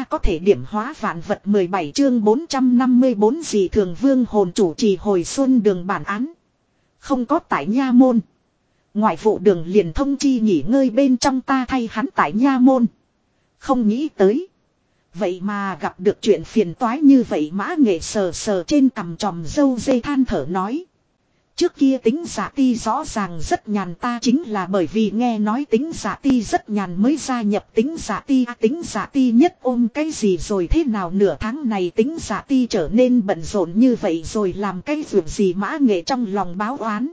ta có thể điểm hóa vạn vật 17 chương 454 gì thường vương hồn chủ trì hồi xuân đường bản án. Không có tại nha môn. Ngoại vụ đường liền thông chi nghỉ ngơi bên trong ta thay hắn tại nha môn. Không nghĩ tới. Vậy mà gặp được chuyện phiền toái như vậy mã nghệ sờ sờ trên cằm tròm dâu dây than thở nói. Trước kia tính giả ti rõ ràng rất nhàn ta chính là bởi vì nghe nói tính giả ti rất nhàn mới gia nhập tính giả ti à, tính giả ti nhất ôm cái gì rồi thế nào nửa tháng này tính giả ti trở nên bận rộn như vậy rồi làm cái việc gì mã nghệ trong lòng báo oán.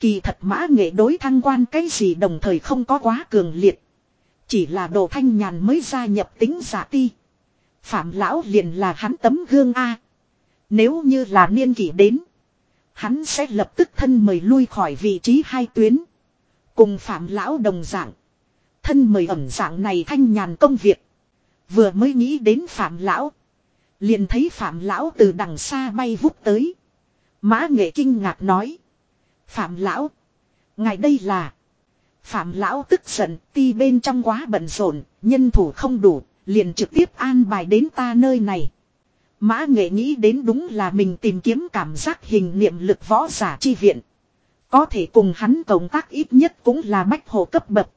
Kỳ thật mã nghệ đối thăng quan cái gì đồng thời không có quá cường liệt. Chỉ là đồ thanh nhàn mới gia nhập tính giả ti. Phạm lão liền là hắn tấm gương A. Nếu như là niên kỷ đến. Hắn sẽ lập tức thân mời lui khỏi vị trí hai tuyến. Cùng phạm lão đồng dạng. Thân mời ẩm dạng này thanh nhàn công việc. Vừa mới nghĩ đến phạm lão. Liền thấy phạm lão từ đằng xa bay vút tới. Mã nghệ kinh ngạc nói. Phạm lão. Ngài đây là. Phạm lão tức giận, ti bên trong quá bận rộn. Nhân thủ không đủ. Liền trực tiếp an bài đến ta nơi này. Mã nghệ nghĩ đến đúng là mình tìm kiếm cảm giác hình niệm lực võ giả chi viện. Có thể cùng hắn cộng tác ít nhất cũng là bách hộ cấp bậc.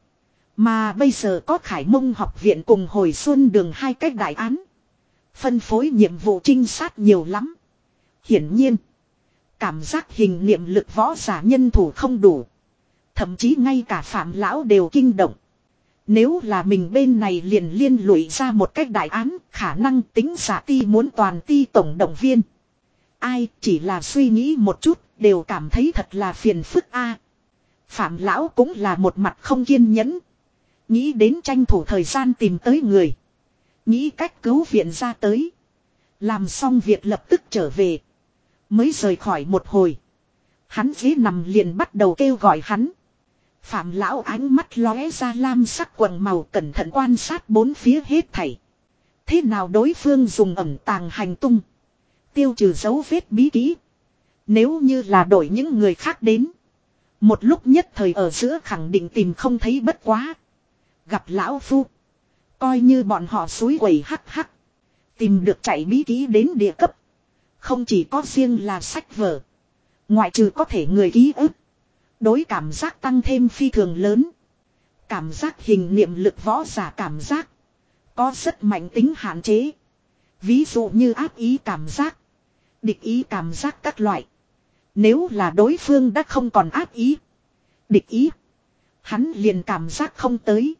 Mà bây giờ có khải mông học viện cùng hồi xuân đường hai cách đại án. Phân phối nhiệm vụ trinh sát nhiều lắm. Hiển nhiên. Cảm giác hình niệm lực võ giả nhân thủ không đủ. Thậm chí ngay cả phạm lão đều kinh động. Nếu là mình bên này liền liên lụy ra một cách đại án, khả năng tính giả ti muốn toàn ti tổng động viên. Ai chỉ là suy nghĩ một chút, đều cảm thấy thật là phiền phức a. Phạm lão cũng là một mặt không kiên nhẫn. Nghĩ đến tranh thủ thời gian tìm tới người. Nghĩ cách cứu viện ra tới. Làm xong việc lập tức trở về. Mới rời khỏi một hồi. Hắn dế nằm liền bắt đầu kêu gọi hắn. Phạm lão ánh mắt lóe ra lam sắc quần màu cẩn thận quan sát bốn phía hết thảy. Thế nào đối phương dùng ẩm tàng hành tung. Tiêu trừ dấu vết bí kỹ. Nếu như là đổi những người khác đến. Một lúc nhất thời ở giữa khẳng định tìm không thấy bất quá. Gặp lão phu. Coi như bọn họ suối quẩy hắc hắc. Tìm được chạy bí kỹ đến địa cấp. Không chỉ có riêng là sách vở. Ngoại trừ có thể người ký ức. Đối cảm giác tăng thêm phi thường lớn. Cảm giác hình niệm lực võ giả cảm giác. Có rất mạnh tính hạn chế. Ví dụ như áp ý cảm giác. Địch ý cảm giác các loại. Nếu là đối phương đã không còn áp ý. Địch ý. Hắn liền cảm giác không tới.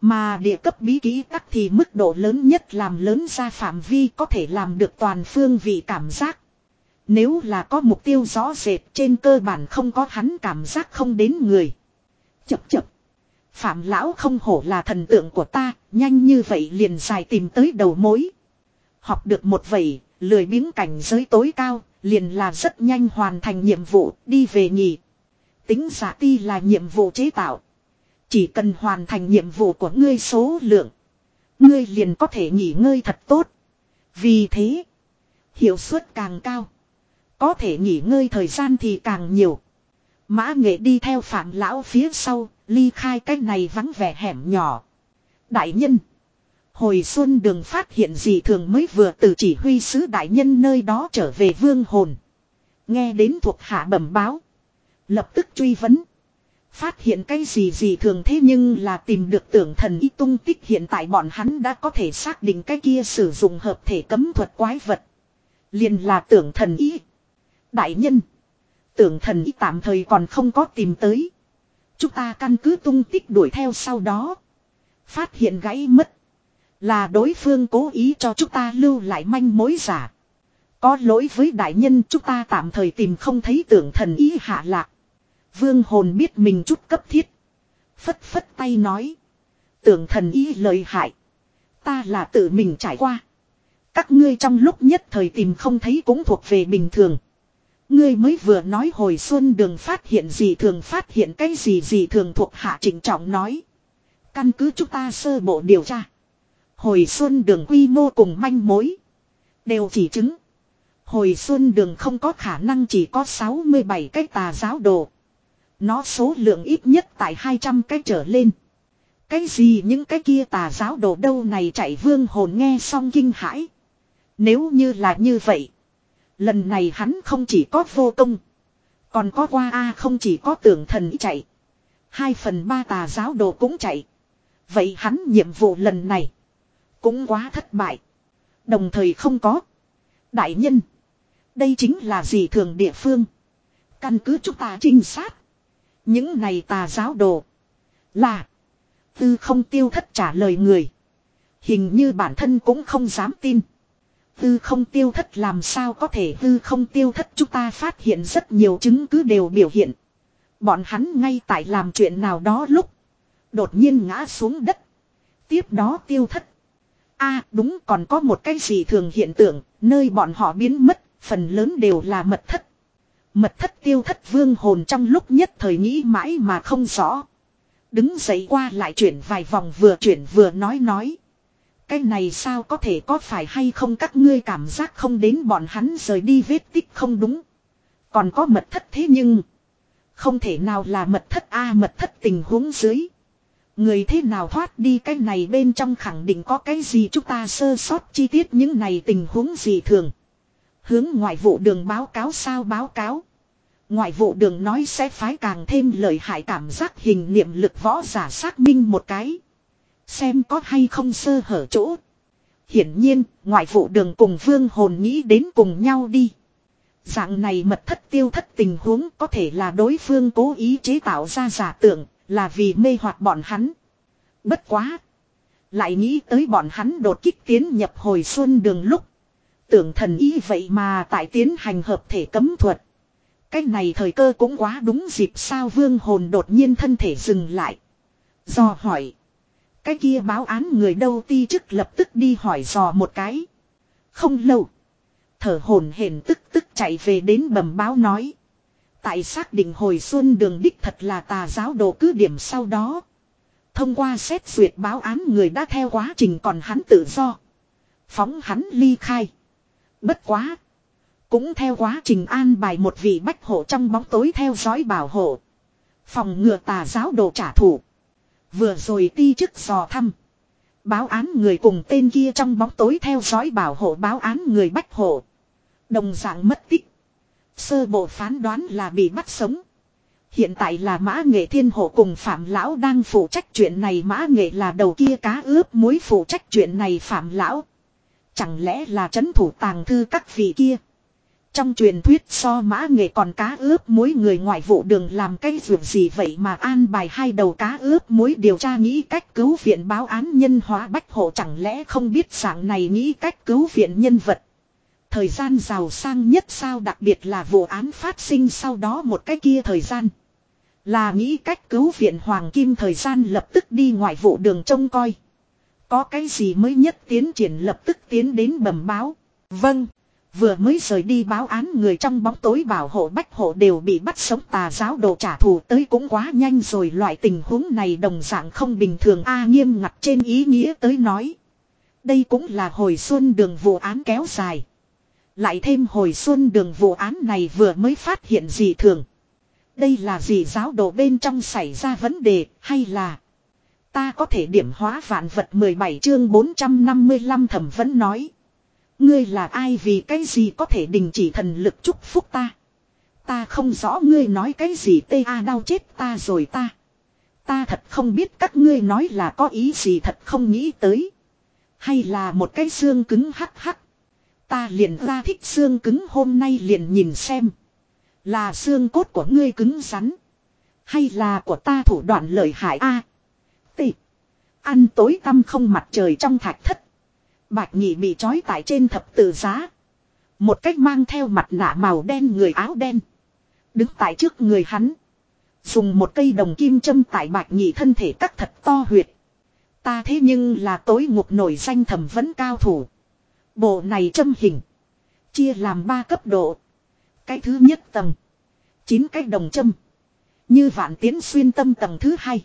Mà địa cấp bí kỹ tắc thì mức độ lớn nhất làm lớn ra phạm vi có thể làm được toàn phương vị cảm giác. Nếu là có mục tiêu rõ rệt trên cơ bản không có hắn cảm giác không đến người. Chập chập. Phạm lão không hổ là thần tượng của ta, nhanh như vậy liền dài tìm tới đầu mối. Học được một vậy, lười biếng cảnh giới tối cao, liền là rất nhanh hoàn thành nhiệm vụ, đi về nhỉ. Tính giả ti là nhiệm vụ chế tạo. Chỉ cần hoàn thành nhiệm vụ của ngươi số lượng. Ngươi liền có thể nghỉ ngơi thật tốt. Vì thế, hiệu suất càng cao. Có thể nghỉ ngơi thời gian thì càng nhiều. Mã nghệ đi theo phạm lão phía sau, ly khai cách này vắng vẻ hẻm nhỏ. Đại nhân. Hồi xuân đường phát hiện gì thường mới vừa từ chỉ huy sứ đại nhân nơi đó trở về vương hồn. Nghe đến thuộc hạ bẩm báo. Lập tức truy vấn. Phát hiện cái gì gì thường thế nhưng là tìm được tưởng thần y tung tích hiện tại bọn hắn đã có thể xác định cái kia sử dụng hợp thể cấm thuật quái vật. liền là tưởng thần y. Đại nhân. Tưởng thần y tạm thời còn không có tìm tới. Chúng ta căn cứ tung tích đuổi theo sau đó. Phát hiện gãy mất. Là đối phương cố ý cho chúng ta lưu lại manh mối giả. Có lỗi với đại nhân chúng ta tạm thời tìm không thấy tưởng thần ý hạ lạc. Vương hồn biết mình chút cấp thiết. Phất phất tay nói. Tưởng thần ý lời hại. Ta là tự mình trải qua. Các ngươi trong lúc nhất thời tìm không thấy cũng thuộc về bình thường. Ngươi mới vừa nói hồi xuân đường phát hiện gì thường phát hiện cái gì gì thường thuộc hạ trình trọng nói. Căn cứ chúng ta sơ bộ điều tra. Hồi xuân đường quy mô cùng manh mối. Đều chỉ chứng. Hồi xuân đường không có khả năng chỉ có 67 cái tà giáo đồ. Nó số lượng ít nhất tại 200 cái trở lên. Cái gì những cái kia tà giáo đồ đâu này chạy vương hồn nghe xong kinh hãi. Nếu như là như vậy. Lần này hắn không chỉ có vô công. Còn có qua A không chỉ có tưởng thần chạy. Hai phần ba tà giáo đồ cũng chạy. Vậy hắn nhiệm vụ lần này. Cũng quá thất bại. Đồng thời không có. Đại nhân. Đây chính là gì thường địa phương. Căn cứ chúng ta trinh sát. Những này tà giáo đồ. Là. Tư không tiêu thất trả lời người. Hình như bản thân cũng không dám tin hư không tiêu thất làm sao có thể hư không tiêu thất chúng ta phát hiện rất nhiều chứng cứ đều biểu hiện. Bọn hắn ngay tại làm chuyện nào đó lúc. Đột nhiên ngã xuống đất. Tiếp đó tiêu thất. a đúng còn có một cái gì thường hiện tượng, nơi bọn họ biến mất, phần lớn đều là mật thất. Mật thất tiêu thất vương hồn trong lúc nhất thời nghĩ mãi mà không rõ. Đứng dậy qua lại chuyển vài vòng vừa chuyển vừa nói nói. Cái này sao có thể có phải hay không các ngươi cảm giác không đến bọn hắn rời đi vết tích không đúng. Còn có mật thất thế nhưng. Không thể nào là mật thất A, mật thất tình huống dưới. Người thế nào thoát đi cái này bên trong khẳng định có cái gì chúng ta sơ sót chi tiết những này tình huống gì thường. Hướng ngoại vụ đường báo cáo sao báo cáo. Ngoại vụ đường nói sẽ phái càng thêm lợi hại cảm giác hình niệm lực võ giả xác minh một cái. Xem có hay không sơ hở chỗ. Hiển nhiên, ngoại vụ đường cùng vương hồn nghĩ đến cùng nhau đi. Dạng này mật thất tiêu thất tình huống có thể là đối phương cố ý chế tạo ra giả tưởng, là vì mê hoặc bọn hắn. Bất quá. Lại nghĩ tới bọn hắn đột kích tiến nhập hồi xuân đường lúc. Tưởng thần ý vậy mà tại tiến hành hợp thể cấm thuật. Cái này thời cơ cũng quá đúng dịp sao vương hồn đột nhiên thân thể dừng lại. Do hỏi. Cái kia báo án người đâu ti chức lập tức đi hỏi dò một cái. Không lâu. Thở hồn hển tức tức chạy về đến bẩm báo nói. Tại xác định hồi xuân đường đích thật là tà giáo đồ cứ điểm sau đó. Thông qua xét duyệt báo án người đã theo quá trình còn hắn tự do. Phóng hắn ly khai. Bất quá. Cũng theo quá trình an bài một vị bách hộ trong bóng tối theo dõi bảo hộ. Phòng ngừa tà giáo đồ trả thù. Vừa rồi ti chức dò thăm. Báo án người cùng tên kia trong bóng tối theo dõi bảo hộ báo án người bách hộ. Đồng dạng mất tích. Sơ bộ phán đoán là bị bắt sống. Hiện tại là mã nghệ thiên hộ cùng phạm lão đang phụ trách chuyện này mã nghệ là đầu kia cá ướp muối phụ trách chuyện này phạm lão. Chẳng lẽ là chấn thủ tàng thư các vị kia. Trong truyền thuyết so mã nghệ còn cá ướp muối người ngoại vụ đường làm cái vượt gì vậy mà an bài hai đầu cá ướp muối điều tra nghĩ cách cứu viện báo án nhân hóa bách hộ chẳng lẽ không biết dạng này nghĩ cách cứu viện nhân vật. Thời gian giàu sang nhất sao đặc biệt là vụ án phát sinh sau đó một cái kia thời gian. Là nghĩ cách cứu viện Hoàng Kim thời gian lập tức đi ngoại vụ đường trông coi. Có cái gì mới nhất tiến triển lập tức tiến đến bẩm báo. Vâng. Vừa mới rời đi báo án người trong bóng tối bảo hộ bách hộ đều bị bắt sống tà giáo đồ trả thù tới cũng quá nhanh rồi loại tình huống này đồng dạng không bình thường a nghiêm ngặt trên ý nghĩa tới nói. Đây cũng là hồi xuân đường vụ án kéo dài. Lại thêm hồi xuân đường vụ án này vừa mới phát hiện gì thường. Đây là gì giáo đồ bên trong xảy ra vấn đề hay là ta có thể điểm hóa vạn vật 17 chương 455 thẩm vẫn nói. Ngươi là ai vì cái gì có thể đình chỉ thần lực chúc phúc ta. Ta không rõ ngươi nói cái gì tê a đau chết ta rồi ta. Ta thật không biết các ngươi nói là có ý gì thật không nghĩ tới. Hay là một cái xương cứng hắc hắc. Ta liền ra thích xương cứng hôm nay liền nhìn xem. Là xương cốt của ngươi cứng rắn. Hay là của ta thủ đoạn lợi hại a à, Ăn tối tăm không mặt trời trong thạch thất. Bạch nhị bị trói tại trên thập tự giá. Một cách mang theo mặt nạ màu đen người áo đen. Đứng tại trước người hắn. Dùng một cây đồng kim châm tại bạch nhị thân thể cắt thật to huyệt. Ta thế nhưng là tối ngục nổi danh thẩm vấn cao thủ. Bộ này châm hình. Chia làm ba cấp độ. Cái thứ nhất tầng. chín cái đồng châm. Như vạn tiến xuyên tâm tầng thứ hai.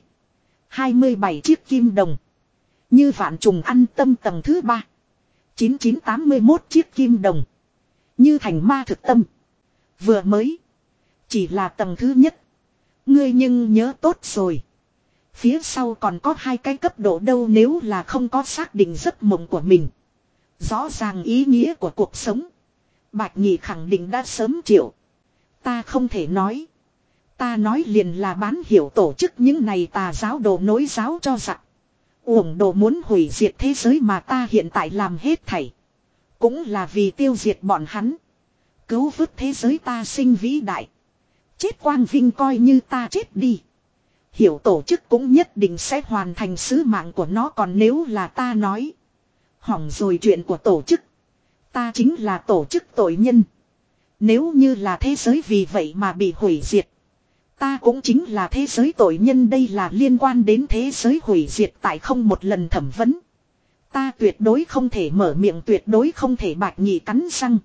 27 chiếc kim đồng. Như vạn trùng ăn tâm tầng thứ ba. 9981 chiếc kim đồng. Như thành ma thực tâm. Vừa mới. Chỉ là tầng thứ nhất. Ngươi nhưng nhớ tốt rồi. Phía sau còn có hai cái cấp độ đâu nếu là không có xác định giấc mộng của mình. Rõ ràng ý nghĩa của cuộc sống. Bạch Nhị khẳng định đã sớm chịu. Ta không thể nói. Ta nói liền là bán hiểu tổ chức những này tà giáo đồ nối giáo cho giặc. Uổng đồ muốn hủy diệt thế giới mà ta hiện tại làm hết thảy. Cũng là vì tiêu diệt bọn hắn. Cứu vớt thế giới ta sinh vĩ đại. Chết quang vinh coi như ta chết đi. Hiểu tổ chức cũng nhất định sẽ hoàn thành sứ mạng của nó còn nếu là ta nói. Hỏng rồi chuyện của tổ chức. Ta chính là tổ chức tội nhân. Nếu như là thế giới vì vậy mà bị hủy diệt. Ta cũng chính là thế giới tội nhân, đây là liên quan đến thế giới hủy diệt tại không một lần thẩm vấn. Ta tuyệt đối không thể mở miệng, tuyệt đối không thể bạch nhị cắn răng.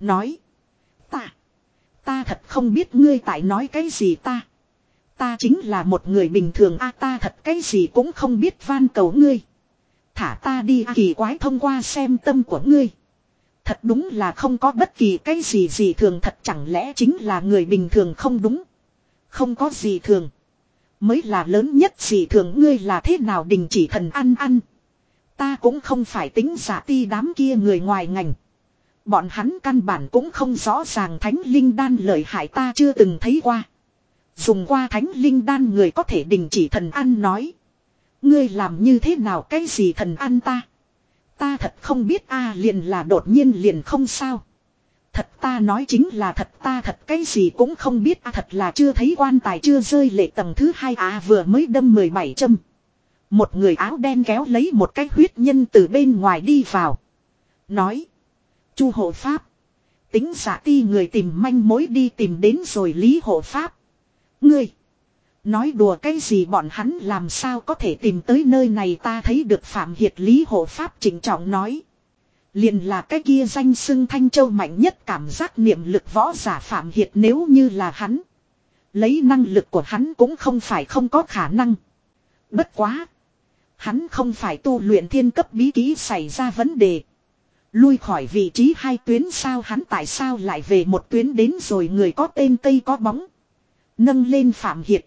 Nói. Ta. Ta thật không biết ngươi tại nói cái gì ta. Ta chính là một người bình thường, a, ta thật cái gì cũng không biết van cầu ngươi. Thả ta đi kỳ quái thông qua xem tâm của ngươi. Thật đúng là không có bất kỳ cái gì gì thường, thật chẳng lẽ chính là người bình thường không đúng. Không có gì thường. Mới là lớn nhất gì thường ngươi là thế nào đình chỉ thần ăn ăn. Ta cũng không phải tính giả ti đám kia người ngoài ngành. Bọn hắn căn bản cũng không rõ ràng thánh linh đan lợi hại ta chưa từng thấy qua. Dùng qua thánh linh đan người có thể đình chỉ thần ăn nói. Ngươi làm như thế nào cái gì thần ăn ta. Ta thật không biết, a, liền là đột nhiên liền không sao. Thật ta nói chính là thật ta thật cái gì cũng không biết à thật là chưa thấy quan tài chưa rơi lệ tầng thứ hai à vừa mới đâm 17 châm. Một người áo đen kéo lấy một cái huyết nhân từ bên ngoài đi vào. Nói. Chu hộ pháp. Tính giả ti người tìm manh mối đi tìm đến rồi lý hộ pháp. Ngươi. Nói đùa cái gì bọn hắn làm sao có thể tìm tới nơi này ta thấy được Phạm Hiệt Lý hộ pháp chỉnh trọng nói. Liền là cái kia danh xưng Thanh Châu mạnh nhất cảm giác niệm lực võ giả Phạm Hiệt nếu như là hắn. Lấy năng lực của hắn cũng không phải không có khả năng. Bất quá. Hắn không phải tu luyện thiên cấp bí ký xảy ra vấn đề. Lui khỏi vị trí hai tuyến sao hắn tại sao lại về một tuyến đến rồi người có tên cây có bóng. Nâng lên Phạm Hiệt.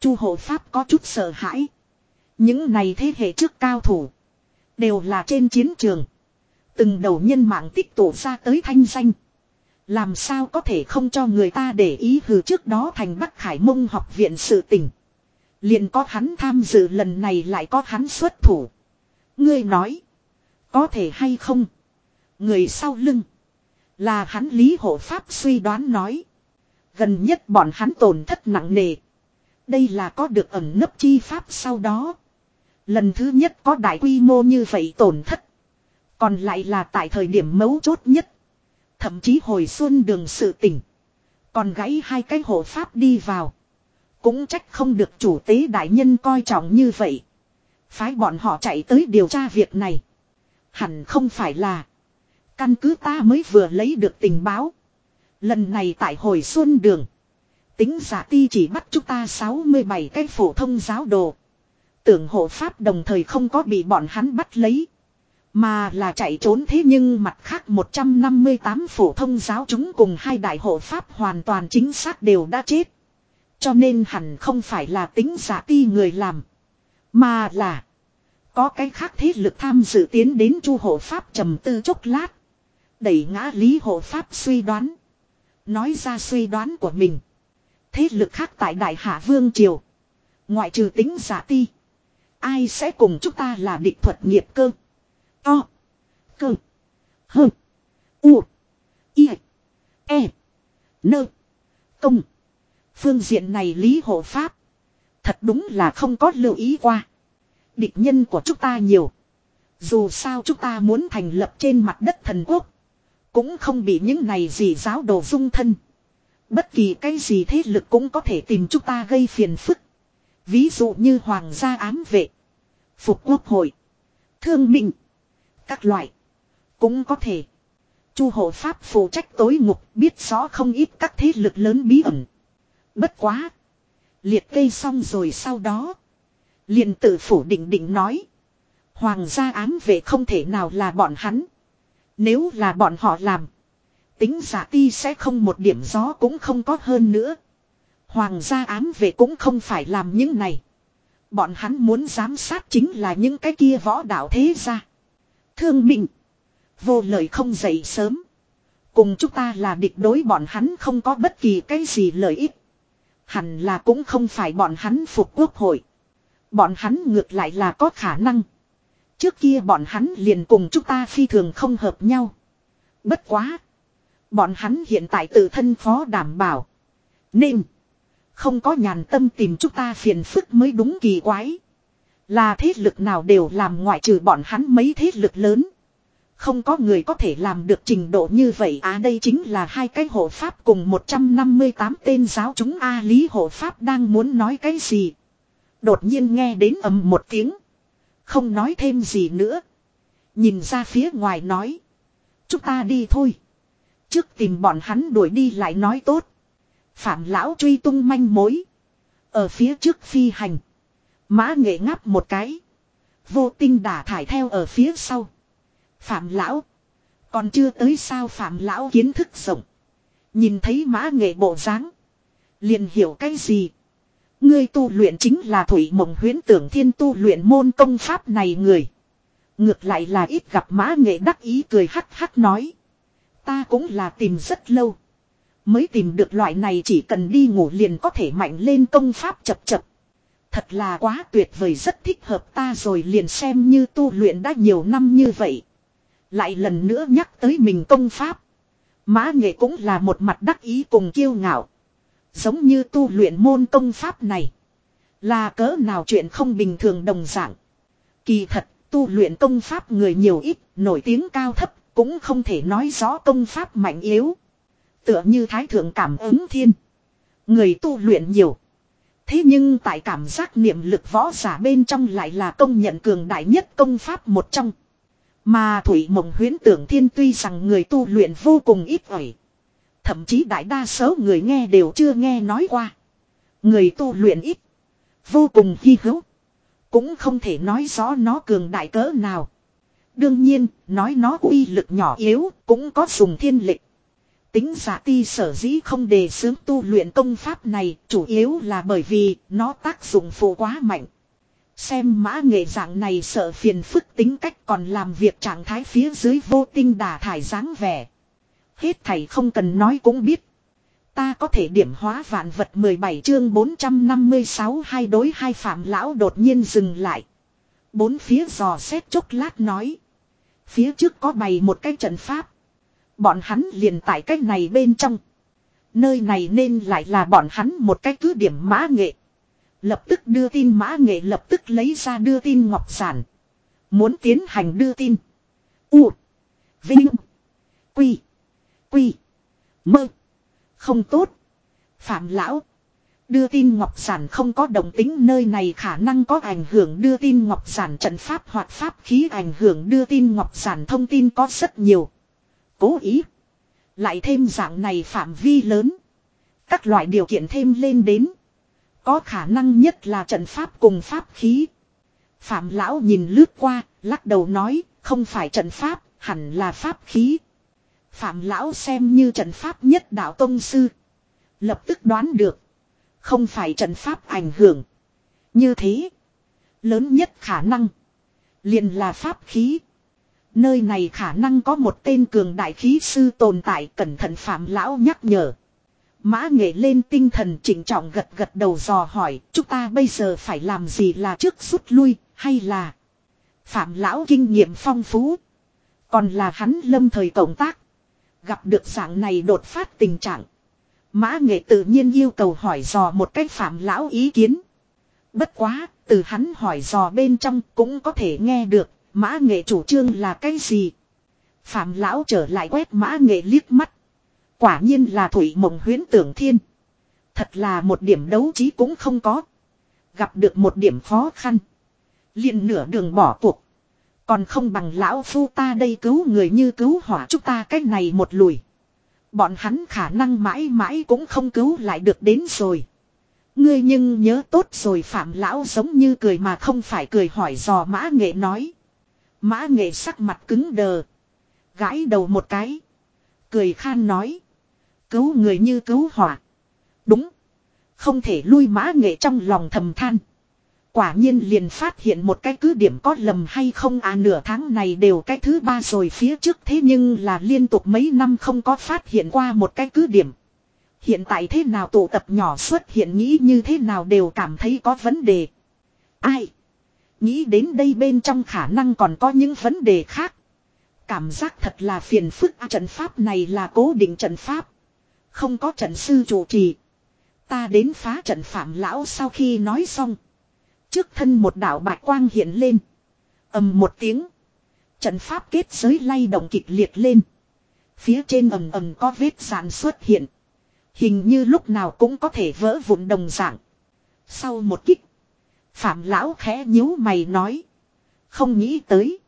Chu hộ pháp có chút sợ hãi. Những này thế hệ trước cao thủ. Đều là trên chiến trường. Từng đầu nhân mạng tích tụ ra tới thanh danh. Làm sao có thể không cho người ta để ý hừ trước đó thành Bắc Khải Mông học viện sự tình. Liền có hắn tham dự lần này lại có hắn xuất thủ. Ngươi nói. Có thể hay không. Người sau lưng. Là hắn Lý Hộ Pháp suy đoán nói. Gần nhất bọn hắn tổn thất nặng nề. Đây là có được ẩn nấp chi pháp sau đó. Lần thứ nhất có đại quy mô như vậy tổn thất. Còn lại là tại thời điểm mấu chốt nhất. Thậm chí hồi xuân đường sự tỉnh. Còn gãy hai cái hộ pháp đi vào. Cũng trách không được chủ tế đại nhân coi trọng như vậy. Phái bọn họ chạy tới điều tra việc này. Hẳn không phải là. Căn cứ ta mới vừa lấy được tình báo. Lần này tại hồi xuân đường. Tính giả ti chỉ bắt chúng ta 67 cái phổ thông giáo đồ. Tưởng hộ pháp đồng thời không có bị bọn hắn bắt lấy. Mà là chạy trốn thế nhưng mặt khác 158 phổ thông giáo chúng cùng hai đại hộ pháp hoàn toàn chính xác đều đã chết. Cho nên hẳn không phải là tính giả ti người làm. Mà là. Có cái khác thế lực tham dự tiến đến chu hộ pháp trầm tư chốc lát. Đẩy ngã lý hộ pháp suy đoán. Nói ra suy đoán của mình. Thế lực khác tại Đại Hạ Vương Triều. Ngoại trừ tính giả ti. Ai sẽ cùng chúng ta là địch thuật nghiệp cơ o, Cơ. Hơ. U. i, E. Nơ. Công. Phương diện này Lý Hộ Pháp. Thật đúng là không có lưu ý qua. Địch nhân của chúng ta nhiều. Dù sao chúng ta muốn thành lập trên mặt đất thần quốc. Cũng không bị những này gì giáo đồ dung thân. Bất kỳ cái gì thế lực cũng có thể tìm chúng ta gây phiền phức. Ví dụ như hoàng gia ám vệ. Phục quốc hội. Thương minh. Các loại. Cũng có thể. Chu hộ pháp phụ trách tối ngục, biết rõ không ít các thế lực lớn bí ẩn. Bất quá. Liệt kê xong rồi sau đó. liền tự phủ định định nói. Hoàng gia ám vệ không thể nào là bọn hắn. Nếu là bọn họ làm. Tính giả ti sẽ không một điểm gió cũng không có hơn nữa. Hoàng gia ám vệ cũng không phải làm những này. Bọn hắn muốn giám sát chính là những cái kia võ đạo thế gia. Thương mình. Vô lợi không dậy sớm. Cùng chúng ta là địch đối bọn hắn không có bất kỳ cái gì lợi ích. Hẳn là cũng không phải bọn hắn phục quốc hội. Bọn hắn ngược lại là có khả năng. Trước kia bọn hắn liền cùng chúng ta phi thường không hợp nhau. Bất quá. Bọn hắn hiện tại tự thân phó đảm bảo. Nên. Không có nhàn tâm tìm chúng ta phiền phức mới đúng kỳ quái. Là thế lực nào đều làm ngoại trừ bọn hắn mấy thế lực lớn. Không có người có thể làm được trình độ như vậy à đây chính là hai cái hộ pháp cùng 158 tên giáo chúng A Lý hộ pháp đang muốn nói cái gì. Đột nhiên nghe đến ầm một tiếng. Không nói thêm gì nữa. Nhìn ra phía ngoài nói. Chúng ta đi thôi. Trước tìm bọn hắn đuổi đi lại nói tốt. Phạm lão truy tung manh mối. Ở phía trước phi hành. Mã nghệ ngáp một cái. Vô tinh đả thải theo ở phía sau. Phạm lão. Còn chưa tới sao phạm lão kiến thức rộng. Nhìn thấy mã nghệ bộ dáng liền hiểu cái gì. Ngươi tu luyện chính là thủy mộng huyến tưởng thiên tu luyện môn công pháp này người. Ngược lại là ít gặp mã nghệ đắc ý cười hắc hắc nói. Ta cũng là tìm rất lâu. Mới tìm được loại này chỉ cần đi ngủ liền có thể mạnh lên công pháp chập chập. Thật là quá tuyệt vời rất thích hợp ta rồi liền xem như tu luyện đã nhiều năm như vậy. Lại lần nữa nhắc tới mình công pháp. Mã nghệ cũng là một mặt đắc ý cùng kiêu ngạo. Giống như tu luyện môn công pháp này. Là cỡ nào chuyện không bình thường đồng dạng. Kỳ thật, tu luyện công pháp người nhiều ít, nổi tiếng cao thấp, cũng không thể nói rõ công pháp mạnh yếu. Tựa như thái thượng cảm ứng thiên. Người tu luyện nhiều. Thế nhưng tại cảm giác niệm lực võ giả bên trong lại là công nhận cường đại nhất công pháp một trong. Mà Thủy Mộng huyến tưởng thiên tuy rằng người tu luyện vô cùng ít ỏi. Thậm chí đại đa số người nghe đều chưa nghe nói qua. Người tu luyện ít. Vô cùng hy hữu. Cũng không thể nói rõ nó cường đại cỡ nào. Đương nhiên, nói nó uy lực nhỏ yếu, cũng có dùng thiên lịch. Tính giả ti sở dĩ không đề xướng tu luyện công pháp này, chủ yếu là bởi vì nó tác dụng phụ quá mạnh. Xem mã nghệ dạng này sợ phiền phức tính cách còn làm việc trạng thái phía dưới vô tinh đà thải dáng vẻ. Hết thầy không cần nói cũng biết. Ta có thể điểm hóa vạn vật 17 chương 456 hai đối hai phạm lão đột nhiên dừng lại. Bốn phía dò xét chốc lát nói. Phía trước có bày một cái trận pháp. Bọn hắn liền tại cách này bên trong. Nơi này nên lại là bọn hắn một cái cứ điểm mã nghệ. Lập tức đưa tin mã nghệ lập tức lấy ra đưa tin ngọc sản. Muốn tiến hành đưa tin. U. Vinh. Quy. Quy. Mơ. Không tốt. Phạm lão. Đưa tin Ngọc Giản không có đồng tính nơi này khả năng có ảnh hưởng đưa tin Ngọc Giản trận pháp hoặc pháp khí ảnh hưởng đưa tin Ngọc Giản thông tin có rất nhiều. Cố ý. Lại thêm dạng này phạm vi lớn. Các loại điều kiện thêm lên đến. Có khả năng nhất là trận pháp cùng pháp khí. Phạm lão nhìn lướt qua, lắc đầu nói, không phải trận pháp, hẳn là pháp khí. Phạm lão xem như trận pháp nhất đạo tông sư. Lập tức đoán được. Không phải trận pháp ảnh hưởng. Như thế. Lớn nhất khả năng. liền là pháp khí. Nơi này khả năng có một tên cường đại khí sư tồn tại cẩn thận phạm lão nhắc nhở. Mã nghệ lên tinh thần chỉnh trọng gật gật đầu dò hỏi, chúng ta bây giờ phải làm gì là trước rút lui, hay là... Phạm lão kinh nghiệm phong phú. Còn là hắn lâm thời cộng tác. Gặp được dạng này đột phát tình trạng. Mã nghệ tự nhiên yêu cầu hỏi dò một cách phạm lão ý kiến. Bất quá, từ hắn hỏi dò bên trong cũng có thể nghe được, mã nghệ chủ trương là cái gì. Phạm lão trở lại quét mã nghệ liếc mắt. Quả nhiên là thủy mộng huyến tưởng thiên. Thật là một điểm đấu trí cũng không có. Gặp được một điểm khó khăn. liền nửa đường bỏ cuộc. Còn không bằng lão phu ta đây cứu người như cứu hỏa chúng ta cách này một lùi. Bọn hắn khả năng mãi mãi cũng không cứu lại được đến rồi. Ngươi nhưng nhớ tốt rồi phạm lão giống như cười mà không phải cười hỏi dò mã nghệ nói. Mã nghệ sắc mặt cứng đờ. Gãi đầu một cái. Cười khan nói. Cứu người như cứu hỏa. Đúng. Không thể lui mã nghệ trong lòng thầm than. Quả nhiên liền phát hiện một cái cứ điểm có lầm hay không à nửa tháng này đều cái thứ ba rồi, phía trước thế nhưng là liên tục mấy năm không có phát hiện qua một cái cứ điểm. Hiện tại thế nào tụ tập nhỏ xuất hiện nghĩ như thế nào đều cảm thấy có vấn đề. Ai? Nghĩ đến đây bên trong khả năng còn có những vấn đề khác. Cảm giác thật là phiền phức à, trận pháp này là cố định trận pháp. Không có trận sư chủ trì. Ta đến phá trận phạm lão sau khi nói xong. Trước thân một đạo bạch quang hiện lên. ầm một tiếng. Trận pháp kết giới lay động kịch liệt lên. Phía trên ầm ầm có vết sàn xuất hiện. Hình như lúc nào cũng có thể vỡ vụn đồng dạng. Sau một kích. Phạm lão khẽ nhíu mày nói. Không nghĩ tới.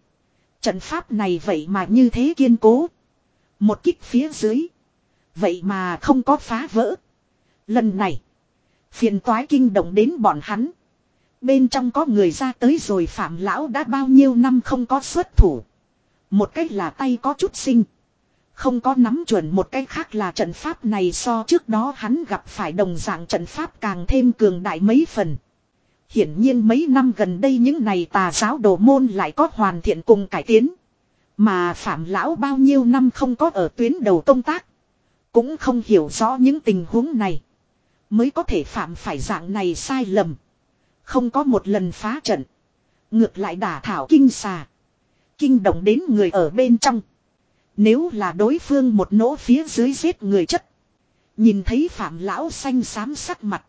Trận pháp này vậy mà như thế kiên cố. Một kích phía dưới. Vậy mà không có phá vỡ. Lần này. Phiền toái kinh động đến bọn hắn. Bên trong có người ra tới rồi phạm lão đã bao nhiêu năm không có xuất thủ. Một cách là tay có chút sinh. Không có nắm chuẩn một cách khác là trận pháp này so trước đó hắn gặp phải đồng dạng trận pháp càng thêm cường đại mấy phần. Hiển nhiên mấy năm gần đây những này tà giáo đồ môn lại có hoàn thiện cùng cải tiến. Mà phạm lão bao nhiêu năm không có ở tuyến đầu công tác. Cũng không hiểu rõ những tình huống này. Mới có thể phạm phải dạng này sai lầm. Không có một lần phá trận. Ngược lại đả thảo kinh xà. Kinh động đến người ở bên trong. Nếu là đối phương một nỗ phía dưới giết người chất. Nhìn thấy phạm lão xanh xám sắc mặt.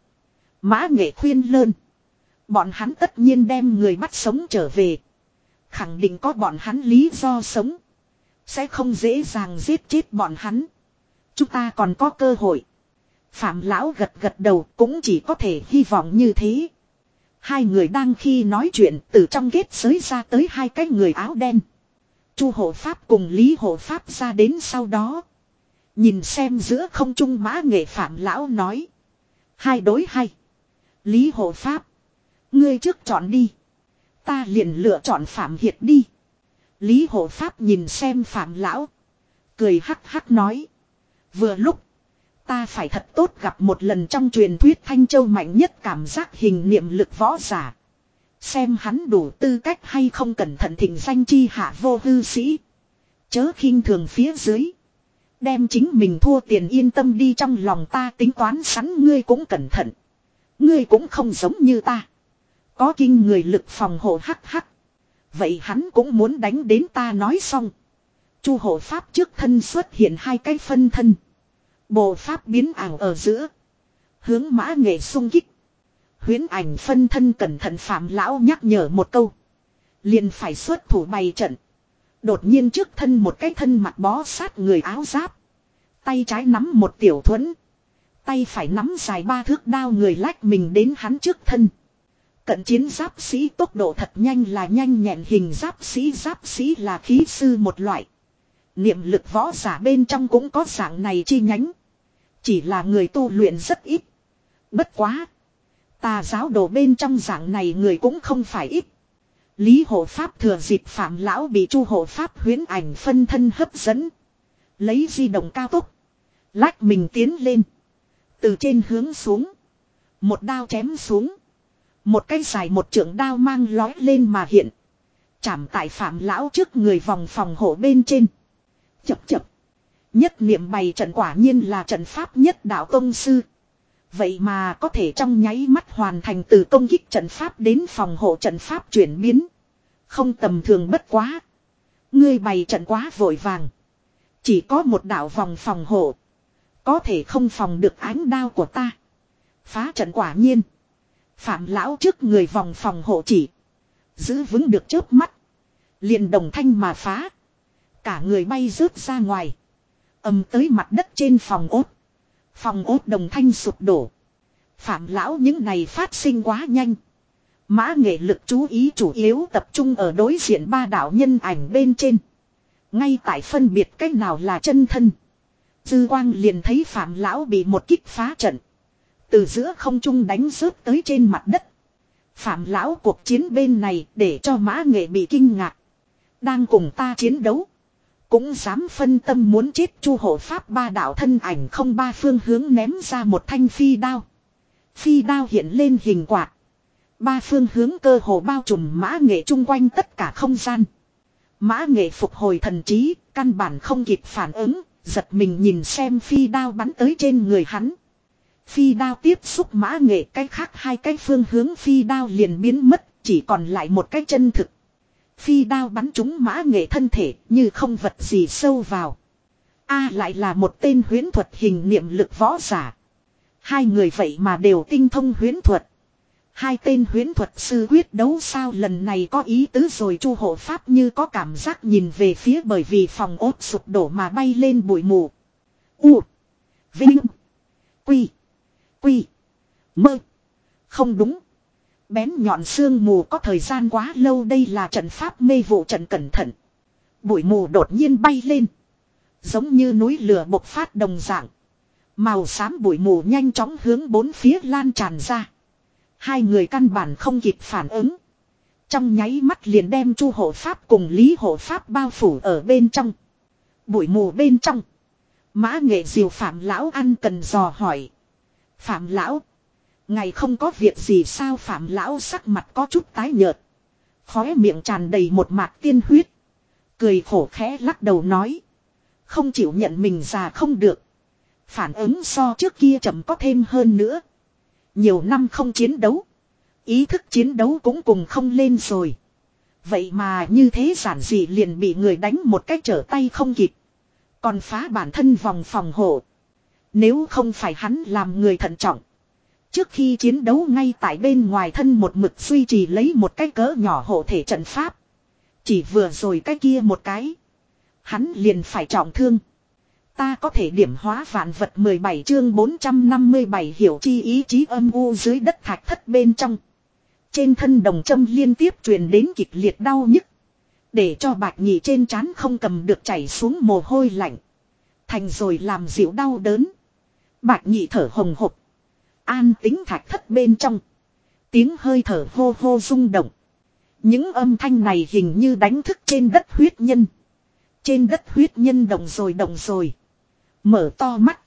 Mã nghệ khuyên lơn. Bọn hắn tất nhiên đem người bắt sống trở về. Khẳng định có bọn hắn lý do sống. Sẽ không dễ dàng giết chết bọn hắn. Chúng ta còn có cơ hội. Phạm lão gật gật đầu cũng chỉ có thể hy vọng như thế. Hai người đang khi nói chuyện, từ trong ghét giới ra tới hai cái người áo đen. Chu hộ pháp cùng Lý hộ pháp ra đến sau đó. Nhìn xem giữa không trung mã nghệ phạm lão nói. Hai đối hai. Lý hộ pháp. Ngươi trước chọn đi. Ta liền lựa chọn phạm hiệt đi. Lý hộ pháp nhìn xem phạm lão. Cười hắc hắc nói. Vừa lúc. Ta phải thật tốt gặp một lần trong truyền thuyết Thanh Châu mạnh nhất cảm giác hình niệm lực võ giả. Xem hắn đủ tư cách hay không cẩn thận thỉnh danh chi hạ vô hư sĩ. Chớ khinh thường phía dưới. Đem chính mình thua tiền yên tâm đi trong lòng ta tính toán sẵn ngươi cũng cẩn thận. Ngươi cũng không giống như ta. Có kinh người lực phòng hộ hắc hắc. Vậy hắn cũng muốn đánh đến ta nói xong. Chu hộ pháp trước thân xuất hiện hai cái phân thân. Bộ pháp biến ảo ở giữa. Hướng mã nghệ sung kích. Huyến ảnh phân thân cẩn thận phạm lão nhắc nhở một câu. Liền phải xuất thủ bày trận. Đột nhiên trước thân một cái thân mặt bó sát người áo giáp. Tay trái nắm một tiểu thuẫn. Tay phải nắm dài ba thước đao người lách mình đến hắn trước thân. Cận chiến giáp sĩ tốc độ thật nhanh là nhanh nhẹn hình giáp sĩ giáp sĩ là khí sư một loại. Niệm lực võ giả bên trong cũng có dạng này chi nhánh. Chỉ là người tu luyện rất ít. Bất quá. Tà giáo đồ bên trong dạng này người cũng không phải ít. Lý hộ pháp thừa dịp phạm lão bị chu hộ pháp huyến ảnh phân thân hấp dẫn. Lấy di động cao tốc. Lách mình tiến lên. Từ trên hướng xuống. Một đao chém xuống. Một cây dài một trượng đao mang lói lên mà hiện. Chảm tại phạm lão trước người vòng phòng hộ bên trên. Chập chập. Nhất niệm bày trận quả nhiên là trận pháp nhất đạo công sư. Vậy mà có thể trong nháy mắt hoàn thành từ công kích trận pháp đến phòng hộ trận pháp chuyển biến. Không tầm thường bất quá. Ngươi bày trận quá vội vàng. Chỉ có một đạo vòng phòng hộ. Có thể không phòng được ánh đao của ta. Phá trận quả nhiên. Phạm lão trước người vòng phòng hộ chỉ. Giữ vững được chớp mắt. liền đồng thanh mà phá. Cả người bay rớt ra ngoài. Âm tới mặt đất trên phòng ốt. Phòng ốt đồng thanh sụp đổ. Phạm lão những này phát sinh quá nhanh. Mã nghệ lực chú ý chủ yếu tập trung ở đối diện ba đạo nhân ảnh bên trên. Ngay tại phân biệt cách nào là chân thân. Dư quang liền thấy phạm lão bị một kích phá trận. Từ giữa không trung đánh rớt tới trên mặt đất. Phạm lão cuộc chiến bên này để cho mã nghệ bị kinh ngạc. Đang cùng ta chiến đấu. Cũng dám phân tâm muốn chết chu hộ pháp ba đạo thân ảnh không ba phương hướng ném ra một thanh phi đao. Phi đao hiện lên hình quạt. Ba phương hướng cơ hồ bao trùm mã nghệ chung quanh tất cả không gian. Mã nghệ phục hồi thần trí, căn bản không kịp phản ứng, giật mình nhìn xem phi đao bắn tới trên người hắn. Phi đao tiếp xúc mã nghệ cái khác hai cái phương hướng phi đao liền biến mất, chỉ còn lại một cái chân thực. Phi đao bắn trúng mã nghệ thân thể như không vật gì sâu vào. A lại là một tên huyến thuật hình niệm lực võ giả. Hai người vậy mà đều tinh thông huyến thuật. Hai tên huyến thuật sư quyết đấu sao lần này có ý tứ rồi chu hộ pháp như có cảm giác nhìn về phía bởi vì phòng ốt sụp đổ mà bay lên bụi mù. U. Vinh. Quy. Quy. Mơ. Không đúng. Bén nhọn xương mù có thời gian quá lâu đây là trận pháp mê vụ trận cẩn thận. Bụi mù đột nhiên bay lên. Giống như núi lửa bộc phát đồng dạng. Màu xám bụi mù nhanh chóng hướng bốn phía lan tràn ra. Hai người căn bản không kịp phản ứng. Trong nháy mắt liền đem chu hộ pháp cùng lý hộ pháp bao phủ ở bên trong. Bụi mù bên trong. Mã nghệ diều phạm lão ăn cần dò hỏi. Phạm lão. Ngày không có việc gì sao phạm lão sắc mặt có chút tái nhợt. Khóe miệng tràn đầy một mạt tiên huyết. Cười khổ khẽ lắc đầu nói. Không chịu nhận mình già không được. Phản ứng so trước kia chậm có thêm hơn nữa. Nhiều năm không chiến đấu. Ý thức chiến đấu cũng cùng không lên rồi. Vậy mà như thế giản dị liền bị người đánh một cách trở tay không kịp. Còn phá bản thân vòng phòng hộ. Nếu không phải hắn làm người thận trọng. Trước khi chiến đấu ngay tại bên ngoài thân một mực duy trì lấy một cái cỡ nhỏ hộ thể trận pháp. Chỉ vừa rồi cái kia một cái. Hắn liền phải trọng thương. Ta có thể điểm hóa vạn vật 17 chương 457 hiểu chi ý chí âm u dưới đất thạch thất bên trong. Trên thân đồng châm liên tiếp truyền đến kịch liệt đau nhức. Để cho bạch nhị trên trán không cầm được chảy xuống mồ hôi lạnh. Thành rồi làm dịu đau đớn. Bạch nhị thở hồng hộc. An tính thạch thất bên trong. Tiếng hơi thở hô hô rung động. Những âm thanh này hình như đánh thức trên đất huyết nhân. Trên đất huyết nhân động rồi động rồi. Mở to mắt.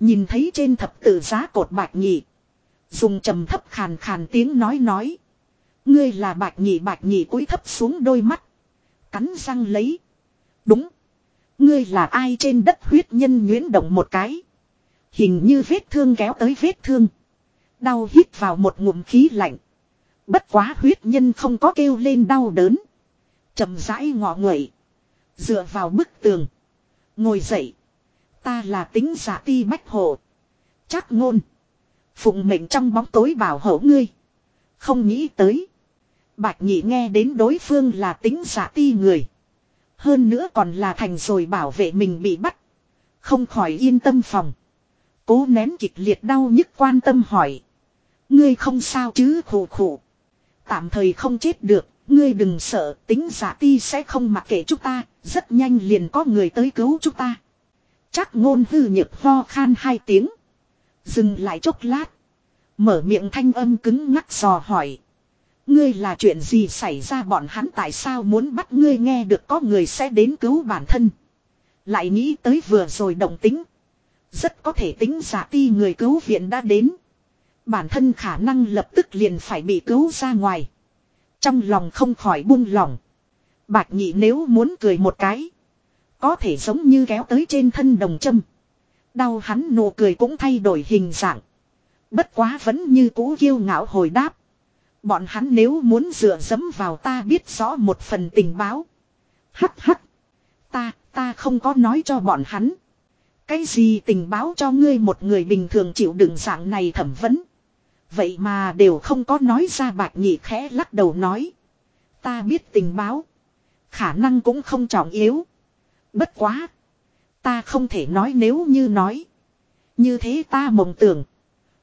Nhìn thấy trên thập tự giá cột bạch nhị. Dùng trầm thấp khàn khàn tiếng nói nói. Ngươi là bạch nhị bạch nhị cúi thấp xuống đôi mắt. Cắn răng lấy. Đúng. Ngươi là ai trên đất huyết nhân nhuyễn động một cái. Hình như vết thương kéo tới vết thương. Đau hít vào một ngụm khí lạnh. Bất quá huyết nhân không có kêu lên đau đớn. chậm rãi ngọ nguậy. Dựa vào bức tường. Ngồi dậy. Ta là tính giả ti bách hộ. Chắc ngôn. Phụng mệnh trong bóng tối bảo hộ ngươi. Không nghĩ tới. Bạch nhị nghe đến đối phương là tính giả ti người. Hơn nữa còn là thành rồi bảo vệ mình bị bắt. Không khỏi yên tâm phòng. Cố nén kịch liệt đau nhức quan tâm hỏi. Ngươi không sao chứ khổ khổ. Tạm thời không chết được, ngươi đừng sợ, tính giả ti sẽ không mặc kệ chúng ta, rất nhanh liền có người tới cứu chúng ta. Chắc ngôn hư nhược ho khan hai tiếng. Dừng lại chốc lát. Mở miệng thanh âm cứng ngắc dò hỏi. Ngươi là chuyện gì xảy ra bọn hắn tại sao muốn bắt ngươi nghe được có người sẽ đến cứu bản thân. Lại nghĩ tới vừa rồi động tính. Rất có thể tính giả ti người cứu viện đã đến. Bản thân khả năng lập tức liền phải bị cứu ra ngoài. Trong lòng không khỏi buông lỏng. Bạch nhị nếu muốn cười một cái. Có thể giống như kéo tới trên thân đồng châm. Đau hắn nụ cười cũng thay đổi hình dạng. Bất quá vẫn như cũ kiêu ngạo hồi đáp. Bọn hắn nếu muốn dựa dẫm vào ta biết rõ một phần tình báo. Hắc hắc. Ta, ta không có nói cho bọn hắn. Cái gì tình báo cho ngươi một người bình thường chịu đựng dạng này thẩm vấn. Vậy mà đều không có nói ra bạc nhị khẽ lắc đầu nói. Ta biết tình báo. Khả năng cũng không trọng yếu. Bất quá. Ta không thể nói nếu như nói. Như thế ta mộng tưởng.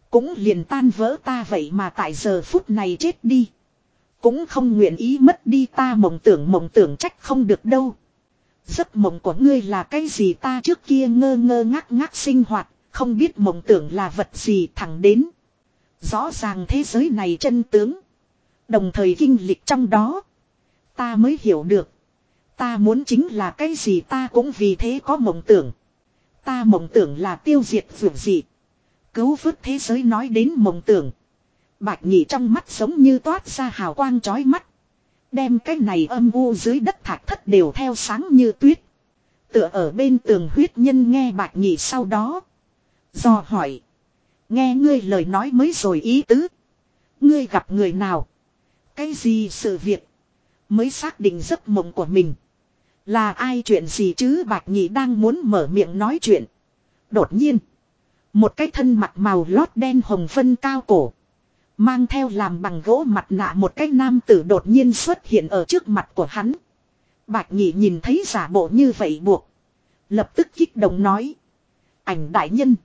Cũng liền tan vỡ ta vậy mà tại giờ phút này chết đi. Cũng không nguyện ý mất đi ta mộng tưởng mộng tưởng trách không được đâu. Giấc mộng của ngươi là cái gì ta trước kia ngơ ngơ ngác ngác sinh hoạt, không biết mộng tưởng là vật gì thẳng đến. Rõ ràng thế giới này chân tướng. Đồng thời kinh lịch trong đó. Ta mới hiểu được. Ta muốn chính là cái gì ta cũng vì thế có mộng tưởng. Ta mộng tưởng là tiêu diệt vượt gì. Cứu vớt thế giới nói đến mộng tưởng. Bạch nhị trong mắt giống như toát ra hào quang chói mắt. Đem cái này âm u dưới đất thạch thất đều theo sáng như tuyết. Tựa ở bên tường huyết nhân nghe bạch nhị sau đó. Do hỏi. Nghe ngươi lời nói mới rồi ý tứ. Ngươi gặp người nào? Cái gì sự việc? Mới xác định giấc mộng của mình. Là ai chuyện gì chứ bạch nhị đang muốn mở miệng nói chuyện. Đột nhiên. Một cái thân mặt màu lót đen hồng phân cao cổ. Mang theo làm bằng gỗ mặt nạ một cái nam tử đột nhiên xuất hiện ở trước mặt của hắn. Bạch nhị nhìn thấy giả bộ như vậy buộc. Lập tức kích động nói. Ảnh đại nhân.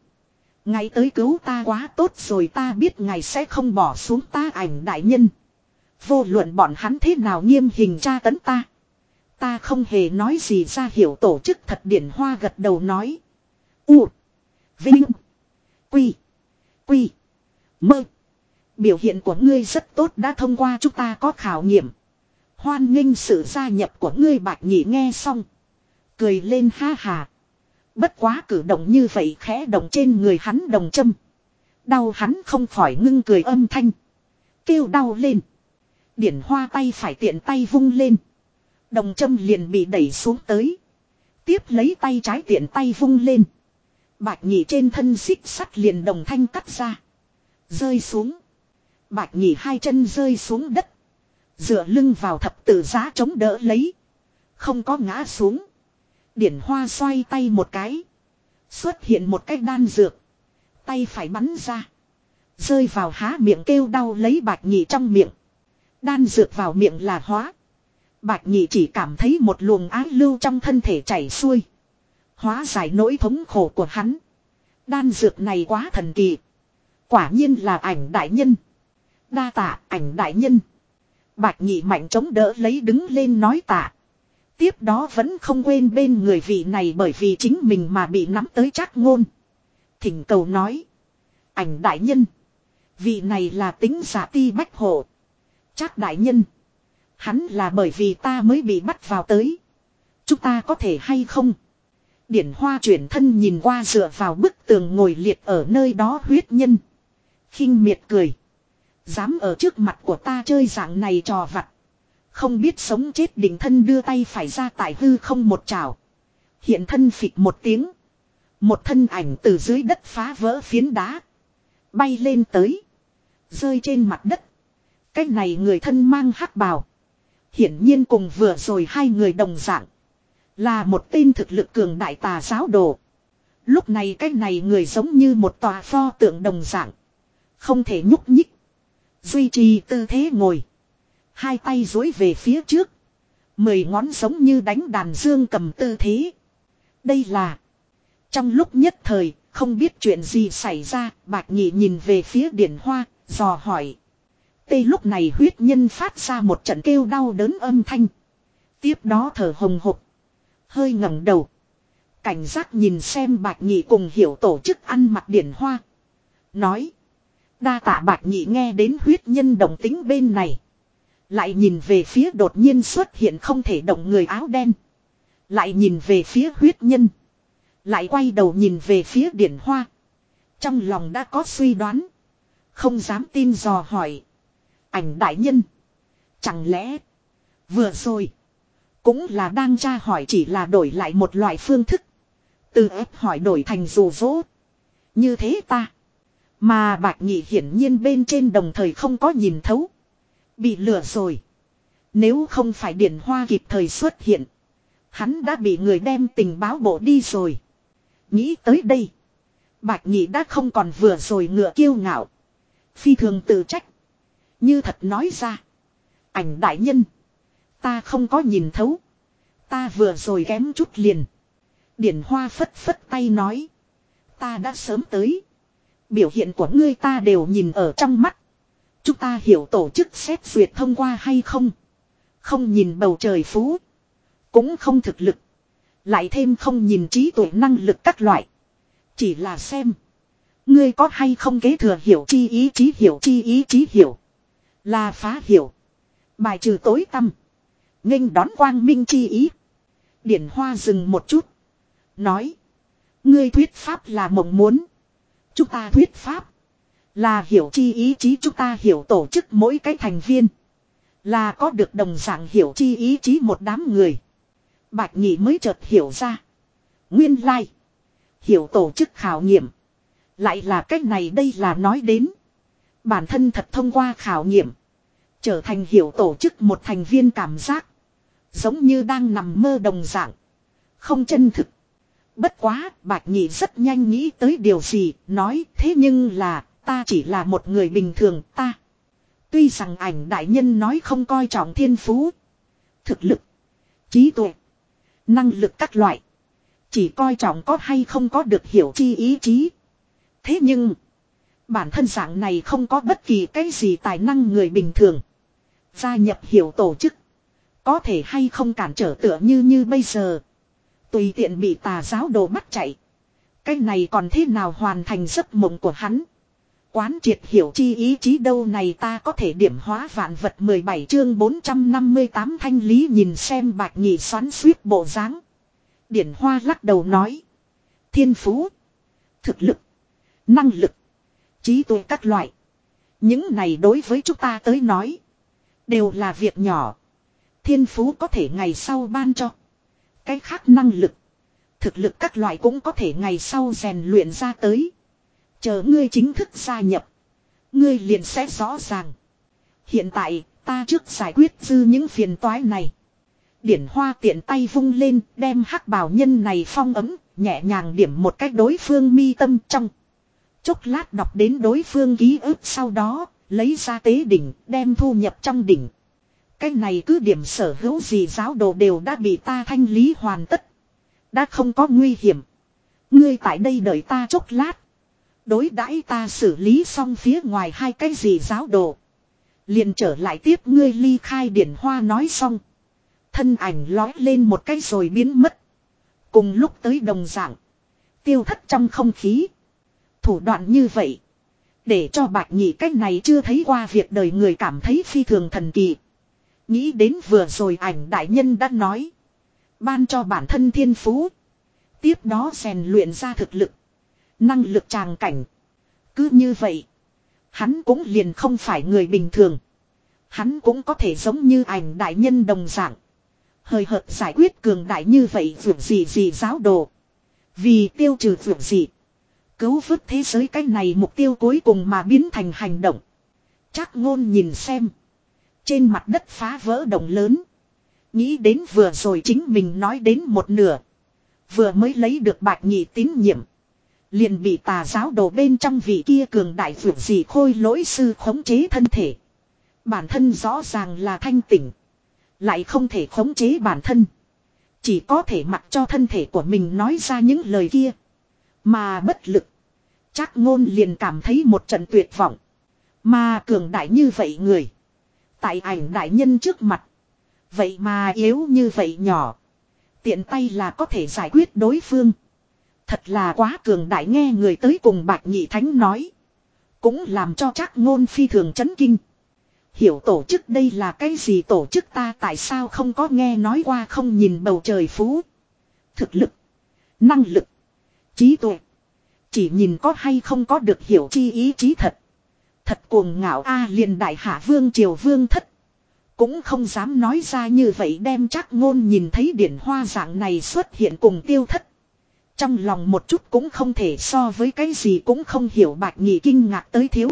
Ngày tới cứu ta quá tốt rồi ta biết ngài sẽ không bỏ xuống ta ảnh đại nhân. Vô luận bọn hắn thế nào nghiêm hình tra tấn ta. Ta không hề nói gì ra hiểu tổ chức thật điển hoa gật đầu nói. U. Vinh. Quy. Quy. Mơ. Biểu hiện của ngươi rất tốt đã thông qua chúng ta có khảo nghiệm. Hoan nghênh sự gia nhập của ngươi bạch nhị nghe xong. Cười lên ha hà. Bất quá cử động như vậy khẽ động trên người hắn đồng châm. Đau hắn không khỏi ngưng cười âm thanh. Kêu đau lên. Điển hoa tay phải tiện tay vung lên. Đồng châm liền bị đẩy xuống tới. Tiếp lấy tay trái tiện tay vung lên. Bạch nhị trên thân xích sắt liền đồng thanh cắt ra. Rơi xuống. Bạch nhị hai chân rơi xuống đất. Dựa lưng vào thập tử giá chống đỡ lấy. Không có ngã xuống. Điển hoa xoay tay một cái. Xuất hiện một cái đan dược. Tay phải bắn ra. Rơi vào há miệng kêu đau lấy bạch nhị trong miệng. Đan dược vào miệng là hóa. Bạch nhị chỉ cảm thấy một luồng ái lưu trong thân thể chảy xuôi. Hóa giải nỗi thống khổ của hắn. Đan dược này quá thần kỳ. Quả nhiên là ảnh đại nhân. Đa tạ, ảnh đại nhân. Bạch nhị mạnh chống đỡ lấy đứng lên nói tạ. Tiếp đó vẫn không quên bên người vị này bởi vì chính mình mà bị nắm tới chắc ngôn. Thỉnh cầu nói. Ảnh đại nhân. Vị này là tính giả ti bách hộ. Chắc đại nhân. Hắn là bởi vì ta mới bị bắt vào tới. Chúng ta có thể hay không? Điển hoa chuyển thân nhìn qua dựa vào bức tường ngồi liệt ở nơi đó huyết nhân. khinh miệt cười. Dám ở trước mặt của ta chơi dạng này trò vặt. Không biết sống chết đỉnh thân đưa tay phải ra tại hư không một trào. Hiện thân phịch một tiếng. Một thân ảnh từ dưới đất phá vỡ phiến đá. Bay lên tới. Rơi trên mặt đất. Cái này người thân mang hắc bào. Hiển nhiên cùng vừa rồi hai người đồng dạng. Là một tên thực lực cường đại tà giáo đồ. Lúc này cái này người giống như một tòa pho tượng đồng dạng. Không thể nhúc nhích. Duy trì tư thế ngồi. Hai tay dối về phía trước. Mười ngón giống như đánh đàn dương cầm tư thế. Đây là. Trong lúc nhất thời, không biết chuyện gì xảy ra, bạc nhị nhìn về phía điển hoa, dò hỏi. Tây lúc này huyết nhân phát ra một trận kêu đau đớn âm thanh. Tiếp đó thở hồng hộc. Hơi ngẩng đầu. Cảnh giác nhìn xem bạc nhị cùng hiểu tổ chức ăn mặc điển hoa. Nói. Đa tạ bạc nhị nghe đến huyết nhân đồng tính bên này. Lại nhìn về phía đột nhiên xuất hiện không thể động người áo đen. Lại nhìn về phía huyết nhân. Lại quay đầu nhìn về phía điển hoa. Trong lòng đã có suy đoán. Không dám tin dò hỏi. Ảnh đại nhân. Chẳng lẽ. Vừa rồi. Cũng là đang tra hỏi chỉ là đổi lại một loại phương thức. Từ ép hỏi đổi thành rủ dỗ. Như thế ta. Mà bạch nhị hiển nhiên bên trên đồng thời không có nhìn thấu. Bị lừa rồi. Nếu không phải điển hoa kịp thời xuất hiện. Hắn đã bị người đem tình báo bộ đi rồi. Nghĩ tới đây. Bạch nhị đã không còn vừa rồi ngựa kiêu ngạo. Phi thường tự trách. Như thật nói ra. Ảnh đại nhân. Ta không có nhìn thấu. Ta vừa rồi kém chút liền. Điển hoa phất phất tay nói. Ta đã sớm tới. Biểu hiện của ngươi ta đều nhìn ở trong mắt. Chúng ta hiểu tổ chức xét duyệt thông qua hay không. Không nhìn bầu trời phú. Cũng không thực lực. Lại thêm không nhìn trí tuệ năng lực các loại. Chỉ là xem. Ngươi có hay không kế thừa hiểu chi ý chí hiểu chi ý chí hiểu. Là phá hiểu. Bài trừ tối tâm. nghênh đón quang minh chi ý. Điển hoa dừng một chút. Nói. Ngươi thuyết pháp là mộng muốn. Chúng ta thuyết pháp. Là hiểu chi ý chí chúng ta hiểu tổ chức mỗi cái thành viên. Là có được đồng dạng hiểu chi ý chí một đám người. Bạch nhị mới chợt hiểu ra. Nguyên lai. Like. Hiểu tổ chức khảo nghiệm. Lại là cách này đây là nói đến. Bản thân thật thông qua khảo nghiệm. Trở thành hiểu tổ chức một thành viên cảm giác. Giống như đang nằm mơ đồng dạng. Không chân thực. Bất quá, Bạch Nhị rất nhanh nghĩ tới điều gì, nói thế nhưng là, ta chỉ là một người bình thường, ta. Tuy rằng ảnh đại nhân nói không coi trọng thiên phú, thực lực, trí tuệ, năng lực các loại. Chỉ coi trọng có hay không có được hiểu chi ý chí. Thế nhưng, bản thân dạng này không có bất kỳ cái gì tài năng người bình thường. Gia nhập hiểu tổ chức. Có thể hay không cản trở tựa như như bây giờ. Tùy tiện bị tà giáo đồ bắt chạy. Cái này còn thế nào hoàn thành giấc mộng của hắn. Quán triệt hiểu chi ý chí đâu này ta có thể điểm hóa vạn vật 17 chương 458 thanh lý nhìn xem bạch nhị xoắn suýt bộ dáng Điển Hoa lắc đầu nói. Thiên phú. Thực lực. Năng lực. Trí tuệ các loại. Những này đối với chúng ta tới nói. Đều là việc nhỏ. Thiên phú có thể ngày sau ban cho. Cái khác năng lực. Thực lực các loại cũng có thể ngày sau rèn luyện ra tới. Chờ ngươi chính thức gia nhập. Ngươi liền sẽ rõ ràng. Hiện tại, ta trước giải quyết dư những phiền toái này. Điển hoa tiện tay vung lên, đem hắc bào nhân này phong ấm, nhẹ nhàng điểm một cách đối phương mi tâm trong. Chốc lát đọc đến đối phương ký ức sau đó, lấy ra tế đỉnh, đem thu nhập trong đỉnh. Cái này cứ điểm sở hữu gì giáo đồ đều đã bị ta thanh lý hoàn tất. Đã không có nguy hiểm. Ngươi tại đây đợi ta chốc lát. Đối đãi ta xử lý xong phía ngoài hai cái gì giáo đồ. Liền trở lại tiếp ngươi ly khai điển hoa nói xong. Thân ảnh lói lên một cái rồi biến mất. Cùng lúc tới đồng dạng. Tiêu thất trong không khí. Thủ đoạn như vậy. Để cho bạch nhị cách này chưa thấy qua việc đời người cảm thấy phi thường thần kỳ. Nghĩ đến vừa rồi ảnh đại nhân đã nói. Ban cho bản thân thiên phú. Tiếp đó rèn luyện ra thực lực. Năng lực tràng cảnh. Cứ như vậy. Hắn cũng liền không phải người bình thường. Hắn cũng có thể giống như ảnh đại nhân đồng dạng. Hời hợt giải quyết cường đại như vậy vượt gì gì giáo đồ. Vì tiêu trừ vượt gì. Cứu vứt thế giới cái này mục tiêu cuối cùng mà biến thành hành động. Chắc ngôn nhìn xem. Trên mặt đất phá vỡ động lớn. Nghĩ đến vừa rồi chính mình nói đến một nửa. Vừa mới lấy được bạch nhị tín nhiệm. Liền bị tà giáo đồ bên trong vị kia cường đại vượt gì khôi lỗi sư khống chế thân thể. Bản thân rõ ràng là thanh tỉnh. Lại không thể khống chế bản thân. Chỉ có thể mặc cho thân thể của mình nói ra những lời kia. Mà bất lực. Chắc ngôn liền cảm thấy một trận tuyệt vọng. Mà cường đại như vậy người. Tại ảnh đại nhân trước mặt. Vậy mà yếu như vậy nhỏ. Tiện tay là có thể giải quyết đối phương. Thật là quá cường đại nghe người tới cùng bạch nhị thánh nói. Cũng làm cho chắc ngôn phi thường chấn kinh. Hiểu tổ chức đây là cái gì tổ chức ta tại sao không có nghe nói qua không nhìn bầu trời phú. Thực lực. Năng lực. Trí tuệ. Chỉ nhìn có hay không có được hiểu chi ý chí thật. Thật cuồng ngạo a liền đại hạ vương triều vương thất. Cũng không dám nói ra như vậy đem chắc ngôn nhìn thấy điển hoa dạng này xuất hiện cùng tiêu thất. Trong lòng một chút cũng không thể so với cái gì cũng không hiểu bạch nhị kinh ngạc tới thiếu.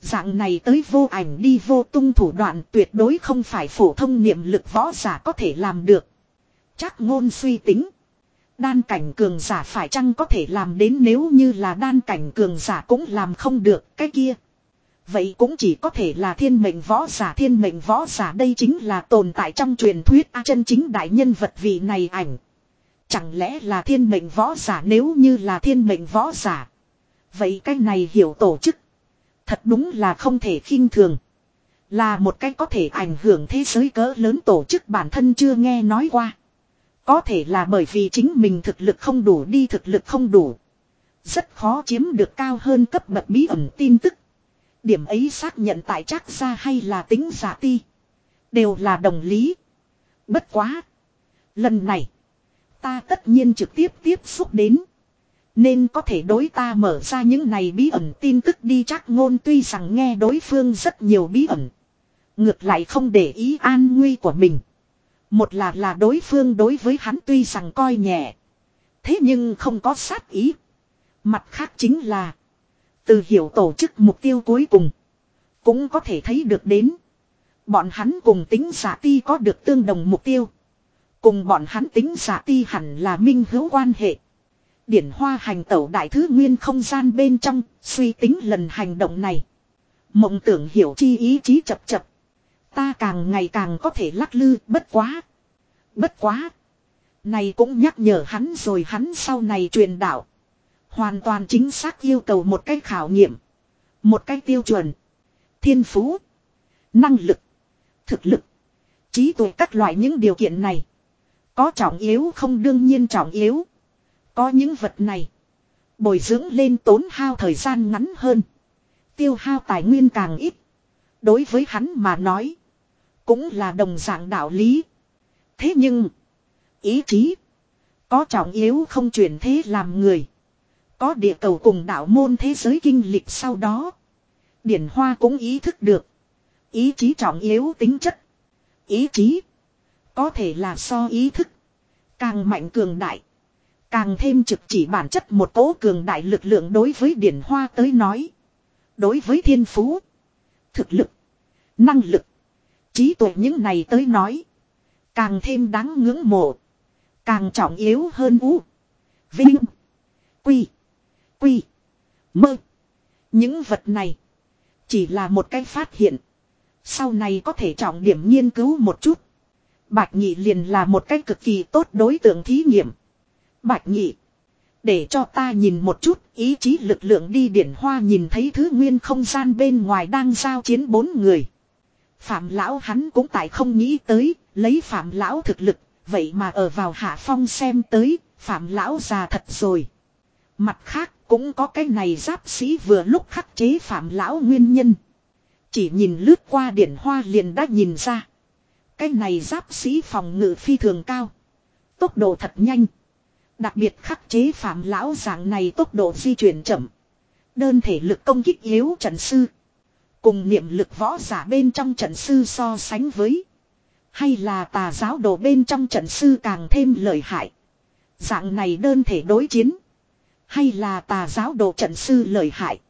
Dạng này tới vô ảnh đi vô tung thủ đoạn tuyệt đối không phải phổ thông niệm lực võ giả có thể làm được. Chắc ngôn suy tính. Đan cảnh cường giả phải chăng có thể làm đến nếu như là đan cảnh cường giả cũng làm không được cái kia. Vậy cũng chỉ có thể là thiên mệnh võ giả thiên mệnh võ giả đây chính là tồn tại trong truyền thuyết A chân chính đại nhân vật vị này ảnh. Chẳng lẽ là thiên mệnh võ giả nếu như là thiên mệnh võ giả. Vậy cái này hiểu tổ chức. Thật đúng là không thể khinh thường. Là một cách có thể ảnh hưởng thế giới cỡ lớn tổ chức bản thân chưa nghe nói qua. Có thể là bởi vì chính mình thực lực không đủ, đi thực lực không đủ. Rất khó chiếm được cao hơn cấp bậc bí ẩn tin tức. Điểm ấy xác nhận tại chắc ra hay là tính giả ti. Đều là đồng lý. Bất quá. Lần này. Ta tất nhiên trực tiếp tiếp xúc đến. Nên có thể đối ta mở ra những này bí ẩn tin tức đi chắc ngôn tuy rằng nghe đối phương rất nhiều bí ẩn. Ngược lại không để ý an nguy của mình. Một là là đối phương đối với hắn tuy rằng coi nhẹ. Thế nhưng không có sát ý. Mặt khác chính là. Từ hiểu tổ chức mục tiêu cuối cùng. Cũng có thể thấy được đến. Bọn hắn cùng tính giả ti có được tương đồng mục tiêu. Cùng bọn hắn tính giả ti hẳn là minh hữu quan hệ. Điển hoa hành tẩu đại thứ nguyên không gian bên trong, suy tính lần hành động này. Mộng tưởng hiểu chi ý chí chập chập. Ta càng ngày càng có thể lắc lư, bất quá. Bất quá. Này cũng nhắc nhở hắn rồi hắn sau này truyền đạo. Hoàn toàn chính xác yêu cầu một cái khảo nghiệm. Một cái tiêu chuẩn. Thiên phú. Năng lực. Thực lực. Trí tuệ các loại những điều kiện này. Có trọng yếu không đương nhiên trọng yếu. Có những vật này. Bồi dưỡng lên tốn hao thời gian ngắn hơn. Tiêu hao tài nguyên càng ít. Đối với hắn mà nói. Cũng là đồng dạng đạo lý. Thế nhưng. Ý chí. Có trọng yếu không chuyển thế làm người. Có địa cầu cùng đạo môn thế giới kinh lịch sau đó. Điển Hoa cũng ý thức được. Ý chí trọng yếu tính chất. Ý chí. Có thể là so ý thức. Càng mạnh cường đại. Càng thêm trực chỉ bản chất một cố cường đại lực lượng đối với Điển Hoa tới nói. Đối với thiên phú. Thực lực. Năng lực. Trí tuệ những này tới nói. Càng thêm đáng ngưỡng mộ. Càng trọng yếu hơn u. Vinh. Quy. Quy. Mơ. Những vật này. Chỉ là một cái phát hiện. Sau này có thể trọng điểm nghiên cứu một chút. Bạch nhị liền là một cái cực kỳ tốt đối tượng thí nghiệm. Bạch nhị. Để cho ta nhìn một chút ý chí lực lượng đi điển hoa nhìn thấy thứ nguyên không gian bên ngoài đang giao chiến bốn người. Phạm lão hắn cũng tại không nghĩ tới, lấy phạm lão thực lực, vậy mà ở vào hạ phong xem tới, phạm lão già thật rồi. Mặt khác cũng có cái này giáp sĩ vừa lúc khắc chế phạm lão nguyên nhân. Chỉ nhìn lướt qua điển hoa liền đã nhìn ra. Cái này giáp sĩ phòng ngự phi thường cao. Tốc độ thật nhanh. Đặc biệt khắc chế phạm lão dạng này tốc độ di chuyển chậm. Đơn thể lực công kích yếu trận sư. Cùng niệm lực võ giả bên trong trận sư so sánh với. Hay là tà giáo đồ bên trong trận sư càng thêm lợi hại. Dạng này đơn thể đối chiến. Hay là tà giáo đồ trận sư lợi hại.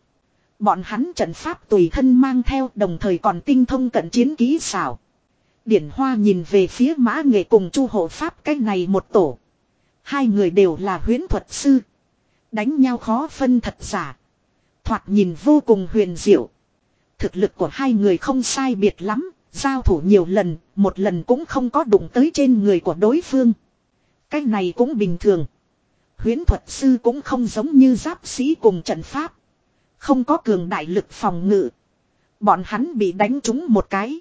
Bọn hắn trận pháp tùy thân mang theo đồng thời còn tinh thông cận chiến kỹ xảo. Điển Hoa nhìn về phía mã nghệ cùng chu hộ pháp cái này một tổ. Hai người đều là huyến thuật sư. Đánh nhau khó phân thật giả. Thoạt nhìn vô cùng huyền diệu. Thực lực của hai người không sai biệt lắm, giao thủ nhiều lần, một lần cũng không có đụng tới trên người của đối phương. Cái này cũng bình thường. Huyến thuật sư cũng không giống như giáp sĩ cùng trận pháp. Không có cường đại lực phòng ngự. Bọn hắn bị đánh trúng một cái.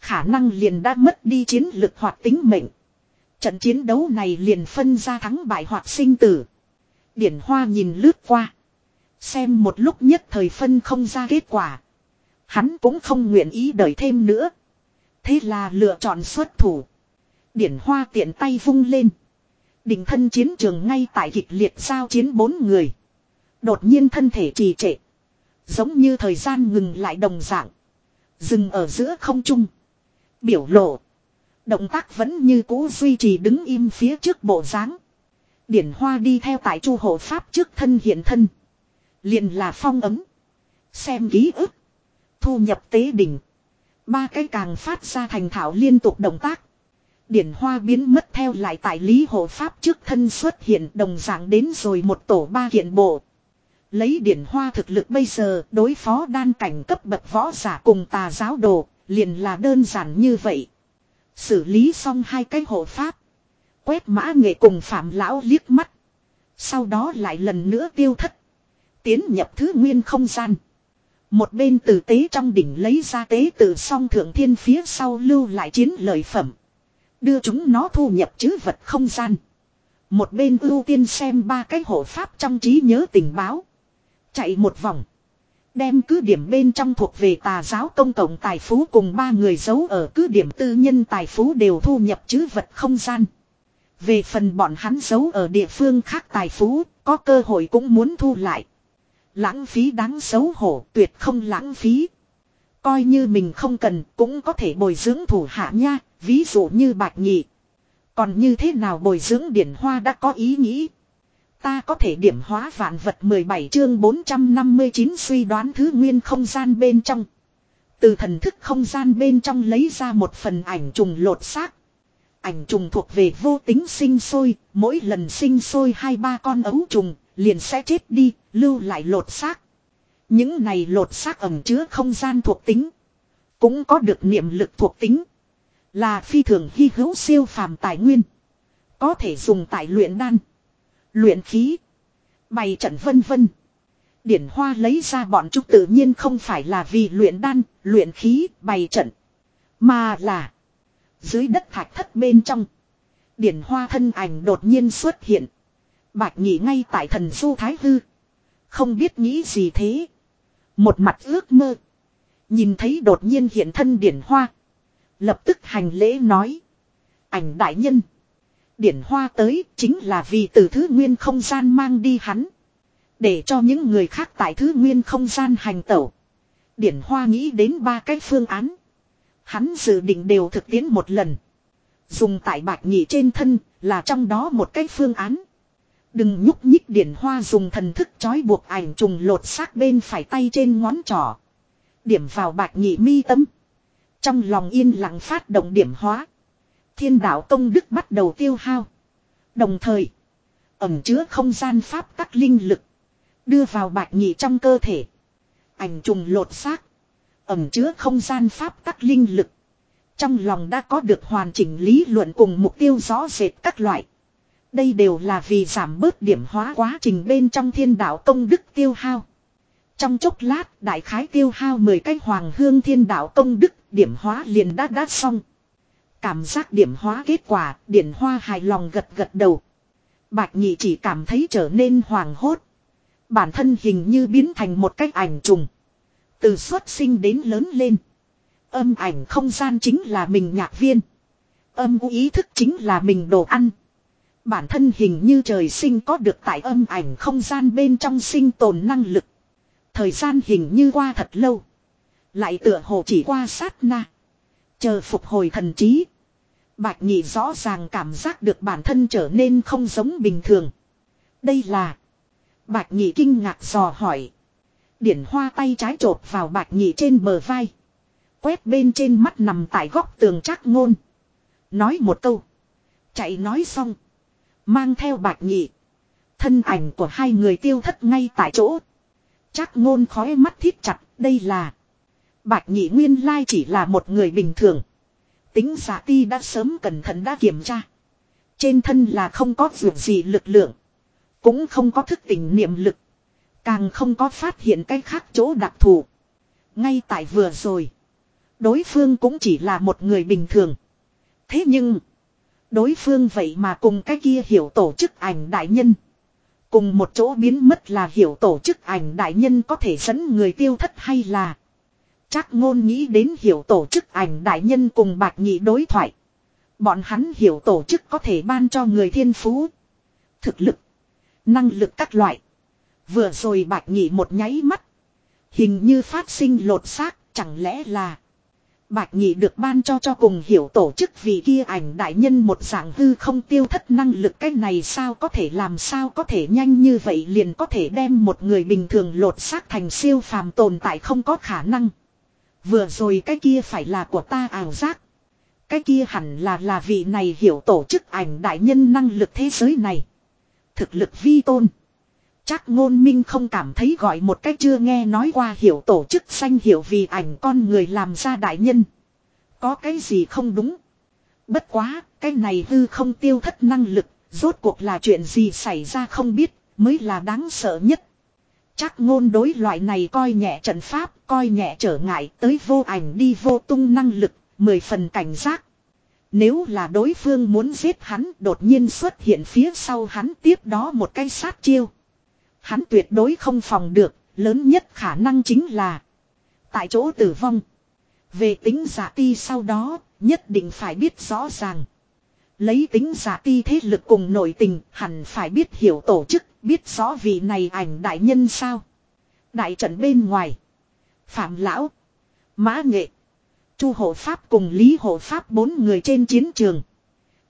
Khả năng liền đã mất đi chiến lực hoạt tính mệnh. Trận chiến đấu này liền phân ra thắng bại hoặc sinh tử. Điển Hoa nhìn lướt qua. Xem một lúc nhất thời phân không ra kết quả. Hắn cũng không nguyện ý đợi thêm nữa. Thế là lựa chọn xuất thủ. Điển Hoa tiện tay vung lên. Định thân chiến trường ngay tại kịch liệt giao chiến bốn người. Đột nhiên thân thể trì trệ. Giống như thời gian ngừng lại đồng dạng. Dừng ở giữa không trung. Biểu lộ. Động tác vẫn như cũ duy trì đứng im phía trước bộ dáng. Điển hoa đi theo tại chu hộ pháp trước thân hiện thân. liền là phong ấm. Xem ký ức. Thu nhập tế đỉnh. Ba cái càng phát ra thành thảo liên tục động tác. Điển hoa biến mất theo lại tại lý hộ pháp trước thân xuất hiện đồng dạng đến rồi một tổ ba hiện bộ. Lấy điển hoa thực lực bây giờ đối phó đan cảnh cấp bậc võ giả cùng tà giáo đồ, liền là đơn giản như vậy. Xử lý xong hai cái hộ pháp. Quét mã nghệ cùng phạm lão liếc mắt. Sau đó lại lần nữa tiêu thất. Tiến nhập thứ nguyên không gian. Một bên tử tế trong đỉnh lấy ra tế từ song thượng thiên phía sau lưu lại chiến lợi phẩm. Đưa chúng nó thu nhập chứ vật không gian. Một bên ưu tiên xem ba cái hộ pháp trong trí nhớ tình báo. Chạy một vòng. Đem cứ điểm bên trong thuộc về tà giáo công cộng tài phú cùng ba người giấu ở cứ điểm tư nhân tài phú đều thu nhập chứ vật không gian. Về phần bọn hắn giấu ở địa phương khác tài phú, có cơ hội cũng muốn thu lại. Lãng phí đáng xấu hổ, tuyệt không lãng phí. Coi như mình không cần, cũng có thể bồi dưỡng thủ hạ nha, ví dụ như bạch nhị. Còn như thế nào bồi dưỡng điển hoa đã có ý nghĩ. Ta có thể điểm hóa vạn vật 17 chương 459 suy đoán thứ nguyên không gian bên trong. Từ thần thức không gian bên trong lấy ra một phần ảnh trùng lột xác. Ảnh trùng thuộc về vô tính sinh sôi, mỗi lần sinh sôi hai ba con ấu trùng, liền sẽ chết đi, lưu lại lột xác. Những này lột xác ẩm chứa không gian thuộc tính. Cũng có được niệm lực thuộc tính. Là phi thường hy hữu siêu phàm tài nguyên. Có thể dùng tại luyện đan. Luyện khí. Bày trận vân vân. Điển hoa lấy ra bọn chúng tự nhiên không phải là vì luyện đan, luyện khí, bày trận. Mà là. Dưới đất thạch thất bên trong. Điển hoa thân ảnh đột nhiên xuất hiện. Bạch nhị ngay tại thần du thái hư. Không biết nghĩ gì thế. Một mặt ước mơ. Nhìn thấy đột nhiên hiện thân điển hoa. Lập tức hành lễ nói. Ảnh đại nhân. Điển hoa tới chính là vì từ thứ nguyên không gian mang đi hắn. Để cho những người khác tại thứ nguyên không gian hành tẩu. Điển hoa nghĩ đến ba cái phương án. Hắn dự định đều thực tiến một lần. Dùng tại bạch nhị trên thân là trong đó một cái phương án. Đừng nhúc nhích điển hoa dùng thần thức trói buộc ảnh trùng lột xác bên phải tay trên ngón trỏ. Điểm vào bạch nhị mi tâm. Trong lòng yên lặng phát động điểm hóa. Thiên đạo công đức bắt đầu tiêu hao. Đồng thời. Ẩm chứa không gian pháp tắc linh lực. Đưa vào bạch nhị trong cơ thể. Ảnh trùng lột xác. Ẩm chứa không gian pháp tắc linh lực. Trong lòng đã có được hoàn chỉnh lý luận cùng mục tiêu rõ rệt các loại. Đây đều là vì giảm bớt điểm hóa quá trình bên trong thiên đạo công đức tiêu hao. Trong chốc lát, đại khái tiêu hao 10 cái hoàng hương thiên đạo công đức điểm hóa liền đã đã xong. Cảm giác điểm hóa kết quả, điển hoa hài lòng gật gật đầu. Bạch nhị chỉ cảm thấy trở nên hoàng hốt. Bản thân hình như biến thành một cái ảnh trùng. Từ xuất sinh đến lớn lên. Âm ảnh không gian chính là mình nhạc viên. Âm ý thức chính là mình đồ ăn. Bản thân hình như trời sinh có được tại âm ảnh không gian bên trong sinh tồn năng lực. Thời gian hình như qua thật lâu. Lại tựa hồ chỉ qua sát na. Chờ phục hồi thần trí. Bạch nhị rõ ràng cảm giác được bản thân trở nên không giống bình thường. Đây là. Bạch nhị kinh ngạc dò hỏi. Điển hoa tay trái trột vào bạch nhị trên bờ vai. Quét bên trên mắt nằm tại góc tường chắc ngôn. Nói một câu. Chạy nói xong. Mang theo bạch nhị. Thân ảnh của hai người tiêu thất ngay tại chỗ. Chắc ngôn khói mắt thiết chặt. Đây là. Bạch nhị nguyên lai chỉ là một người bình thường. Tính giả ti đã sớm cẩn thận đã kiểm tra. Trên thân là không có dụng gì lực lượng. Cũng không có thức tỉnh niệm lực. Càng không có phát hiện cái khác chỗ đặc thù. Ngay tại vừa rồi. Đối phương cũng chỉ là một người bình thường. Thế nhưng. Đối phương vậy mà cùng cái kia hiểu tổ chức ảnh đại nhân. Cùng một chỗ biến mất là hiểu tổ chức ảnh đại nhân có thể dẫn người tiêu thất hay là. Chắc ngôn nghĩ đến hiểu tổ chức ảnh đại nhân cùng bạch nhị đối thoại. Bọn hắn hiểu tổ chức có thể ban cho người thiên phú. Thực lực. Năng lực các loại. Vừa rồi bạch nhị một nháy mắt. Hình như phát sinh lột xác, chẳng lẽ là. Bạch nhị được ban cho cho cùng hiểu tổ chức vì kia ảnh đại nhân một dạng hư không tiêu thất năng lực cái này sao có thể làm sao có thể nhanh như vậy liền có thể đem một người bình thường lột xác thành siêu phàm tồn tại không có khả năng. Vừa rồi cái kia phải là của ta ảo giác. Cái kia hẳn là là vị này hiểu tổ chức ảnh đại nhân năng lực thế giới này. Thực lực vi tôn. Chắc ngôn minh không cảm thấy gọi một cách chưa nghe nói qua hiểu tổ chức xanh hiểu vì ảnh con người làm ra đại nhân. Có cái gì không đúng. Bất quá, cái này hư không tiêu thất năng lực, rốt cuộc là chuyện gì xảy ra không biết, mới là đáng sợ nhất. Chắc ngôn đối loại này coi nhẹ trận pháp, coi nhẹ trở ngại tới vô ảnh đi vô tung năng lực, mười phần cảnh giác. Nếu là đối phương muốn giết hắn đột nhiên xuất hiện phía sau hắn tiếp đó một cái sát chiêu. Hắn tuyệt đối không phòng được, lớn nhất khả năng chính là tại chỗ tử vong. Về tính giả ti sau đó, nhất định phải biết rõ ràng. Lấy tính giả ti thế lực cùng nội tình hẳn phải biết hiểu tổ chức, biết rõ vị này ảnh đại nhân sao. Đại trận bên ngoài. Phạm Lão. Mã Nghệ. Chu hộ Pháp cùng Lý hộ Pháp bốn người trên chiến trường.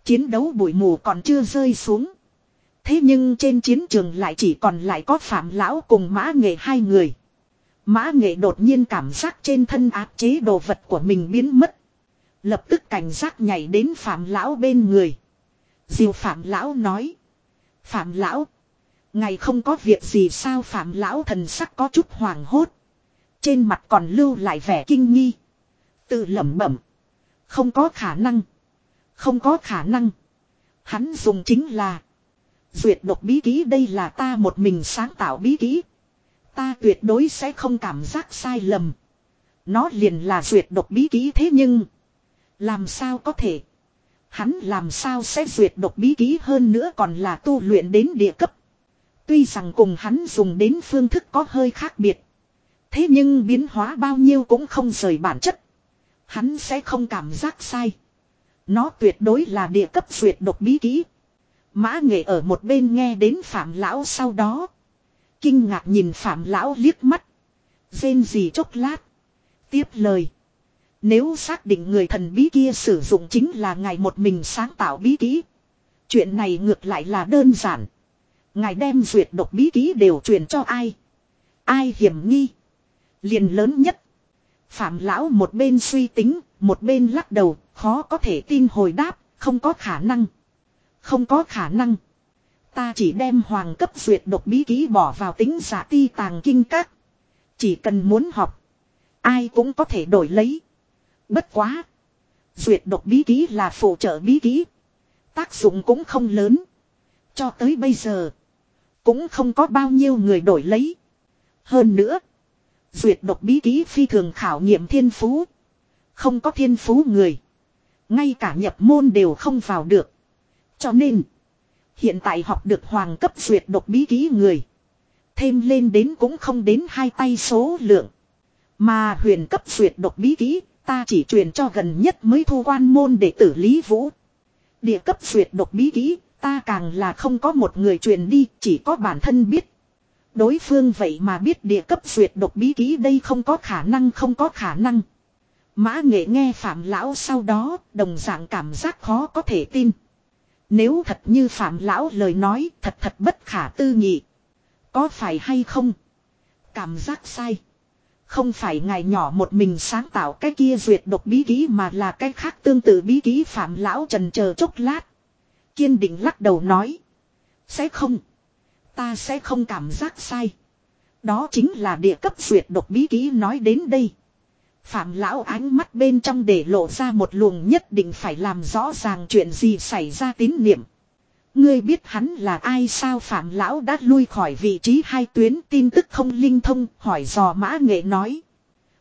Chiến đấu bụi mù còn chưa rơi xuống. Thế nhưng trên chiến trường lại chỉ còn lại có Phạm Lão cùng Mã Nghệ hai người. Mã Nghệ đột nhiên cảm giác trên thân áp chế đồ vật của mình biến mất. Lập tức cảnh giác nhảy đến Phạm Lão bên người. Diều Phạm Lão nói. Phạm Lão. Ngày không có việc gì sao Phạm Lão thần sắc có chút hoảng hốt. Trên mặt còn lưu lại vẻ kinh nghi. Tự lẩm bẩm. Không có khả năng. Không có khả năng. Hắn dùng chính là. Duyệt độc bí ký đây là ta một mình sáng tạo bí ký Ta tuyệt đối sẽ không cảm giác sai lầm. Nó liền là duyệt độc bí ký thế nhưng. Làm sao có thể. Hắn làm sao sẽ duyệt độc bí ký hơn nữa còn là tu luyện đến địa cấp. Tuy rằng cùng hắn dùng đến phương thức có hơi khác biệt. Thế nhưng biến hóa bao nhiêu cũng không rời bản chất. Hắn sẽ không cảm giác sai. Nó tuyệt đối là địa cấp duyệt độc bí kỹ. Mã nghệ ở một bên nghe đến phạm lão sau đó. Kinh ngạc nhìn phạm lão liếc mắt. Rên gì chốc lát. Tiếp lời. Nếu xác định người thần bí kia sử dụng chính là ngài một mình sáng tạo bí kỹ. Chuyện này ngược lại là đơn giản. Ngài đem duyệt độc bí ký đều truyền cho ai. Ai hiểm nghi. Liền lớn nhất. Phạm lão một bên suy tính, một bên lắc đầu, khó có thể tin hồi đáp, không có khả năng. Không có khả năng. Ta chỉ đem hoàng cấp duyệt độc bí ký bỏ vào tính giả ti tàng kinh các. Chỉ cần muốn học. Ai cũng có thể đổi lấy. Bất quá. Duyệt độc bí ký là phụ trợ bí ký, Tác dụng cũng không lớn. Cho tới bây giờ. Cũng không có bao nhiêu người đổi lấy. Hơn nữa. Duyệt độc bí ký phi thường khảo nghiệm thiên phú. Không có thiên phú người. Ngay cả nhập môn đều không vào được. Cho nên. Hiện tại học được hoàng cấp duyệt độc bí ký người. Thêm lên đến cũng không đến hai tay số lượng. Mà huyền cấp duyệt độc bí ký, ta chỉ truyền cho gần nhất mới thu quan môn để tử Lý Vũ. Địa cấp duyệt độc bí ký ta càng là không có một người truyền đi, chỉ có bản thân biết. Đối phương vậy mà biết địa cấp duyệt độc bí ký đây không có khả năng, không có khả năng. Mã nghệ nghe phạm lão sau đó, đồng dạng cảm giác khó có thể tin. Nếu thật như phạm lão lời nói, thật thật bất khả tư nghị. Có phải hay không? Cảm giác sai. Không phải ngài nhỏ một mình sáng tạo cái kia duyệt độc bí ký mà là cái khác tương tự bí ký phạm lão trần chờ chốc lát. Kiên định lắc đầu nói. Sẽ không. Ta sẽ không cảm giác sai. Đó chính là địa cấp duyệt độc bí ký nói đến đây. Phạm lão ánh mắt bên trong để lộ ra một luồng nhất định phải làm rõ ràng chuyện gì xảy ra tín niệm. Ngươi biết hắn là ai sao phạm lão đã lui khỏi vị trí hai tuyến tin tức không linh thông hỏi dò mã nghệ nói.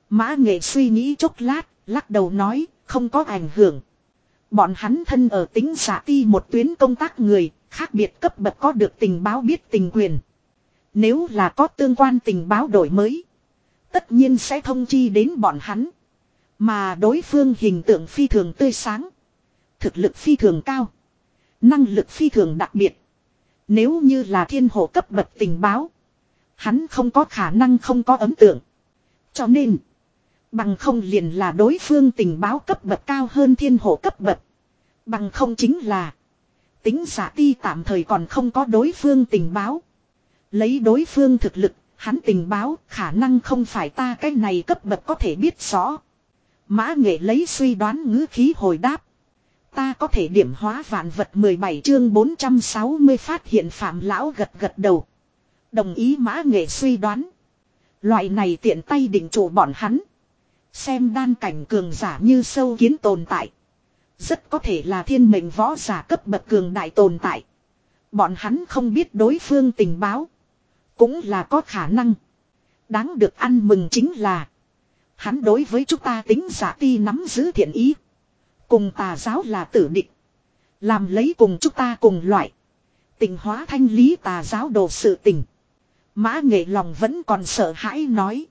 Mã nghệ suy nghĩ chốc lát, lắc đầu nói, không có ảnh hưởng. Bọn hắn thân ở tính giả ti một tuyến công tác người, khác biệt cấp bậc có được tình báo biết tình quyền. Nếu là có tương quan tình báo đổi mới, tất nhiên sẽ thông chi đến bọn hắn. Mà đối phương hình tượng phi thường tươi sáng, thực lực phi thường cao, năng lực phi thường đặc biệt. Nếu như là thiên hộ cấp bậc tình báo, hắn không có khả năng không có ấn tượng. Cho nên, Bằng không liền là đối phương tình báo cấp bậc cao hơn thiên hộ cấp bậc. Bằng không chính là. Tính giả ti tạm thời còn không có đối phương tình báo. Lấy đối phương thực lực, hắn tình báo khả năng không phải ta cái này cấp bậc có thể biết rõ. Mã nghệ lấy suy đoán ngữ khí hồi đáp. Ta có thể điểm hóa vạn vật 17 chương 460 phát hiện phạm lão gật gật đầu. Đồng ý mã nghệ suy đoán. Loại này tiện tay định chủ bọn hắn. Xem đan cảnh cường giả như sâu kiến tồn tại. Rất có thể là thiên mệnh võ giả cấp bậc cường đại tồn tại. Bọn hắn không biết đối phương tình báo. Cũng là có khả năng. Đáng được ăn mừng chính là. Hắn đối với chúng ta tính giả ti nắm giữ thiện ý. Cùng tà giáo là tử địch. Làm lấy cùng chúng ta cùng loại. Tình hóa thanh lý tà giáo đồ sự tình. Mã nghệ lòng vẫn còn sợ hãi nói.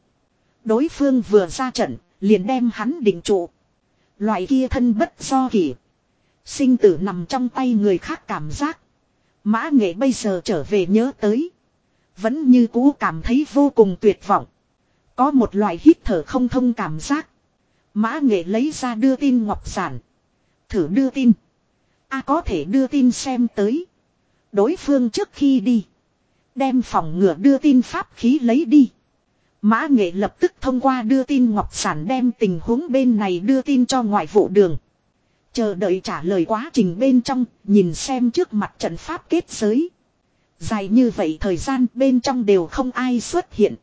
Đối phương vừa ra trận, liền đem hắn định trụ. Loại kia thân bất do kỷ. Sinh tử nằm trong tay người khác cảm giác. Mã nghệ bây giờ trở về nhớ tới. Vẫn như cũ cảm thấy vô cùng tuyệt vọng. Có một loại hít thở không thông cảm giác. Mã nghệ lấy ra đưa tin ngọc giản. Thử đưa tin. a có thể đưa tin xem tới. Đối phương trước khi đi. Đem phòng ngựa đưa tin pháp khí lấy đi. Mã nghệ lập tức thông qua đưa tin ngọc sản đem tình huống bên này đưa tin cho ngoại vụ đường. Chờ đợi trả lời quá trình bên trong, nhìn xem trước mặt trận pháp kết giới. Dài như vậy thời gian bên trong đều không ai xuất hiện.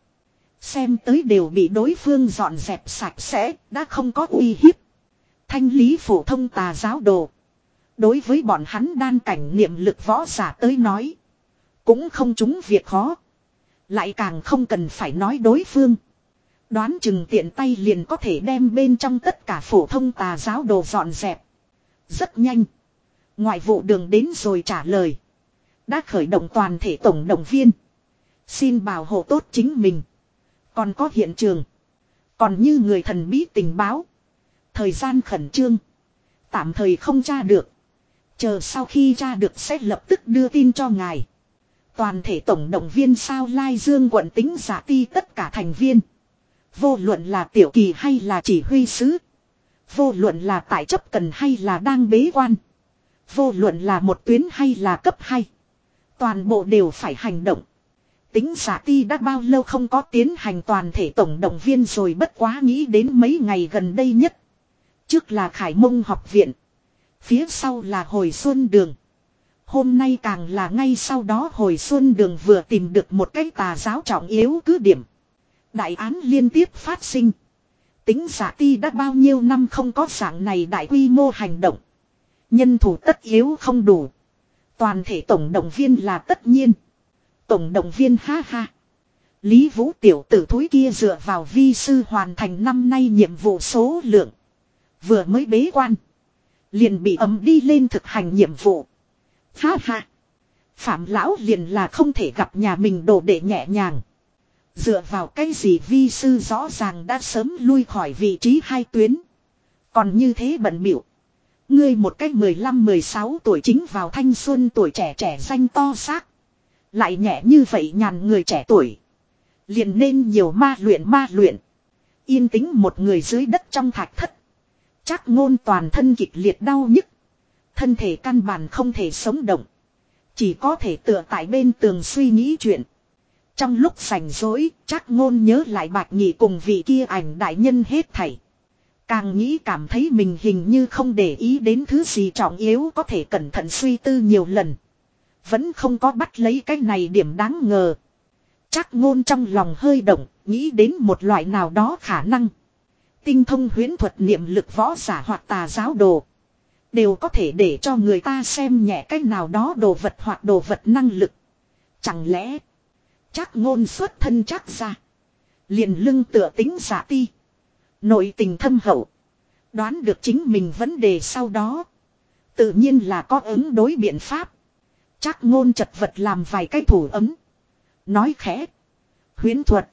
Xem tới đều bị đối phương dọn dẹp sạch sẽ, đã không có uy hiếp. Thanh lý phổ thông tà giáo đồ. Đối với bọn hắn đan cảnh niệm lực võ giả tới nói. Cũng không trúng việc khó. Lại càng không cần phải nói đối phương. Đoán chừng tiện tay liền có thể đem bên trong tất cả phổ thông tà giáo đồ dọn dẹp. Rất nhanh. Ngoại vụ đường đến rồi trả lời. Đã khởi động toàn thể tổng động viên. Xin bảo hộ tốt chính mình. Còn có hiện trường. Còn như người thần bí tình báo. Thời gian khẩn trương. Tạm thời không tra được. Chờ sau khi tra được sẽ lập tức đưa tin cho ngài. Toàn thể tổng động viên sao Lai Dương quận tính giả ti tất cả thành viên. Vô luận là tiểu kỳ hay là chỉ huy sứ. Vô luận là tại chấp cần hay là đang bế quan. Vô luận là một tuyến hay là cấp hay. Toàn bộ đều phải hành động. Tính giả ti đã bao lâu không có tiến hành toàn thể tổng động viên rồi bất quá nghĩ đến mấy ngày gần đây nhất. Trước là Khải Mông học viện. Phía sau là hồi xuân đường. Hôm nay càng là ngay sau đó hồi xuân đường vừa tìm được một cái tà giáo trọng yếu cứ điểm. Đại án liên tiếp phát sinh. Tính giả ti đã bao nhiêu năm không có dạng này đại quy mô hành động. Nhân thủ tất yếu không đủ. Toàn thể tổng động viên là tất nhiên. Tổng động viên ha ha. Lý Vũ tiểu tử thúi kia dựa vào vi sư hoàn thành năm nay nhiệm vụ số lượng. Vừa mới bế quan. Liền bị ấm đi lên thực hành nhiệm vụ. Ha ha. Phạm lão liền là không thể gặp nhà mình đổ để nhẹ nhàng. Dựa vào cái gì vi sư rõ ràng đã sớm lui khỏi vị trí hai tuyến. Còn như thế bận biểu. Ngươi một cách 15-16 tuổi chính vào thanh xuân tuổi trẻ trẻ danh to xác. Lại nhẹ như vậy nhàn người trẻ tuổi. Liền nên nhiều ma luyện ma luyện. Yên tĩnh một người dưới đất trong thạch thất. Chắc ngôn toàn thân kịch liệt đau nhức. Thân thể căn bản không thể sống động. Chỉ có thể tựa tại bên tường suy nghĩ chuyện. Trong lúc sành rỗi, chắc ngôn nhớ lại bạch nhị cùng vị kia ảnh đại nhân hết thảy. Càng nghĩ cảm thấy mình hình như không để ý đến thứ gì trọng yếu có thể cẩn thận suy tư nhiều lần. Vẫn không có bắt lấy cái này điểm đáng ngờ. Chắc ngôn trong lòng hơi động, nghĩ đến một loại nào đó khả năng. Tinh thông huyến thuật niệm lực võ giả hoặc tà giáo đồ. Đều có thể để cho người ta xem nhẹ cách nào đó đồ vật hoặc đồ vật năng lực. Chẳng lẽ, chắc ngôn xuất thân chắc ra. Liền lưng tựa tính giả ti. Nội tình thâm hậu. Đoán được chính mình vấn đề sau đó. Tự nhiên là có ứng đối biện pháp. Chắc ngôn chật vật làm vài cái thủ ấm. Nói khẽ. Huyến thuật.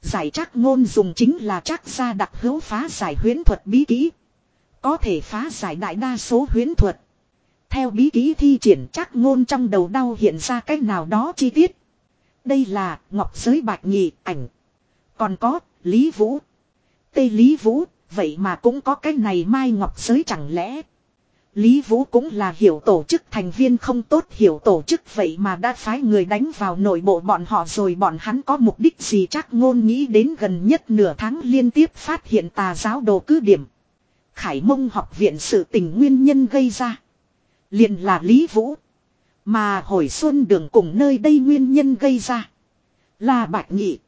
Giải chắc ngôn dùng chính là chắc ra đặc hữu phá giải huyến thuật bí kỹ. Có thể phá giải đại đa số huyến thuật. Theo bí ký thi triển chắc ngôn trong đầu đau hiện ra cách nào đó chi tiết. Đây là ngọc giới bạch nhị ảnh. Còn có Lý Vũ. Tây Lý Vũ, vậy mà cũng có cái này mai ngọc giới chẳng lẽ. Lý Vũ cũng là hiểu tổ chức thành viên không tốt hiểu tổ chức vậy mà đã phái người đánh vào nội bộ bọn họ rồi bọn hắn có mục đích gì chắc ngôn nghĩ đến gần nhất nửa tháng liên tiếp phát hiện tà giáo đồ cứ điểm. Khải mông học viện sự tình nguyên nhân gây ra. liền là Lý Vũ. Mà hồi xuân đường cùng nơi đây nguyên nhân gây ra. Là bạch nhị.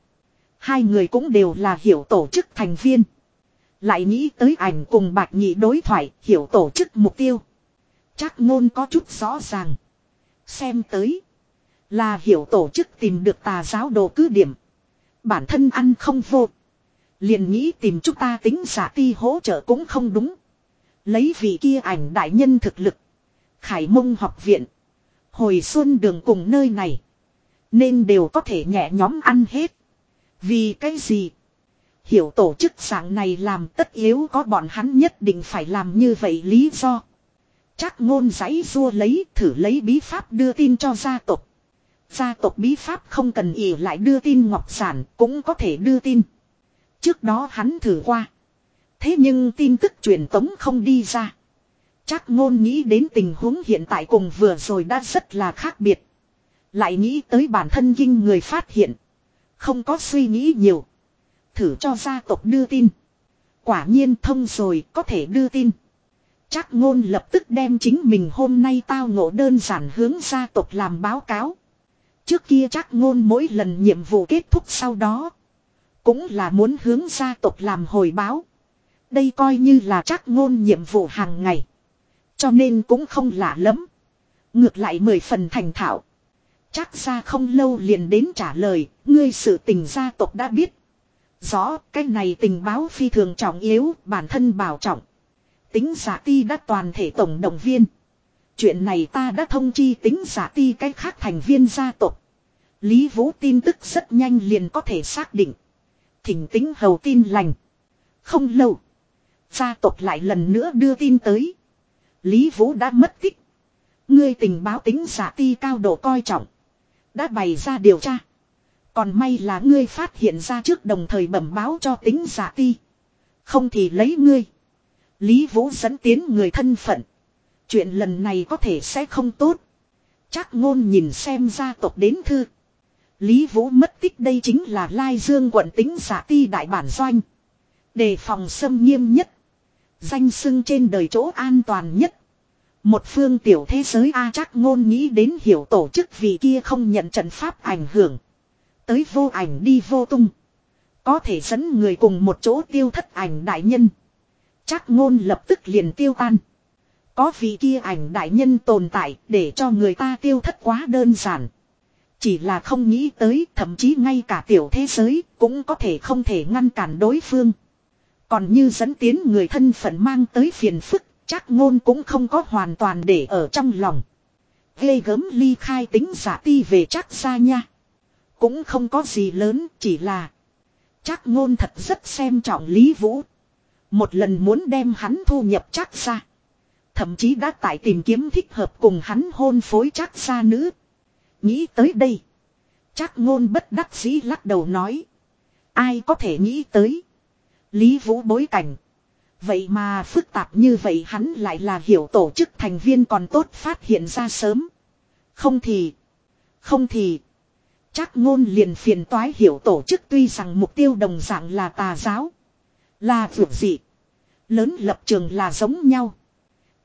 Hai người cũng đều là hiểu tổ chức thành viên. Lại nghĩ tới ảnh cùng bạch nhị đối thoại, hiểu tổ chức mục tiêu. Chắc ngôn có chút rõ ràng. Xem tới. Là hiểu tổ chức tìm được tà giáo đồ cứ điểm. Bản thân ăn không vô. Liền nghĩ tìm chúng ta tính giả ti hỗ trợ cũng không đúng. Lấy vị kia ảnh đại nhân thực lực. Khải mông học viện. Hồi xuân đường cùng nơi này. Nên đều có thể nhẹ nhóm ăn hết. Vì cái gì? Hiểu tổ chức dạng này làm tất yếu có bọn hắn nhất định phải làm như vậy lý do. Chắc ngôn giấy rua lấy, thử lấy bí pháp đưa tin cho gia tộc. Gia tộc bí pháp không cần ỉ lại đưa tin ngọc sản cũng có thể đưa tin. Trước đó hắn thử qua. Thế nhưng tin tức truyền tống không đi ra. Chắc ngôn nghĩ đến tình huống hiện tại cùng vừa rồi đã rất là khác biệt. Lại nghĩ tới bản thân kinh người phát hiện. Không có suy nghĩ nhiều. Thử cho gia tộc đưa tin. Quả nhiên thông rồi, có thể đưa tin. Chắc ngôn lập tức đem chính mình hôm nay tao ngộ đơn giản hướng gia tộc làm báo cáo. Trước kia chắc ngôn mỗi lần nhiệm vụ kết thúc sau đó. Cũng là muốn hướng gia tộc làm hồi báo. Đây coi như là chắc ngôn nhiệm vụ hàng ngày. Cho nên cũng không lạ lắm. Ngược lại mười phần thành thạo. Chắc ra không lâu liền đến trả lời, ngươi sự tình gia tộc đã biết. Rõ, cái này tình báo phi thường trọng yếu, bản thân bảo trọng. Tính giả ti đã toàn thể tổng động viên. Chuyện này ta đã thông chi tính giả ti cái khác thành viên gia tộc. Lý Vũ tin tức rất nhanh liền có thể xác định. Thỉnh tính hầu tin lành. Không lâu. Gia tộc lại lần nữa đưa tin tới. Lý Vũ đã mất tích. Ngươi tình báo tính giả ti cao độ coi trọng. Đã bày ra điều tra. Còn may là ngươi phát hiện ra trước đồng thời bẩm báo cho tính giả ti. Không thì lấy ngươi. Lý Vũ dẫn tiến người thân phận. Chuyện lần này có thể sẽ không tốt. Chắc ngôn nhìn xem gia tộc đến thư. Lý Vũ mất tích đây chính là Lai Dương quận tính giả ti đại bản doanh. Đề phòng xâm nghiêm nhất. Danh sưng trên đời chỗ an toàn nhất. Một phương tiểu thế giới A chắc ngôn nghĩ đến hiểu tổ chức vì kia không nhận trận pháp ảnh hưởng. Tới vô ảnh đi vô tung. Có thể dẫn người cùng một chỗ tiêu thất ảnh đại nhân. Chắc ngôn lập tức liền tiêu tan. Có vị kia ảnh đại nhân tồn tại để cho người ta tiêu thất quá đơn giản. Chỉ là không nghĩ tới thậm chí ngay cả tiểu thế giới cũng có thể không thể ngăn cản đối phương. Còn như dẫn tiến người thân phận mang tới phiền phức, chắc ngôn cũng không có hoàn toàn để ở trong lòng. Ghê gớm ly khai tính giả ti về chắc ra nha. Cũng không có gì lớn, chỉ là chắc ngôn thật rất xem trọng Lý Vũ. Một lần muốn đem hắn thu nhập chắc ra. Thậm chí đã tại tìm kiếm thích hợp cùng hắn hôn phối chắc ra nữ. Nghĩ tới đây. Chắc ngôn bất đắc dĩ lắc đầu nói. Ai có thể nghĩ tới. Lý Vũ bối cảnh. Vậy mà phức tạp như vậy hắn lại là hiểu tổ chức thành viên còn tốt phát hiện ra sớm. Không thì. Không thì. Chắc ngôn liền phiền toái hiểu tổ chức tuy rằng mục tiêu đồng dạng là tà giáo. Là vượt dị. Lớn lập trường là giống nhau.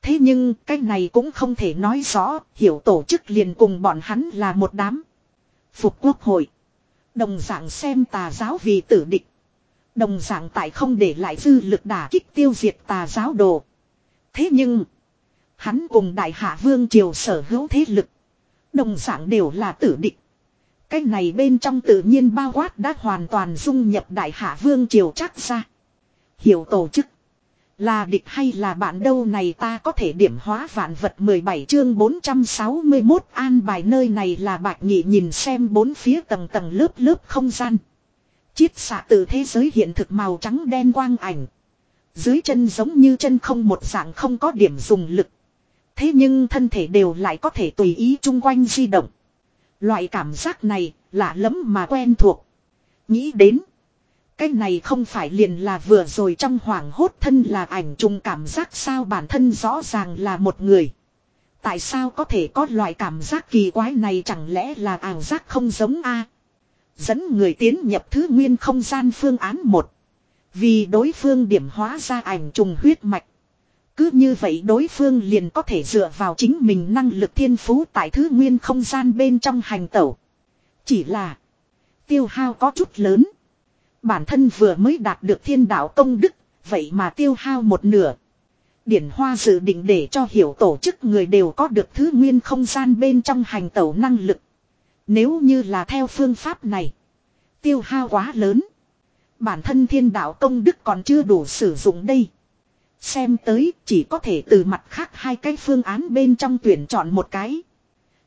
Thế nhưng, cái này cũng không thể nói rõ, hiểu tổ chức liền cùng bọn hắn là một đám. Phục quốc hội. Đồng dạng xem tà giáo vì tử địch. Đồng dạng tại không để lại dư lực đả kích tiêu diệt tà giáo đồ. Thế nhưng. Hắn cùng đại hạ vương triều sở hữu thế lực. Đồng dạng đều là tử địch. Cái này bên trong tự nhiên bao quát đã hoàn toàn dung nhập đại hạ vương triều chắc ra. Hiểu tổ chức. Là địch hay là bạn đâu này ta có thể điểm hóa vạn vật 17 chương 461 an bài nơi này là bạch nhị nhìn xem bốn phía tầng tầng lớp lớp không gian. Chiết xạ từ thế giới hiện thực màu trắng đen quang ảnh. Dưới chân giống như chân không một dạng không có điểm dùng lực. Thế nhưng thân thể đều lại có thể tùy ý chung quanh di động. Loại cảm giác này lạ lắm mà quen thuộc. Nghĩ đến. Cái này không phải liền là vừa rồi trong hoảng hốt thân là ảnh trùng cảm giác sao bản thân rõ ràng là một người. Tại sao có thể có loại cảm giác kỳ quái này chẳng lẽ là ảo giác không giống a Dẫn người tiến nhập thứ nguyên không gian phương án một Vì đối phương điểm hóa ra ảnh trùng huyết mạch. Cứ như vậy đối phương liền có thể dựa vào chính mình năng lực thiên phú tại thứ nguyên không gian bên trong hành tẩu. Chỉ là tiêu hao có chút lớn. Bản thân vừa mới đạt được thiên đạo công đức, vậy mà tiêu hao một nửa. Điển Hoa dự định để cho hiểu tổ chức người đều có được thứ nguyên không gian bên trong hành tẩu năng lực. Nếu như là theo phương pháp này, tiêu hao quá lớn. Bản thân thiên đạo công đức còn chưa đủ sử dụng đây. Xem tới chỉ có thể từ mặt khác hai cái phương án bên trong tuyển chọn một cái.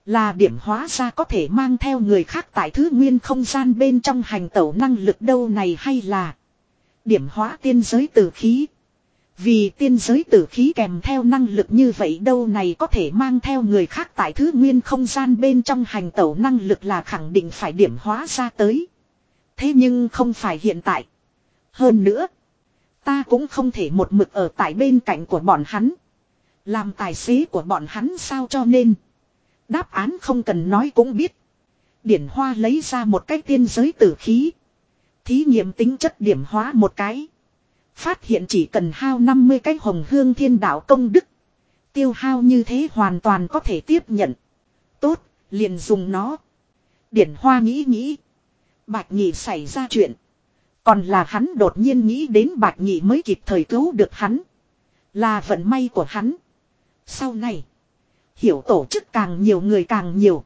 Là điểm hóa ra có thể mang theo người khác tại thứ nguyên không gian bên trong hành tẩu năng lực đâu này hay là điểm hóa tiên giới tử khí. Vì tiên giới tử khí kèm theo năng lực như vậy đâu này có thể mang theo người khác tại thứ nguyên không gian bên trong hành tẩu năng lực là khẳng định phải điểm hóa ra tới. Thế nhưng không phải hiện tại. Hơn nữa. Ta cũng không thể một mực ở tại bên cạnh của bọn hắn. Làm tài xế của bọn hắn sao cho nên. Đáp án không cần nói cũng biết. Điển Hoa lấy ra một cái tiên giới tử khí. Thí nghiệm tính chất điểm hóa một cái. Phát hiện chỉ cần hao 50 cái hồng hương thiên đạo công đức. Tiêu hao như thế hoàn toàn có thể tiếp nhận. Tốt, liền dùng nó. Điển Hoa nghĩ nghĩ. Bạch Nhị xảy ra chuyện. Còn là hắn đột nhiên nghĩ đến Bạch Nhị mới kịp thời cứu được hắn. Là vận may của hắn. Sau này. Hiểu tổ chức càng nhiều người càng nhiều.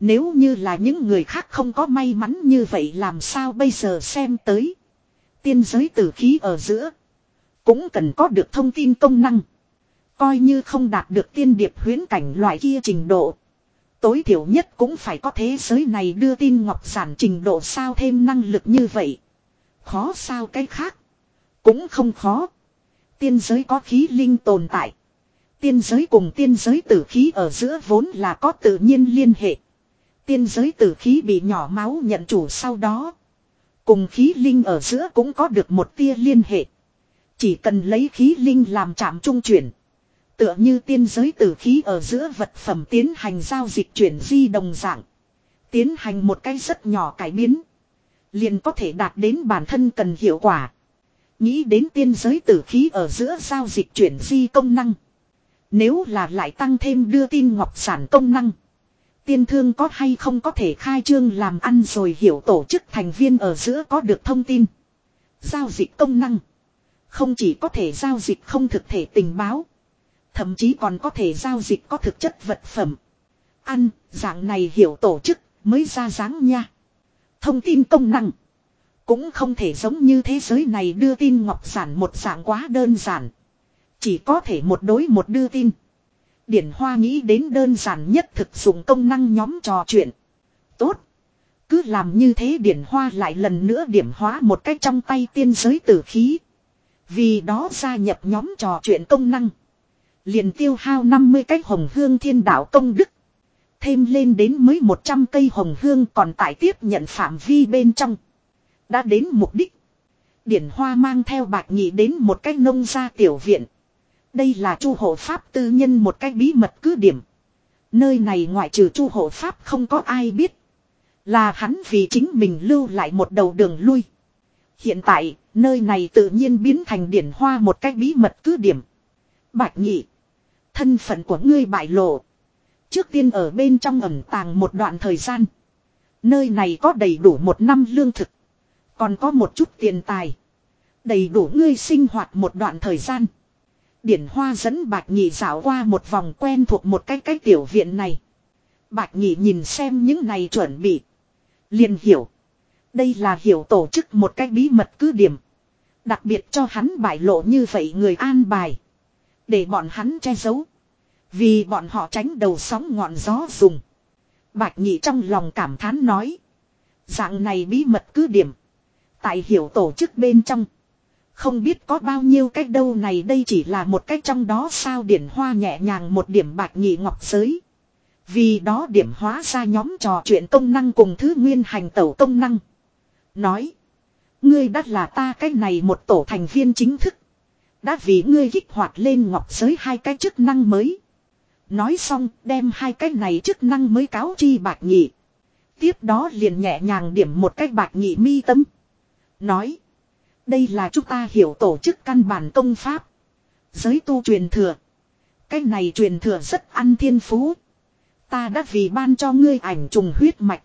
Nếu như là những người khác không có may mắn như vậy làm sao bây giờ xem tới. Tiên giới tử khí ở giữa. Cũng cần có được thông tin công năng. Coi như không đạt được tiên điệp huyến cảnh loại kia trình độ. Tối thiểu nhất cũng phải có thế giới này đưa tin ngọc giản trình độ sao thêm năng lực như vậy. Khó sao cái khác. Cũng không khó. Tiên giới có khí linh tồn tại. Tiên giới cùng tiên giới tử khí ở giữa vốn là có tự nhiên liên hệ. Tiên giới tử khí bị nhỏ máu nhận chủ sau đó. Cùng khí linh ở giữa cũng có được một tia liên hệ. Chỉ cần lấy khí linh làm chạm trung chuyển. Tựa như tiên giới tử khí ở giữa vật phẩm tiến hành giao dịch chuyển di đồng dạng. Tiến hành một cái rất nhỏ cải biến. Liền có thể đạt đến bản thân cần hiệu quả. Nghĩ đến tiên giới tử khí ở giữa giao dịch chuyển di công năng. Nếu là lại tăng thêm đưa tin ngọc sản công năng. Tiên thương có hay không có thể khai trương làm ăn rồi hiểu tổ chức thành viên ở giữa có được thông tin. Giao dịch công năng. Không chỉ có thể giao dịch không thực thể tình báo. Thậm chí còn có thể giao dịch có thực chất vật phẩm. Ăn, dạng này hiểu tổ chức, mới ra dáng nha. Thông tin công năng. Cũng không thể giống như thế giới này đưa tin ngọc sản một dạng quá đơn giản. Chỉ có thể một đối một đưa tin. Điển Hoa nghĩ đến đơn giản nhất thực dụng công năng nhóm trò chuyện. Tốt. Cứ làm như thế Điển Hoa lại lần nữa điểm hóa một cách trong tay tiên giới tử khí. Vì đó gia nhập nhóm trò chuyện công năng. Liền tiêu hao 50 cái hồng hương thiên đạo công đức. Thêm lên đến mới 100 cây hồng hương còn tại tiếp nhận phạm vi bên trong. Đã đến mục đích. Điển Hoa mang theo bạc nhị đến một cái nông gia tiểu viện. Đây là chu hộ pháp tư nhân một cách bí mật cứ điểm. Nơi này ngoại trừ chu hộ pháp không có ai biết. Là hắn vì chính mình lưu lại một đầu đường lui. Hiện tại, nơi này tự nhiên biến thành điển hoa một cách bí mật cứ điểm. Bạch nhị. Thân phận của ngươi bại lộ. Trước tiên ở bên trong ẩm tàng một đoạn thời gian. Nơi này có đầy đủ một năm lương thực. Còn có một chút tiền tài. Đầy đủ ngươi sinh hoạt một đoạn thời gian. Điển Hoa dẫn Bạch Nhị dạo qua một vòng quen thuộc một cái cái tiểu viện này. Bạch Nhị nhìn xem những này chuẩn bị. liền hiểu. Đây là hiểu tổ chức một cái bí mật cứ điểm. Đặc biệt cho hắn bại lộ như vậy người an bài. Để bọn hắn che giấu. Vì bọn họ tránh đầu sóng ngọn gió dùng. Bạch Nhị trong lòng cảm thán nói. Dạng này bí mật cứ điểm. Tại hiểu tổ chức bên trong. Không biết có bao nhiêu cách đâu này đây chỉ là một cách trong đó sao điển hoa nhẹ nhàng một điểm bạc nhị ngọc giới. Vì đó điểm hóa ra nhóm trò chuyện công năng cùng thứ nguyên hành tẩu công năng. Nói. Ngươi đã là ta cách này một tổ thành viên chính thức. Đã vì ngươi kích hoạt lên ngọc giới hai cái chức năng mới. Nói xong, đem hai cái này chức năng mới cáo chi bạc nhị. Tiếp đó liền nhẹ nhàng điểm một cách bạc nhị mi tâm. Nói. Đây là chúng ta hiểu tổ chức căn bản công pháp. Giới tu truyền thừa. Cái này truyền thừa rất ăn thiên phú. Ta đã vì ban cho ngươi ảnh trùng huyết mạch.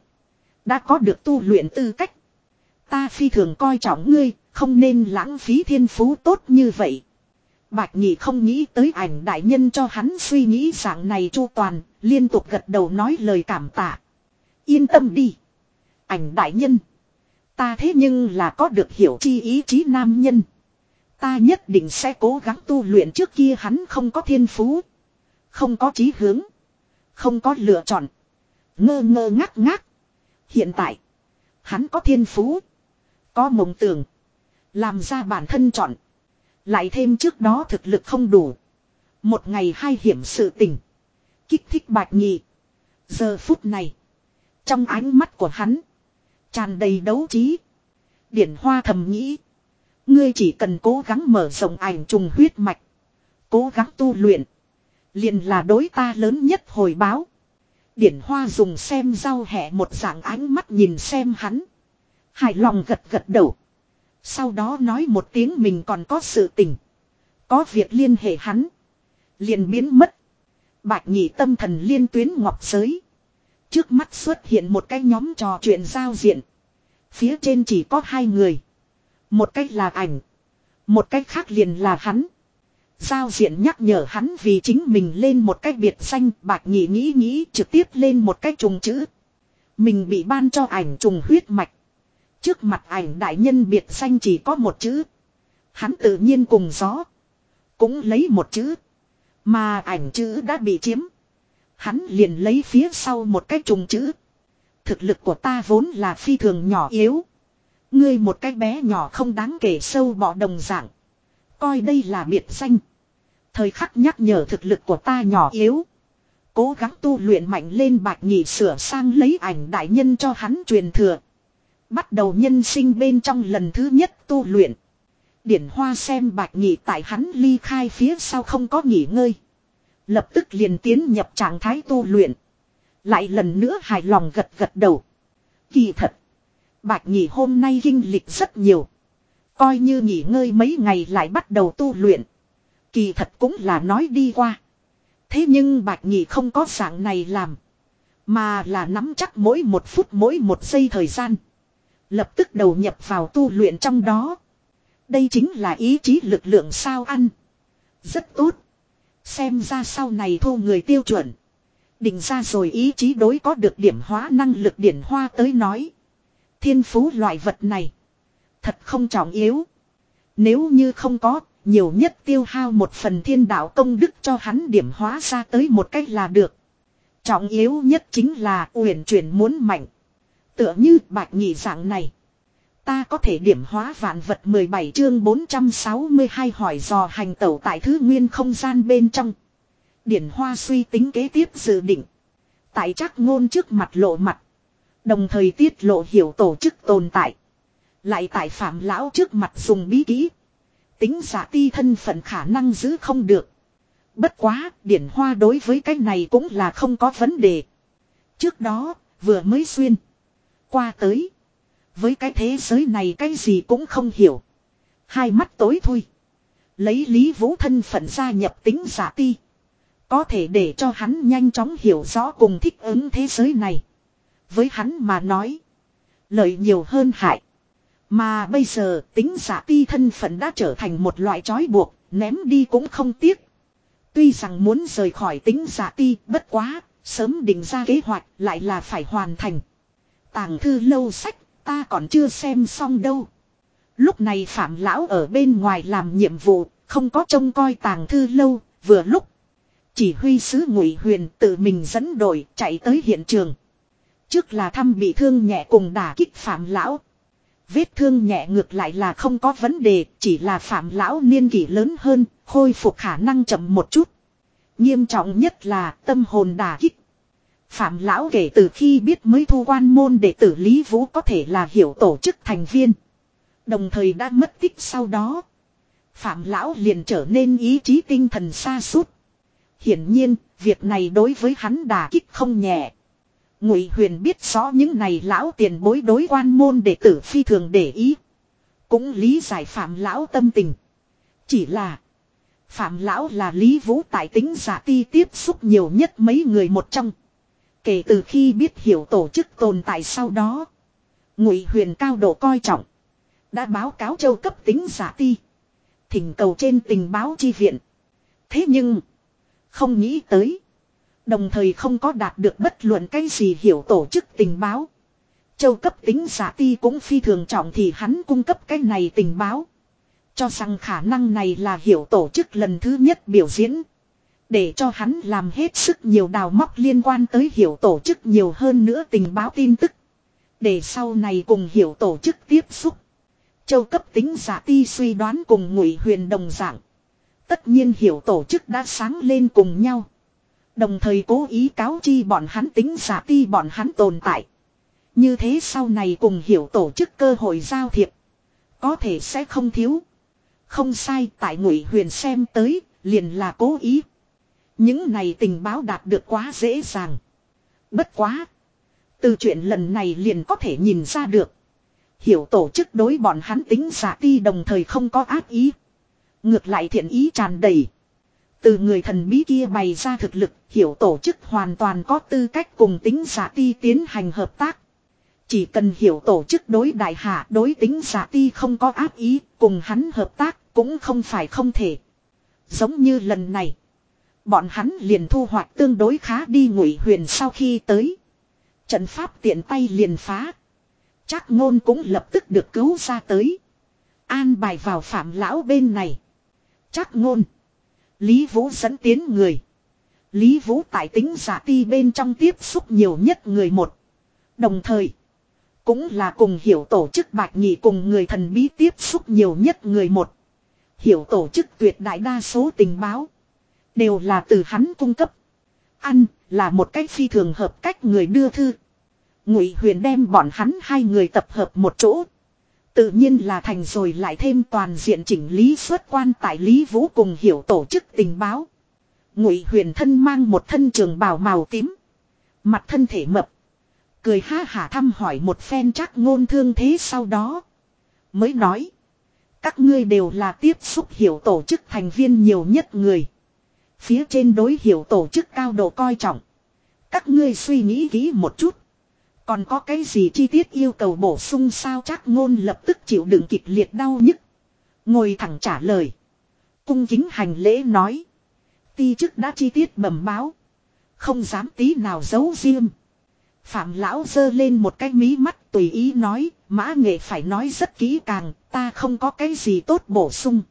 Đã có được tu luyện tư cách. Ta phi thường coi trọng ngươi, không nên lãng phí thiên phú tốt như vậy. Bạch nhị không nghĩ tới ảnh đại nhân cho hắn suy nghĩ dạng này chu toàn, liên tục gật đầu nói lời cảm tạ. Yên tâm đi. Ảnh đại nhân. Ta thế nhưng là có được hiểu chi ý chí nam nhân. Ta nhất định sẽ cố gắng tu luyện trước kia hắn không có thiên phú. Không có chí hướng. Không có lựa chọn. Ngơ ngơ ngác ngác. Hiện tại. Hắn có thiên phú. Có mộng tưởng. Làm ra bản thân chọn. Lại thêm trước đó thực lực không đủ. Một ngày hai hiểm sự tình. Kích thích bạch nhị. Giờ phút này. Trong ánh mắt của hắn tràn đầy đấu trí. Điển hoa thầm nghĩ. Ngươi chỉ cần cố gắng mở rộng ảnh trùng huyết mạch. Cố gắng tu luyện. Liền là đối ta lớn nhất hồi báo. Điển hoa dùng xem rau hẹ một dạng ánh mắt nhìn xem hắn. Hài lòng gật gật đầu. Sau đó nói một tiếng mình còn có sự tình. Có việc liên hệ hắn. Liền biến mất. Bạch nhị tâm thần liên tuyến ngọc giới. Trước mắt xuất hiện một cái nhóm trò chuyện giao diện. Phía trên chỉ có hai người. Một cách là ảnh. Một cách khác liền là hắn. Giao diện nhắc nhở hắn vì chính mình lên một cách biệt danh bạc nhị nghĩ nghĩ trực tiếp lên một cách trùng chữ. Mình bị ban cho ảnh trùng huyết mạch. Trước mặt ảnh đại nhân biệt danh chỉ có một chữ. Hắn tự nhiên cùng gió. Cũng lấy một chữ. Mà ảnh chữ đã bị chiếm. Hắn liền lấy phía sau một cái trùng chữ. Thực lực của ta vốn là phi thường nhỏ yếu. Ngươi một cái bé nhỏ không đáng kể sâu bọ đồng dạng. Coi đây là biệt danh. Thời khắc nhắc nhở thực lực của ta nhỏ yếu. Cố gắng tu luyện mạnh lên bạch nhị sửa sang lấy ảnh đại nhân cho hắn truyền thừa. Bắt đầu nhân sinh bên trong lần thứ nhất tu luyện. Điển hoa xem bạch nhị tại hắn ly khai phía sau không có nghỉ ngơi. Lập tức liền tiến nhập trạng thái tu luyện. Lại lần nữa hài lòng gật gật đầu. Kỳ thật. Bạch nhị hôm nay kinh lịch rất nhiều. Coi như nghỉ ngơi mấy ngày lại bắt đầu tu luyện. Kỳ thật cũng là nói đi qua. Thế nhưng bạch nhị không có dạng này làm. Mà là nắm chắc mỗi một phút mỗi một giây thời gian. Lập tức đầu nhập vào tu luyện trong đó. Đây chính là ý chí lực lượng sao ăn. Rất tốt. Xem ra sau này thu người tiêu chuẩn. Định ra rồi ý chí đối có được điểm hóa năng lực điển hoa tới nói. Thiên phú loại vật này. Thật không trọng yếu. Nếu như không có, nhiều nhất tiêu hao một phần thiên đạo công đức cho hắn điểm hóa ra tới một cách là được. Trọng yếu nhất chính là uyển chuyển muốn mạnh. Tựa như bạch nhị dạng này. Ta có thể điểm hóa vạn vật 17 chương 462 hỏi dò hành tẩu tại thứ nguyên không gian bên trong. Điển hoa suy tính kế tiếp dự định. Tại chắc ngôn trước mặt lộ mặt. Đồng thời tiết lộ hiểu tổ chức tồn tại. Lại tại phạm lão trước mặt dùng bí kỹ. Tính giả ti thân phận khả năng giữ không được. Bất quá, điển hoa đối với cái này cũng là không có vấn đề. Trước đó, vừa mới xuyên. Qua tới. Với cái thế giới này cái gì cũng không hiểu. Hai mắt tối thui. Lấy Lý Vũ thân phận gia nhập tính giả ti. Có thể để cho hắn nhanh chóng hiểu rõ cùng thích ứng thế giới này. Với hắn mà nói. Lợi nhiều hơn hại. Mà bây giờ tính giả ti thân phận đã trở thành một loại trói buộc, ném đi cũng không tiếc. Tuy rằng muốn rời khỏi tính giả ti bất quá, sớm định ra kế hoạch lại là phải hoàn thành. Tàng thư lâu sách, ta còn chưa xem xong đâu. Lúc này Phạm Lão ở bên ngoài làm nhiệm vụ, không có trông coi tàng thư lâu, vừa lúc. Chỉ huy sứ ngụy huyền tự mình dẫn đội chạy tới hiện trường. Trước là thăm bị thương nhẹ cùng đả kích Phạm Lão. Vết thương nhẹ ngược lại là không có vấn đề, chỉ là Phạm Lão niên kỷ lớn hơn, khôi phục khả năng chậm một chút. Nghiêm trọng nhất là tâm hồn đả kích. Phạm Lão kể từ khi biết mới thu quan môn đệ tử Lý Vũ có thể là hiểu tổ chức thành viên. Đồng thời đã mất tích sau đó. Phạm Lão liền trở nên ý chí tinh thần xa suốt. Hiển nhiên, việc này đối với hắn đả kích không nhẹ. Ngụy Huyền biết rõ những này lão tiền bối đối quan môn đệ tử phi thường để ý. Cũng lý giải Phạm Lão tâm tình. Chỉ là Phạm Lão là Lý Vũ tại tính giả ti tiếp xúc nhiều nhất mấy người một trong. Kể từ khi biết hiểu tổ chức tồn tại sau đó. Ngụy huyền cao độ coi trọng. Đã báo cáo châu cấp tính giả ti. Thỉnh cầu trên tình báo chi viện. Thế nhưng. Không nghĩ tới. Đồng thời không có đạt được bất luận cái gì hiểu tổ chức tình báo. Châu cấp tính giả ti cũng phi thường trọng thì hắn cung cấp cái này tình báo. Cho rằng khả năng này là hiểu tổ chức lần thứ nhất biểu diễn. Để cho hắn làm hết sức nhiều đào móc liên quan tới hiểu tổ chức nhiều hơn nữa tình báo tin tức. Để sau này cùng hiểu tổ chức tiếp xúc. Châu cấp tính giả ti suy đoán cùng ngụy huyền đồng dạng. Tất nhiên hiểu tổ chức đã sáng lên cùng nhau. Đồng thời cố ý cáo chi bọn hắn tính giả ti bọn hắn tồn tại. Như thế sau này cùng hiểu tổ chức cơ hội giao thiệp. Có thể sẽ không thiếu. Không sai tại ngụy huyền xem tới, liền là cố ý. Những này tình báo đạt được quá dễ dàng. Bất quá. Từ chuyện lần này liền có thể nhìn ra được. Hiểu tổ chức đối bọn hắn tính giả ti đồng thời không có ác ý. Ngược lại thiện ý tràn đầy. Từ người thần bí kia bày ra thực lực, hiểu tổ chức hoàn toàn có tư cách cùng tính giả ti tiến hành hợp tác. Chỉ cần hiểu tổ chức đối đại hạ đối tính giả ti không có ác ý, cùng hắn hợp tác cũng không phải không thể. Giống như lần này, bọn hắn liền thu hoạch tương đối khá đi ngụy huyền sau khi tới. Trận pháp tiện tay liền phá. Chắc ngôn cũng lập tức được cứu ra tới. An bài vào phạm lão bên này. Chắc ngôn. Lý Vũ dẫn tiến người. Lý Vũ tại tính giả ti bên trong tiếp xúc nhiều nhất người một. Đồng thời. Cũng là cùng hiểu tổ chức bạch nhị cùng người thần bí tiếp xúc nhiều nhất người một. Hiểu tổ chức tuyệt đại đa số tình báo. Đều là từ hắn cung cấp. Ăn là một cách phi thường hợp cách người đưa thư. Ngụy huyền đem bọn hắn hai người tập hợp một chỗ. Tự nhiên là thành rồi lại thêm toàn diện chỉnh lý xuất quan tại Lý Vũ cùng hiểu tổ chức tình báo. Ngụy huyền thân mang một thân trường bào màu tím. Mặt thân thể mập. Cười ha hả thăm hỏi một phen chắc ngôn thương thế sau đó. Mới nói. Các ngươi đều là tiếp xúc hiểu tổ chức thành viên nhiều nhất người. Phía trên đối hiểu tổ chức cao độ coi trọng. Các ngươi suy nghĩ kỹ một chút. Còn có cái gì chi tiết yêu cầu bổ sung sao chắc ngôn lập tức chịu đựng kịch liệt đau nhức. Ngồi thẳng trả lời. Cung kính hành lễ nói. Ti chức đã chi tiết bẩm báo. Không dám tí nào giấu riêng. Phạm lão giơ lên một cái mí mắt tùy ý nói. Mã nghệ phải nói rất kỹ càng. Ta không có cái gì tốt bổ sung.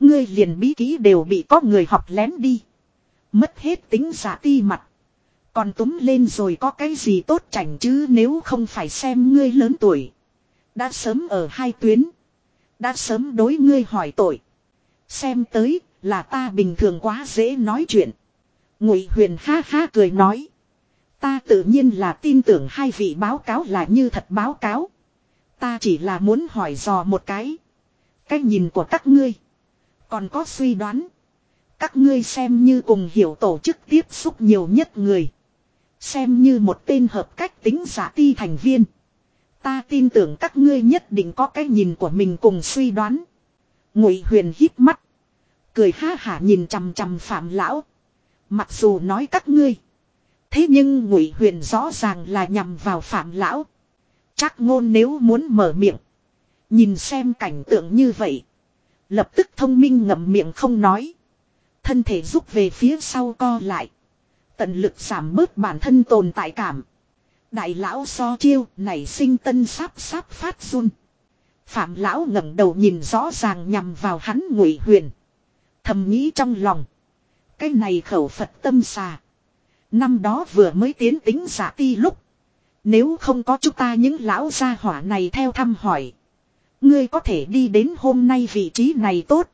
Ngươi liền bí kỹ đều bị có người học lén đi. Mất hết tính giả ti mặt. Còn túm lên rồi có cái gì tốt chảnh chứ nếu không phải xem ngươi lớn tuổi. Đã sớm ở hai tuyến. Đã sớm đối ngươi hỏi tội. Xem tới là ta bình thường quá dễ nói chuyện. Ngụy huyền ha ha cười nói. Ta tự nhiên là tin tưởng hai vị báo cáo là như thật báo cáo. Ta chỉ là muốn hỏi dò một cái. cách nhìn của các ngươi. Còn có suy đoán. Các ngươi xem như cùng hiểu tổ chức tiếp xúc nhiều nhất người. Xem như một tên hợp cách tính giả ti thành viên. Ta tin tưởng các ngươi nhất định có cái nhìn của mình cùng suy đoán. Ngụy huyền hít mắt. Cười ha hả nhìn chằm chằm phạm lão. Mặc dù nói các ngươi. Thế nhưng ngụy huyền rõ ràng là nhằm vào phạm lão. Chắc ngôn nếu muốn mở miệng. Nhìn xem cảnh tượng như vậy. Lập tức thông minh ngậm miệng không nói. Thân thể rút về phía sau co lại. Tận lực giảm bớt bản thân tồn tại cảm. Đại lão so chiêu, nảy sinh tân sáp sáp phát run. Phạm lão ngẩng đầu nhìn rõ ràng nhằm vào hắn ngụy huyền. Thầm nghĩ trong lòng. Cái này khẩu Phật tâm xà. Năm đó vừa mới tiến tính giả ti lúc. Nếu không có chúng ta những lão gia hỏa này theo thăm hỏi. Ngươi có thể đi đến hôm nay vị trí này tốt.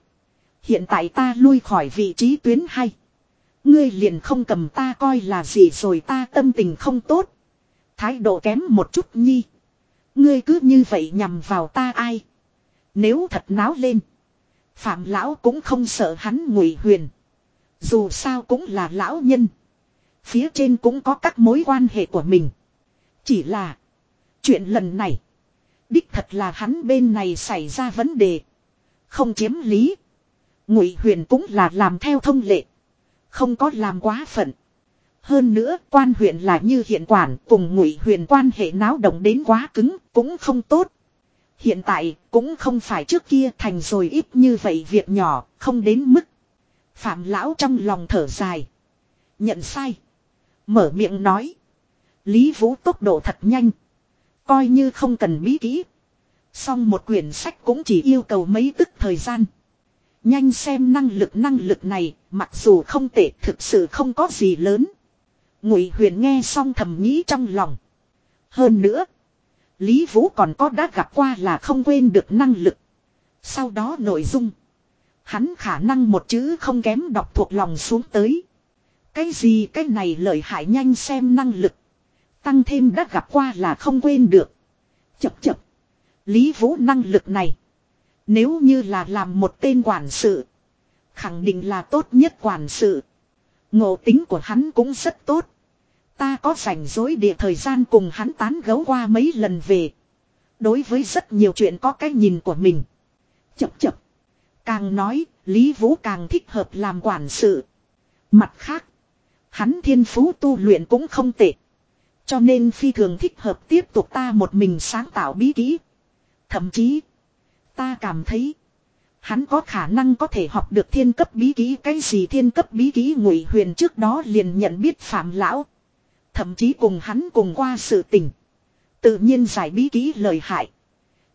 Hiện tại ta lui khỏi vị trí tuyến hay. Ngươi liền không cầm ta coi là gì rồi ta tâm tình không tốt. Thái độ kém một chút nhi. Ngươi cứ như vậy nhằm vào ta ai. Nếu thật náo lên. Phạm lão cũng không sợ hắn ngụy huyền. Dù sao cũng là lão nhân. Phía trên cũng có các mối quan hệ của mình. Chỉ là. Chuyện lần này. Đích thật là hắn bên này xảy ra vấn đề. Không chiếm lý. Ngụy huyền cũng là làm theo thông lệ. Không có làm quá phận. Hơn nữa, quan huyện là như hiện quản, cùng ngụy huyền quan hệ náo động đến quá cứng, cũng không tốt. Hiện tại, cũng không phải trước kia thành rồi ít như vậy việc nhỏ, không đến mức. Phạm lão trong lòng thở dài. Nhận sai. Mở miệng nói. Lý Vũ tốc độ thật nhanh. Coi như không cần bí kỹ. Xong một quyển sách cũng chỉ yêu cầu mấy tức thời gian. Nhanh xem năng lực năng lực này, mặc dù không tệ thực sự không có gì lớn. Ngụy huyền nghe xong thầm nghĩ trong lòng. Hơn nữa, Lý Vũ còn có đã gặp qua là không quên được năng lực. Sau đó nội dung. Hắn khả năng một chữ không kém đọc thuộc lòng xuống tới. Cái gì cái này lợi hại nhanh xem năng lực. Tăng thêm đã gặp qua là không quên được. Chập chập. Lý Vũ năng lực này. Nếu như là làm một tên quản sự. Khẳng định là tốt nhất quản sự. Ngộ tính của hắn cũng rất tốt. Ta có rảnh rối địa thời gian cùng hắn tán gấu qua mấy lần về. Đối với rất nhiều chuyện có cái nhìn của mình. Chập chập. Càng nói, Lý Vũ càng thích hợp làm quản sự. Mặt khác, hắn thiên phú tu luyện cũng không tệ. Cho nên phi thường thích hợp tiếp tục ta một mình sáng tạo bí kỹ. Thậm chí, ta cảm thấy, hắn có khả năng có thể học được thiên cấp bí kỹ cái gì thiên cấp bí kỹ ngụy huyền trước đó liền nhận biết phạm lão. Thậm chí cùng hắn cùng qua sự tình. Tự nhiên giải bí kỹ lời hại.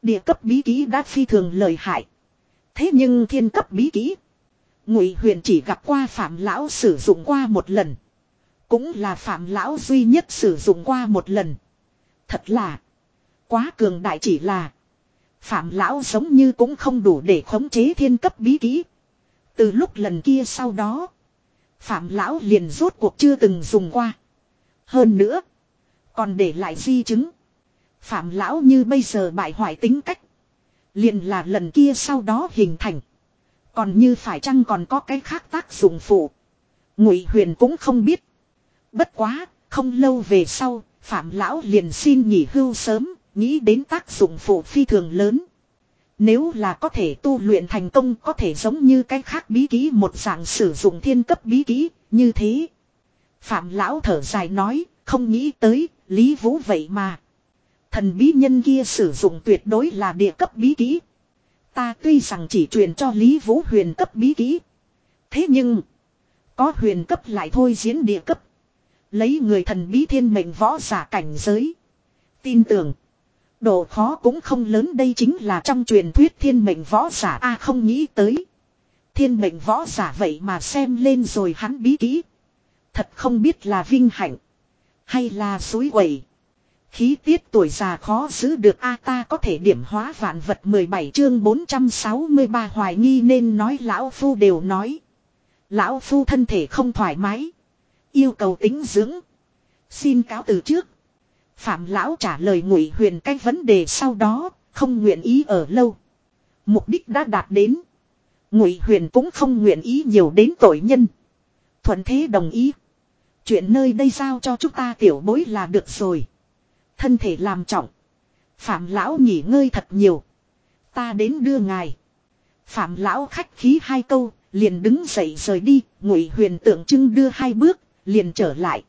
Địa cấp bí kỹ đã phi thường lời hại. Thế nhưng thiên cấp bí kỹ. Ngụy huyền chỉ gặp qua phạm lão sử dụng qua một lần. Cũng là phạm lão duy nhất sử dụng qua một lần. Thật là. Quá cường đại chỉ là. Phạm lão giống như cũng không đủ để khống chế thiên cấp bí kỹ. Từ lúc lần kia sau đó. Phạm lão liền rốt cuộc chưa từng dùng qua. Hơn nữa. Còn để lại di chứng. Phạm lão như bây giờ bại hoại tính cách. Liền là lần kia sau đó hình thành. Còn như phải chăng còn có cái khác tác dụng phụ. Ngụy huyền cũng không biết. Bất quá, không lâu về sau, Phạm lão liền xin nghỉ hưu sớm, nghĩ đến tác dụng phụ phi thường lớn. Nếu là có thể tu luyện thành công có thể giống như cái khác bí ký một dạng sử dụng thiên cấp bí ký như thế. Phạm lão thở dài nói, không nghĩ tới, Lý Vũ vậy mà. Thần bí nhân kia sử dụng tuyệt đối là địa cấp bí ký Ta tuy rằng chỉ truyền cho Lý Vũ huyền cấp bí ký Thế nhưng, có huyền cấp lại thôi diễn địa cấp. Lấy người thần bí thiên mệnh võ giả cảnh giới. Tin tưởng. Độ khó cũng không lớn đây chính là trong truyền thuyết thiên mệnh võ giả a, không nghĩ tới. Thiên mệnh võ giả vậy mà xem lên rồi hắn bí kỹ. Thật không biết là vinh hạnh. Hay là suối quẩy. Khí tiết tuổi già khó giữ được a, ta có thể điểm hóa vạn vật 17 chương 463 hoài nghi nên nói lão phu đều nói. Lão phu thân thể không thoải mái. Yêu cầu tính dưỡng. Xin cáo từ trước. Phạm lão trả lời ngụy huyền cái vấn đề sau đó, không nguyện ý ở lâu. Mục đích đã đạt đến. Ngụy huyền cũng không nguyện ý nhiều đến tội nhân. Thuận thế đồng ý. Chuyện nơi đây giao cho chúng ta tiểu bối là được rồi. Thân thể làm trọng. Phạm lão nghỉ ngơi thật nhiều. Ta đến đưa ngài. Phạm lão khách khí hai câu, liền đứng dậy rời đi, ngụy huyền tượng trưng đưa hai bước, liền trở lại.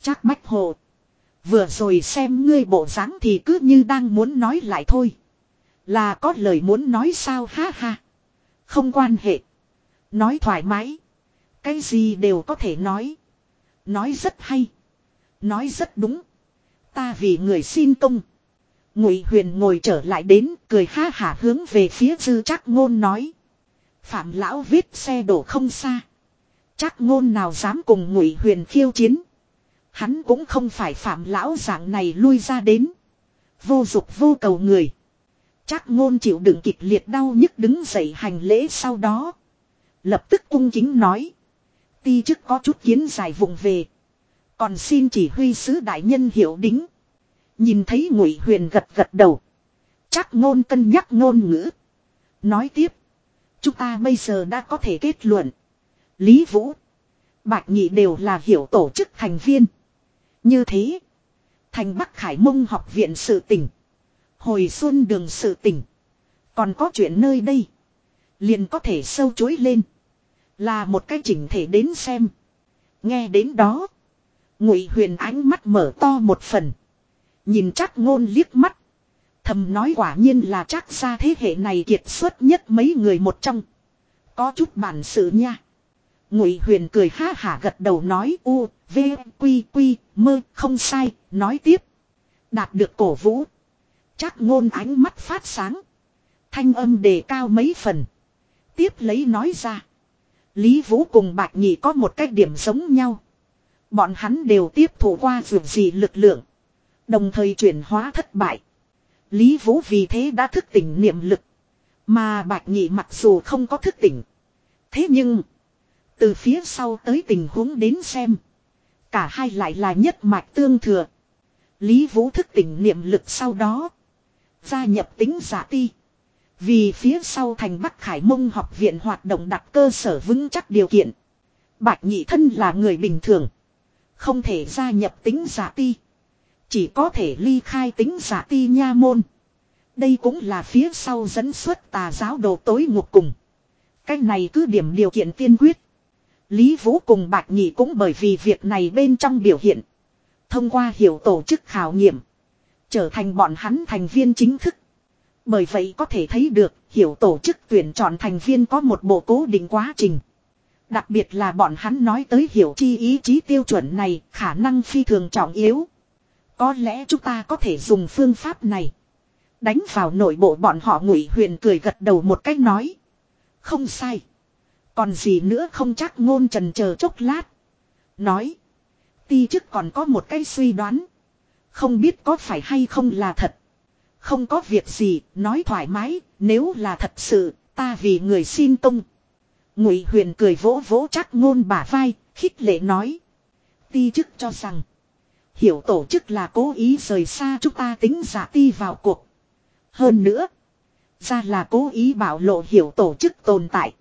Chắc bách hồ. Vừa rồi xem ngươi bộ dáng thì cứ như đang muốn nói lại thôi. Là có lời muốn nói sao ha ha. Không quan hệ. Nói thoải mái. Cái gì đều có thể nói. Nói rất hay. Nói rất đúng. Ta vì người xin công. Ngụy huyền ngồi trở lại đến, cười ha hả hướng về phía dư chắc ngôn nói. Phạm lão viết xe đổ không xa. Chắc ngôn nào dám cùng ngụy huyền khiêu chiến. Hắn cũng không phải phạm lão dạng này lui ra đến. Vô dục vô cầu người. Chắc ngôn chịu đựng kịch liệt đau nhức đứng dậy hành lễ sau đó. Lập tức cung kính nói. Ti chức có chút kiến dài vùng về. Còn xin chỉ huy sứ đại nhân hiểu đính. Nhìn thấy ngụy huyền gật gật đầu. Chắc ngôn cân nhắc ngôn ngữ. Nói tiếp. Chúng ta bây giờ đã có thể kết luận. Lý Vũ. Bạch Nhị đều là hiểu tổ chức thành viên. Như thế. Thành Bắc Khải Mông học viện sự tỉnh. Hồi xuân đường sự tỉnh. Còn có chuyện nơi đây. Liền có thể sâu chối lên. Là một cái chỉnh thể đến xem. Nghe đến đó. Ngụy huyền ánh mắt mở to một phần. Nhìn chắc ngôn liếc mắt. Thầm nói quả nhiên là chắc ra thế hệ này kiệt xuất nhất mấy người một trong. Có chút bản sự nha. Ngụy huyền cười ha hả gật đầu nói u, v, quy quy, mơ, không sai, nói tiếp. Đạt được cổ vũ. Chắc ngôn ánh mắt phát sáng. Thanh âm đề cao mấy phần. Tiếp lấy nói ra. Lý Vũ cùng Bạch Nhị có một cách điểm giống nhau. Bọn hắn đều tiếp thủ qua vượt gì lực lượng. Đồng thời chuyển hóa thất bại. Lý Vũ vì thế đã thức tỉnh niệm lực. Mà Bạch Nhị mặc dù không có thức tỉnh. Thế nhưng. Từ phía sau tới tình huống đến xem. Cả hai lại là nhất mạch tương thừa. Lý Vũ thức tỉnh niệm lực sau đó. Gia nhập tính giả ti. Vì phía sau thành Bắc Khải Mông học viện hoạt động đặt cơ sở vững chắc điều kiện. Bạch nhị thân là người bình thường. Không thể gia nhập tính giả ti. Chỉ có thể ly khai tính giả ti nha môn. Đây cũng là phía sau dẫn xuất tà giáo đồ tối ngục cùng. Cách này cứ điểm điều kiện tiên quyết. Lý Vũ cùng Bạch Nhị cũng bởi vì việc này bên trong biểu hiện. Thông qua hiểu tổ chức khảo nghiệm. Trở thành bọn hắn thành viên chính thức. Bởi vậy có thể thấy được, hiểu tổ chức tuyển chọn thành viên có một bộ cố định quá trình. Đặc biệt là bọn hắn nói tới hiểu chi ý chí tiêu chuẩn này, khả năng phi thường trọng yếu. Có lẽ chúng ta có thể dùng phương pháp này. Đánh vào nội bộ bọn họ ngụy huyền cười gật đầu một cách nói. Không sai. Còn gì nữa không chắc ngôn trần chờ chốc lát. Nói. Ti chức còn có một cái suy đoán. Không biết có phải hay không là thật. Không có việc gì, nói thoải mái, nếu là thật sự, ta vì người xin tung. Ngụy huyền cười vỗ vỗ chắc ngôn bả vai, khích lệ nói. Ti chức cho rằng. Hiểu tổ chức là cố ý rời xa chúng ta tính giả ti vào cuộc. Hơn nữa. Ra là cố ý bảo lộ hiểu tổ chức tồn tại.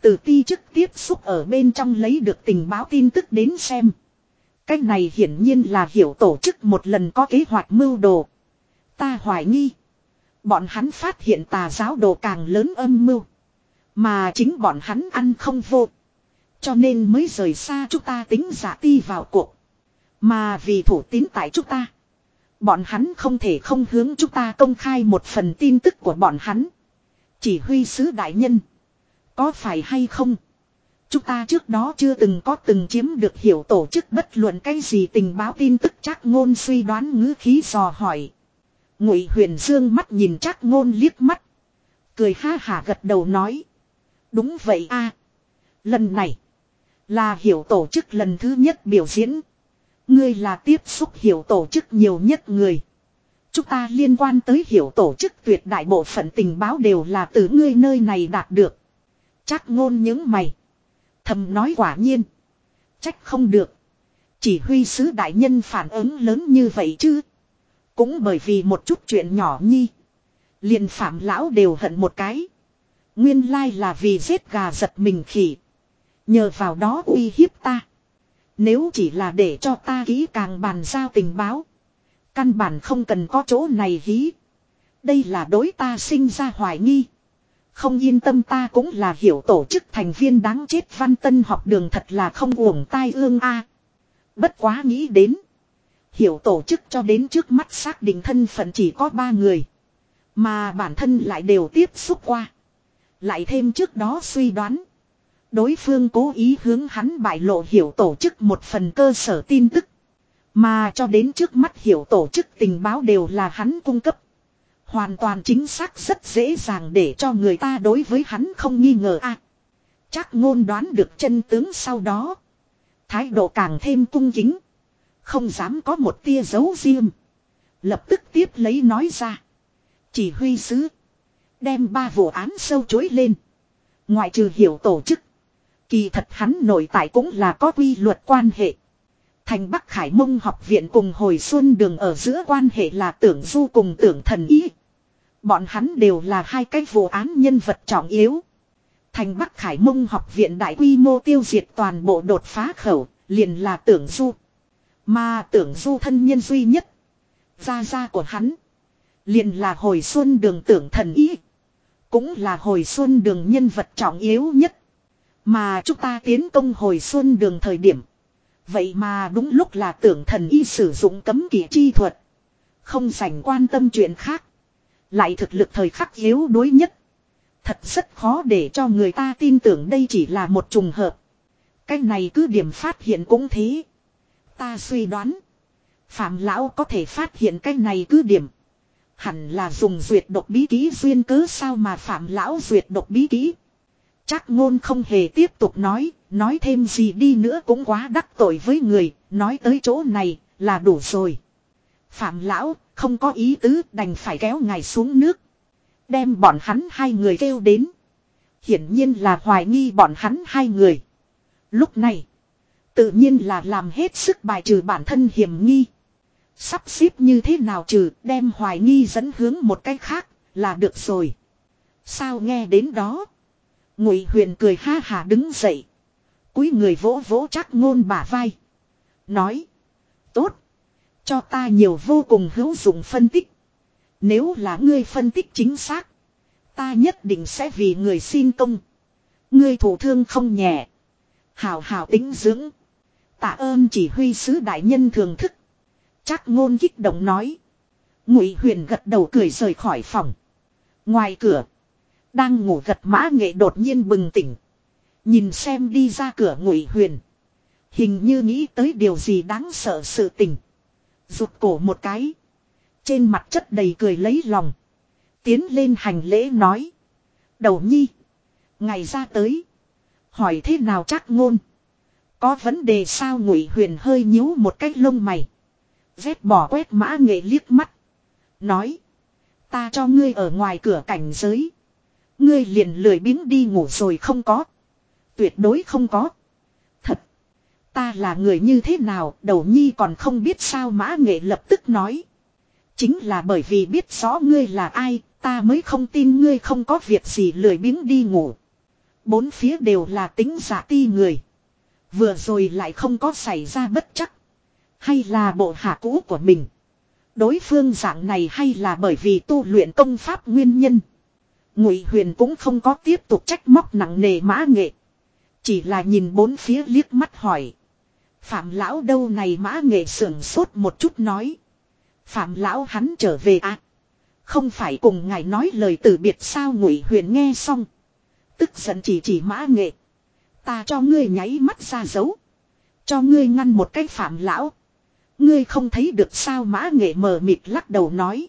Từ ti chức tiếp xúc ở bên trong lấy được tình báo tin tức đến xem. Cách này hiển nhiên là hiểu tổ chức một lần có kế hoạch mưu đồ. Ta hoài nghi. Bọn hắn phát hiện tà giáo đồ càng lớn âm mưu. Mà chính bọn hắn ăn không vô. Cho nên mới rời xa chúng ta tính giả ti vào cuộc. Mà vì thủ tín tại chúng ta. Bọn hắn không thể không hướng chúng ta công khai một phần tin tức của bọn hắn. Chỉ huy sứ đại nhân. Có phải hay không? Chúng ta trước đó chưa từng có từng chiếm được hiểu tổ chức bất luận cái gì tình báo tin tức chắc ngôn suy đoán ngữ khí dò hỏi. Ngụy huyền dương mắt nhìn chắc ngôn liếc mắt. Cười ha hả gật đầu nói. Đúng vậy a Lần này. Là hiểu tổ chức lần thứ nhất biểu diễn. Ngươi là tiếp xúc hiểu tổ chức nhiều nhất người. Chúng ta liên quan tới hiểu tổ chức tuyệt đại bộ phận tình báo đều là từ ngươi nơi này đạt được. Chắc ngôn những mày. Thầm nói quả nhiên. Trách không được. Chỉ huy sứ đại nhân phản ứng lớn như vậy chứ. Cũng bởi vì một chút chuyện nhỏ nhi. liền phạm lão đều hận một cái. Nguyên lai là vì giết gà giật mình khỉ. Nhờ vào đó uy hiếp ta. Nếu chỉ là để cho ta kỹ càng bàn giao tình báo. Căn bản không cần có chỗ này hí. Đây là đối ta sinh ra hoài nghi. Không yên tâm ta cũng là hiểu tổ chức thành viên đáng chết văn tân học đường thật là không uổng tai ương a. Bất quá nghĩ đến. Hiểu tổ chức cho đến trước mắt xác định thân phận chỉ có ba người. Mà bản thân lại đều tiếp xúc qua. Lại thêm trước đó suy đoán. Đối phương cố ý hướng hắn bại lộ hiểu tổ chức một phần cơ sở tin tức. Mà cho đến trước mắt hiểu tổ chức tình báo đều là hắn cung cấp. Hoàn toàn chính xác rất dễ dàng để cho người ta đối với hắn không nghi ngờ a. chắc ngôn đoán được chân tướng sau đó. Thái độ càng thêm cung kính. Không dám có một tia giấu riêng. Lập tức tiếp lấy nói ra. Chỉ huy sứ. Đem ba vụ án sâu chối lên. Ngoại trừ hiểu tổ chức. Kỳ thật hắn nội tại cũng là có quy luật quan hệ. Thành Bắc Khải Mông học viện cùng hồi xuân đường ở giữa quan hệ là tưởng du cùng tưởng thần ý. Bọn hắn đều là hai cái vụ án nhân vật trọng yếu. Thành Bắc Khải Mông học viện đại quy mô tiêu diệt toàn bộ đột phá khẩu, liền là tưởng du. Mà tưởng du thân nhân duy nhất. Gia gia của hắn. Liền là hồi xuân đường tưởng thần ý. Cũng là hồi xuân đường nhân vật trọng yếu nhất. Mà chúng ta tiến công hồi xuân đường thời điểm. Vậy mà đúng lúc là tưởng thần y sử dụng cấm kỵ chi thuật. Không dành quan tâm chuyện khác. Lại thực lực thời khắc yếu đuối nhất. Thật rất khó để cho người ta tin tưởng đây chỉ là một trùng hợp. Cái này cứ điểm phát hiện cũng thế. Ta suy đoán. Phạm lão có thể phát hiện cái này cứ điểm. Hẳn là dùng duyệt độc bí kỹ duyên cớ sao mà phạm lão duyệt độc bí kỹ. Chắc ngôn không hề tiếp tục nói, nói thêm gì đi nữa cũng quá đắc tội với người, nói tới chỗ này là đủ rồi. Phạm lão, không có ý tứ, đành phải kéo ngài xuống nước. Đem bọn hắn hai người kêu đến. Hiển nhiên là hoài nghi bọn hắn hai người. Lúc này. Tự nhiên là làm hết sức bài trừ bản thân hiểm nghi. Sắp xếp như thế nào trừ, đem hoài nghi dẫn hướng một cách khác, là được rồi. Sao nghe đến đó. Ngụy huyền cười ha hà đứng dậy. cúi người vỗ vỗ chắc ngôn bả vai. Nói. Tốt. Cho ta nhiều vô cùng hữu dụng phân tích. Nếu là ngươi phân tích chính xác. Ta nhất định sẽ vì người xin công. Ngươi thủ thương không nhẹ. Hào hào tính dưỡng. Tạ ơn chỉ huy sứ đại nhân thường thức. Chắc ngôn kích động nói. Ngụy huyền gật đầu cười rời khỏi phòng. Ngoài cửa. Đang ngủ gật mã nghệ đột nhiên bừng tỉnh. Nhìn xem đi ra cửa ngụy huyền. Hình như nghĩ tới điều gì đáng sợ sự tình. Rụt cổ một cái. Trên mặt chất đầy cười lấy lòng. Tiến lên hành lễ nói. Đầu nhi. Ngày ra tới. Hỏi thế nào chắc ngôn. Có vấn đề sao ngụy huyền hơi nhíu một cái lông mày. Vét bỏ quét mã nghệ liếc mắt. Nói. Ta cho ngươi ở ngoài cửa cảnh giới. Ngươi liền lười biếng đi ngủ rồi không có. Tuyệt đối không có. Ta là người như thế nào, đầu nhi còn không biết sao mã nghệ lập tức nói. Chính là bởi vì biết rõ ngươi là ai, ta mới không tin ngươi không có việc gì lười biếng đi ngủ. Bốn phía đều là tính giả ti người. Vừa rồi lại không có xảy ra bất chắc. Hay là bộ hạ cũ của mình. Đối phương dạng này hay là bởi vì tu luyện công pháp nguyên nhân. Ngụy huyền cũng không có tiếp tục trách móc nặng nề mã nghệ. Chỉ là nhìn bốn phía liếc mắt hỏi. Phạm lão đâu này mã nghệ sưởng sốt một chút nói. Phạm lão hắn trở về à. Không phải cùng ngài nói lời từ biệt sao ngụy huyền nghe xong. Tức giận chỉ chỉ mã nghệ. Ta cho ngươi nháy mắt ra dấu. Cho ngươi ngăn một cái phạm lão. Ngươi không thấy được sao mã nghệ mờ mịt lắc đầu nói.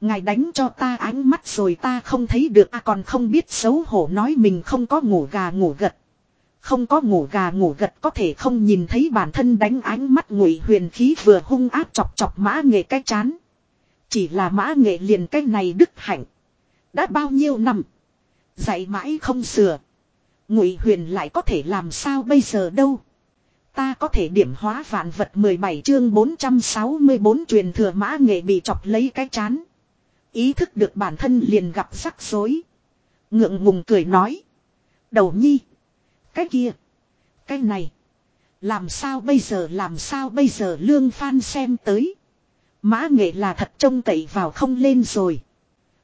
Ngài đánh cho ta ánh mắt rồi ta không thấy được à còn không biết xấu hổ nói mình không có ngủ gà ngủ gật. Không có ngủ gà ngủ gật có thể không nhìn thấy bản thân đánh ánh mắt ngụy huyền khí vừa hung áp chọc chọc mã nghệ cái chán. Chỉ là mã nghệ liền cái này đức hạnh. Đã bao nhiêu năm. Dạy mãi không sửa. Ngụy huyền lại có thể làm sao bây giờ đâu. Ta có thể điểm hóa vạn vật 17 chương 464 truyền thừa mã nghệ bị chọc lấy cái chán. Ý thức được bản thân liền gặp rắc rối. Ngượng ngùng cười nói. Đầu nhi. Cái kia. Cái này. Làm sao bây giờ làm sao bây giờ lương phan xem tới. Mã nghệ là thật trông cậy vào không lên rồi.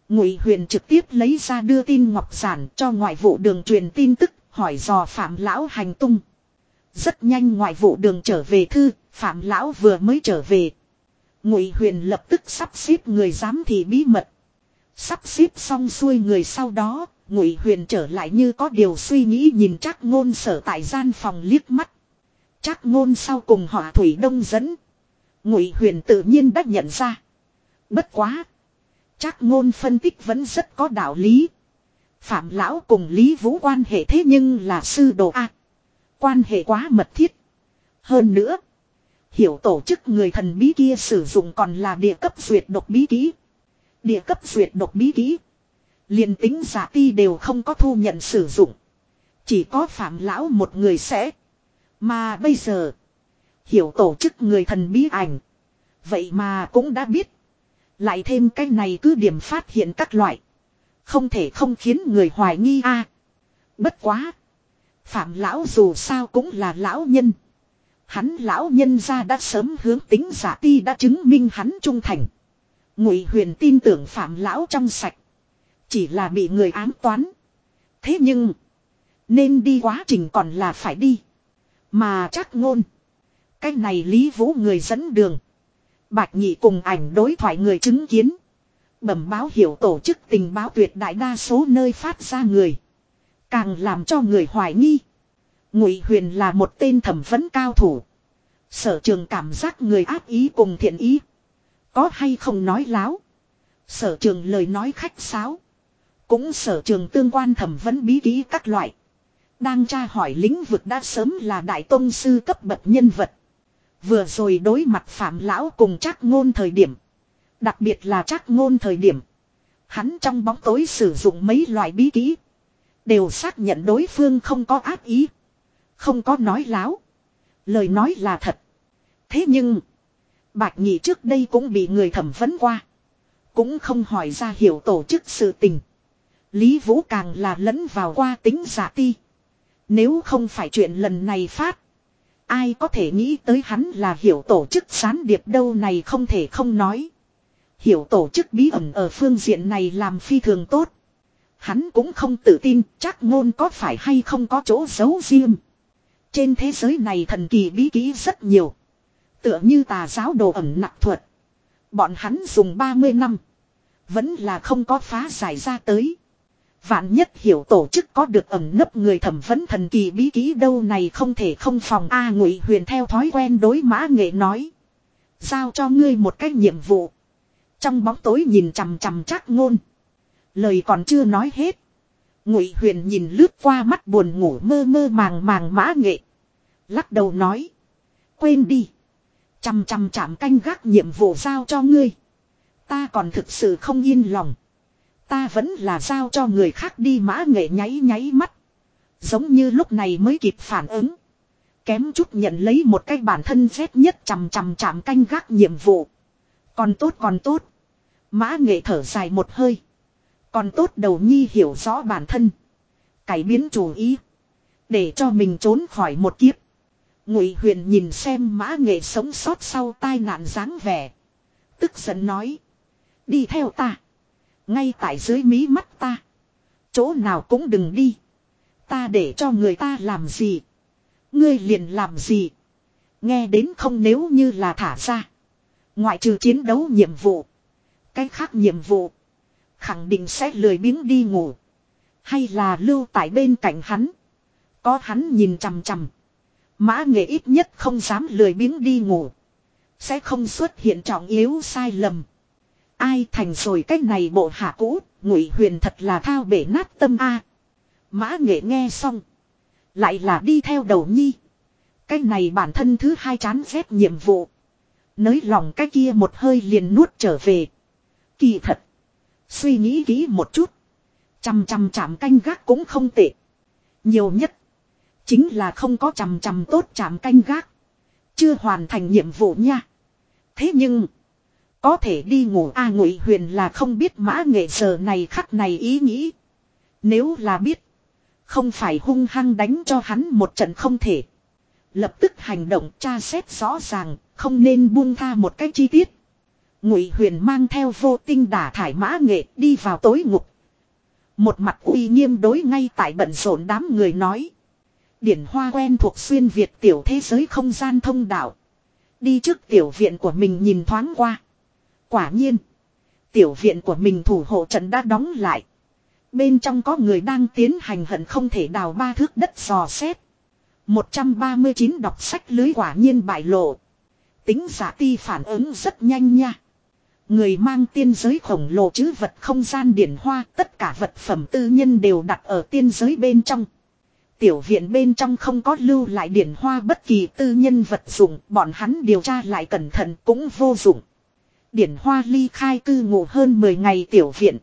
Ngụy huyền trực tiếp lấy ra đưa tin ngọc giản cho ngoại vụ đường truyền tin tức hỏi dò phạm lão hành tung. Rất nhanh ngoại vụ đường trở về thư, phạm lão vừa mới trở về. Ngụy huyền lập tức sắp xếp người giám thị bí mật. Sắp xếp xong xuôi người sau đó, Ngụy Huyền trở lại như có điều suy nghĩ nhìn Trác Ngôn sở tại gian phòng liếc mắt. Trác Ngôn sau cùng họ Thủy Đông dẫn, Ngụy Huyền tự nhiên đã nhận ra. Bất quá, Trác Ngôn phân tích vẫn rất có đạo lý. Phạm lão cùng Lý Vũ quan hệ thế nhưng là sư đồ a. Quan hệ quá mật thiết. Hơn nữa, hiểu tổ chức người thần bí kia sử dụng còn là địa cấp duyệt độc bí kỹ. Địa cấp duyệt độc bí kỹ liền tính giả ti đều không có thu nhận sử dụng. Chỉ có phạm lão một người sẽ. Mà bây giờ. Hiểu tổ chức người thần bí ảnh. Vậy mà cũng đã biết. Lại thêm cái này cứ điểm phát hiện các loại. Không thể không khiến người hoài nghi a. bất quá. Phạm lão dù sao cũng là lão nhân. Hắn lão nhân ra đã sớm hướng tính giả ti đã chứng minh hắn trung thành. Ngụy huyền tin tưởng phạm lão trong sạch. Chỉ là bị người ám toán. Thế nhưng. Nên đi quá trình còn là phải đi. Mà chắc ngôn. Cái này Lý Vũ người dẫn đường. Bạch nhị cùng ảnh đối thoại người chứng kiến. Bẩm báo hiểu tổ chức tình báo tuyệt đại đa số nơi phát ra người. Càng làm cho người hoài nghi. Ngụy Huyền là một tên thẩm vấn cao thủ. Sở trường cảm giác người ác ý cùng thiện ý. Có hay không nói láo. Sở trường lời nói khách sáo. Cũng sở trường tương quan thẩm vấn bí ký các loại. Đang tra hỏi lĩnh vực đã sớm là đại tôn sư cấp bậc nhân vật. Vừa rồi đối mặt phạm lão cùng chắc ngôn thời điểm. Đặc biệt là trác ngôn thời điểm. Hắn trong bóng tối sử dụng mấy loại bí kỹ. Đều xác nhận đối phương không có ác ý. Không có nói láo. Lời nói là thật. Thế nhưng. Bạch nhị trước đây cũng bị người thẩm vấn qua. Cũng không hỏi ra hiểu tổ chức sự tình. Lý Vũ càng là lẫn vào qua tính giả ti. Nếu không phải chuyện lần này phát. Ai có thể nghĩ tới hắn là hiểu tổ chức sán điệp đâu này không thể không nói. Hiểu tổ chức bí ẩn ở phương diện này làm phi thường tốt. Hắn cũng không tự tin chắc ngôn có phải hay không có chỗ giấu riêng. Trên thế giới này thần kỳ bí ký rất nhiều. Tựa như tà giáo đồ ẩn nặng thuật. Bọn hắn dùng 30 năm. Vẫn là không có phá giải ra tới. Vạn nhất hiểu tổ chức có được ẩn nấp người thẩm vấn thần kỳ bí ký đâu này không thể không phòng A ngụy huyền theo thói quen đối mã nghệ nói. Giao cho ngươi một cái nhiệm vụ. Trong bóng tối nhìn chằm chằm chắc ngôn. Lời còn chưa nói hết. Ngụy huyền nhìn lướt qua mắt buồn ngủ mơ mơ màng màng mã nghệ. Lắc đầu nói. Quên đi. Chằm chằm chạm canh gác nhiệm vụ giao cho ngươi. Ta còn thực sự không yên lòng. Ta vẫn là giao cho người khác đi mã nghệ nháy nháy mắt. Giống như lúc này mới kịp phản ứng. Kém chút nhận lấy một cái bản thân phép nhất chằm chằm chạm canh gác nhiệm vụ. Còn tốt còn tốt. Mã nghệ thở dài một hơi. Còn tốt đầu nhi hiểu rõ bản thân. Cải biến chủ ý. Để cho mình trốn khỏi một kiếp. Ngụy huyền nhìn xem mã nghệ sống sót sau tai nạn dáng vẻ. Tức giận nói. Đi theo ta. Ngay tại dưới mí mắt ta. Chỗ nào cũng đừng đi. Ta để cho người ta làm gì. Ngươi liền làm gì. Nghe đến không nếu như là thả ra. Ngoại trừ chiến đấu nhiệm vụ. Cái khác nhiệm vụ. Khẳng định sẽ lười biếng đi ngủ. Hay là lưu tại bên cạnh hắn. Có hắn nhìn chằm chằm. Mã nghệ ít nhất không dám lười biếng đi ngủ. Sẽ không xuất hiện trọng yếu sai lầm. Ai thành rồi cách này bộ hạ cũ, ngụy huyền thật là thao bể nát tâm A. Mã nghệ nghe xong. Lại là đi theo đầu nhi. Cái này bản thân thứ hai chán ghét nhiệm vụ. Nới lòng cái kia một hơi liền nuốt trở về. Kỳ thật. Suy nghĩ kỹ một chút. Chằm chằm chạm canh gác cũng không tệ. Nhiều nhất. Chính là không có chằm chằm tốt chạm canh gác. Chưa hoàn thành nhiệm vụ nha. Thế nhưng. Có thể đi ngủ A ngụy huyền là không biết mã nghệ giờ này khắc này ý nghĩ. Nếu là biết. Không phải hung hăng đánh cho hắn một trận không thể. Lập tức hành động tra xét rõ ràng. Không nên buông tha một cái chi tiết. Ngụy huyền mang theo vô tinh đả thải mã nghệ đi vào tối ngục. Một mặt uy nghiêm đối ngay tại bận rộn đám người nói. Điển hoa quen thuộc xuyên Việt tiểu thế giới không gian thông đạo. Đi trước tiểu viện của mình nhìn thoáng qua. Quả nhiên. Tiểu viện của mình thủ hộ trận đã đóng lại. Bên trong có người đang tiến hành hận không thể đào ba thước đất dò xét. 139 đọc sách lưới quả nhiên bại lộ. Tính giả ti phản ứng rất nhanh nha. Người mang tiên giới khổng lồ chứ vật không gian điển hoa, tất cả vật phẩm tư nhân đều đặt ở tiên giới bên trong. Tiểu viện bên trong không có lưu lại điển hoa, bất kỳ tư nhân vật dụng, bọn hắn điều tra lại cẩn thận cũng vô dụng. Điển hoa ly khai cư ngụ hơn 10 ngày tiểu viện.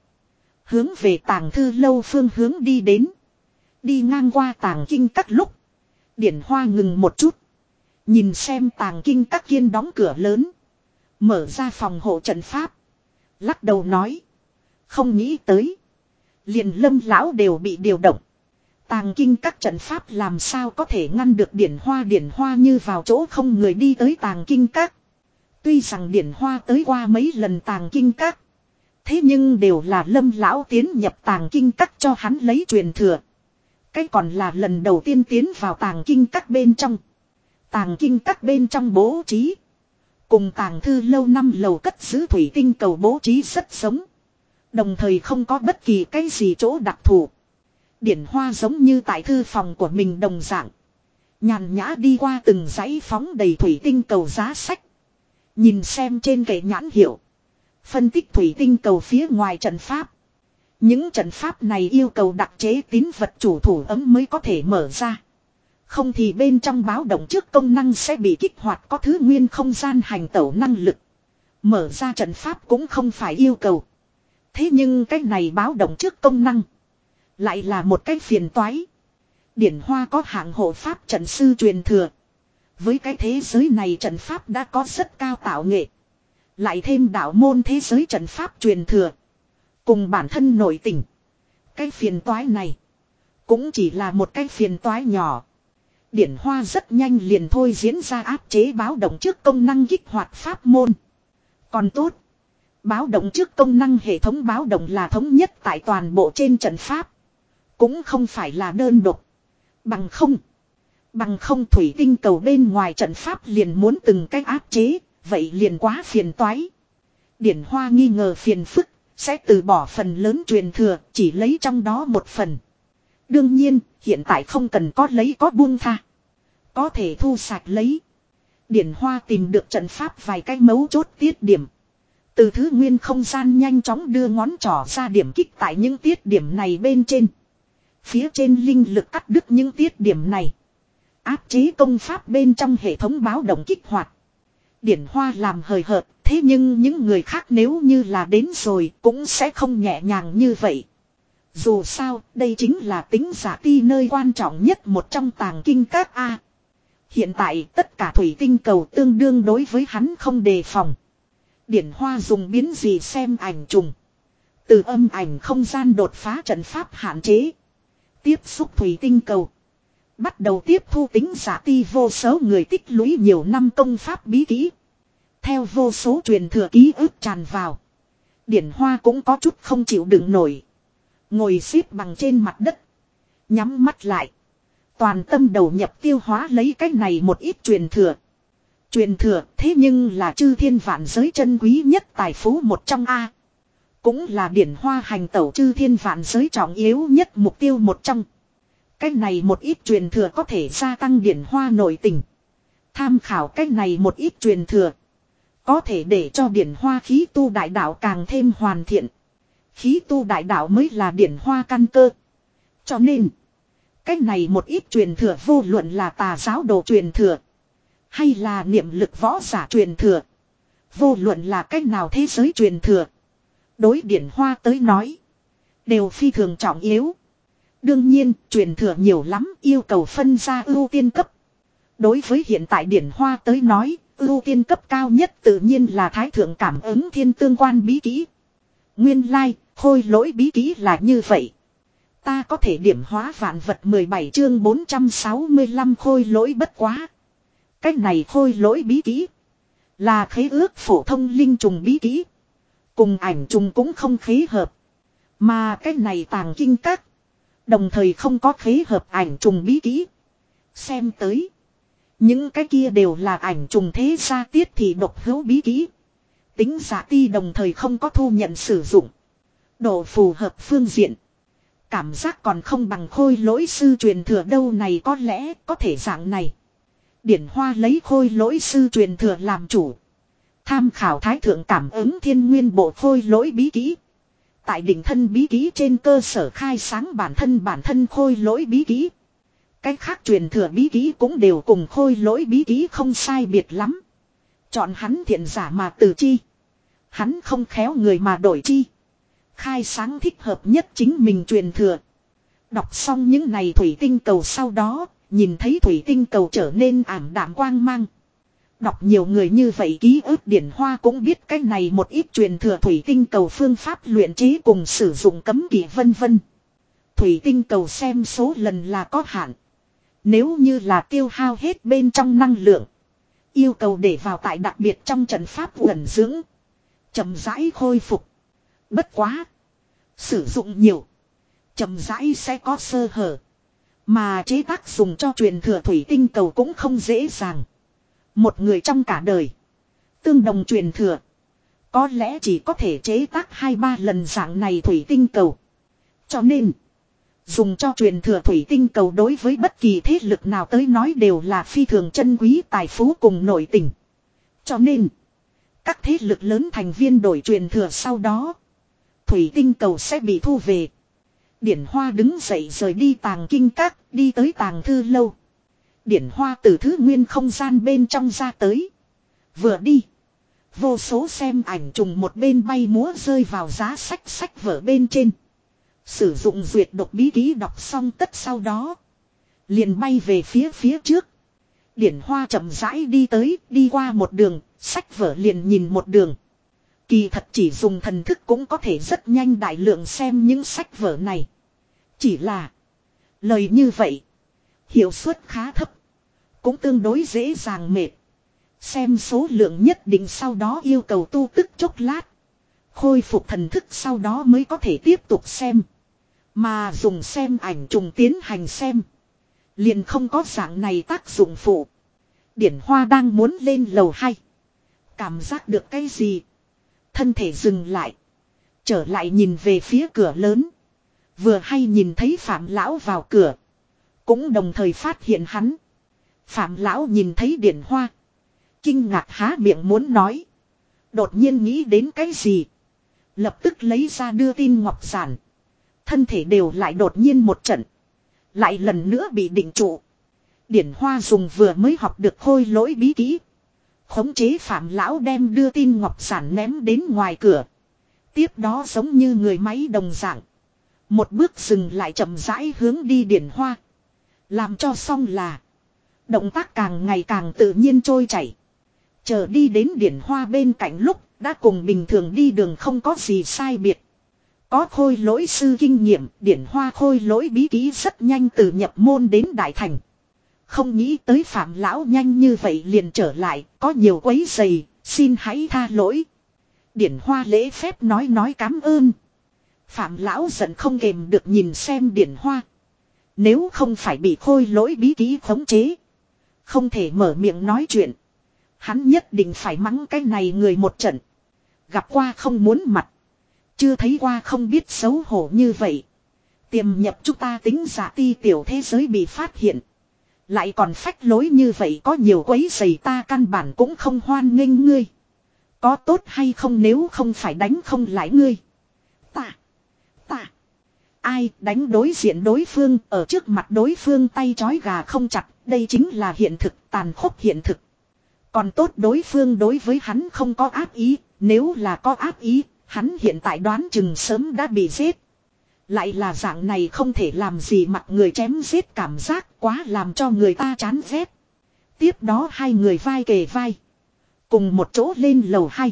Hướng về tàng thư lâu phương hướng đi đến. Đi ngang qua tàng kinh các lúc. Điển hoa ngừng một chút. Nhìn xem tàng kinh các kiên đóng cửa lớn. Mở ra phòng hộ trận pháp. Lắc đầu nói. Không nghĩ tới. Liền lâm lão đều bị điều động. Tàng kinh các trận pháp làm sao có thể ngăn được điển hoa điển hoa như vào chỗ không người đi tới tàng kinh các. Tuy rằng điển hoa tới qua mấy lần tàng kinh các. Thế nhưng đều là lâm lão tiến nhập tàng kinh các cho hắn lấy truyền thừa. Cái còn là lần đầu tiên tiến vào tàng kinh các bên trong. Tàng kinh các bên trong bố trí. Cùng tàng thư lâu năm lầu cất giữ thủy tinh cầu bố trí rất sống. Đồng thời không có bất kỳ cái gì chỗ đặc thù. Điển hoa giống như tại thư phòng của mình đồng dạng. Nhàn nhã đi qua từng dãy phóng đầy thủy tinh cầu giá sách. Nhìn xem trên kệ nhãn hiệu. Phân tích thủy tinh cầu phía ngoài trận pháp. Những trận pháp này yêu cầu đặc chế tín vật chủ thủ ấm mới có thể mở ra. Không thì bên trong báo động trước công năng sẽ bị kích hoạt có thứ nguyên không gian hành tẩu năng lực. Mở ra trận pháp cũng không phải yêu cầu. Thế nhưng cái này báo động trước công năng. Lại là một cái phiền toái. Điển Hoa có hạng hộ pháp trận sư truyền thừa. Với cái thế giới này trận pháp đã có rất cao tạo nghệ. Lại thêm đạo môn thế giới trận pháp truyền thừa. Cùng bản thân nội tình. Cái phiền toái này. Cũng chỉ là một cái phiền toái nhỏ. Điển Hoa rất nhanh liền thôi diễn ra áp chế báo động trước công năng kích hoạt pháp môn. Còn tốt. Báo động trước công năng hệ thống báo động là thống nhất tại toàn bộ trên trận pháp. Cũng không phải là đơn độc. Bằng không. Bằng không thủy tinh cầu bên ngoài trận pháp liền muốn từng cách áp chế. Vậy liền quá phiền toái. Điển Hoa nghi ngờ phiền phức. Sẽ từ bỏ phần lớn truyền thừa. Chỉ lấy trong đó một phần. Đương nhiên, hiện tại không cần có lấy có buông tha. Có thể thu sạch lấy. Điển Hoa tìm được trận pháp vài cái mấu chốt tiết điểm. Từ thứ nguyên không gian nhanh chóng đưa ngón trỏ ra điểm kích tại những tiết điểm này bên trên. Phía trên linh lực cắt đứt những tiết điểm này. Áp chế công pháp bên trong hệ thống báo động kích hoạt. Điển Hoa làm hời hợt, thế nhưng những người khác nếu như là đến rồi cũng sẽ không nhẹ nhàng như vậy. Dù sao, đây chính là tính giả ti nơi quan trọng nhất một trong tàng kinh các A. Hiện tại tất cả thủy tinh cầu tương đương đối với hắn không đề phòng. Điển Hoa dùng biến gì xem ảnh trùng. Từ âm ảnh không gian đột phá trận pháp hạn chế. Tiếp xúc thủy tinh cầu. Bắt đầu tiếp thu tính giả ti vô số người tích lũy nhiều năm công pháp bí kỹ. Theo vô số truyền thừa ký ức tràn vào. Điển Hoa cũng có chút không chịu đựng nổi. Ngồi xếp bằng trên mặt đất. Nhắm mắt lại. Toàn tâm đầu nhập tiêu hóa lấy cách này một ít truyền thừa. Truyền thừa, thế nhưng là chư thiên vạn giới chân quý nhất tài phú một trong A. Cũng là điển hoa hành tẩu chư thiên vạn giới trọng yếu nhất mục tiêu một trong. Cách này một ít truyền thừa có thể gia tăng điển hoa nội tình. Tham khảo cách này một ít truyền thừa. Có thể để cho điển hoa khí tu đại đạo càng thêm hoàn thiện. Khí tu đại đạo mới là điển hoa căn cơ. Cho nên. Cách này một ít truyền thừa vô luận là tà giáo đồ truyền thừa. Hay là niệm lực võ giả truyền thừa. Vô luận là cách nào thế giới truyền thừa. Đối điển hoa tới nói. Đều phi thường trọng yếu. Đương nhiên, truyền thừa nhiều lắm, yêu cầu phân ra ưu tiên cấp. Đối với hiện tại điển hoa tới nói, ưu tiên cấp cao nhất tự nhiên là thái thượng cảm ứng thiên tương quan bí kỹ. Nguyên lai, like, khôi lỗi bí kỹ là như vậy. Ta có thể điểm hóa vạn vật 17 chương 465 khôi lỗi bất quá. Cách này khôi lỗi bí kỹ. Là khế ước phổ thông linh trùng bí kỹ. Cùng ảnh trùng cũng không khế hợp. Mà cái này tàng kinh các. Đồng thời không có khế hợp ảnh trùng bí kỹ. Xem tới. Những cái kia đều là ảnh trùng thế gia tiết thì độc hữu bí kỹ. Tính giả ti đồng thời không có thu nhận sử dụng. Độ phù hợp phương diện. Cảm giác còn không bằng khôi lỗi sư truyền thừa đâu này có lẽ có thể dạng này. Điển Hoa lấy khôi lỗi sư truyền thừa làm chủ. Tham khảo thái thượng cảm ứng thiên nguyên bộ khôi lỗi bí kỹ. Tại đỉnh thân bí ký trên cơ sở khai sáng bản thân bản thân khôi lỗi bí ký Cách khác truyền thừa bí ký cũng đều cùng khôi lỗi bí ký không sai biệt lắm. Chọn hắn thiện giả mà từ chi. Hắn không khéo người mà đổi chi. Khai sáng thích hợp nhất chính mình truyền thừa. Đọc xong những này thủy tinh cầu sau đó, nhìn thấy thủy tinh cầu trở nên ảm đạm quang mang. Đọc nhiều người như vậy ký ức điển hoa cũng biết cái này một ít truyền thừa thủy tinh cầu phương pháp luyện chế cùng sử dụng cấm kỵ vân vân. Thủy tinh cầu xem số lần là có hạn. Nếu như là tiêu hao hết bên trong năng lượng. Yêu cầu để vào tại đặc biệt trong trận pháp ẩn dưỡng. chậm rãi khôi phục. Bất quá. Sử dụng nhiều. chậm rãi sẽ có sơ hở. Mà chế tác dùng cho truyền thừa thủy tinh cầu cũng không dễ dàng. Một người trong cả đời. Tương đồng truyền thừa. Có lẽ chỉ có thể chế tác hai ba lần dạng này thủy tinh cầu. Cho nên. Dùng cho truyền thừa thủy tinh cầu đối với bất kỳ thế lực nào tới nói đều là phi thường chân quý tài phú cùng nội tình. Cho nên. Các thế lực lớn thành viên đổi truyền thừa sau đó. Thủy tinh cầu sẽ bị thu về. Điển Hoa đứng dậy rời đi tàng kinh các, đi tới tàng thư lâu. Điển Hoa từ thứ nguyên không gian bên trong ra tới. Vừa đi. Vô số xem ảnh trùng một bên bay múa rơi vào giá sách sách vở bên trên. Sử dụng duyệt độc bí ký đọc xong tất sau đó. Liền bay về phía phía trước. Điển hoa chậm rãi đi tới, đi qua một đường, sách vở liền nhìn một đường. Kỳ thật chỉ dùng thần thức cũng có thể rất nhanh đại lượng xem những sách vở này. Chỉ là lời như vậy, hiệu suất khá thấp, cũng tương đối dễ dàng mệt. Xem số lượng nhất định sau đó yêu cầu tu tức chốc lát. Khôi phục thần thức sau đó mới có thể tiếp tục xem. Mà dùng xem ảnh trùng tiến hành xem. Liền không có dạng này tác dụng phụ. Điển Hoa đang muốn lên lầu hay. Cảm giác được cái gì? Thân thể dừng lại. Trở lại nhìn về phía cửa lớn. Vừa hay nhìn thấy Phạm Lão vào cửa. Cũng đồng thời phát hiện hắn. Phạm Lão nhìn thấy Điển Hoa. Kinh ngạc há miệng muốn nói. Đột nhiên nghĩ đến cái gì. Lập tức lấy ra đưa tin ngọc giản. Thân thể đều lại đột nhiên một trận. Lại lần nữa bị định trụ. Điển Hoa dùng vừa mới học được khôi lỗi bí kỹ. Khống chế phạm lão đem đưa tin ngọc giản ném đến ngoài cửa. Tiếp đó giống như người máy đồng dạng. Một bước dừng lại chậm rãi hướng đi điển hoa. Làm cho xong là. Động tác càng ngày càng tự nhiên trôi chảy. Chờ đi đến điển hoa bên cạnh lúc đã cùng bình thường đi đường không có gì sai biệt. Có khôi lỗi sư kinh nghiệm, điển hoa khôi lỗi bí ký rất nhanh từ nhập môn đến đại thành. Không nghĩ tới phạm lão nhanh như vậy liền trở lại, có nhiều quấy giày, xin hãy tha lỗi. Điển hoa lễ phép nói nói cảm ơn. Phạm lão giận không kềm được nhìn xem điển hoa. Nếu không phải bị khôi lỗi bí ký khống chế. Không thể mở miệng nói chuyện. Hắn nhất định phải mắng cái này người một trận. Gặp qua không muốn mặt. Chưa thấy qua không biết xấu hổ như vậy. Tiềm nhập chúng ta tính giả ti tiểu thế giới bị phát hiện. Lại còn phách lối như vậy có nhiều quấy giày ta căn bản cũng không hoan nghênh ngươi. Có tốt hay không nếu không phải đánh không lại ngươi. Ta. Ta. Ai đánh đối diện đối phương, ở trước mặt đối phương tay chói gà không chặt. Đây chính là hiện thực, tàn khốc hiện thực. Còn tốt đối phương đối với hắn không có ác ý. Nếu là có ác ý, hắn hiện tại đoán chừng sớm đã bị giết. Lại là dạng này không thể làm gì mặt người chém giết cảm giác quá làm cho người ta chán ghét. Tiếp đó hai người vai kề vai. Cùng một chỗ lên lầu hai.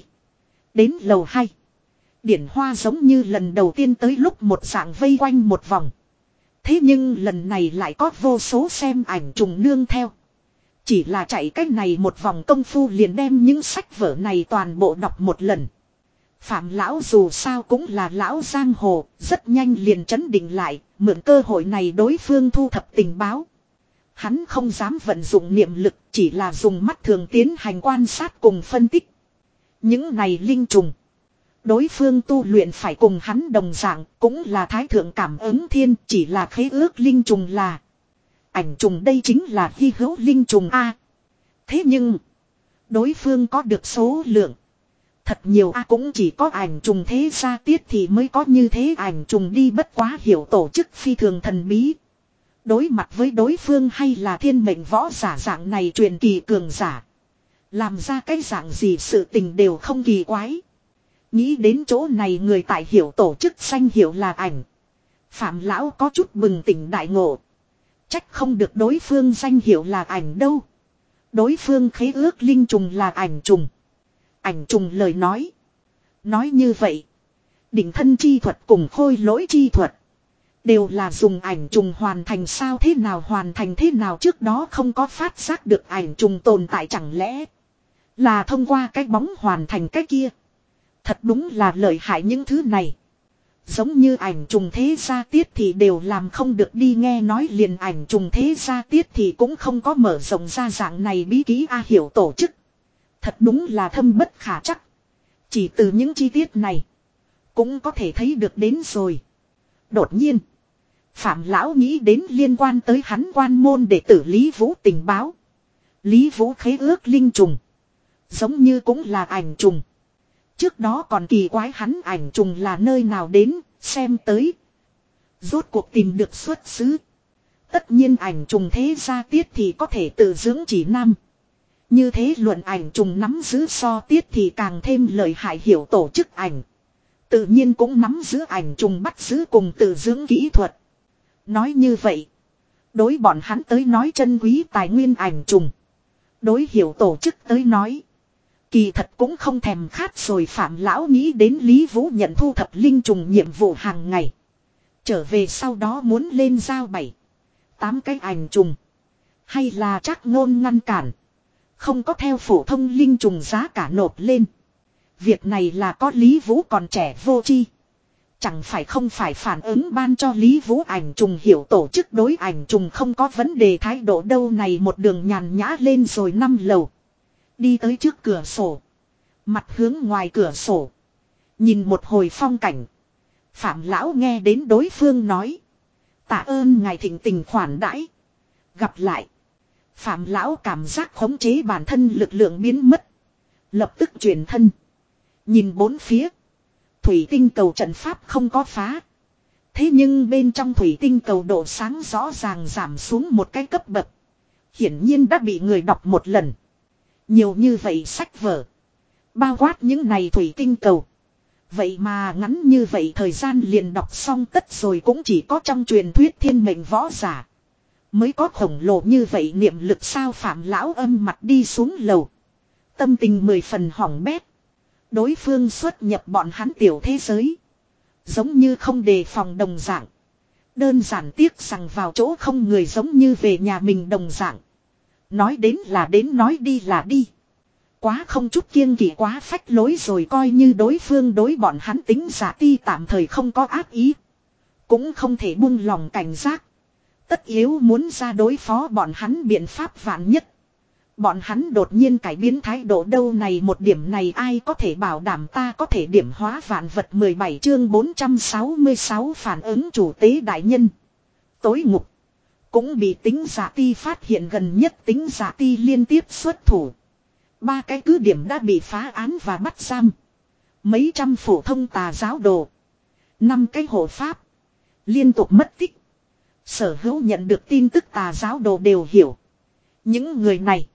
Đến lầu hai. Điển hoa giống như lần đầu tiên tới lúc một dạng vây quanh một vòng. Thế nhưng lần này lại có vô số xem ảnh trùng nương theo. Chỉ là chạy cách này một vòng công phu liền đem những sách vở này toàn bộ đọc một lần. Phạm lão dù sao cũng là lão giang hồ, rất nhanh liền chấn định lại, mượn cơ hội này đối phương thu thập tình báo. Hắn không dám vận dụng niệm lực, chỉ là dùng mắt thường tiến hành quan sát cùng phân tích. Những này linh trùng. Đối phương tu luyện phải cùng hắn đồng dạng, cũng là thái thượng cảm ứng thiên, chỉ là khế ước linh trùng là. Ảnh trùng đây chính là hy hữu linh trùng A. Thế nhưng, đối phương có được số lượng. Thật nhiều a cũng chỉ có ảnh trùng thế ra tiết thì mới có như thế ảnh trùng đi bất quá hiểu tổ chức phi thường thần bí. Đối mặt với đối phương hay là thiên mệnh võ giả dạng này truyền kỳ cường giả. Làm ra cái dạng gì sự tình đều không kỳ quái. Nghĩ đến chỗ này người tại hiểu tổ chức danh hiểu là ảnh. Phạm lão có chút bừng tỉnh đại ngộ. Trách không được đối phương danh hiệu là ảnh đâu. Đối phương khế ước linh trùng là ảnh trùng ảnh trùng lời nói. Nói như vậy. Đỉnh thân chi thuật cùng khôi lỗi chi thuật. Đều là dùng ảnh trùng hoàn thành sao thế nào, hoàn thành thế nào trước đó không có phát giác được ảnh trùng tồn tại chẳng lẽ. Là thông qua cái bóng hoàn thành cái kia. Thật đúng là lợi hại những thứ này. Giống như ảnh trùng thế gia tiết thì đều làm không được đi nghe nói liền ảnh trùng thế gia tiết thì cũng không có mở rộng ra dạng này bí ký A hiểu tổ chức. Thật đúng là thâm bất khả chắc. Chỉ từ những chi tiết này. Cũng có thể thấy được đến rồi. Đột nhiên. Phạm Lão nghĩ đến liên quan tới hắn quan môn để tử Lý Vũ tình báo. Lý Vũ khế ước linh trùng. Giống như cũng là ảnh trùng. Trước đó còn kỳ quái hắn ảnh trùng là nơi nào đến, xem tới. Rốt cuộc tìm được xuất xứ. Tất nhiên ảnh trùng thế gia tiết thì có thể tự dưỡng chỉ nam. Như thế luận ảnh trùng nắm giữ so tiết thì càng thêm lợi hại hiểu tổ chức ảnh. Tự nhiên cũng nắm giữ ảnh trùng bắt giữ cùng tự dưỡng kỹ thuật. Nói như vậy. Đối bọn hắn tới nói chân quý tài nguyên ảnh trùng. Đối hiểu tổ chức tới nói. Kỳ thật cũng không thèm khát rồi Phạm Lão nghĩ đến Lý Vũ nhận thu thập linh trùng nhiệm vụ hàng ngày. Trở về sau đó muốn lên giao bảy. Tám cái ảnh trùng. Hay là chắc ngôn ngăn cản. Không có theo phổ thông linh trùng giá cả nộp lên. Việc này là có Lý Vũ còn trẻ vô chi. Chẳng phải không phải phản ứng ban cho Lý Vũ ảnh trùng hiểu tổ chức đối ảnh trùng không có vấn đề thái độ đâu này một đường nhàn nhã lên rồi năm lầu. Đi tới trước cửa sổ. Mặt hướng ngoài cửa sổ. Nhìn một hồi phong cảnh. Phạm lão nghe đến đối phương nói. Tạ ơn ngài thịnh tình khoản đãi. Gặp lại. Phạm lão cảm giác khống chế bản thân lực lượng biến mất. Lập tức chuyển thân. Nhìn bốn phía. Thủy tinh cầu trận pháp không có phá. Thế nhưng bên trong thủy tinh cầu độ sáng rõ ràng giảm xuống một cái cấp bậc. Hiển nhiên đã bị người đọc một lần. Nhiều như vậy sách vở. Bao quát những này thủy tinh cầu. Vậy mà ngắn như vậy thời gian liền đọc xong tất rồi cũng chỉ có trong truyền thuyết thiên mệnh võ giả. Mới có khổng lồ như vậy niệm lực sao phạm lão âm mặt đi xuống lầu. Tâm tình mười phần hỏng bét. Đối phương xuất nhập bọn hắn tiểu thế giới. Giống như không đề phòng đồng dạng. Đơn giản tiếc rằng vào chỗ không người giống như về nhà mình đồng dạng. Nói đến là đến nói đi là đi. Quá không chút kiêng kỵ quá phách lối rồi coi như đối phương đối bọn hắn tính giả ti tạm thời không có ác ý. Cũng không thể buông lòng cảnh giác. Tất yếu muốn ra đối phó bọn hắn biện pháp vạn nhất. Bọn hắn đột nhiên cải biến thái độ đâu này một điểm này ai có thể bảo đảm ta có thể điểm hóa vạn vật 17 chương 466 phản ứng chủ tế đại nhân. Tối ngục. Cũng bị tính giả ti phát hiện gần nhất tính giả ti liên tiếp xuất thủ. Ba cái cứ điểm đã bị phá án và bắt giam. Mấy trăm phổ thông tà giáo đồ. Năm cái hộ pháp. Liên tục mất tích. Sở hữu nhận được tin tức tà giáo đồ đều hiểu. Những người này.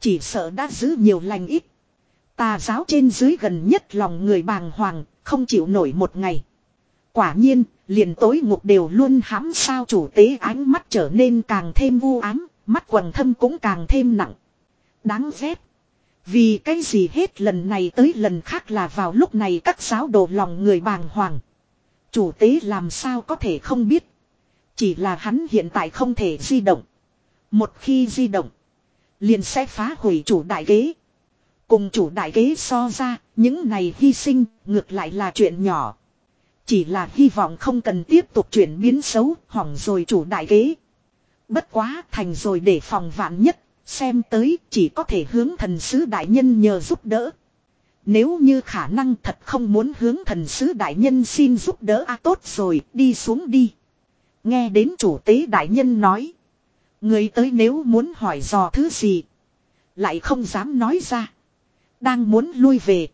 Chỉ sợ đã giữ nhiều lành ít. Tà giáo trên dưới gần nhất lòng người bàng hoàng. Không chịu nổi một ngày. Quả nhiên, liền tối ngục đều luôn hãm sao chủ tế ánh mắt trở nên càng thêm vu ám, mắt quần thâm cũng càng thêm nặng. Đáng ghét. Vì cái gì hết lần này tới lần khác là vào lúc này các giáo đồ lòng người bàng hoàng. Chủ tế làm sao có thể không biết. Chỉ là hắn hiện tại không thể di động. Một khi di động. Liền sẽ phá hủy chủ đại ghế Cùng chủ đại ghế so ra, những này hy sinh, ngược lại là chuyện nhỏ. Chỉ là hy vọng không cần tiếp tục chuyển biến xấu, hỏng rồi chủ đại kế. Bất quá thành rồi để phòng vạn nhất, xem tới chỉ có thể hướng thần sứ đại nhân nhờ giúp đỡ. Nếu như khả năng thật không muốn hướng thần sứ đại nhân xin giúp đỡ a tốt rồi, đi xuống đi. Nghe đến chủ tế đại nhân nói. Người tới nếu muốn hỏi dò thứ gì. Lại không dám nói ra. Đang muốn lui về.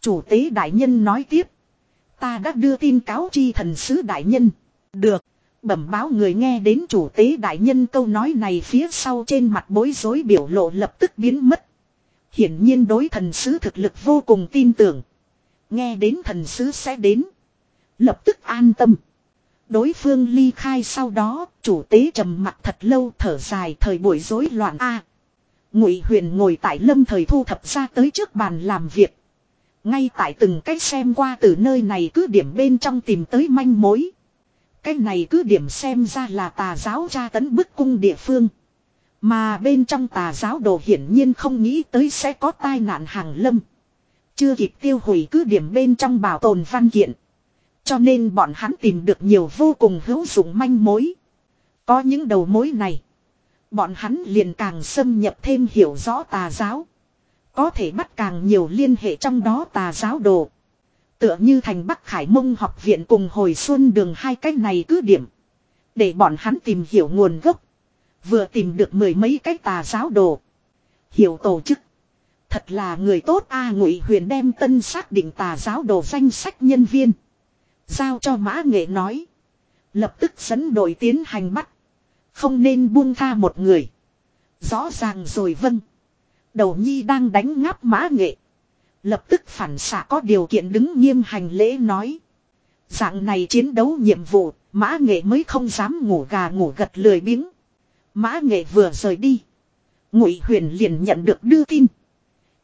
Chủ tế đại nhân nói tiếp. Ta đã đưa tin cáo chi thần sứ đại nhân. Được. Bẩm báo người nghe đến chủ tế đại nhân câu nói này phía sau trên mặt bối rối biểu lộ lập tức biến mất. Hiển nhiên đối thần sứ thực lực vô cùng tin tưởng. Nghe đến thần sứ sẽ đến. Lập tức an tâm. Đối phương ly khai sau đó, chủ tế trầm mặt thật lâu thở dài thời buổi rối loạn a. Ngụy Huyền ngồi tại Lâm thời thu thập ra tới trước bàn làm việc. Ngay tại từng cách xem qua từ nơi này cứ điểm bên trong tìm tới manh mối. Cái này cứ điểm xem ra là tà giáo tra tấn bức cung địa phương. Mà bên trong tà giáo đồ hiển nhiên không nghĩ tới sẽ có tai nạn hàng lâm. Chưa kịp tiêu hủy cứ điểm bên trong bảo tồn văn kiện. Cho nên bọn hắn tìm được nhiều vô cùng hữu dụng manh mối. Có những đầu mối này. Bọn hắn liền càng xâm nhập thêm hiểu rõ tà giáo. Có thể bắt càng nhiều liên hệ trong đó tà giáo đồ. Tựa như thành Bắc Khải Mông học viện cùng hồi xuân đường hai cách này cứ điểm. Để bọn hắn tìm hiểu nguồn gốc. Vừa tìm được mười mấy cái tà giáo đồ. Hiểu tổ chức. Thật là người tốt a ngụy huyền đem tân xác định tà giáo đồ danh sách nhân viên. Giao cho mã nghệ nói. Lập tức dẫn đội tiến hành bắt. Không nên buông tha một người. Rõ ràng rồi vâng. Đầu nhi đang đánh ngáp mã nghệ. Lập tức phản xạ có điều kiện đứng nghiêm hành lễ nói. Dạng này chiến đấu nhiệm vụ, mã nghệ mới không dám ngủ gà ngủ gật lười biếng. Mã nghệ vừa rời đi. Ngụy huyền liền nhận được đưa tin.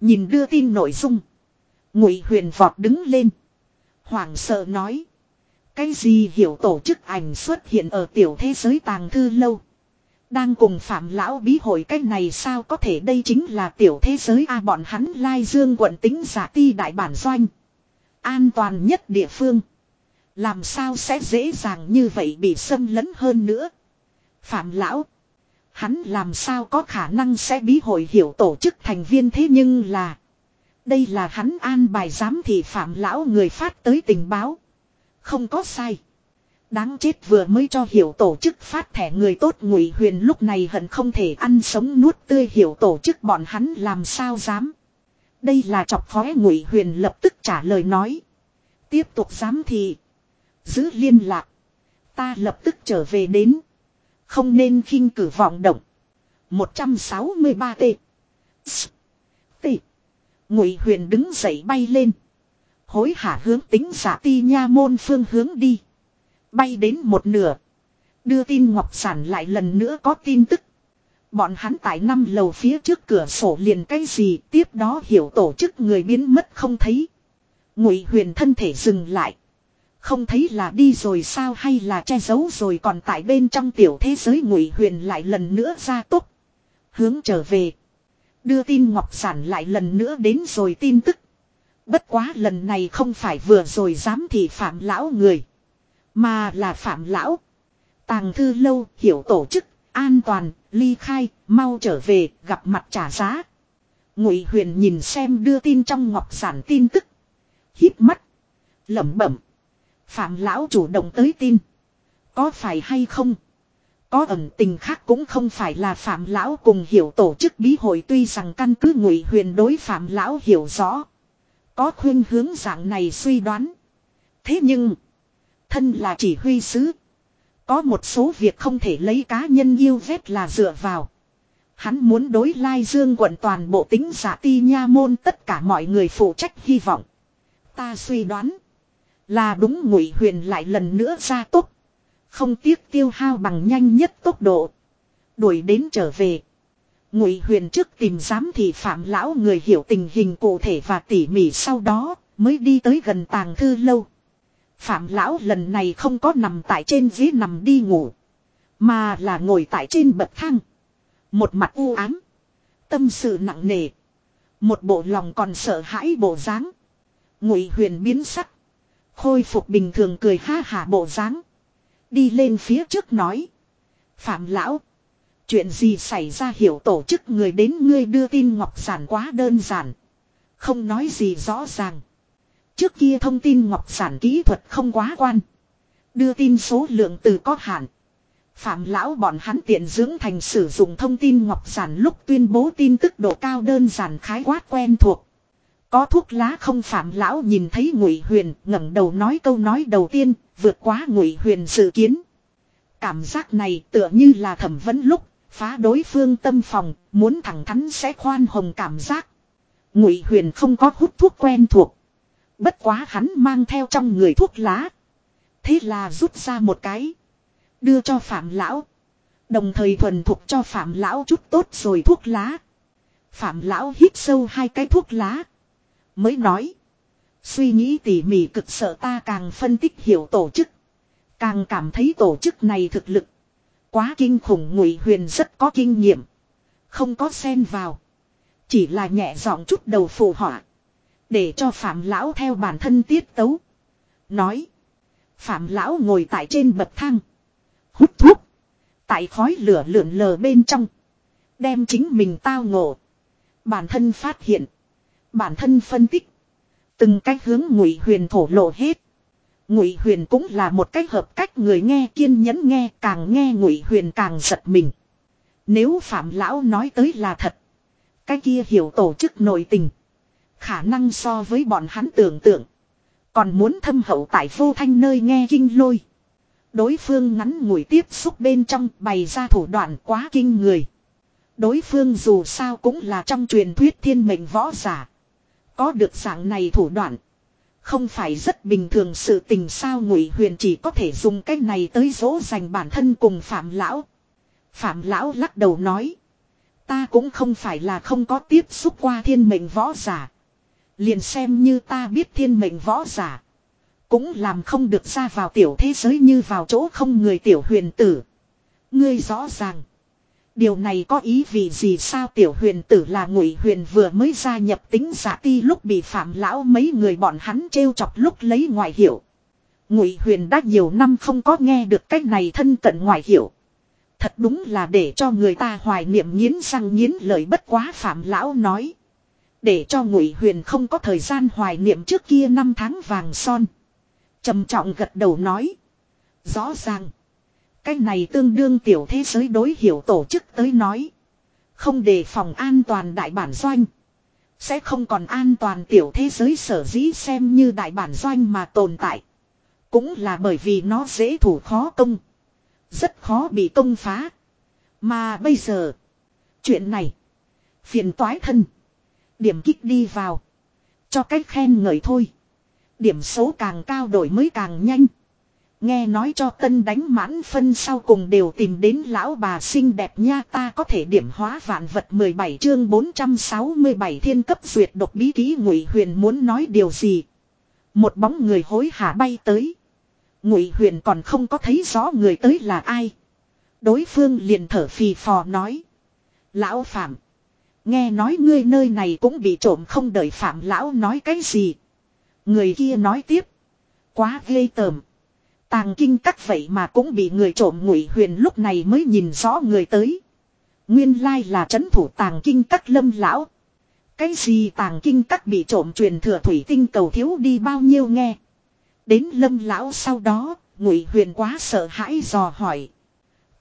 Nhìn đưa tin nội dung. Ngụy huyền vọt đứng lên. Hoảng sợ nói. Cái gì hiểu tổ chức ảnh xuất hiện ở tiểu thế giới tàng thư lâu. Đang cùng phạm lão bí hội cái này sao có thể đây chính là tiểu thế giới a, bọn hắn lai dương quận tính giả ti đại bản doanh. An toàn nhất địa phương. Làm sao sẽ dễ dàng như vậy bị xâm lấn hơn nữa. Phạm lão. Hắn làm sao có khả năng sẽ bí hội hiểu tổ chức thành viên thế nhưng là. Đây là hắn an bài giám thị phạm lão người phát tới tình báo. Không có sai. Đáng chết vừa mới cho hiểu tổ chức phát thẻ người tốt ngụy huyền lúc này hận không thể ăn sống nuốt tươi hiểu tổ chức bọn hắn làm sao dám. Đây là chọc khóe ngụy huyền lập tức trả lời nói. Tiếp tục dám thì. Giữ liên lạc. Ta lập tức trở về đến. Không nên khinh cử vọng động. 163 T. S. T. Ngụy huyền đứng dậy bay lên. Hối hả hướng tính giả ti nha môn phương hướng đi. Bay đến một nửa. Đưa tin Ngọc Sản lại lần nữa có tin tức. Bọn hắn tại năm lầu phía trước cửa sổ liền cái gì, tiếp đó hiểu tổ chức người biến mất không thấy. Ngụy huyền thân thể dừng lại. Không thấy là đi rồi sao hay là che giấu rồi còn tại bên trong tiểu thế giới ngụy huyền lại lần nữa ra tốc. Hướng trở về. Đưa tin Ngọc Sản lại lần nữa đến rồi tin tức. Bất quá lần này không phải vừa rồi dám thì phạm lão người. Mà là phạm lão. Tàng thư lâu hiểu tổ chức, an toàn, ly khai, mau trở về, gặp mặt trả giá. Ngụy huyền nhìn xem đưa tin trong ngọc giản tin tức. hít mắt. lẩm bẩm. Phạm lão chủ động tới tin. Có phải hay không? Có ẩn tình khác cũng không phải là phạm lão cùng hiểu tổ chức bí hội tuy rằng căn cứ ngụy huyền đối phạm lão hiểu rõ. Có khuyên hướng dạng này suy đoán. Thế nhưng. Thân là chỉ huy sứ. Có một số việc không thể lấy cá nhân yêu vết là dựa vào. Hắn muốn đối lai dương quận toàn bộ tính giả ti nha môn tất cả mọi người phụ trách hy vọng. Ta suy đoán. Là đúng ngụy huyền lại lần nữa ra tốt. Không tiếc tiêu hao bằng nhanh nhất tốc độ. Đuổi đến trở về. Ngụy huyền trước tìm giám thị phạm lão người hiểu tình hình cụ thể và tỉ mỉ sau đó mới đi tới gần tàng thư lâu. Phạm lão lần này không có nằm tại trên ghế nằm đi ngủ. Mà là ngồi tại trên bậc thang. Một mặt u ám. Tâm sự nặng nề. Một bộ lòng còn sợ hãi bộ dáng. Ngụy huyền biến sắc. Khôi phục bình thường cười ha hả bộ dáng. Đi lên phía trước nói. Phạm lão. Chuyện gì xảy ra hiểu tổ chức người đến ngươi đưa tin ngọc giản quá đơn giản. Không nói gì rõ ràng. Trước kia thông tin ngọc sản kỹ thuật không quá quan. Đưa tin số lượng từ có hạn. Phạm lão bọn hắn tiện dưỡng thành sử dụng thông tin ngọc sản lúc tuyên bố tin tức độ cao đơn giản khái quát quen thuộc. Có thuốc lá không phạm lão nhìn thấy ngụy huyền ngẩng đầu nói câu nói đầu tiên, vượt quá ngụy huyền dự kiến. Cảm giác này tựa như là thẩm vấn lúc, phá đối phương tâm phòng, muốn thẳng thắn sẽ khoan hồng cảm giác. Ngụy huyền không có hút thuốc quen thuộc. Bất quá hắn mang theo trong người thuốc lá. Thế là rút ra một cái. Đưa cho phạm lão. Đồng thời thuần thuộc cho phạm lão chút tốt rồi thuốc lá. Phạm lão hít sâu hai cái thuốc lá. Mới nói. Suy nghĩ tỉ mỉ cực sợ ta càng phân tích hiểu tổ chức. Càng cảm thấy tổ chức này thực lực. Quá kinh khủng ngụy huyền rất có kinh nghiệm. Không có xen vào. Chỉ là nhẹ giọng chút đầu phù họa. Để cho phạm lão theo bản thân tiết tấu. Nói. Phạm lão ngồi tại trên bậc thang. Hút thuốc. Tại khói lửa lượn lờ bên trong. Đem chính mình tao ngộ. Bản thân phát hiện. Bản thân phân tích. Từng cách hướng ngụy huyền thổ lộ hết. Ngụy huyền cũng là một cách hợp cách người nghe kiên nhẫn nghe, càng nghe ngụy huyền càng giật mình. Nếu phạm lão nói tới là thật. Cái kia hiểu tổ chức nội tình. Khả năng so với bọn hắn tưởng tượng. Còn muốn thâm hậu tại vô thanh nơi nghe kinh lôi. Đối phương ngắn ngủi tiếp xúc bên trong bày ra thủ đoạn quá kinh người. Đối phương dù sao cũng là trong truyền thuyết thiên mệnh võ giả. Có được dạng này thủ đoạn. Không phải rất bình thường sự tình sao ngụy huyền chỉ có thể dùng cách này tới dỗ dành bản thân cùng phạm lão. Phạm lão lắc đầu nói. Ta cũng không phải là không có tiếp xúc qua thiên mệnh võ giả. Liền xem như ta biết thiên mệnh võ giả. Cũng làm không được ra vào tiểu thế giới như vào chỗ không người tiểu huyền tử. Ngươi rõ ràng. Điều này có ý vì gì sao tiểu huyền tử là ngụy huyền vừa mới gia nhập tính giả ti lúc bị phạm lão mấy người bọn hắn trêu chọc lúc lấy ngoại hiệu. Ngụy huyền đã nhiều năm không có nghe được cách này thân cận ngoại hiệu. Thật đúng là để cho người ta hoài niệm nghiến răng nghiến lợi bất quá phạm lão nói. Để cho ngụy huyền không có thời gian hoài niệm trước kia năm tháng vàng son. trầm trọng gật đầu nói. Rõ ràng. Cái này tương đương tiểu thế giới đối hiểu tổ chức tới nói. Không đề phòng an toàn đại bản doanh. Sẽ không còn an toàn tiểu thế giới sở dĩ xem như đại bản doanh mà tồn tại. Cũng là bởi vì nó dễ thủ khó công. Rất khó bị công phá. Mà bây giờ. Chuyện này. Phiền toái thân. Điểm kích đi vào. Cho cách khen ngợi thôi. Điểm số càng cao đổi mới càng nhanh. Nghe nói cho tân đánh mãn phân sau cùng đều tìm đến lão bà xinh đẹp nha ta có thể điểm hóa vạn vật 17 chương 467 thiên cấp duyệt độc bí ký ngụy huyền muốn nói điều gì. Một bóng người hối hả bay tới. Ngụy huyền còn không có thấy rõ người tới là ai. Đối phương liền thở phì phò nói. Lão Phạm. Nghe nói ngươi nơi này cũng bị trộm không đợi Phạm lão nói cái gì. Người kia nói tiếp. Quá ghê tởm. Tàng kinh cắt vậy mà cũng bị người trộm ngụy huyền lúc này mới nhìn rõ người tới. Nguyên lai là trấn thủ tàng kinh cắt lâm lão. Cái gì tàng kinh cắt bị trộm truyền thừa thủy tinh cầu thiếu đi bao nhiêu nghe. Đến lâm lão sau đó, ngụy huyền quá sợ hãi dò hỏi.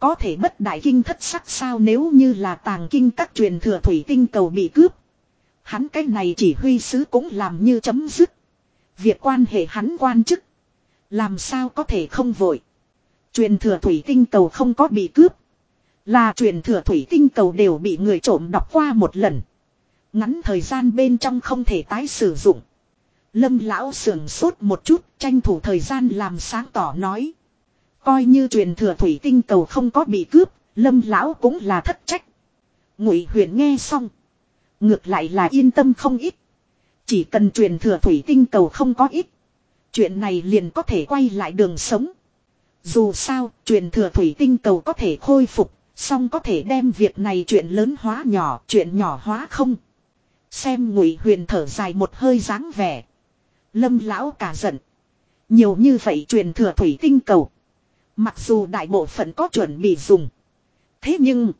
Có thể bất đại kinh thất sắc sao nếu như là tàng kinh các truyền thừa thủy tinh cầu bị cướp. Hắn cái này chỉ huy sứ cũng làm như chấm dứt. Việc quan hệ hắn quan chức. Làm sao có thể không vội. Truyền thừa thủy tinh cầu không có bị cướp. Là truyền thừa thủy tinh cầu đều bị người trộm đọc qua một lần. Ngắn thời gian bên trong không thể tái sử dụng. Lâm lão sườn sốt một chút, tranh thủ thời gian làm sáng tỏ nói. Coi như truyền thừa thủy tinh cầu không có bị cướp, lâm lão cũng là thất trách. Ngụy huyền nghe xong. Ngược lại là yên tâm không ít. Chỉ cần truyền thừa thủy tinh cầu không có ít. Chuyện này liền có thể quay lại đường sống. Dù sao, truyền thừa thủy tinh cầu có thể khôi phục, song có thể đem việc này chuyện lớn hóa nhỏ, chuyện nhỏ hóa không. Xem ngụy huyền thở dài một hơi dáng vẻ. Lâm lão cả giận. Nhiều như vậy truyền thừa thủy tinh cầu. Mặc dù đại bộ phận có chuẩn bị dùng. Thế nhưng.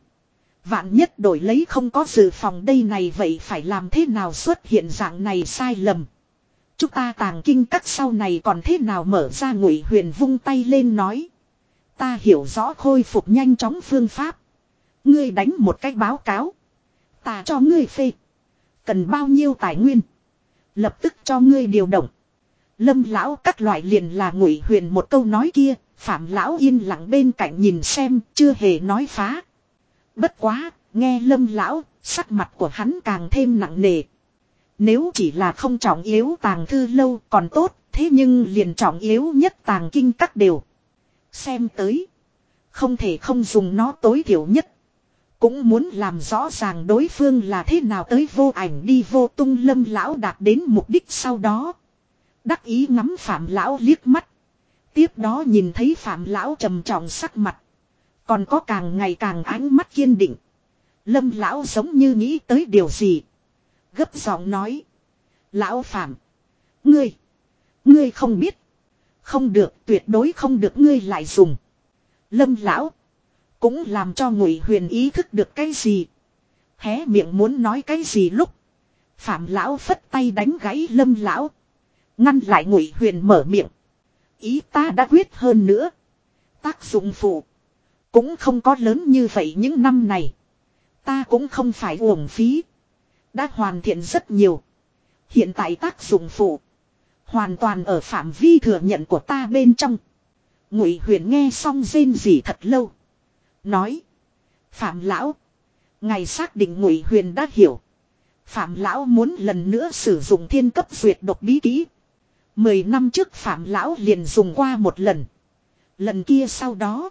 Vạn nhất đổi lấy không có dự phòng đây này vậy phải làm thế nào xuất hiện dạng này sai lầm. Chúng ta tàng kinh các sau này còn thế nào mở ra ngụy huyền vung tay lên nói. Ta hiểu rõ khôi phục nhanh chóng phương pháp. Ngươi đánh một cách báo cáo. Ta cho ngươi phê. Cần bao nhiêu tài nguyên. Lập tức cho ngươi điều động. Lâm lão các loại liền là ngụy huyền một câu nói kia. Phạm lão yên lặng bên cạnh nhìn xem chưa hề nói phá. Bất quá, nghe lâm lão, sắc mặt của hắn càng thêm nặng nề. Nếu chỉ là không trọng yếu tàng thư lâu còn tốt, thế nhưng liền trọng yếu nhất tàng kinh các đều. Xem tới. Không thể không dùng nó tối thiểu nhất. Cũng muốn làm rõ ràng đối phương là thế nào tới vô ảnh đi vô tung lâm lão đạt đến mục đích sau đó. Đắc ý ngắm phạm lão liếc mắt. Tiếp đó nhìn thấy phạm lão trầm trọng sắc mặt. Còn có càng ngày càng ánh mắt kiên định. Lâm lão giống như nghĩ tới điều gì. Gấp giọng nói. Lão phạm. Ngươi. Ngươi không biết. Không được, tuyệt đối không được ngươi lại dùng. Lâm lão. Cũng làm cho ngụy huyền ý thức được cái gì. Hé miệng muốn nói cái gì lúc. Phạm lão phất tay đánh gãy lâm lão. Ngăn lại ngụy huyền mở miệng. Ý ta đã quyết hơn nữa. Tác dụng phụ. Cũng không có lớn như vậy những năm này. Ta cũng không phải uổng phí. Đã hoàn thiện rất nhiều. Hiện tại tác dụng phụ. Hoàn toàn ở phạm vi thừa nhận của ta bên trong. Ngụy huyền nghe xong rên rỉ thật lâu. Nói. Phạm lão. Ngày xác định ngụy huyền đã hiểu. Phạm lão muốn lần nữa sử dụng thiên cấp duyệt độc bí kỹ. Mười năm trước Phạm lão liền dùng qua một lần. Lần kia sau đó.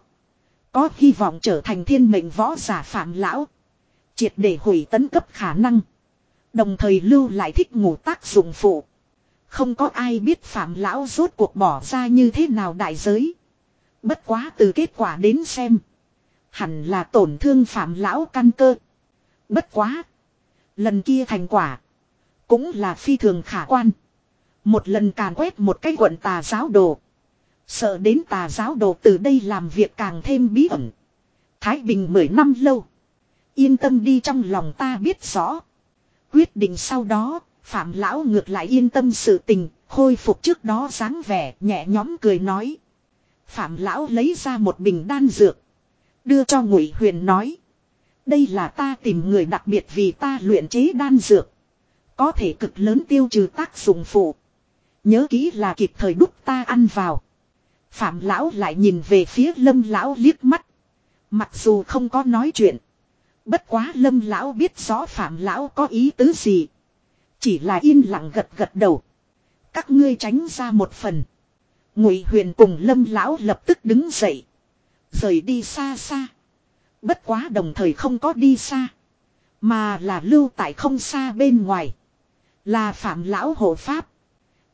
Có hy vọng trở thành thiên mệnh võ giả Phạm lão. Triệt để hủy tấn cấp khả năng. Đồng thời lưu lại thích ngủ tác dụng phụ. Không có ai biết Phạm lão rốt cuộc bỏ ra như thế nào đại giới. Bất quá từ kết quả đến xem. Hẳn là tổn thương Phạm lão căn cơ. Bất quá. Lần kia thành quả. Cũng là phi thường khả quan. Một lần càn quét một cái quận tà giáo đồ. Sợ đến tà giáo đồ từ đây làm việc càng thêm bí ẩn. Thái Bình mười năm lâu. Yên tâm đi trong lòng ta biết rõ. Quyết định sau đó, Phạm Lão ngược lại yên tâm sự tình, khôi phục trước đó dáng vẻ, nhẹ nhõm cười nói. Phạm Lão lấy ra một bình đan dược. Đưa cho Ngụy Huyền nói. Đây là ta tìm người đặc biệt vì ta luyện chế đan dược. Có thể cực lớn tiêu trừ tác dụng phụ. Nhớ kỹ là kịp thời đúc ta ăn vào. Phạm lão lại nhìn về phía lâm lão liếc mắt. Mặc dù không có nói chuyện. Bất quá lâm lão biết rõ phạm lão có ý tứ gì. Chỉ là yên lặng gật gật đầu. Các ngươi tránh ra một phần. Ngụy huyền cùng lâm lão lập tức đứng dậy. Rời đi xa xa. Bất quá đồng thời không có đi xa. Mà là lưu tại không xa bên ngoài. Là phạm lão hộ pháp.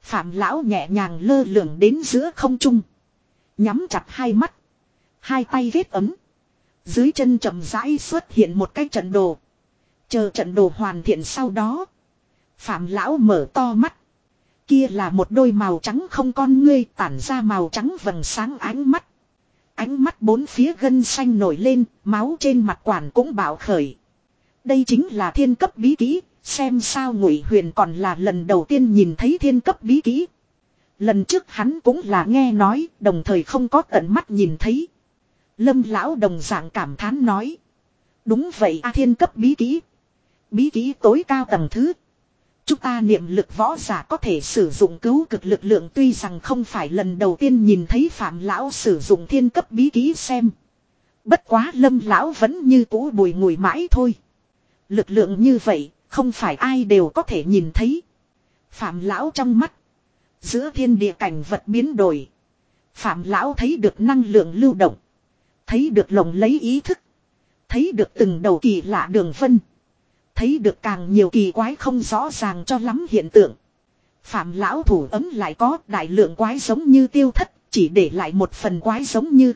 Phạm lão nhẹ nhàng lơ lửng đến giữa không trung. Nhắm chặt hai mắt. Hai tay vết ấm. Dưới chân chậm rãi xuất hiện một cái trận đồ. Chờ trận đồ hoàn thiện sau đó. Phạm lão mở to mắt. Kia là một đôi màu trắng không con ngươi tản ra màu trắng vầng sáng ánh mắt. Ánh mắt bốn phía gân xanh nổi lên, máu trên mặt quản cũng bạo khởi. Đây chính là thiên cấp bí kỹ, xem sao ngụy huyền còn là lần đầu tiên nhìn thấy thiên cấp bí kỹ. Lần trước hắn cũng là nghe nói, đồng thời không có tận mắt nhìn thấy. Lâm lão đồng dạng cảm thán nói. Đúng vậy a thiên cấp bí kỹ. Bí kỹ tối cao tầng thứ. Chúng ta niệm lực võ giả có thể sử dụng cứu cực lực lượng tuy rằng không phải lần đầu tiên nhìn thấy phạm lão sử dụng thiên cấp bí kỹ xem. Bất quá lâm lão vẫn như cũ bùi ngùi mãi thôi. Lực lượng như vậy, không phải ai đều có thể nhìn thấy. Phạm lão trong mắt. Giữa thiên địa cảnh vật biến đổi. Phạm lão thấy được năng lượng lưu động. Thấy được lồng lấy ý thức. Thấy được từng đầu kỳ lạ đường phân, Thấy được càng nhiều kỳ quái không rõ ràng cho lắm hiện tượng. Phạm lão thủ ấm lại có đại lượng quái giống như tiêu thất, chỉ để lại một phần quái giống như.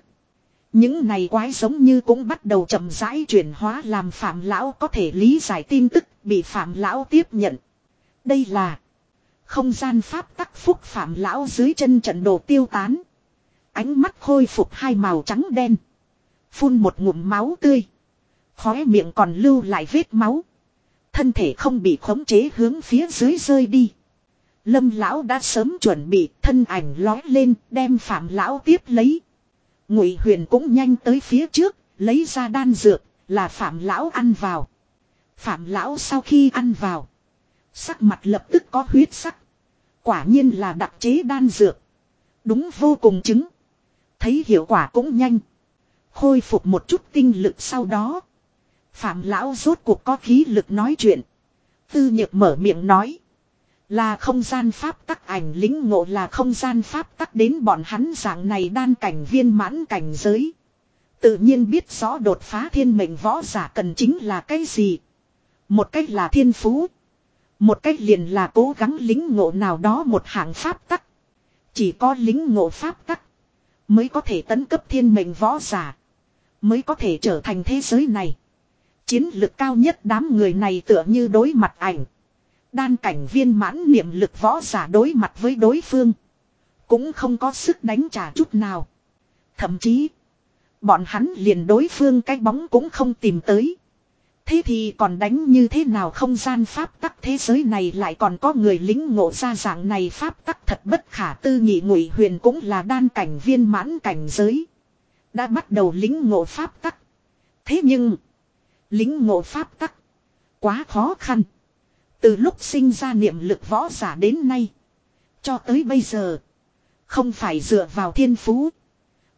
Những này quái giống như cũng bắt đầu chậm rãi chuyển hóa làm phạm lão có thể lý giải tin tức, bị phạm lão tiếp nhận. Đây là không gian pháp tắc phúc phạm lão dưới chân trận đồ tiêu tán. Ánh mắt khôi phục hai màu trắng đen. Phun một ngụm máu tươi. Khóe miệng còn lưu lại vết máu. Thân thể không bị khống chế hướng phía dưới rơi đi. Lâm lão đã sớm chuẩn bị thân ảnh lói lên, đem phạm lão tiếp lấy. Ngụy huyền cũng nhanh tới phía trước, lấy ra đan dược, là phạm lão ăn vào. Phạm lão sau khi ăn vào. Sắc mặt lập tức có huyết sắc. Quả nhiên là đặc chế đan dược. Đúng vô cùng chứng. Thấy hiệu quả cũng nhanh. Khôi phục một chút tinh lực sau đó. Phạm lão rốt cuộc có khí lực nói chuyện. Tư nhược mở miệng nói. Là không gian pháp tắc ảnh lính ngộ là không gian pháp tắc đến bọn hắn dạng này đan cảnh viên mãn cảnh giới. Tự nhiên biết rõ đột phá thiên mệnh võ giả cần chính là cái gì. Một cách là thiên phú. Một cách liền là cố gắng lính ngộ nào đó một hạng pháp tắc. Chỉ có lính ngộ pháp tắc. Mới có thể tấn cấp thiên mệnh võ giả. Mới có thể trở thành thế giới này. Chiến lực cao nhất đám người này tựa như đối mặt ảnh. Đan cảnh viên mãn niệm lực võ giả đối mặt với đối phương. Cũng không có sức đánh trả chút nào. Thậm chí. Bọn hắn liền đối phương cái bóng cũng không tìm tới. Thế thì còn đánh như thế nào không gian pháp tắc thế giới này lại còn có người lính ngộ ra dạng này pháp tắc thật bất khả tư nghị ngụy huyền cũng là đan cảnh viên mãn cảnh giới. Đã bắt đầu lính ngộ pháp tắc. Thế nhưng, lính ngộ pháp tắc, quá khó khăn. Từ lúc sinh ra niệm lực võ giả đến nay, cho tới bây giờ, không phải dựa vào thiên phú,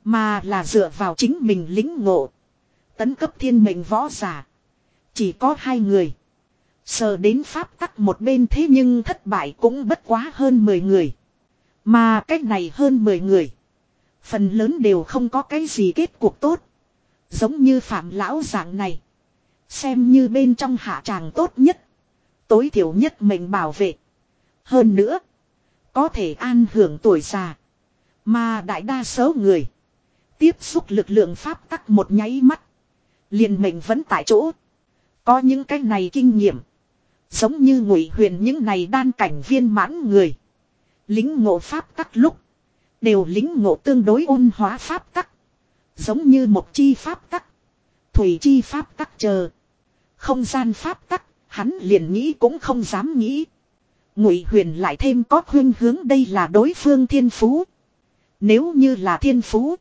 mà là dựa vào chính mình lính ngộ. Tấn cấp thiên mệnh võ giả. Chỉ có hai người. Sờ đến pháp tắc một bên thế nhưng thất bại cũng bất quá hơn 10 người. Mà cách này hơn 10 người. Phần lớn đều không có cái gì kết cuộc tốt. Giống như phạm lão dạng này. Xem như bên trong hạ tràng tốt nhất. Tối thiểu nhất mình bảo vệ. Hơn nữa. Có thể an hưởng tuổi già. Mà đại đa số người. Tiếp xúc lực lượng pháp tắc một nháy mắt. liền mình vẫn tại chỗ. Có những cái này kinh nghiệm. Giống như ngụy huyền những này đan cảnh viên mãn người. Lính ngộ pháp tắc lúc. Đều lính ngộ tương đối ôn hóa pháp tắc. Giống như một chi pháp tắc. Thủy chi pháp tắc chờ. Không gian pháp tắc, hắn liền nghĩ cũng không dám nghĩ. Ngụy huyền lại thêm có khuyên hướng đây là đối phương thiên phú. Nếu như là thiên phú.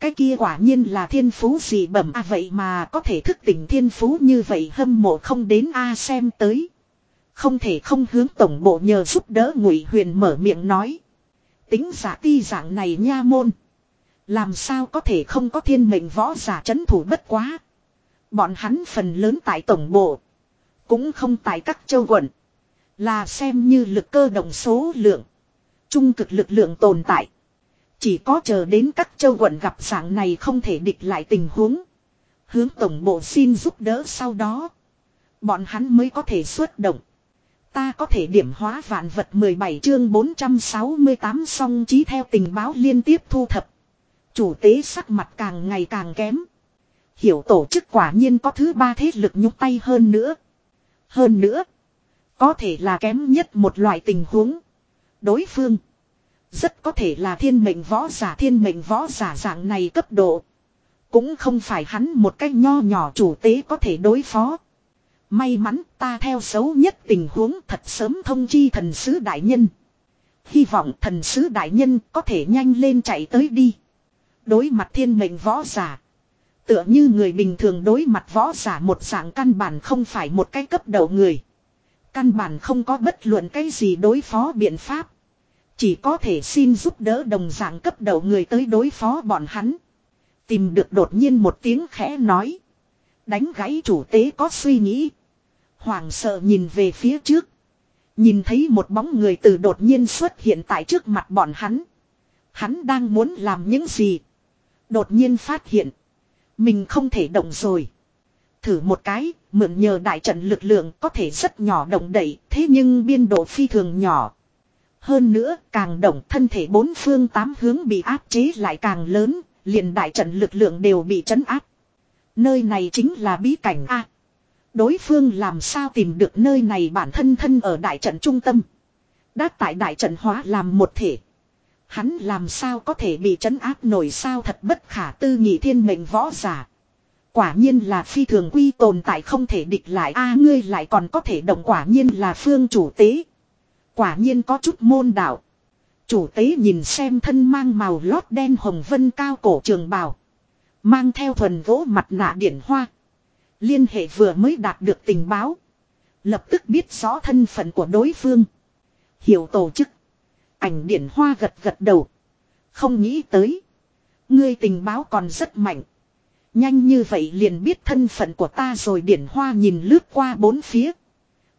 Cái kia quả nhiên là thiên phú gì bẩm a, vậy mà có thể thức tỉnh thiên phú như vậy hâm mộ không đến a xem tới. Không thể không hướng tổng bộ nhờ giúp đỡ ngụy huyền mở miệng nói. Tính giả ti dạng này nha môn. Làm sao có thể không có thiên mệnh võ giả chấn thủ bất quá. Bọn hắn phần lớn tại tổng bộ. Cũng không tại các châu quận. Là xem như lực cơ động số lượng. Trung cực lực lượng tồn tại. Chỉ có chờ đến các châu quận gặp dạng này không thể địch lại tình huống. Hướng tổng bộ xin giúp đỡ sau đó. Bọn hắn mới có thể xuất động. Ta có thể điểm hóa vạn vật 17 chương 468 song chí theo tình báo liên tiếp thu thập. Chủ tế sắc mặt càng ngày càng kém. Hiểu tổ chức quả nhiên có thứ ba thế lực nhúc tay hơn nữa. Hơn nữa. Có thể là kém nhất một loại tình huống. Đối phương. Rất có thể là thiên mệnh võ giả, thiên mệnh võ giả dạng này cấp độ. Cũng không phải hắn một cách nho nhỏ chủ tế có thể đối phó. May mắn ta theo xấu nhất tình huống thật sớm thông chi thần sứ đại nhân. Hy vọng thần sứ đại nhân có thể nhanh lên chạy tới đi. Đối mặt thiên mệnh võ giả. Tựa như người bình thường đối mặt võ giả một dạng căn bản không phải một cái cấp đầu người. Căn bản không có bất luận cái gì đối phó biện pháp. Chỉ có thể xin giúp đỡ đồng dạng cấp đầu người tới đối phó bọn hắn. Tìm được đột nhiên một tiếng khẽ nói. Đánh gãy chủ tế có suy nghĩ. Hoàng sợ nhìn về phía trước. Nhìn thấy một bóng người từ đột nhiên xuất hiện tại trước mặt bọn hắn. Hắn đang muốn làm những gì. Đột nhiên phát hiện. Mình không thể động rồi. Thử một cái, mượn nhờ đại trận lực lượng có thể rất nhỏ động đẩy, thế nhưng biên độ phi thường nhỏ. Hơn nữa, càng động thân thể bốn phương tám hướng bị áp chế lại càng lớn, liền đại trận lực lượng đều bị trấn áp. Nơi này chính là bí cảnh A. Đối phương làm sao tìm được nơi này bản thân thân ở đại trận trung tâm. Đã tại đại trận hóa làm một thể. Hắn làm sao có thể bị trấn áp nổi sao thật bất khả tư nghị thiên mệnh võ giả. Quả nhiên là phi thường quy tồn tại không thể địch lại a, ngươi lại còn có thể động quả nhiên là phương chủ tế. Quả nhiên có chút môn đạo. Chủ tế nhìn xem thân mang màu lót đen hồng vân cao cổ trường bào. Mang theo thuần gỗ mặt nạ điển hoa. Liên hệ vừa mới đạt được tình báo. Lập tức biết rõ thân phận của đối phương. Hiểu tổ chức. Ảnh điển hoa gật gật đầu. Không nghĩ tới. Ngươi tình báo còn rất mạnh. Nhanh như vậy liền biết thân phận của ta rồi điển hoa nhìn lướt qua bốn phía.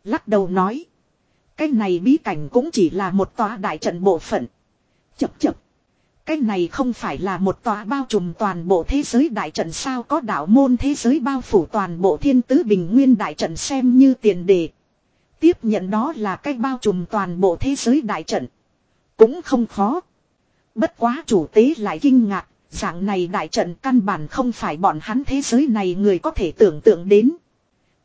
Lắc đầu nói. Cái này bí cảnh cũng chỉ là một tòa đại trận bộ phận. Chập chập. Cái này không phải là một tòa bao trùm toàn bộ thế giới đại trận sao có đạo môn thế giới bao phủ toàn bộ thiên tứ bình nguyên đại trận xem như tiền đề. Tiếp nhận đó là cái bao trùm toàn bộ thế giới đại trận. Cũng không khó. Bất quá chủ tế lại kinh ngạc, dạng này đại trận căn bản không phải bọn hắn thế giới này người có thể tưởng tượng đến.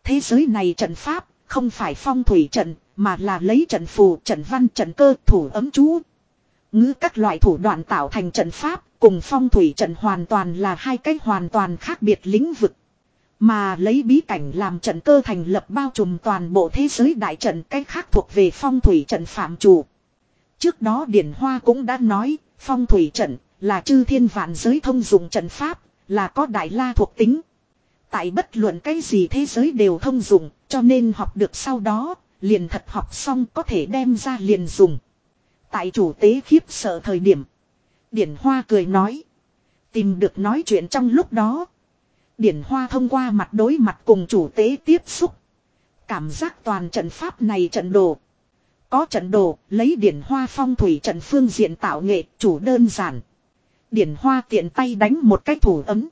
Thế giới này trận pháp, không phải phong thủy trận, mà là lấy trận phù, trận văn, trận cơ, thủ ấm chú. Ngữ các loại thủ đoạn tạo thành trận pháp, cùng phong thủy trận hoàn toàn là hai cái hoàn toàn khác biệt lĩnh vực. Mà lấy bí cảnh làm trận cơ thành lập bao trùm toàn bộ thế giới đại trận cách khác thuộc về phong thủy trận phạm chủ. Trước đó Điển Hoa cũng đã nói, phong thủy trận là chư thiên vạn giới thông dụng trận pháp, là có đại la thuộc tính. Tại bất luận cái gì thế giới đều thông dụng, cho nên học được sau đó, liền thật học xong có thể đem ra liền dùng. Tại chủ tế khiếp sợ thời điểm. Điển Hoa cười nói. Tìm được nói chuyện trong lúc đó. Điển hoa thông qua mặt đối mặt cùng chủ tế tiếp xúc. Cảm giác toàn trận pháp này trận đồ. Có trận đồ, lấy điển hoa phong thủy trận phương diện tạo nghệ, chủ đơn giản. Điển hoa tiện tay đánh một cái thủ ấm.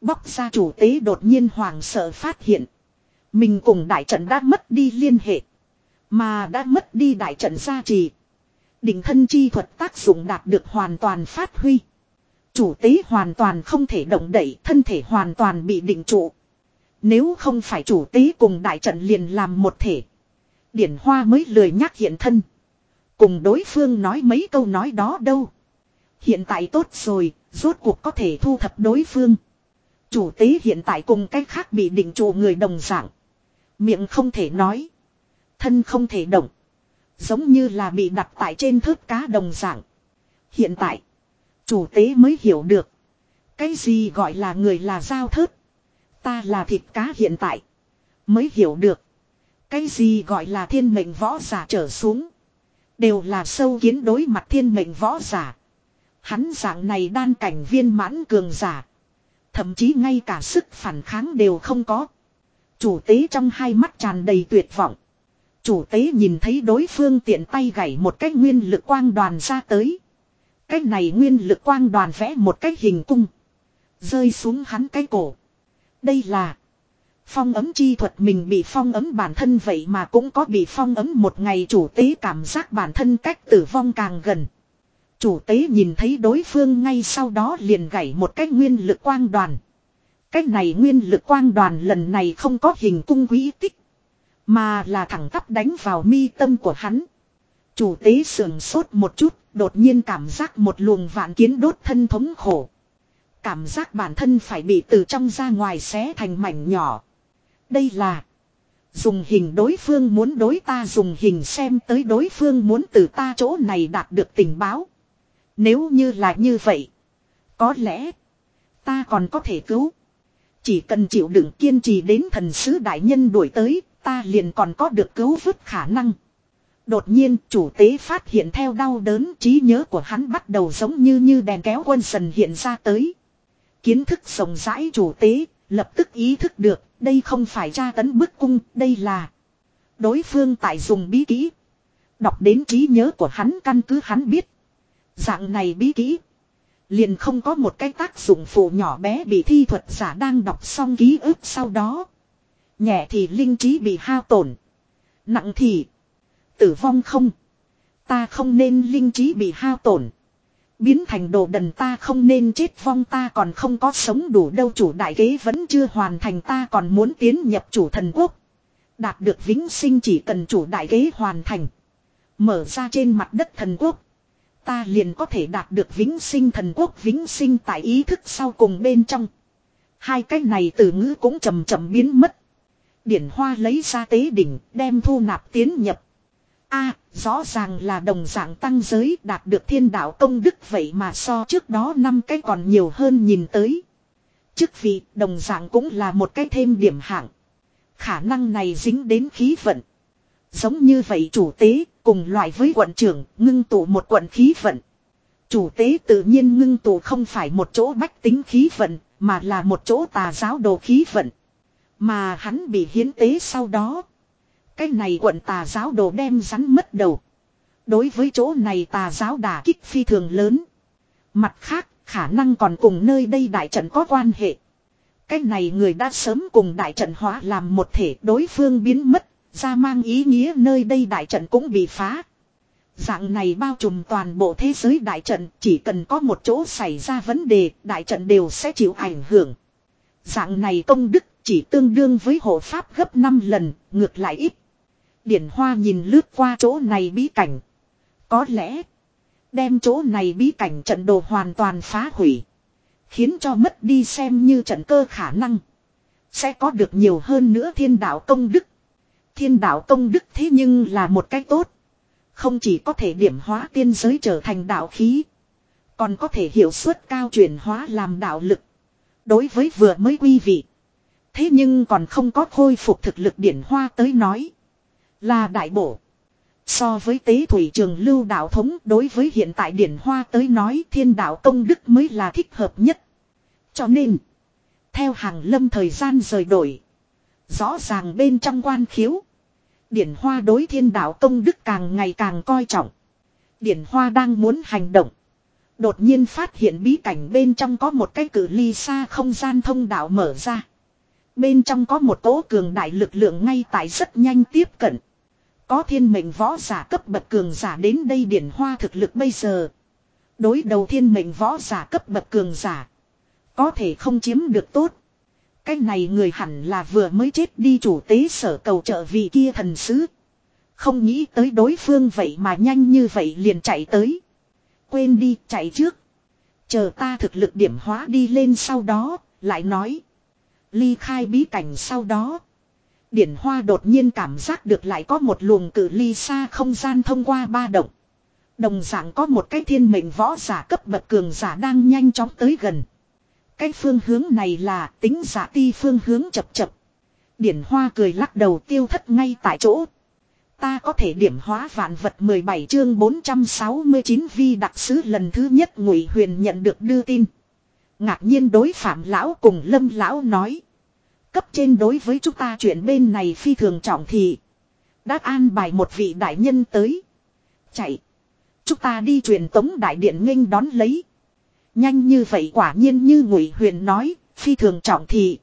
Bóc ra chủ tế đột nhiên hoàng sợ phát hiện. Mình cùng đại trận đã mất đi liên hệ. Mà đã mất đi đại trận gia trì. đỉnh thân chi thuật tác dụng đạt được hoàn toàn phát huy. Chủ tế hoàn toàn không thể động đẩy thân thể hoàn toàn bị định trụ. Nếu không phải chủ tế cùng đại trận liền làm một thể. Điển Hoa mới lười nhắc hiện thân. Cùng đối phương nói mấy câu nói đó đâu. Hiện tại tốt rồi, rốt cuộc có thể thu thập đối phương. Chủ tế hiện tại cùng cách khác bị định trụ người đồng dạng. Miệng không thể nói. Thân không thể động. Giống như là bị đặt tại trên thớt cá đồng dạng. Hiện tại. Chủ tế mới hiểu được. Cái gì gọi là người là giao thớt. Ta là thịt cá hiện tại. Mới hiểu được. Cái gì gọi là thiên mệnh võ giả trở xuống. Đều là sâu kiến đối mặt thiên mệnh võ giả. Hắn dạng này đan cảnh viên mãn cường giả. Thậm chí ngay cả sức phản kháng đều không có. Chủ tế trong hai mắt tràn đầy tuyệt vọng. Chủ tế nhìn thấy đối phương tiện tay gảy một cái nguyên lực quang đoàn ra tới. Cái này nguyên lực quang đoàn vẽ một cái hình cung. Rơi xuống hắn cái cổ. Đây là. Phong ấm chi thuật mình bị phong ấm bản thân vậy mà cũng có bị phong ấm một ngày chủ tế cảm giác bản thân cách tử vong càng gần. Chủ tế nhìn thấy đối phương ngay sau đó liền gảy một cái nguyên lực quang đoàn. Cái này nguyên lực quang đoàn lần này không có hình cung quý tích. Mà là thẳng tắp đánh vào mi tâm của hắn. Chủ tế sườn sốt một chút, đột nhiên cảm giác một luồng vạn kiến đốt thân thống khổ. Cảm giác bản thân phải bị từ trong ra ngoài xé thành mảnh nhỏ. Đây là dùng hình đối phương muốn đối ta dùng hình xem tới đối phương muốn từ ta chỗ này đạt được tình báo. Nếu như là như vậy, có lẽ ta còn có thể cứu. Chỉ cần chịu đựng kiên trì đến thần sứ đại nhân đuổi tới, ta liền còn có được cứu vứt khả năng. Đột nhiên chủ tế phát hiện theo đau đớn trí nhớ của hắn bắt đầu giống như như đèn kéo quân sần hiện ra tới. Kiến thức rộng rãi chủ tế, lập tức ý thức được, đây không phải tra tấn bức cung, đây là đối phương tại dùng bí kỹ. Đọc đến trí nhớ của hắn căn cứ hắn biết. Dạng này bí kỹ. Liền không có một cái tác dụng phụ nhỏ bé bị thi thuật giả đang đọc xong ký ức sau đó. Nhẹ thì linh trí bị hao tổn. Nặng thì tử vong không. Ta không nên linh trí bị hao tổn. Biến thành đồ đần ta không nên chết vong ta còn không có sống đủ đâu chủ đại kế vẫn chưa hoàn thành ta còn muốn tiến nhập chủ thần quốc. Đạt được vĩnh sinh chỉ cần chủ đại kế hoàn thành. Mở ra trên mặt đất thần quốc. Ta liền có thể đạt được vĩnh sinh thần quốc vĩnh sinh tại ý thức sau cùng bên trong. Hai cái này từ ngữ cũng chậm chậm biến mất. Điển hoa lấy ra tế đỉnh, đem thu nạp tiến nhập. a rõ ràng là đồng dạng tăng giới đạt được thiên đạo công đức, vậy mà so trước đó năm cái còn nhiều hơn nhìn tới. Chức vị đồng dạng cũng là một cái thêm điểm hạng. Khả năng này dính đến khí vận. Giống như vậy chủ tế cùng loại với quận trưởng ngưng tụ một quận khí vận. Chủ tế tự nhiên ngưng tụ không phải một chỗ bách tính khí vận, mà là một chỗ tà giáo đồ khí vận. Mà hắn bị hiến tế sau đó. Cái này quận tà giáo đồ đem rắn mất đầu. Đối với chỗ này tà giáo đả kích phi thường lớn. Mặt khác, khả năng còn cùng nơi đây đại trận có quan hệ. Cái này người đã sớm cùng đại trận hóa làm một thể đối phương biến mất, ra mang ý nghĩa nơi đây đại trận cũng bị phá. Dạng này bao trùm toàn bộ thế giới đại trận, chỉ cần có một chỗ xảy ra vấn đề, đại trận đều sẽ chịu ảnh hưởng. Dạng này công đức chỉ tương đương với hộ pháp gấp 5 lần, ngược lại ít. Điển Hoa nhìn lướt qua chỗ này bí cảnh. Có lẽ, đem chỗ này bí cảnh trận đồ hoàn toàn phá hủy. Khiến cho mất đi xem như trận cơ khả năng. Sẽ có được nhiều hơn nữa thiên đạo công đức. Thiên đạo công đức thế nhưng là một cách tốt. Không chỉ có thể điểm hóa tiên giới trở thành đạo khí. Còn có thể hiệu suất cao chuyển hóa làm đạo lực. Đối với vừa mới quy vị. Thế nhưng còn không có khôi phục thực lực điển hoa tới nói. Là đại bổ. So với tế thủy trường lưu đạo thống, đối với hiện tại điển hoa tới nói, thiên đạo công đức mới là thích hợp nhất. Cho nên. Theo hàng lâm thời gian rời đổi. Rõ ràng bên trong quan khiếu. Điển Hoa đối thiên đạo công đức càng ngày càng coi trọng. Điển Hoa đang muốn hành động. Đột nhiên phát hiện bí cảnh bên trong có một cái cử ly xa không gian thông đạo mở ra. Bên trong có một tố cường đại lực lượng ngay tại rất nhanh tiếp cận. Có thiên mệnh võ giả cấp bậc cường giả đến đây điển hoa thực lực bây giờ. Đối đầu thiên mệnh võ giả cấp bậc cường giả. Có thể không chiếm được tốt. Cái này người hẳn là vừa mới chết đi chủ tế sở cầu trợ vị kia thần sứ. Không nghĩ tới đối phương vậy mà nhanh như vậy liền chạy tới. Quên đi chạy trước. Chờ ta thực lực điểm hóa đi lên sau đó, lại nói. Ly khai bí cảnh sau đó. Điển hoa đột nhiên cảm giác được lại có một luồng cử ly xa không gian thông qua ba động. Đồng dạng có một cái thiên mệnh võ giả cấp bậc cường giả đang nhanh chóng tới gần. Cái phương hướng này là tính giả ti phương hướng chập chập. Điển hoa cười lắc đầu tiêu thất ngay tại chỗ. Ta có thể điểm hóa vạn vật 17 chương 469 vi đặc sứ lần thứ nhất ngụy huyền nhận được đưa tin. Ngạc nhiên đối phạm lão cùng lâm lão nói. Cấp trên đối với chúng ta chuyện bên này phi thường trọng thị. Đã an bài một vị đại nhân tới. Chạy. Chúng ta đi truyền tống đại điện nghênh đón lấy. Nhanh như vậy quả nhiên như ngụy huyền nói, phi thường trọng thị.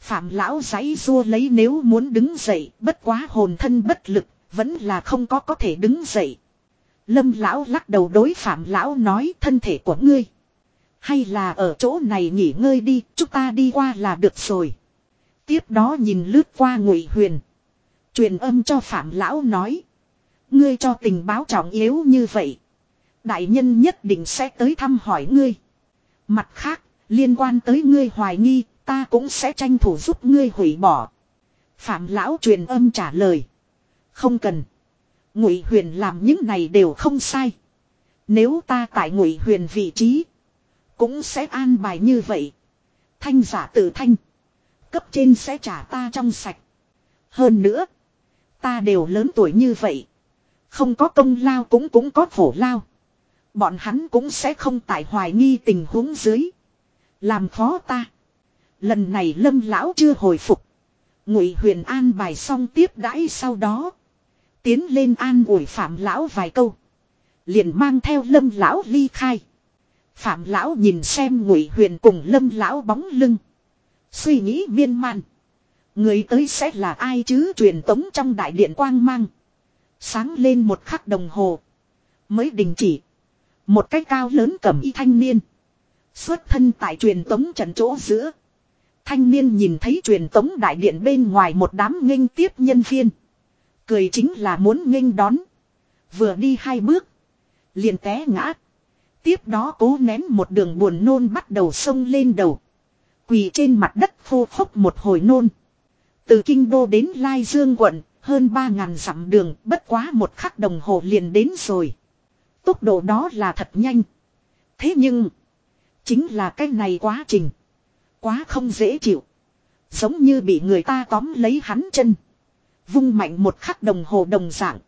Phạm lão giấy rua lấy nếu muốn đứng dậy, bất quá hồn thân bất lực, vẫn là không có có thể đứng dậy. Lâm lão lắc đầu đối phạm lão nói thân thể của ngươi. Hay là ở chỗ này nghỉ ngơi đi, chúng ta đi qua là được rồi. Tiếp đó nhìn lướt qua ngụy huyền. Truyền âm cho phạm lão nói. Ngươi cho tình báo trọng yếu như vậy. Đại nhân nhất định sẽ tới thăm hỏi ngươi. Mặt khác, liên quan tới ngươi hoài nghi, ta cũng sẽ tranh thủ giúp ngươi hủy bỏ. Phạm lão truyền âm trả lời. Không cần. Ngụy huyền làm những này đều không sai. Nếu ta tại ngụy huyền vị trí. Cũng sẽ an bài như vậy. Thanh giả tự thanh. Cấp trên sẽ trả ta trong sạch. Hơn nữa. Ta đều lớn tuổi như vậy. Không có công lao cũng cũng có khổ lao. Bọn hắn cũng sẽ không tại hoài nghi tình huống dưới. Làm khó ta. Lần này lâm lão chưa hồi phục. Ngụy huyền an bài xong tiếp đãi sau đó. Tiến lên an ủi phạm lão vài câu. Liền mang theo lâm lão ly khai. Phạm lão nhìn xem ngụy huyền cùng lâm lão bóng lưng. Suy nghĩ miên man. Người tới sẽ là ai chứ truyền tống trong đại điện quang mang. Sáng lên một khắc đồng hồ. Mới đình chỉ. Một cái cao lớn cầm y thanh niên. Xuất thân tại truyền tống trận chỗ giữa. Thanh niên nhìn thấy truyền tống đại điện bên ngoài một đám nghênh tiếp nhân viên. Cười chính là muốn nghênh đón. Vừa đi hai bước. Liền té ngã. Tiếp đó cố nén một đường buồn nôn bắt đầu sông lên đầu. Quỳ trên mặt đất khô khốc một hồi nôn. Từ kinh đô đến Lai Dương quận, hơn ba ngàn dặm đường, bất quá một khắc đồng hồ liền đến rồi. Tốc độ đó là thật nhanh. Thế nhưng, chính là cái này quá trình. Quá không dễ chịu. Giống như bị người ta tóm lấy hắn chân. Vung mạnh một khắc đồng hồ đồng dạng.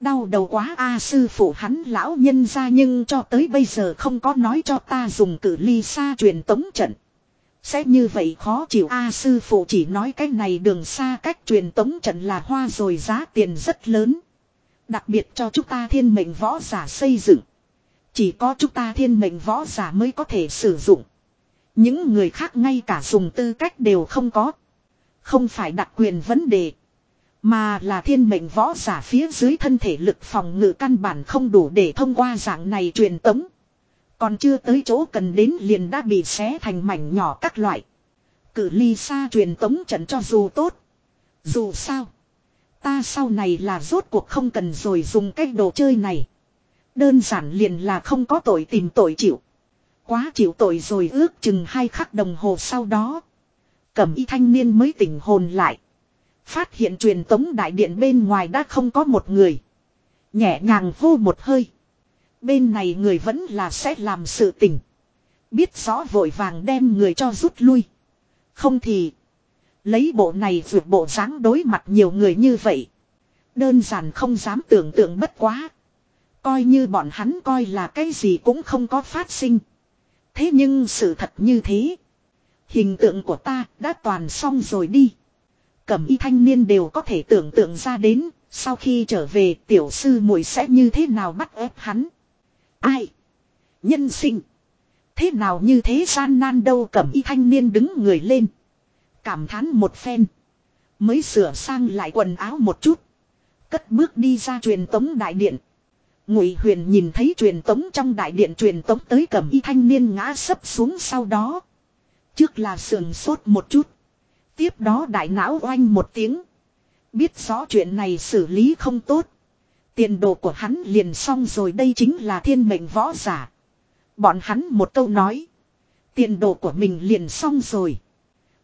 Đau đầu quá a à, sư phụ hắn lão nhân ra nhưng cho tới bây giờ không có nói cho ta dùng cử ly xa truyền tống trận. Sẽ như vậy khó chịu a sư phụ chỉ nói cái này đường xa cách truyền tống trận là hoa rồi giá tiền rất lớn. Đặc biệt cho chúng ta thiên mệnh võ giả xây dựng. Chỉ có chúng ta thiên mệnh võ giả mới có thể sử dụng. Những người khác ngay cả dùng tư cách đều không có. Không phải đặc quyền vấn đề. Mà là thiên mệnh võ giả phía dưới thân thể lực phòng ngự căn bản không đủ để thông qua dạng này truyền tống. Còn chưa tới chỗ cần đến liền đã bị xé thành mảnh nhỏ các loại. Cử ly xa truyền tống trận cho dù tốt. Dù sao. Ta sau này là rốt cuộc không cần rồi dùng cái đồ chơi này. Đơn giản liền là không có tội tìm tội chịu. Quá chịu tội rồi ước chừng hai khắc đồng hồ sau đó. Cẩm y thanh niên mới tỉnh hồn lại. Phát hiện truyền tống đại điện bên ngoài đã không có một người. Nhẹ nhàng hô một hơi. Bên này người vẫn là sẽ làm sự tình. Biết rõ vội vàng đem người cho rút lui. Không thì. Lấy bộ này vượt bộ dáng đối mặt nhiều người như vậy. Đơn giản không dám tưởng tượng bất quá. Coi như bọn hắn coi là cái gì cũng không có phát sinh. Thế nhưng sự thật như thế. Hình tượng của ta đã toàn xong rồi đi. Cẩm y thanh niên đều có thể tưởng tượng ra đến, sau khi trở về tiểu sư muội sẽ như thế nào bắt ép hắn. Ai? Nhân sinh. Thế nào như thế gian nan đâu cẩm y thanh niên đứng người lên. Cảm thán một phen. Mới sửa sang lại quần áo một chút. Cất bước đi ra truyền tống đại điện. Ngụy Huyền nhìn thấy truyền tống trong đại điện truyền tống tới cẩm y thanh niên ngã sấp xuống sau đó. Trước là sườn sốt một chút. Tiếp đó đại não oanh một tiếng. Biết rõ chuyện này xử lý không tốt. Tiền đồ của hắn liền xong rồi, đây chính là thiên mệnh võ giả. Bọn hắn một câu nói. Tiền đồ của mình liền xong rồi.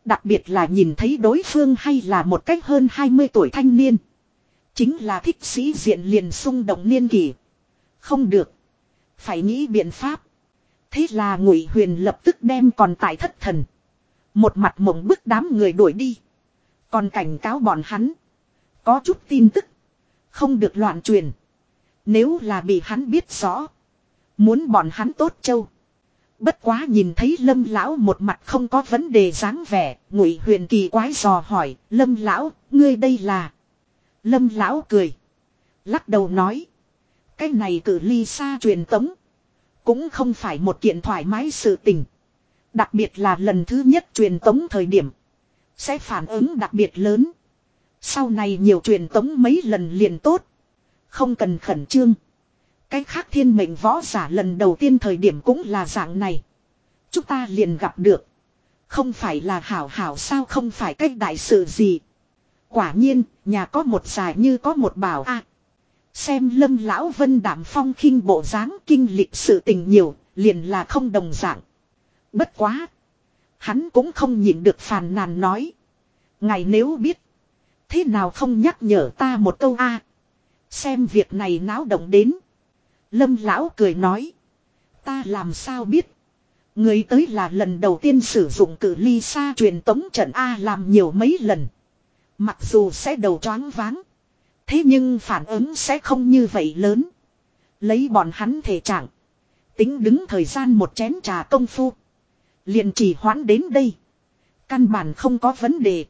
Đặc biệt là nhìn thấy đối phương hay là một cách hơn 20 tuổi thanh niên. Chính là thích sĩ diện liền xung động niên kỷ. Không được. Phải nghĩ biện pháp. Thế là ngụy huyền lập tức đem còn tại thất thần. Một mặt mộng bức đám người đuổi đi. Còn cảnh cáo bọn hắn. Có chút tin tức. Không được loạn truyền. Nếu là bị hắn biết rõ. Muốn bọn hắn tốt châu. Bất quá nhìn thấy lâm lão một mặt không có vấn đề dáng vẻ. Ngụy huyền kỳ quái dò hỏi. Lâm lão, ngươi đây là. Lâm lão cười. Lắc đầu nói. Cái này cử ly xa truyền tống. Cũng không phải một kiện thoải mái sự tình. Đặc biệt là lần thứ nhất truyền tống thời điểm. Sẽ phản ứng đặc biệt lớn. Sau này nhiều truyền tống mấy lần liền tốt. Không cần khẩn trương. Cái khác thiên mệnh võ giả lần đầu tiên thời điểm cũng là dạng này. Chúng ta liền gặp được. Không phải là hảo hảo sao không phải cách đại sự gì. Quả nhiên, nhà có một giải như có một bảo a. xem lâm lão vân đảm phong khinh bộ dáng kinh lịch sự tình nhiều, liền là không đồng dạng. Bất quá. Hắn cũng không nhịn được phàn nàn nói. Ngày nếu biết. Thế nào không nhắc nhở ta một câu a Xem việc này náo động đến. Lâm lão cười nói. Ta làm sao biết. Người tới là lần đầu tiên sử dụng cử ly xa truyền tống trận A làm nhiều mấy lần. Mặc dù sẽ đầu choáng váng. Thế nhưng phản ứng sẽ không như vậy lớn. Lấy bọn hắn thể trạng. Tính đứng thời gian một chén trà công phu. liền chỉ hoãn đến đây. Căn bản không có vấn đề.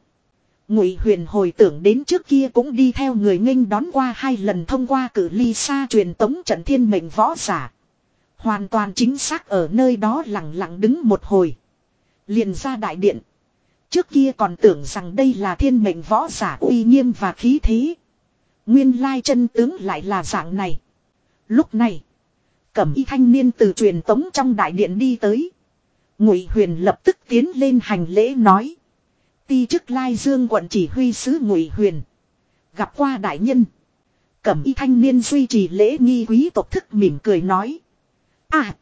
Ngụy Huyền hồi tưởng đến trước kia cũng đi theo người nghinh đón qua hai lần thông qua cử ly xa truyền tống trận thiên mệnh võ giả. Hoàn toàn chính xác ở nơi đó lặng lặng đứng một hồi. Liền ra đại điện. Trước kia còn tưởng rằng đây là thiên mệnh võ giả uy nghiêm và khí thế. Nguyên lai chân tướng lại là dạng này. Lúc này, cẩm y thanh niên từ truyền tống trong đại điện đi tới. Ngụy Huyền lập tức tiến lên hành lễ nói. Ti chức Lai Dương quận chỉ huy sứ Ngụy Huyền. Gặp qua đại nhân. Cẩm y thanh niên duy trì lễ nghi quý tộc thức mỉm cười nói. À.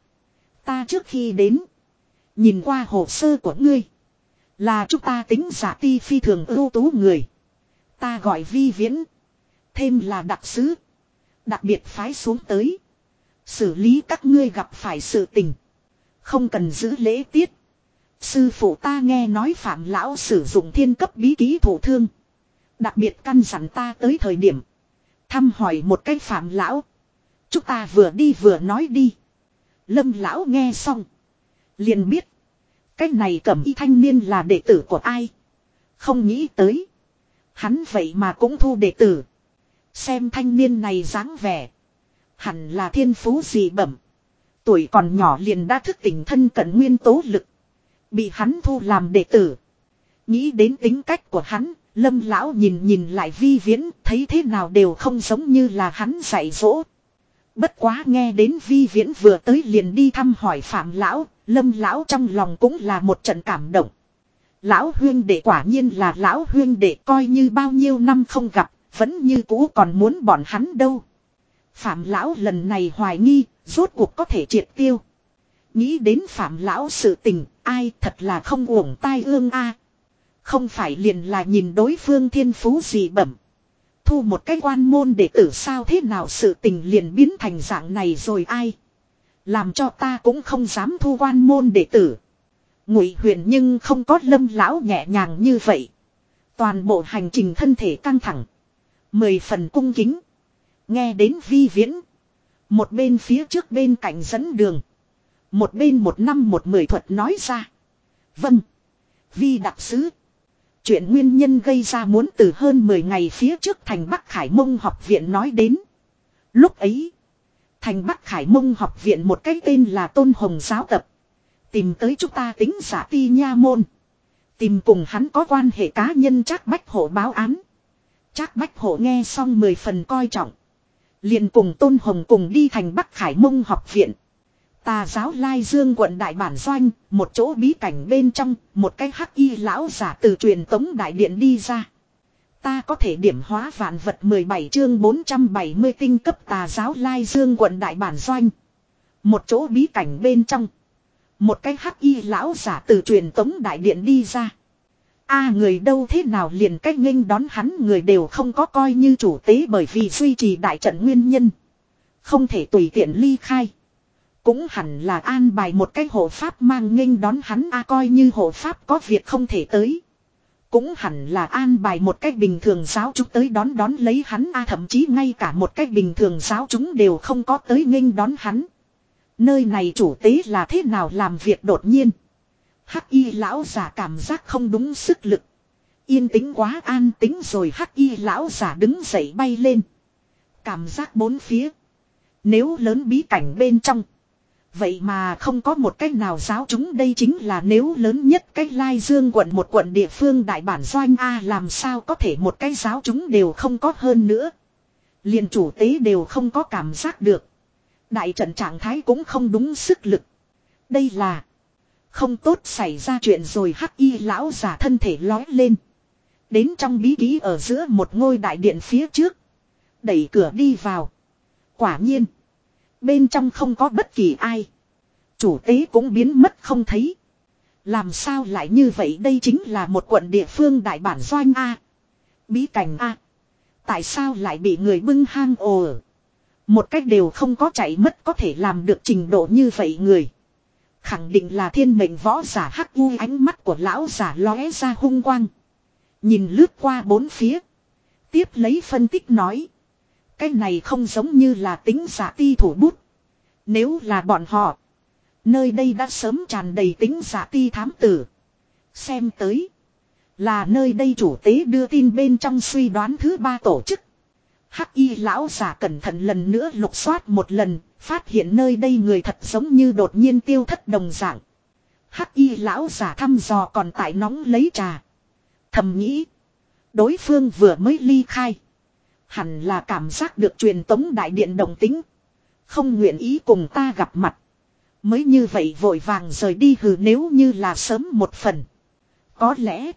Ta trước khi đến. Nhìn qua hồ sơ của ngươi. Là chúng ta tính giả ti phi thường ưu tú người. Ta gọi vi viễn. Thêm là đặc sứ. Đặc biệt phái xuống tới. Xử lý các ngươi gặp phải sự tình. Không cần giữ lễ tiết. Sư phụ ta nghe nói phạm lão sử dụng thiên cấp bí ký thủ thương. Đặc biệt căn dặn ta tới thời điểm. Thăm hỏi một cái phạm lão. Chúng ta vừa đi vừa nói đi. Lâm lão nghe xong. Liền biết. Cái này cẩm y thanh niên là đệ tử của ai. Không nghĩ tới. Hắn vậy mà cũng thu đệ tử. Xem thanh niên này dáng vẻ. Hẳn là thiên phú gì bẩm. Tuổi còn nhỏ liền đã thức tỉnh thân cận nguyên tố lực. Bị hắn thu làm đệ tử. Nghĩ đến tính cách của hắn, lâm lão nhìn nhìn lại vi viễn, thấy thế nào đều không giống như là hắn dạy dỗ. Bất quá nghe đến vi viễn vừa tới liền đi thăm hỏi phạm lão, lâm lão trong lòng cũng là một trận cảm động. Lão huyên đệ quả nhiên là lão huyên đệ coi như bao nhiêu năm không gặp, vẫn như cũ còn muốn bọn hắn đâu. Phạm lão lần này hoài nghi, rốt cuộc có thể triệt tiêu. Nghĩ đến phạm lão sự tình, ai thật là không uổng tai ương a Không phải liền là nhìn đối phương thiên phú gì bẩm. Thu một cái quan môn để tử sao thế nào sự tình liền biến thành dạng này rồi ai. Làm cho ta cũng không dám thu quan môn đệ tử. Ngụy huyền nhưng không có lâm lão nhẹ nhàng như vậy. Toàn bộ hành trình thân thể căng thẳng. Mười phần cung kính. Nghe đến vi viễn. Một bên phía trước bên cạnh dẫn đường. Một bên một năm một mười thuật nói ra. Vâng. Vi đặc sứ. Chuyện nguyên nhân gây ra muốn từ hơn 10 ngày phía trước thành Bắc Khải Mông học viện nói đến. Lúc ấy, thành Bắc Khải Mông học viện một cái tên là Tôn Hồng giáo tập. Tìm tới chúng ta tính giả ti nha môn. Tìm cùng hắn có quan hệ cá nhân chắc bách hộ báo án. Chắc bách hộ nghe xong mười phần coi trọng. liền cùng Tôn Hồng cùng đi thành Bắc Khải Mông học viện. Tà giáo Lai Dương quận Đại Bản Doanh, một chỗ bí cảnh bên trong, một cái hắc y lão giả từ truyền tống đại điện đi ra. Ta có thể điểm hóa vạn vật 17 chương 470 tinh cấp tà giáo Lai Dương quận Đại Bản Doanh. Một chỗ bí cảnh bên trong. Một cái hắc y lão giả từ truyền tống đại điện đi ra. a người đâu thế nào liền cách nghênh đón hắn người đều không có coi như chủ tế bởi vì duy trì đại trận nguyên nhân. Không thể tùy tiện ly khai. Cũng hẳn là an bài một cái hộ pháp mang nghênh đón hắn a coi như hộ pháp có việc không thể tới. Cũng hẳn là an bài một cách bình thường giáo chúng tới đón đón lấy hắn a thậm chí ngay cả một cách bình thường giáo chúng đều không có tới nghênh đón hắn. Nơi này chủ tế là thế nào làm việc đột nhiên. Hắc y lão giả cảm giác không đúng sức lực. Yên tĩnh quá an tĩnh rồi hắc y lão giả đứng dậy bay lên. Cảm giác bốn phía. Nếu lớn bí cảnh bên trong. Vậy mà không có một cách nào giáo chúng đây chính là nếu lớn nhất cách Lai Dương quận một quận địa phương đại bản doanh A, làm sao có thể một cái giáo chúng đều không có hơn nữa. liền chủ tế đều không có cảm giác được. Đại trận trạng thái cũng không đúng sức lực. Đây là không tốt xảy ra chuyện rồi hắc y lão giả thân thể lói lên. Đến trong bí ký ở giữa một ngôi đại điện phía trước. Đẩy cửa đi vào. Quả nhiên. Bên trong không có bất kỳ ai. Chủ tế cũng biến mất không thấy. Làm sao lại như vậy đây chính là một quận địa phương đại bản doanh A. Bí cảnh A. Tại sao lại bị người bưng hang ồ Một cách đều không có chạy mất có thể làm được trình độ như vậy người. Khẳng định là thiên mệnh võ giả hắc u ánh mắt của lão giả lóe ra hung quang. Nhìn lướt qua bốn phía. Tiếp lấy phân tích nói. Cái này không giống như là tính giả ti thủ bút. Nếu là bọn họ. Nơi đây đã sớm tràn đầy tính giả ti thám tử. Xem tới. Là nơi đây chủ tế đưa tin bên trong suy đoán thứ ba tổ chức. Hắc y lão giả cẩn thận lần nữa lục soát một lần. Phát hiện nơi đây người thật giống như đột nhiên tiêu thất đồng dạng. Hắc y lão giả thăm dò còn tại nóng lấy trà. Thầm nghĩ. Đối phương vừa mới ly khai. Hẳn là cảm giác được truyền tống đại điện đồng tính. Không nguyện ý cùng ta gặp mặt. Mới như vậy vội vàng rời đi hừ nếu như là sớm một phần. Có lẽ.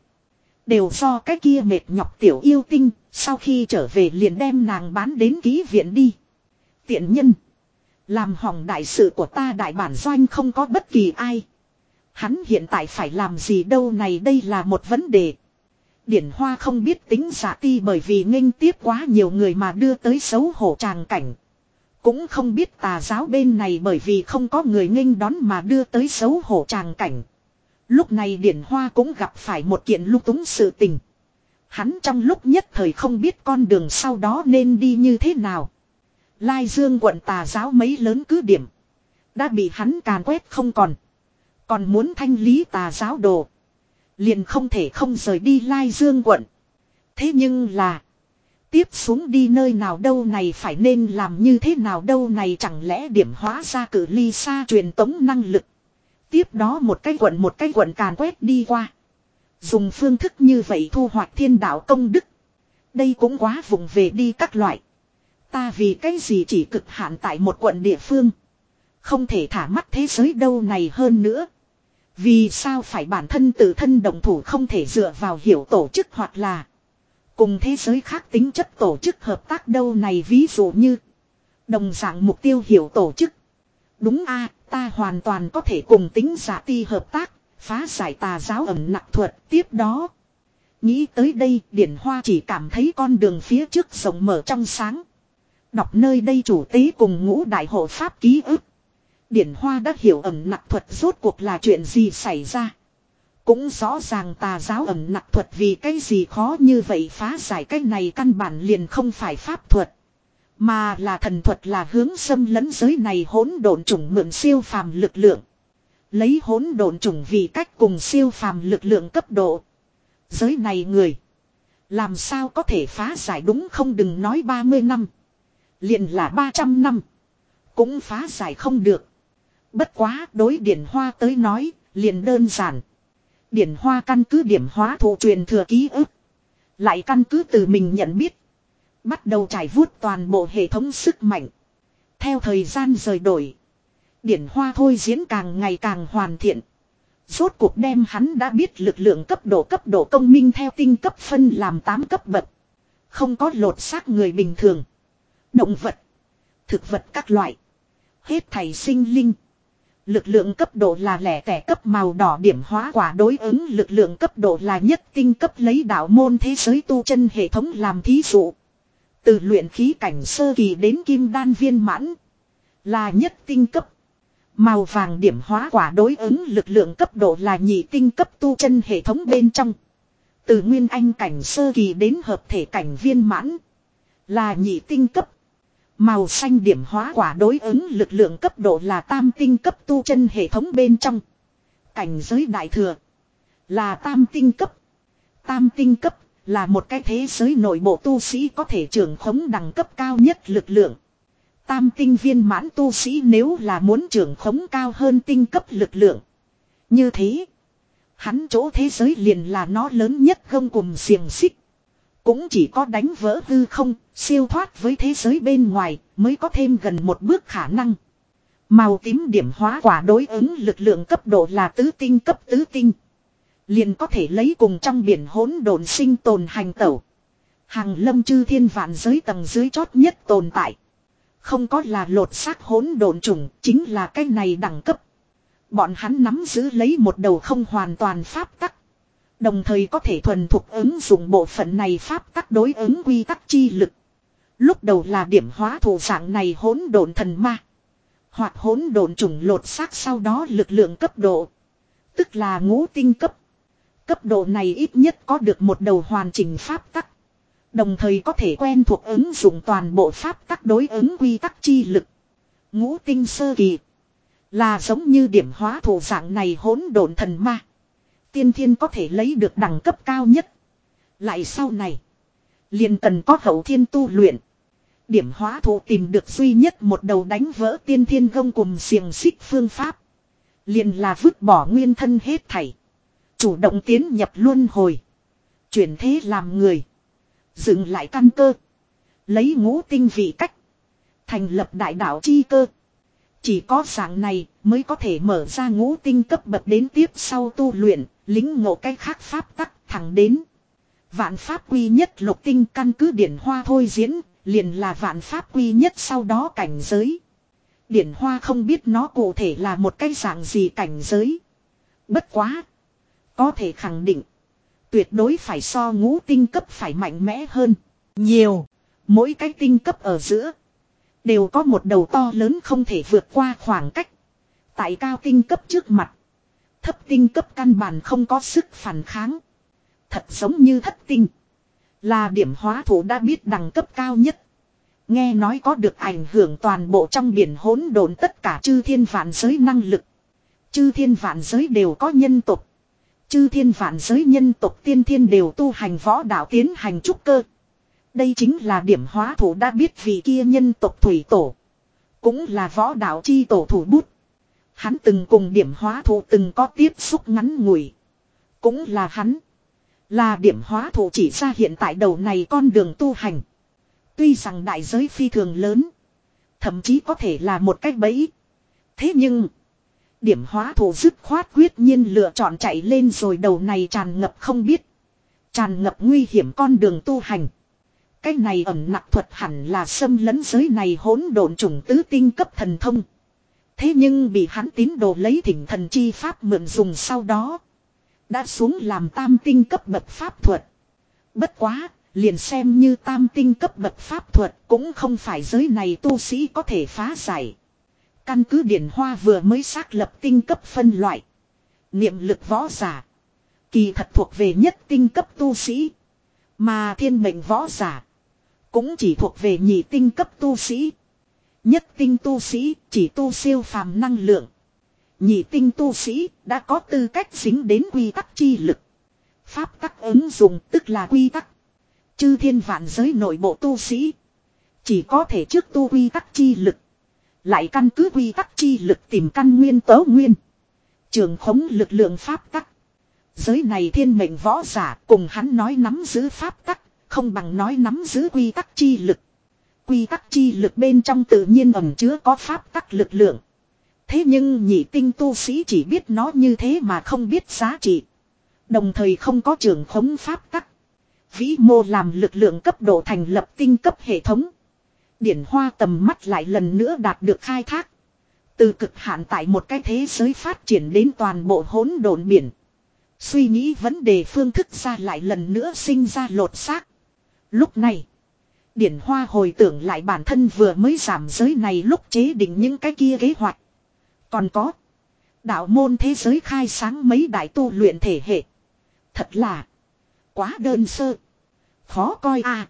Đều do cái kia mệt nhọc tiểu yêu tinh. Sau khi trở về liền đem nàng bán đến ký viện đi. Tiện nhân. Làm hỏng đại sự của ta đại bản doanh không có bất kỳ ai. Hắn hiện tại phải làm gì đâu này đây là một vấn đề. Điển Hoa không biết tính giả ti bởi vì nghênh tiếp quá nhiều người mà đưa tới xấu hổ tràng cảnh. Cũng không biết tà giáo bên này bởi vì không có người nghênh đón mà đưa tới xấu hổ tràng cảnh. Lúc này Điển Hoa cũng gặp phải một kiện lúc túng sự tình. Hắn trong lúc nhất thời không biết con đường sau đó nên đi như thế nào. Lai Dương quận tà giáo mấy lớn cứ điểm. Đã bị hắn càn quét không còn. Còn muốn thanh lý tà giáo đồ. Liền không thể không rời đi Lai Dương quận. Thế nhưng là. Tiếp xuống đi nơi nào đâu này phải nên làm như thế nào đâu này chẳng lẽ điểm hóa ra cử ly xa truyền tống năng lực. Tiếp đó một cái quận một cái quận càn quét đi qua. Dùng phương thức như vậy thu hoạch thiên đạo công đức. Đây cũng quá vùng về đi các loại. Ta vì cái gì chỉ cực hạn tại một quận địa phương. Không thể thả mắt thế giới đâu này hơn nữa. Vì sao phải bản thân tự thân đồng thủ không thể dựa vào hiểu tổ chức hoặc là cùng thế giới khác tính chất tổ chức hợp tác đâu này ví dụ như đồng dạng mục tiêu hiểu tổ chức. Đúng a ta hoàn toàn có thể cùng tính giả ti hợp tác, phá giải tà giáo ẩm nặng thuật tiếp đó. Nghĩ tới đây Điển Hoa chỉ cảm thấy con đường phía trước rộng mở trong sáng. Đọc nơi đây chủ tế cùng ngũ đại hộ pháp ký ức. Điển Hoa đã hiểu ẩm nặc thuật rốt cuộc là chuyện gì xảy ra. Cũng rõ ràng tà giáo ẩm nặc thuật vì cái gì khó như vậy phá giải cái này căn bản liền không phải pháp thuật. Mà là thần thuật là hướng xâm lấn giới này hỗn độn chủng mượn siêu phàm lực lượng. Lấy hỗn độn chủng vì cách cùng siêu phàm lực lượng cấp độ. Giới này người. Làm sao có thể phá giải đúng không đừng nói 30 năm. liền là 300 năm. Cũng phá giải không được. Bất quá đối điển hoa tới nói, liền đơn giản. Điển hoa căn cứ điểm hóa thụ truyền thừa ký ức. Lại căn cứ từ mình nhận biết. Bắt đầu trải vuốt toàn bộ hệ thống sức mạnh. Theo thời gian rời đổi. Điển hoa thôi diễn càng ngày càng hoàn thiện. Rốt cuộc đem hắn đã biết lực lượng cấp độ cấp độ công minh theo tinh cấp phân làm 8 cấp bậc. Không có lột xác người bình thường. Động vật. Thực vật các loại. Hết thảy sinh linh. Lực lượng cấp độ là lẻ tẻ cấp màu đỏ điểm hóa quả đối ứng lực lượng cấp độ là nhất tinh cấp lấy đạo môn thế giới tu chân hệ thống làm thí dụ. Từ luyện khí cảnh sơ kỳ đến kim đan viên mãn. Là nhất tinh cấp. Màu vàng điểm hóa quả đối ứng lực lượng cấp độ là nhị tinh cấp tu chân hệ thống bên trong. Từ nguyên anh cảnh sơ kỳ đến hợp thể cảnh viên mãn. Là nhị tinh cấp. Màu xanh điểm hóa quả đối ứng lực lượng cấp độ là tam tinh cấp tu chân hệ thống bên trong. Cảnh giới đại thừa. Là tam tinh cấp. Tam tinh cấp là một cái thế giới nội bộ tu sĩ có thể trưởng khống đẳng cấp cao nhất lực lượng. Tam tinh viên mãn tu sĩ nếu là muốn trưởng khống cao hơn tinh cấp lực lượng. Như thế. Hắn chỗ thế giới liền là nó lớn nhất không cùng xiềng xích. Cũng chỉ có đánh vỡ hư không, siêu thoát với thế giới bên ngoài, mới có thêm gần một bước khả năng. Màu tím điểm hóa quả đối ứng lực lượng cấp độ là tứ tinh cấp tứ tinh. Liền có thể lấy cùng trong biển hỗn độn sinh tồn hành tẩu. Hàng lâm chư thiên vạn giới tầng dưới chót nhất tồn tại. Không có là lột xác hỗn độn trùng, chính là cái này đẳng cấp. Bọn hắn nắm giữ lấy một đầu không hoàn toàn pháp tắc. Đồng thời có thể thuần thuộc ứng dụng bộ phận này pháp tắc đối ứng quy tắc chi lực. Lúc đầu là điểm hóa thủ dạng này hỗn độn thần ma. Hoặc hỗn độn trùng lột xác sau đó lực lượng cấp độ. Tức là ngũ tinh cấp. Cấp độ này ít nhất có được một đầu hoàn chỉnh pháp tắc. Đồng thời có thể quen thuộc ứng dụng toàn bộ pháp tắc đối ứng quy tắc chi lực. Ngũ tinh sơ kỳ. Là giống như điểm hóa thủ dạng này hỗn độn thần ma. Tiên thiên có thể lấy được đẳng cấp cao nhất. Lại sau này. Liền cần có hậu thiên tu luyện. Điểm hóa thủ tìm được duy nhất một đầu đánh vỡ tiên thiên gông cùng xiềng xích phương pháp. Liền là vứt bỏ nguyên thân hết thảy. Chủ động tiến nhập luân hồi. Chuyển thế làm người. Dựng lại căn cơ. Lấy ngũ tinh vị cách. Thành lập đại đạo chi cơ. Chỉ có dạng này mới có thể mở ra ngũ tinh cấp bậc đến tiếp sau tu luyện, lính ngộ cách khác pháp tắc thẳng đến. Vạn pháp quy nhất lục tinh căn cứ điển hoa thôi diễn, liền là vạn pháp quy nhất sau đó cảnh giới. Điển hoa không biết nó cụ thể là một cái dạng gì cảnh giới. Bất quá. Có thể khẳng định. Tuyệt đối phải so ngũ tinh cấp phải mạnh mẽ hơn. Nhiều. Mỗi cái tinh cấp ở giữa. Đều có một đầu to lớn không thể vượt qua khoảng cách. Tại cao tinh cấp trước mặt. Thấp tinh cấp căn bản không có sức phản kháng. Thật giống như thất tinh. Là điểm hóa thủ đã biết đẳng cấp cao nhất. Nghe nói có được ảnh hưởng toàn bộ trong biển hỗn độn tất cả chư thiên vạn giới năng lực. Chư thiên vạn giới đều có nhân tục. Chư thiên vạn giới nhân tộc tiên thiên đều tu hành võ đạo tiến hành trúc cơ. Đây chính là điểm hóa thủ đã biết vì kia nhân tộc thủy tổ. Cũng là võ đạo chi tổ thủ bút. Hắn từng cùng điểm hóa thủ từng có tiếp xúc ngắn ngủi. Cũng là hắn. Là điểm hóa thủ chỉ ra hiện tại đầu này con đường tu hành. Tuy rằng đại giới phi thường lớn. Thậm chí có thể là một cách bẫy. Thế nhưng, điểm hóa thủ dứt khoát quyết nhiên lựa chọn chạy lên rồi đầu này tràn ngập không biết. Tràn ngập nguy hiểm con đường tu hành. Cái này ẩn nặc thuật hẳn là xâm lấn giới này hỗn độn trùng tứ tinh cấp thần thông. Thế nhưng bị hắn tín đồ lấy thỉnh thần chi pháp mượn dùng sau đó. Đã xuống làm tam tinh cấp bậc pháp thuật. Bất quá, liền xem như tam tinh cấp bậc pháp thuật cũng không phải giới này tu sĩ có thể phá giải. Căn cứ điển hoa vừa mới xác lập tinh cấp phân loại. Niệm lực võ giả. Kỳ thật thuộc về nhất tinh cấp tu sĩ. Mà thiên mệnh võ giả. Cũng chỉ thuộc về nhị tinh cấp tu sĩ. Nhất tinh tu sĩ chỉ tu siêu phàm năng lượng. Nhị tinh tu sĩ đã có tư cách dính đến quy tắc chi lực. Pháp tắc ứng dụng tức là quy tắc. Chư thiên vạn giới nội bộ tu sĩ. Chỉ có thể trước tu quy tắc chi lực. Lại căn cứ quy tắc chi lực tìm căn nguyên tớ nguyên. Trường khống lực lượng pháp tắc. Giới này thiên mệnh võ giả cùng hắn nói nắm giữ pháp tắc, không bằng nói nắm giữ quy tắc chi lực. Quy tắc chi lực bên trong tự nhiên ẩn chứa có pháp tắc lực lượng. Thế nhưng nhị tinh tu sĩ chỉ biết nó như thế mà không biết giá trị. Đồng thời không có trường khống pháp tắc. Vĩ mô làm lực lượng cấp độ thành lập tinh cấp hệ thống. Điển hoa tầm mắt lại lần nữa đạt được khai thác. Từ cực hạn tại một cái thế giới phát triển đến toàn bộ hỗn độn biển. Suy nghĩ vấn đề phương thức ra lại lần nữa sinh ra lột xác. Lúc này, Điển Hoa hồi tưởng lại bản thân vừa mới giảm giới này lúc chế định những cái kia kế hoạch. Còn có, đạo môn thế giới khai sáng mấy đại tu luyện thể hệ. Thật là, quá đơn sơ. Khó coi à.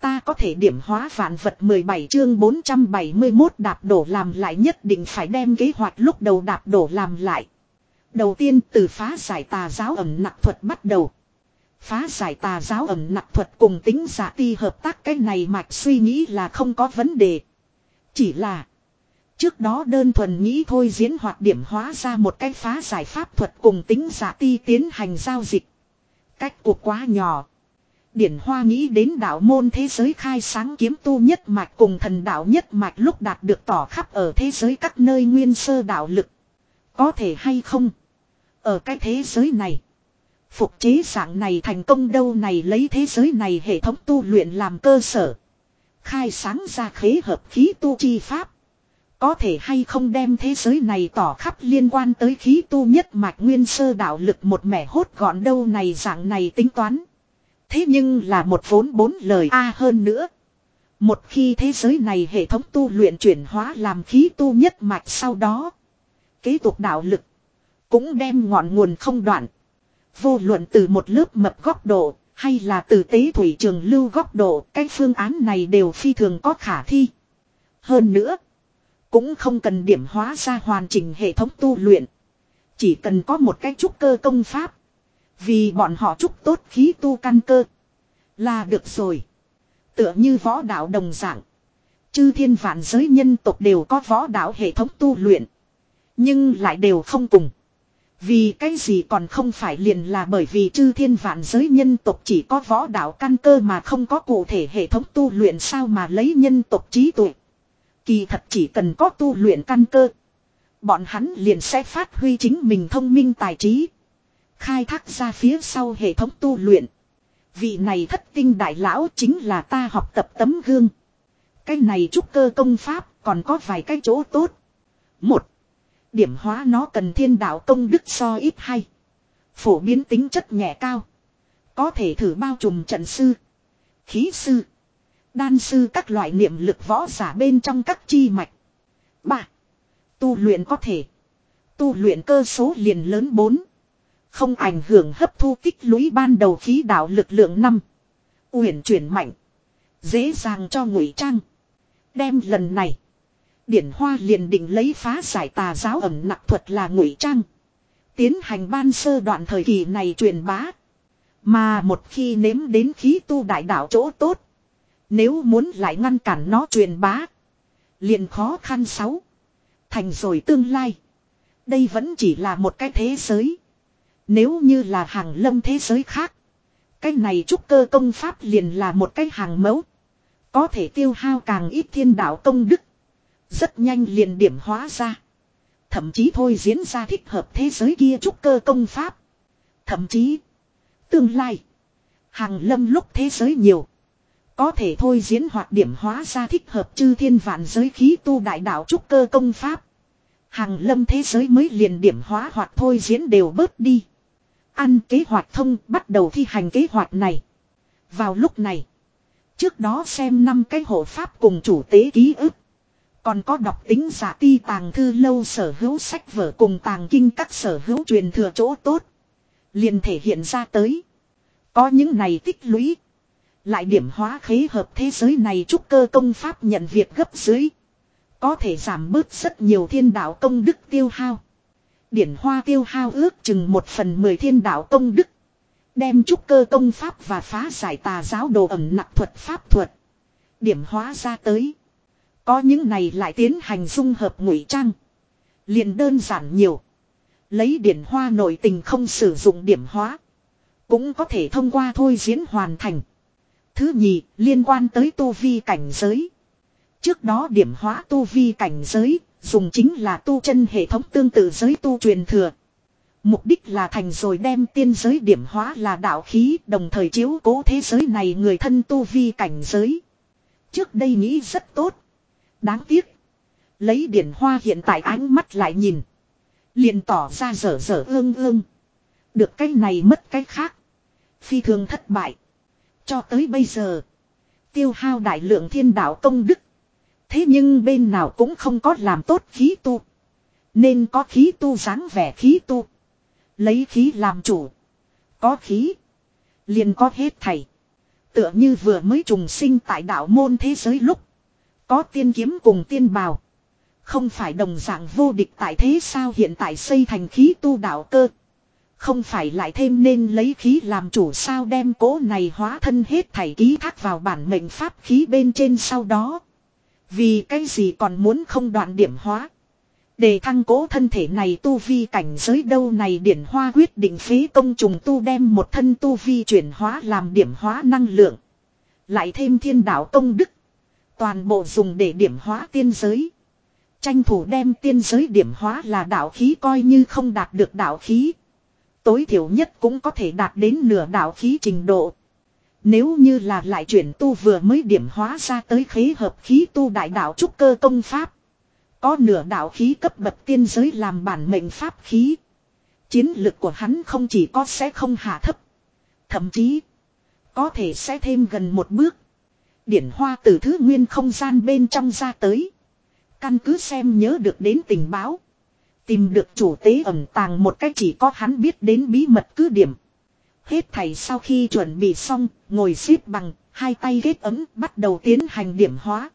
Ta có thể điểm hóa vạn vật 17 chương 471 đạp đổ làm lại nhất định phải đem kế hoạch lúc đầu đạp đổ làm lại. Đầu tiên từ phá giải tà giáo ẩm nặng thuật bắt đầu. Phá giải tà giáo ẩm nặc thuật cùng tính giả ti hợp tác cái này mạch suy nghĩ là không có vấn đề. Chỉ là. Trước đó đơn thuần nghĩ thôi diễn hoạt điểm hóa ra một cái phá giải pháp thuật cùng tính giả ti tiến hành giao dịch. Cách cuộc quá nhỏ. Điển Hoa nghĩ đến đạo môn thế giới khai sáng kiếm tu nhất mạch cùng thần đạo nhất mạch lúc đạt được tỏ khắp ở thế giới các nơi nguyên sơ đạo lực. Có thể hay không? Ở cái thế giới này. Phục chế dạng này thành công đâu này lấy thế giới này hệ thống tu luyện làm cơ sở. Khai sáng ra khế hợp khí tu chi pháp. Có thể hay không đem thế giới này tỏ khắp liên quan tới khí tu nhất mạch nguyên sơ đạo lực một mẻ hốt gọn đâu này dạng này tính toán. Thế nhưng là một vốn bốn lời A hơn nữa. Một khi thế giới này hệ thống tu luyện chuyển hóa làm khí tu nhất mạch sau đó. Kế tục đạo lực. Cũng đem ngọn nguồn không đoạn. Vô luận từ một lớp mập góc độ, hay là từ tế thủy trường lưu góc độ, cái phương án này đều phi thường có khả thi. Hơn nữa, cũng không cần điểm hóa ra hoàn chỉnh hệ thống tu luyện. Chỉ cần có một cái trúc cơ công pháp. Vì bọn họ trúc tốt khí tu căn cơ. Là được rồi. Tựa như võ đạo đồng dạng. Chư thiên vạn giới nhân tộc đều có võ đạo hệ thống tu luyện. Nhưng lại đều không cùng. Vì cái gì còn không phải liền là bởi vì chư thiên vạn giới nhân tộc chỉ có võ đạo căn cơ mà không có cụ thể hệ thống tu luyện sao mà lấy nhân tộc trí tuệ. Kỳ thật chỉ cần có tu luyện căn cơ. Bọn hắn liền sẽ phát huy chính mình thông minh tài trí. Khai thác ra phía sau hệ thống tu luyện. Vị này thất tinh đại lão chính là ta học tập tấm gương. Cái này trúc cơ công pháp còn có vài cái chỗ tốt. Một. Điểm hóa nó cần thiên đạo công đức so ít hay. Phổ biến tính chất nhẹ cao. Có thể thử bao trùm trận sư. Khí sư. Đan sư các loại niệm lực võ giả bên trong các chi mạch. ba, Tu luyện có thể. Tu luyện cơ số liền lớn bốn Không ảnh hưởng hấp thu tích lũy ban đầu khí đạo lực lượng năm Uyển chuyển mạnh. Dễ dàng cho ngụy trang. Đem lần này. Điển Hoa liền định lấy phá giải tà giáo ẩm nặc thuật là ngụy trang. Tiến hành ban sơ đoạn thời kỳ này truyền bá. Mà một khi nếm đến khí tu đại đạo chỗ tốt. Nếu muốn lại ngăn cản nó truyền bá. Liền khó khăn sáu. Thành rồi tương lai. Đây vẫn chỉ là một cái thế giới. Nếu như là hàng lâm thế giới khác. Cái này trúc cơ công pháp liền là một cái hàng mẫu. Có thể tiêu hao càng ít thiên đạo công đức. Rất nhanh liền điểm hóa ra. Thậm chí thôi diễn ra thích hợp thế giới kia trúc cơ công pháp. Thậm chí. Tương lai. Hàng lâm lúc thế giới nhiều. Có thể thôi diễn hoặc điểm hóa ra thích hợp chư thiên vạn giới khí tu đại đạo trúc cơ công pháp. Hàng lâm thế giới mới liền điểm hóa hoặc thôi diễn đều bớt đi. Ăn kế hoạch thông bắt đầu thi hành kế hoạch này. Vào lúc này. Trước đó xem năm cái hộ pháp cùng chủ tế ký ức. Còn có đọc tính giả ti tàng thư lâu sở hữu sách vở cùng tàng kinh các sở hữu truyền thừa chỗ tốt. liền thể hiện ra tới. Có những này tích lũy. Lại điểm hóa khế hợp thế giới này trúc cơ công pháp nhận việc gấp dưới. Có thể giảm bớt rất nhiều thiên đạo công đức tiêu hao. Điển hoa tiêu hao ước chừng một phần mười thiên đạo công đức. Đem trúc cơ công pháp và phá giải tà giáo đồ ẩm nặng thuật pháp thuật. Điểm hóa ra tới. Có những này lại tiến hành dung hợp ngụy trang. liền đơn giản nhiều. Lấy điển hoa nội tình không sử dụng điểm hóa. Cũng có thể thông qua thôi diễn hoàn thành. Thứ nhì, liên quan tới tu vi cảnh giới. Trước đó điểm hóa tu vi cảnh giới, dùng chính là tu chân hệ thống tương tự giới tu truyền thừa. Mục đích là thành rồi đem tiên giới điểm hóa là đạo khí đồng thời chiếu cố thế giới này người thân tu vi cảnh giới. Trước đây nghĩ rất tốt. Đáng tiếc. Lấy điển hoa hiện tại ánh mắt lại nhìn. Liền tỏ ra dở dở ương ương. Được cái này mất cái khác. Phi thường thất bại. Cho tới bây giờ. Tiêu hao đại lượng thiên đạo công đức. Thế nhưng bên nào cũng không có làm tốt khí tu. Nên có khí tu dáng vẻ khí tu. Lấy khí làm chủ. Có khí. Liền có hết thầy. Tựa như vừa mới trùng sinh tại đạo môn thế giới lúc. Có tiên kiếm cùng tiên bào. Không phải đồng dạng vô địch tại thế sao hiện tại xây thành khí tu đạo cơ. Không phải lại thêm nên lấy khí làm chủ sao đem cố này hóa thân hết thảy ký thác vào bản mệnh pháp khí bên trên sau đó. Vì cái gì còn muốn không đoạn điểm hóa. Để thăng cố thân thể này tu vi cảnh giới đâu này điển hoa quyết định phế công trùng tu đem một thân tu vi chuyển hóa làm điểm hóa năng lượng. Lại thêm thiên đạo công đức. Toàn bộ dùng để điểm hóa tiên giới. Tranh thủ đem tiên giới điểm hóa là đạo khí coi như không đạt được đạo khí. Tối thiểu nhất cũng có thể đạt đến nửa đạo khí trình độ. Nếu như là lại chuyển tu vừa mới điểm hóa ra tới khế hợp khí tu đại đạo trúc cơ công pháp. Có nửa đạo khí cấp bậc tiên giới làm bản mệnh pháp khí. Chiến lực của hắn không chỉ có sẽ không hạ thấp. Thậm chí. Có thể sẽ thêm gần một bước. Điển hoa từ thứ nguyên không gian bên trong ra tới. Căn cứ xem nhớ được đến tình báo. Tìm được chủ tế ẩn tàng một cách chỉ có hắn biết đến bí mật cứ điểm. Hết thầy sau khi chuẩn bị xong, ngồi xếp bằng, hai tay ghét ấm bắt đầu tiến hành điểm hóa.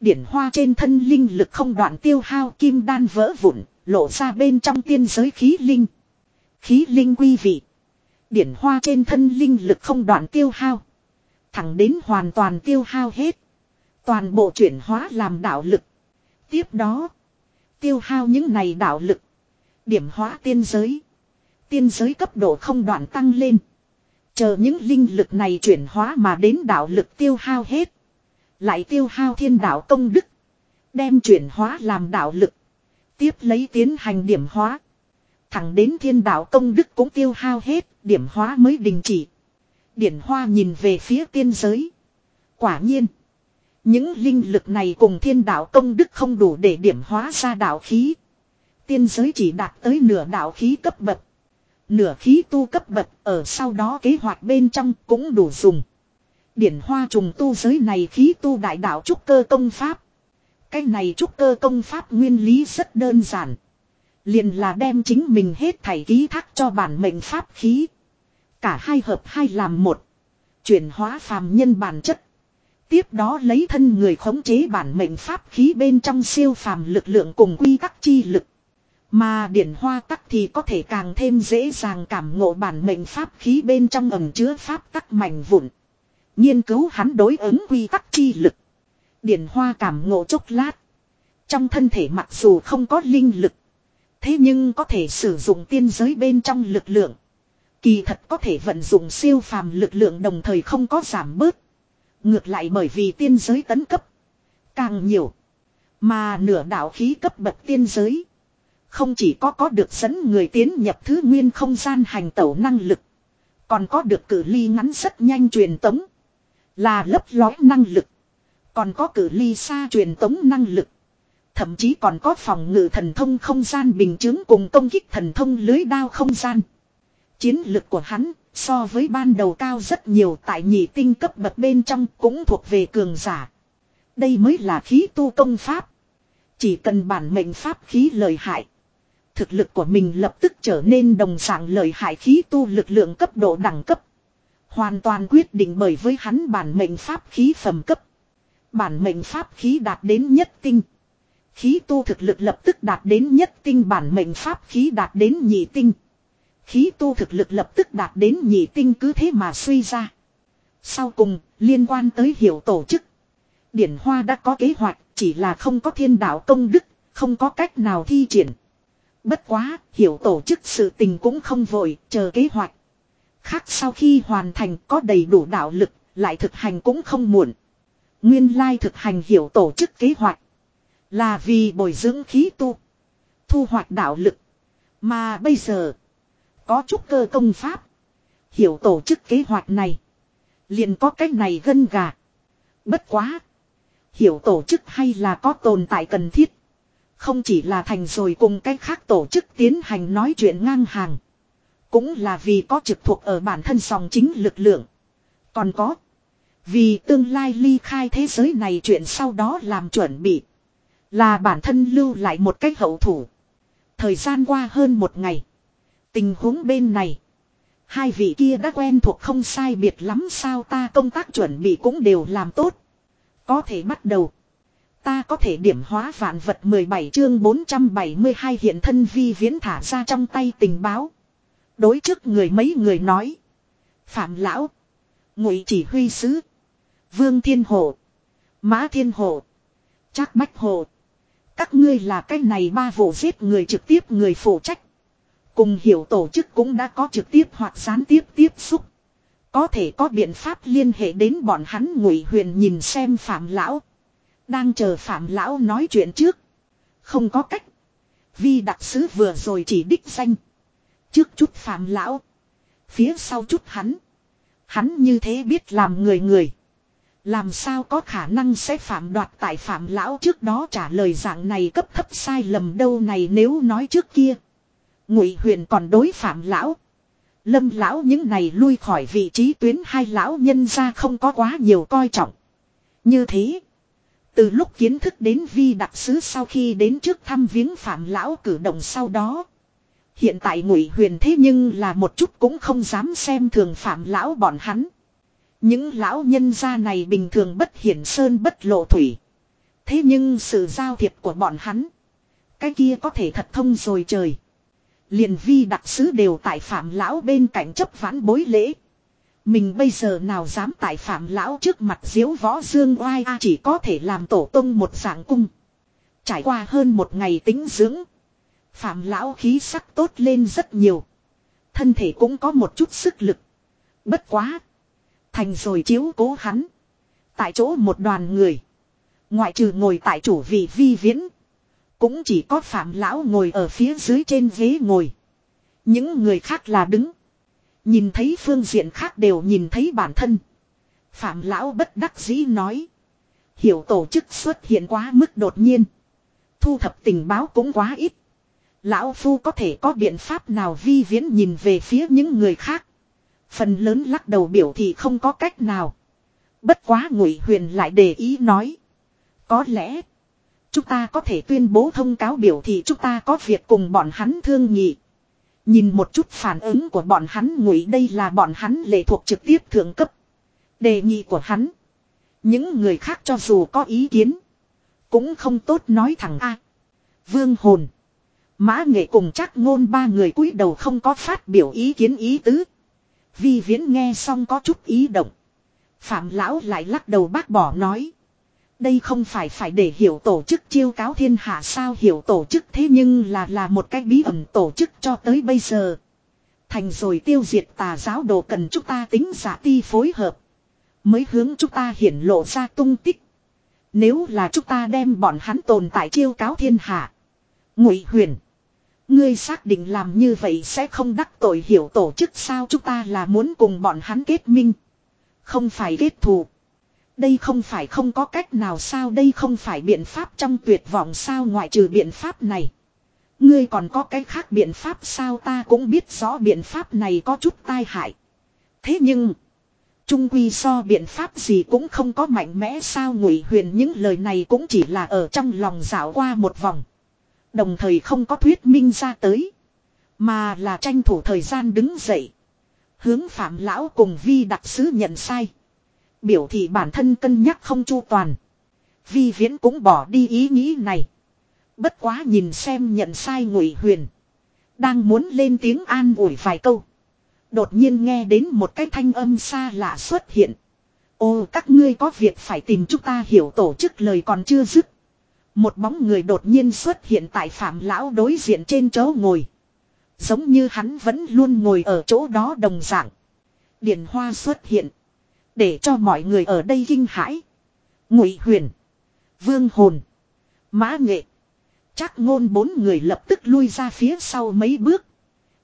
Điển hoa trên thân linh lực không đoạn tiêu hao kim đan vỡ vụn, lộ ra bên trong tiên giới khí linh. Khí linh quy vị. Điển hoa trên thân linh lực không đoạn tiêu hao. Thẳng đến hoàn toàn tiêu hao hết. Toàn bộ chuyển hóa làm đạo lực. Tiếp đó. Tiêu hao những này đạo lực. Điểm hóa tiên giới. Tiên giới cấp độ không đoạn tăng lên. Chờ những linh lực này chuyển hóa mà đến đạo lực tiêu hao hết. Lại tiêu hao thiên đạo công đức. Đem chuyển hóa làm đạo lực. Tiếp lấy tiến hành điểm hóa. Thẳng đến thiên đạo công đức cũng tiêu hao hết, điểm hóa mới đình chỉ. Điển hoa nhìn về phía tiên giới. Quả nhiên. Những linh lực này cùng thiên đạo công đức không đủ để điểm hóa ra đạo khí. Tiên giới chỉ đạt tới nửa đạo khí cấp bậc. Nửa khí tu cấp bậc ở sau đó kế hoạch bên trong cũng đủ dùng. Điển hoa trùng tu giới này khí tu đại đạo trúc cơ công pháp. Cái này trúc cơ công pháp nguyên lý rất đơn giản. Liền là đem chính mình hết thảy ký thác cho bản mệnh pháp khí. Cả hai hợp hai làm một. Chuyển hóa phàm nhân bản chất. Tiếp đó lấy thân người khống chế bản mệnh pháp khí bên trong siêu phàm lực lượng cùng quy tắc chi lực. Mà điển hoa tắc thì có thể càng thêm dễ dàng cảm ngộ bản mệnh pháp khí bên trong ẩm chứa pháp tắc mảnh vụn. Nghiên cứu hắn đối ứng quy tắc chi lực. Điển hoa cảm ngộ chốc lát. Trong thân thể mặc dù không có linh lực. Thế nhưng có thể sử dụng tiên giới bên trong lực lượng. Kỳ thật có thể vận dụng siêu phàm lực lượng đồng thời không có giảm bớt. Ngược lại bởi vì tiên giới tấn cấp. Càng nhiều. Mà nửa đạo khí cấp bậc tiên giới. Không chỉ có có được dẫn người tiến nhập thứ nguyên không gian hành tẩu năng lực. Còn có được cử ly ngắn rất nhanh truyền tống. Là lấp lói năng lực. Còn có cử ly xa truyền tống năng lực. Thậm chí còn có phòng ngự thần thông không gian bình chứng cùng công kích thần thông lưới đao không gian. Chiến lực của hắn, so với ban đầu cao rất nhiều tại nhị tinh cấp bậc bên trong cũng thuộc về cường giả. Đây mới là khí tu công pháp. Chỉ cần bản mệnh pháp khí lợi hại. Thực lực của mình lập tức trở nên đồng dạng lợi hại khí tu lực lượng cấp độ đẳng cấp. Hoàn toàn quyết định bởi với hắn bản mệnh pháp khí phẩm cấp. Bản mệnh pháp khí đạt đến nhất tinh. Khí tu thực lực lập tức đạt đến nhất tinh, bản mệnh pháp khí đạt đến nhị tinh. Khí tu thực lực lập tức đạt đến nhị tinh cứ thế mà suy ra. Sau cùng, liên quan tới hiểu tổ chức. Điển Hoa đã có kế hoạch, chỉ là không có thiên đạo công đức, không có cách nào thi triển. Bất quá, hiểu tổ chức sự tình cũng không vội, chờ kế hoạch. Khác sau khi hoàn thành có đầy đủ đạo lực, lại thực hành cũng không muộn. Nguyên lai thực hành hiểu tổ chức kế hoạch. Là vì bồi dưỡng khí tu. Thu hoạch đạo lực. Mà bây giờ. Có chút cơ công pháp. Hiểu tổ chức kế hoạch này. Liền có cách này gân gà. Bất quá. Hiểu tổ chức hay là có tồn tại cần thiết. Không chỉ là thành rồi cùng cách khác tổ chức tiến hành nói chuyện ngang hàng. Cũng là vì có trực thuộc ở bản thân sòng chính lực lượng. Còn có. Vì tương lai ly khai thế giới này chuyện sau đó làm chuẩn bị. Là bản thân lưu lại một cách hậu thủ. Thời gian qua hơn một ngày. Tình huống bên này. Hai vị kia đã quen thuộc không sai biệt lắm sao ta công tác chuẩn bị cũng đều làm tốt. Có thể bắt đầu. Ta có thể điểm hóa vạn vật 17 chương 472 hiện thân vi viễn thả ra trong tay tình báo. Đối trước người mấy người nói. Phạm lão. Ngụy chỉ huy sứ. Vương Thiên Hộ. Mã Thiên Hộ. Trác Bách Hộ. Các ngươi là cái này ba vụ giết người trực tiếp người phụ trách. Cùng hiểu tổ chức cũng đã có trực tiếp hoặc gián tiếp tiếp xúc. Có thể có biện pháp liên hệ đến bọn hắn ngụy huyền nhìn xem phạm lão. Đang chờ phạm lão nói chuyện trước. Không có cách. Vi đặc sứ vừa rồi chỉ đích danh. Trước chút phạm lão. Phía sau chút hắn. Hắn như thế biết làm người người. Làm sao có khả năng sẽ phạm đoạt tại phạm lão trước đó trả lời dạng này cấp thấp sai lầm đâu này nếu nói trước kia. Ngụy huyền còn đối phạm lão. Lâm lão những này lui khỏi vị trí tuyến hai lão nhân ra không có quá nhiều coi trọng. Như thế. Từ lúc kiến thức đến vi đặc sứ sau khi đến trước thăm viếng phạm lão cử động sau đó. Hiện tại ngụy huyền thế nhưng là một chút cũng không dám xem thường phạm lão bọn hắn. Những lão nhân gia này bình thường bất hiển sơn bất lộ thủy. Thế nhưng sự giao thiệp của bọn hắn. Cái kia có thể thật thông rồi trời. Liền vi đặc sứ đều tại phạm lão bên cạnh chấp vãn bối lễ. Mình bây giờ nào dám tại phạm lão trước mặt diếu võ dương oai a chỉ có thể làm tổ tông một dạng cung. Trải qua hơn một ngày tính dưỡng. Phạm lão khí sắc tốt lên rất nhiều. Thân thể cũng có một chút sức lực. Bất quá. Thành rồi chiếu cố hắn. Tại chỗ một đoàn người. Ngoại trừ ngồi tại chủ vị vi viễn. Cũng chỉ có phạm lão ngồi ở phía dưới trên ghế ngồi. Những người khác là đứng. Nhìn thấy phương diện khác đều nhìn thấy bản thân. Phạm lão bất đắc dĩ nói. Hiểu tổ chức xuất hiện quá mức đột nhiên. Thu thập tình báo cũng quá ít. Lão Phu có thể có biện pháp nào vi viễn nhìn về phía những người khác. Phần lớn lắc đầu biểu thì không có cách nào. Bất quá ngụy huyền lại để ý nói. Có lẽ. Chúng ta có thể tuyên bố thông cáo biểu thị chúng ta có việc cùng bọn hắn thương nghị. Nhìn một chút phản ứng của bọn hắn ngụy đây là bọn hắn lệ thuộc trực tiếp thượng cấp. Đề nghị của hắn. Những người khác cho dù có ý kiến. Cũng không tốt nói thẳng A. vương hồn. Mã nghệ cùng chắc ngôn ba người cúi đầu không có phát biểu ý kiến ý tứ. Vi viễn nghe xong có chút ý động. Phạm lão lại lắc đầu bác bỏ nói. Đây không phải phải để hiểu tổ chức chiêu cáo thiên hạ sao hiểu tổ chức thế nhưng là là một cái bí ẩn tổ chức cho tới bây giờ. Thành rồi tiêu diệt tà giáo đồ cần chúng ta tính giả ti phối hợp. Mới hướng chúng ta hiển lộ ra tung tích. Nếu là chúng ta đem bọn hắn tồn tại chiêu cáo thiên hạ. Ngụy huyền. Ngươi xác định làm như vậy sẽ không đắc tội hiểu tổ chức sao chúng ta là muốn cùng bọn hắn kết minh. Không phải kết thù. Đây không phải không có cách nào sao, đây không phải biện pháp trong tuyệt vọng sao, ngoại trừ biện pháp này. Ngươi còn có cái khác biện pháp sao, ta cũng biết rõ biện pháp này có chút tai hại. Thế nhưng. Trung quy so biện pháp gì cũng không có mạnh mẽ sao, ngụy huyền những lời này cũng chỉ là ở trong lòng dạo qua một vòng. Đồng thời không có thuyết minh ra tới. Mà là tranh thủ thời gian đứng dậy. Hướng phạm lão cùng vi đặc sứ nhận sai. Biểu thị bản thân cân nhắc không chu toàn. Vi viễn cũng bỏ đi ý nghĩ này. Bất quá nhìn xem nhận sai ngụy huyền. Đang muốn lên tiếng an ủi vài câu. Đột nhiên nghe đến một cái thanh âm xa lạ xuất hiện. Ô, các ngươi có việc phải tìm chúng ta hiểu tổ chức lời còn chưa dứt. Một bóng người đột nhiên xuất hiện tại phạm lão đối diện trên chỗ ngồi. Giống như hắn vẫn luôn ngồi ở chỗ đó đồng dạng. Điền hoa xuất hiện. Để cho mọi người ở đây kinh hãi. Ngụy huyền. Vương hồn. Mã nghệ. Chắc ngôn bốn người lập tức lui ra phía sau mấy bước.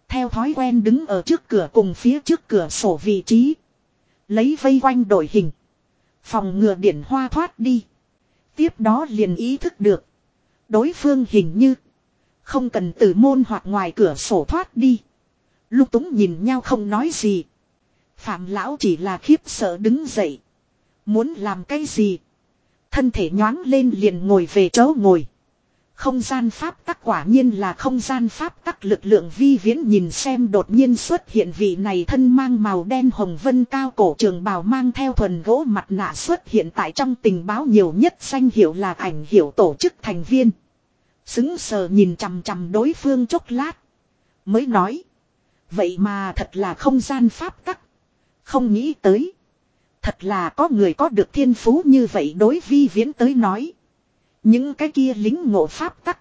Theo thói quen đứng ở trước cửa cùng phía trước cửa sổ vị trí. Lấy vây quanh đổi hình. Phòng ngừa điển hoa thoát đi. Tiếp đó liền ý thức được. Đối phương hình như. Không cần từ môn hoặc ngoài cửa sổ thoát đi. Lúc túng nhìn nhau không nói gì. Phạm lão chỉ là khiếp sợ đứng dậy. Muốn làm cái gì? Thân thể nhoáng lên liền ngồi về chỗ ngồi. Không gian pháp tắc quả nhiên là không gian pháp tắc lực lượng vi viễn nhìn xem đột nhiên xuất hiện vị này thân mang màu đen hồng vân cao cổ trường bào mang theo thuần gỗ mặt nạ xuất hiện tại trong tình báo nhiều nhất danh hiệu là ảnh hiệu tổ chức thành viên. Xứng sờ nhìn chằm chằm đối phương chốc lát. Mới nói. Vậy mà thật là không gian pháp tắc. Không nghĩ tới. Thật là có người có được thiên phú như vậy đối vi viễn tới nói. Những cái kia lính ngộ pháp tắc.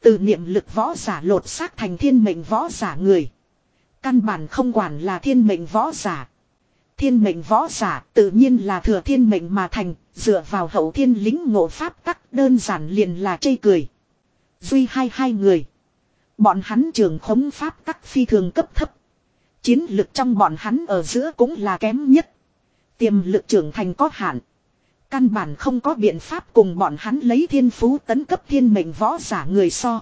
Từ niệm lực võ giả lột xác thành thiên mệnh võ giả người. Căn bản không quản là thiên mệnh võ giả. Thiên mệnh võ giả tự nhiên là thừa thiên mệnh mà thành, dựa vào hậu thiên lính ngộ pháp tắc đơn giản liền là chây cười. Duy hai hai người. Bọn hắn trường khống pháp tắc phi thường cấp thấp. Chiến lực trong bọn hắn ở giữa cũng là kém nhất. Tiềm lực trưởng thành có hạn. Căn bản không có biện pháp cùng bọn hắn lấy thiên phú tấn cấp thiên mệnh võ giả người so.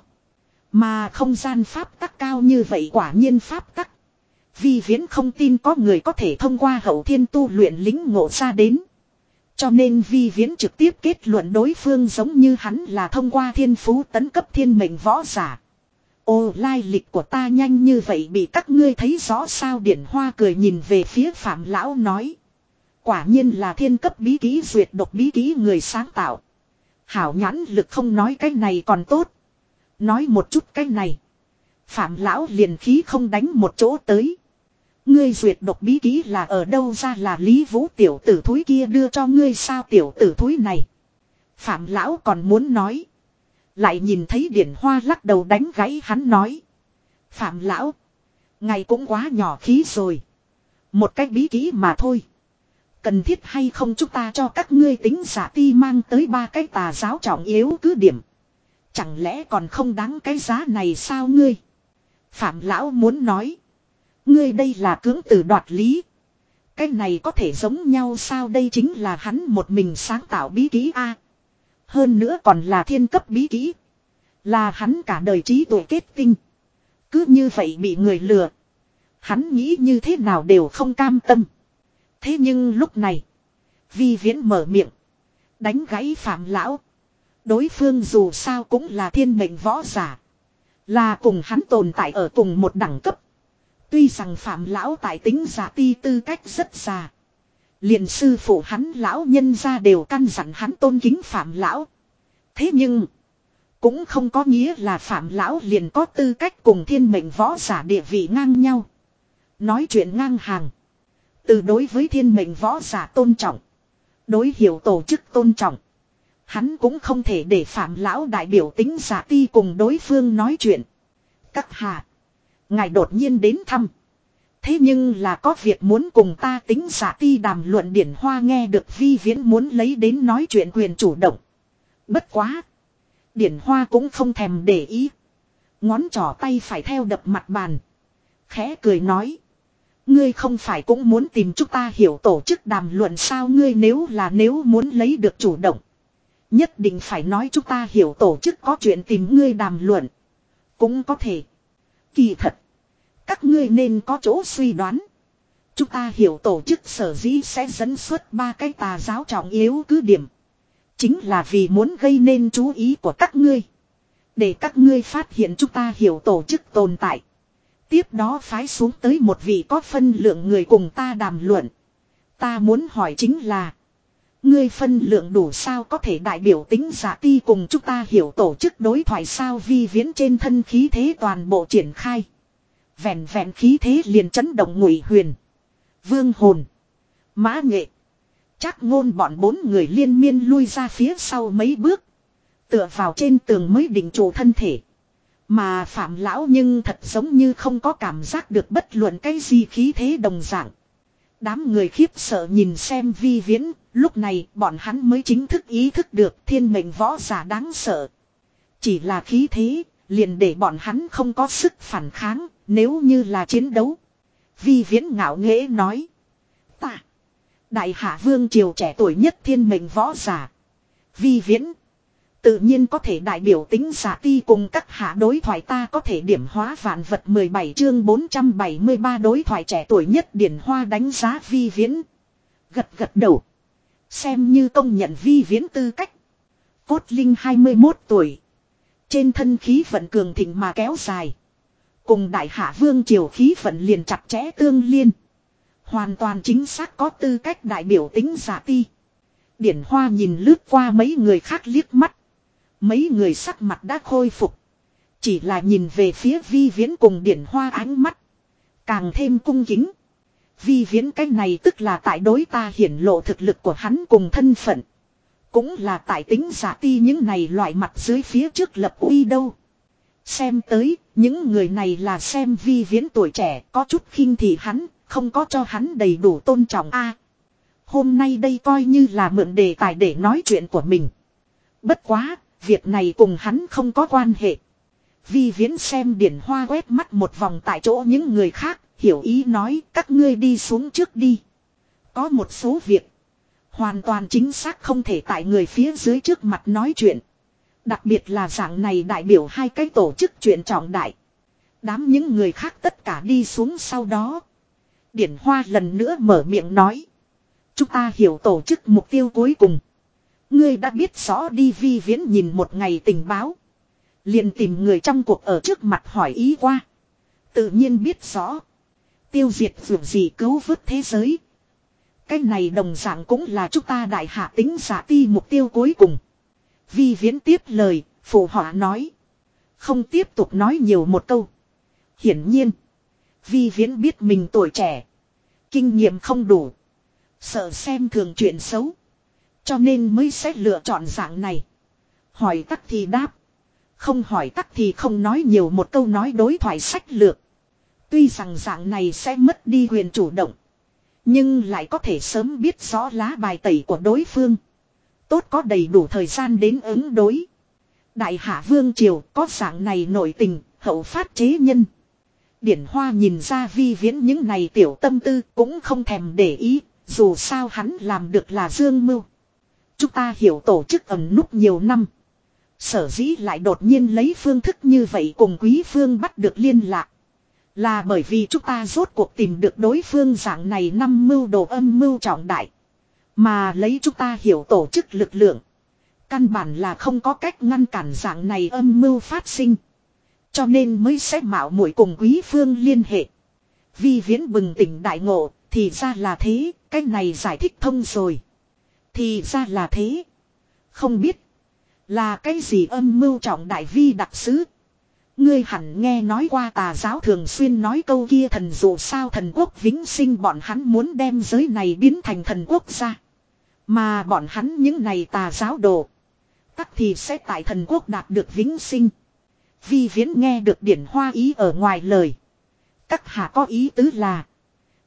Mà không gian pháp tắc cao như vậy quả nhiên pháp tắc. Vi viễn không tin có người có thể thông qua hậu thiên tu luyện lính ngộ ra đến. Cho nên vi viễn trực tiếp kết luận đối phương giống như hắn là thông qua thiên phú tấn cấp thiên mệnh võ giả. Ô, lai lịch của ta nhanh như vậy bị các ngươi thấy rõ sao điển hoa cười nhìn về phía phạm lão nói. Quả nhiên là thiên cấp bí ký, duyệt độc bí ký người sáng tạo. Hảo nhãn lực không nói cái này còn tốt. Nói một chút cái này. Phạm lão liền khí không đánh một chỗ tới. Ngươi duyệt độc bí ký là ở đâu ra là Lý Vũ tiểu tử thúi kia đưa cho ngươi sao tiểu tử thúi này. Phạm lão còn muốn nói. Lại nhìn thấy điển hoa lắc đầu đánh gãy hắn nói. Phạm lão. Ngày cũng quá nhỏ khí rồi. Một cách bí ký mà thôi. Cần thiết hay không chúng ta cho các ngươi tính giả ti mang tới ba cái tà giáo trọng yếu cứ điểm. Chẳng lẽ còn không đáng cái giá này sao ngươi? Phạm lão muốn nói. Ngươi đây là cưỡng từ đoạt lý. Cái này có thể giống nhau sao đây chính là hắn một mình sáng tạo bí ký A. Hơn nữa còn là thiên cấp bí kỹ. Là hắn cả đời trí tuệ kết tinh. Cứ như vậy bị người lừa. Hắn nghĩ như thế nào đều không cam tâm. Thế nhưng lúc này. Vi viễn mở miệng. Đánh gãy phạm lão. Đối phương dù sao cũng là thiên mệnh võ giả. Là cùng hắn tồn tại ở cùng một đẳng cấp. Tuy rằng phạm lão tại tính giả ti tư cách rất già. Liền sư phụ hắn lão nhân ra đều căn dặn hắn tôn kính phạm lão. Thế nhưng. Cũng không có nghĩa là phạm lão liền có tư cách cùng thiên mệnh võ giả địa vị ngang nhau. Nói chuyện ngang hàng. Từ đối với thiên mệnh võ giả tôn trọng. Đối hiểu tổ chức tôn trọng. Hắn cũng không thể để phạm lão đại biểu tính giả ti cùng đối phương nói chuyện. Các hạ. Ngài đột nhiên đến thăm. Thế nhưng là có việc muốn cùng ta tính giả ti đàm luận điển hoa nghe được vi viễn muốn lấy đến nói chuyện quyền chủ động. Bất quá. Điển hoa cũng không thèm để ý. Ngón trỏ tay phải theo đập mặt bàn. Khẽ cười nói. Ngươi không phải cũng muốn tìm chúng ta hiểu tổ chức đàm luận sao ngươi nếu là nếu muốn lấy được chủ động. Nhất định phải nói chúng ta hiểu tổ chức có chuyện tìm ngươi đàm luận. Cũng có thể. Kỳ thật. Các ngươi nên có chỗ suy đoán. Chúng ta hiểu tổ chức sở dĩ sẽ dẫn xuất ba cái tà giáo trọng yếu cứ điểm. Chính là vì muốn gây nên chú ý của các ngươi. Để các ngươi phát hiện chúng ta hiểu tổ chức tồn tại. Tiếp đó phái xuống tới một vị có phân lượng người cùng ta đàm luận. Ta muốn hỏi chính là. Ngươi phân lượng đủ sao có thể đại biểu tính giả ti cùng chúng ta hiểu tổ chức đối thoại sao vi viễn trên thân khí thế toàn bộ triển khai. Vẹn vẹn khí thế liền chấn động ngụy huyền. Vương hồn. Mã nghệ. Chắc ngôn bọn bốn người liên miên lui ra phía sau mấy bước. Tựa vào trên tường mới định trụ thân thể. Mà phạm lão nhưng thật giống như không có cảm giác được bất luận cái gì khí thế đồng dạng. Đám người khiếp sợ nhìn xem vi viễn, lúc này bọn hắn mới chính thức ý thức được thiên mệnh võ giả đáng sợ. Chỉ là khí thế, liền để bọn hắn không có sức phản kháng, nếu như là chiến đấu. Vi viễn ngạo nghễ nói. Ta, đại hạ vương triều trẻ tuổi nhất thiên mệnh võ giả. Vi viễn, Tự nhiên có thể đại biểu tính giả ti cùng các hạ đối thoại ta có thể điểm hóa vạn vật 17 chương 473 đối thoại trẻ tuổi nhất điển hoa đánh giá vi viễn. Gật gật đầu. Xem như công nhận vi viễn tư cách. Cốt Linh 21 tuổi. Trên thân khí vận cường thịnh mà kéo dài. Cùng đại hạ vương triều khí vận liền chặt chẽ tương liên. Hoàn toàn chính xác có tư cách đại biểu tính giả ti. Điển hoa nhìn lướt qua mấy người khác liếc mắt. Mấy người sắc mặt đã khôi phục. Chỉ là nhìn về phía vi viễn cùng điển hoa ánh mắt. Càng thêm cung kính. Vi viễn cái này tức là tại đối ta hiển lộ thực lực của hắn cùng thân phận. Cũng là tại tính giả ti những này loại mặt dưới phía trước lập uy đâu. Xem tới, những người này là xem vi viễn tuổi trẻ có chút khinh thì hắn, không có cho hắn đầy đủ tôn trọng a. hôm nay đây coi như là mượn đề tài để nói chuyện của mình. Bất quá, Việc này cùng hắn không có quan hệ. Vi viễn xem điển hoa quét mắt một vòng tại chỗ những người khác, hiểu ý nói các ngươi đi xuống trước đi. Có một số việc, hoàn toàn chính xác không thể tại người phía dưới trước mặt nói chuyện. Đặc biệt là dạng này đại biểu hai cái tổ chức chuyện trọng đại. Đám những người khác tất cả đi xuống sau đó. Điển Hoa lần nữa mở miệng nói. Chúng ta hiểu tổ chức mục tiêu cuối cùng. Ngươi đã biết rõ đi vi viễn nhìn một ngày tình báo. liền tìm người trong cuộc ở trước mặt hỏi ý qua. Tự nhiên biết rõ. Tiêu diệt dù gì cứu vớt thế giới. Cái này đồng dạng cũng là chúng ta đại hạ tính giả ti mục tiêu cuối cùng. Vi viễn tiếp lời, phụ họa nói. Không tiếp tục nói nhiều một câu. Hiển nhiên. Vi viễn biết mình tuổi trẻ. Kinh nghiệm không đủ. Sợ xem thường chuyện xấu. Cho nên mới sẽ lựa chọn dạng này. Hỏi tắc thì đáp. Không hỏi tắc thì không nói nhiều một câu nói đối thoại sách lược. Tuy rằng dạng này sẽ mất đi quyền chủ động. Nhưng lại có thể sớm biết rõ lá bài tẩy của đối phương. Tốt có đầy đủ thời gian đến ứng đối. Đại hạ vương triều có dạng này nổi tình, hậu phát chế nhân. Điển hoa nhìn ra vi viễn những này tiểu tâm tư cũng không thèm để ý, dù sao hắn làm được là dương mưu. Chúng ta hiểu tổ chức ẩn núp nhiều năm. Sở dĩ lại đột nhiên lấy phương thức như vậy cùng quý phương bắt được liên lạc. Là bởi vì chúng ta rốt cuộc tìm được đối phương dạng này năm mưu đồ âm mưu trọng đại. Mà lấy chúng ta hiểu tổ chức lực lượng. Căn bản là không có cách ngăn cản dạng này âm mưu phát sinh. Cho nên mới sẽ mạo muội cùng quý phương liên hệ. Vi viễn bừng tỉnh đại ngộ, thì ra là thế, cái này giải thích thông rồi. Thì ra là thế. Không biết. Là cái gì âm mưu trọng đại vi đặc sứ. Ngươi hẳn nghe nói qua tà giáo thường xuyên nói câu kia thần dù sao thần quốc vĩnh sinh bọn hắn muốn đem giới này biến thành thần quốc gia. Mà bọn hắn những này tà giáo đồ. Tắc thì sẽ tại thần quốc đạt được vĩnh sinh. Vi viễn nghe được điển hoa ý ở ngoài lời. Các hạ có ý tứ là.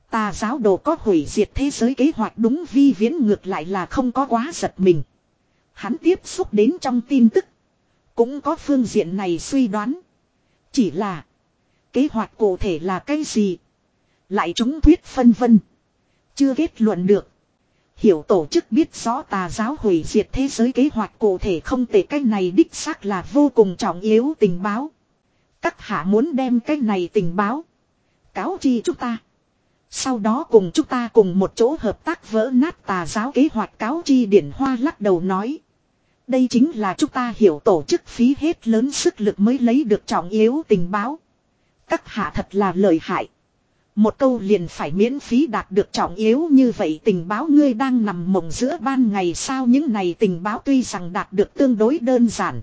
Tà giáo đồ có hủy diệt thế giới kế hoạch đúng vi viễn ngược lại là không có quá giật mình. Hắn tiếp xúc đến trong tin tức. Cũng có phương diện này suy đoán. Chỉ là. Kế hoạch cụ thể là cái gì? Lại chúng thuyết phân vân. Chưa kết luận được. Hiểu tổ chức biết rõ tà giáo hủy diệt thế giới kế hoạch cụ thể không thể cái này đích xác là vô cùng trọng yếu tình báo. Các hạ muốn đem cái này tình báo. Cáo chi chúng ta. Sau đó cùng chúng ta cùng một chỗ hợp tác vỡ nát tà giáo kế hoạch cáo chi điển hoa lắc đầu nói. Đây chính là chúng ta hiểu tổ chức phí hết lớn sức lực mới lấy được trọng yếu tình báo. Các hạ thật là lợi hại. Một câu liền phải miễn phí đạt được trọng yếu như vậy tình báo ngươi đang nằm mộng giữa ban ngày sao những này tình báo tuy rằng đạt được tương đối đơn giản.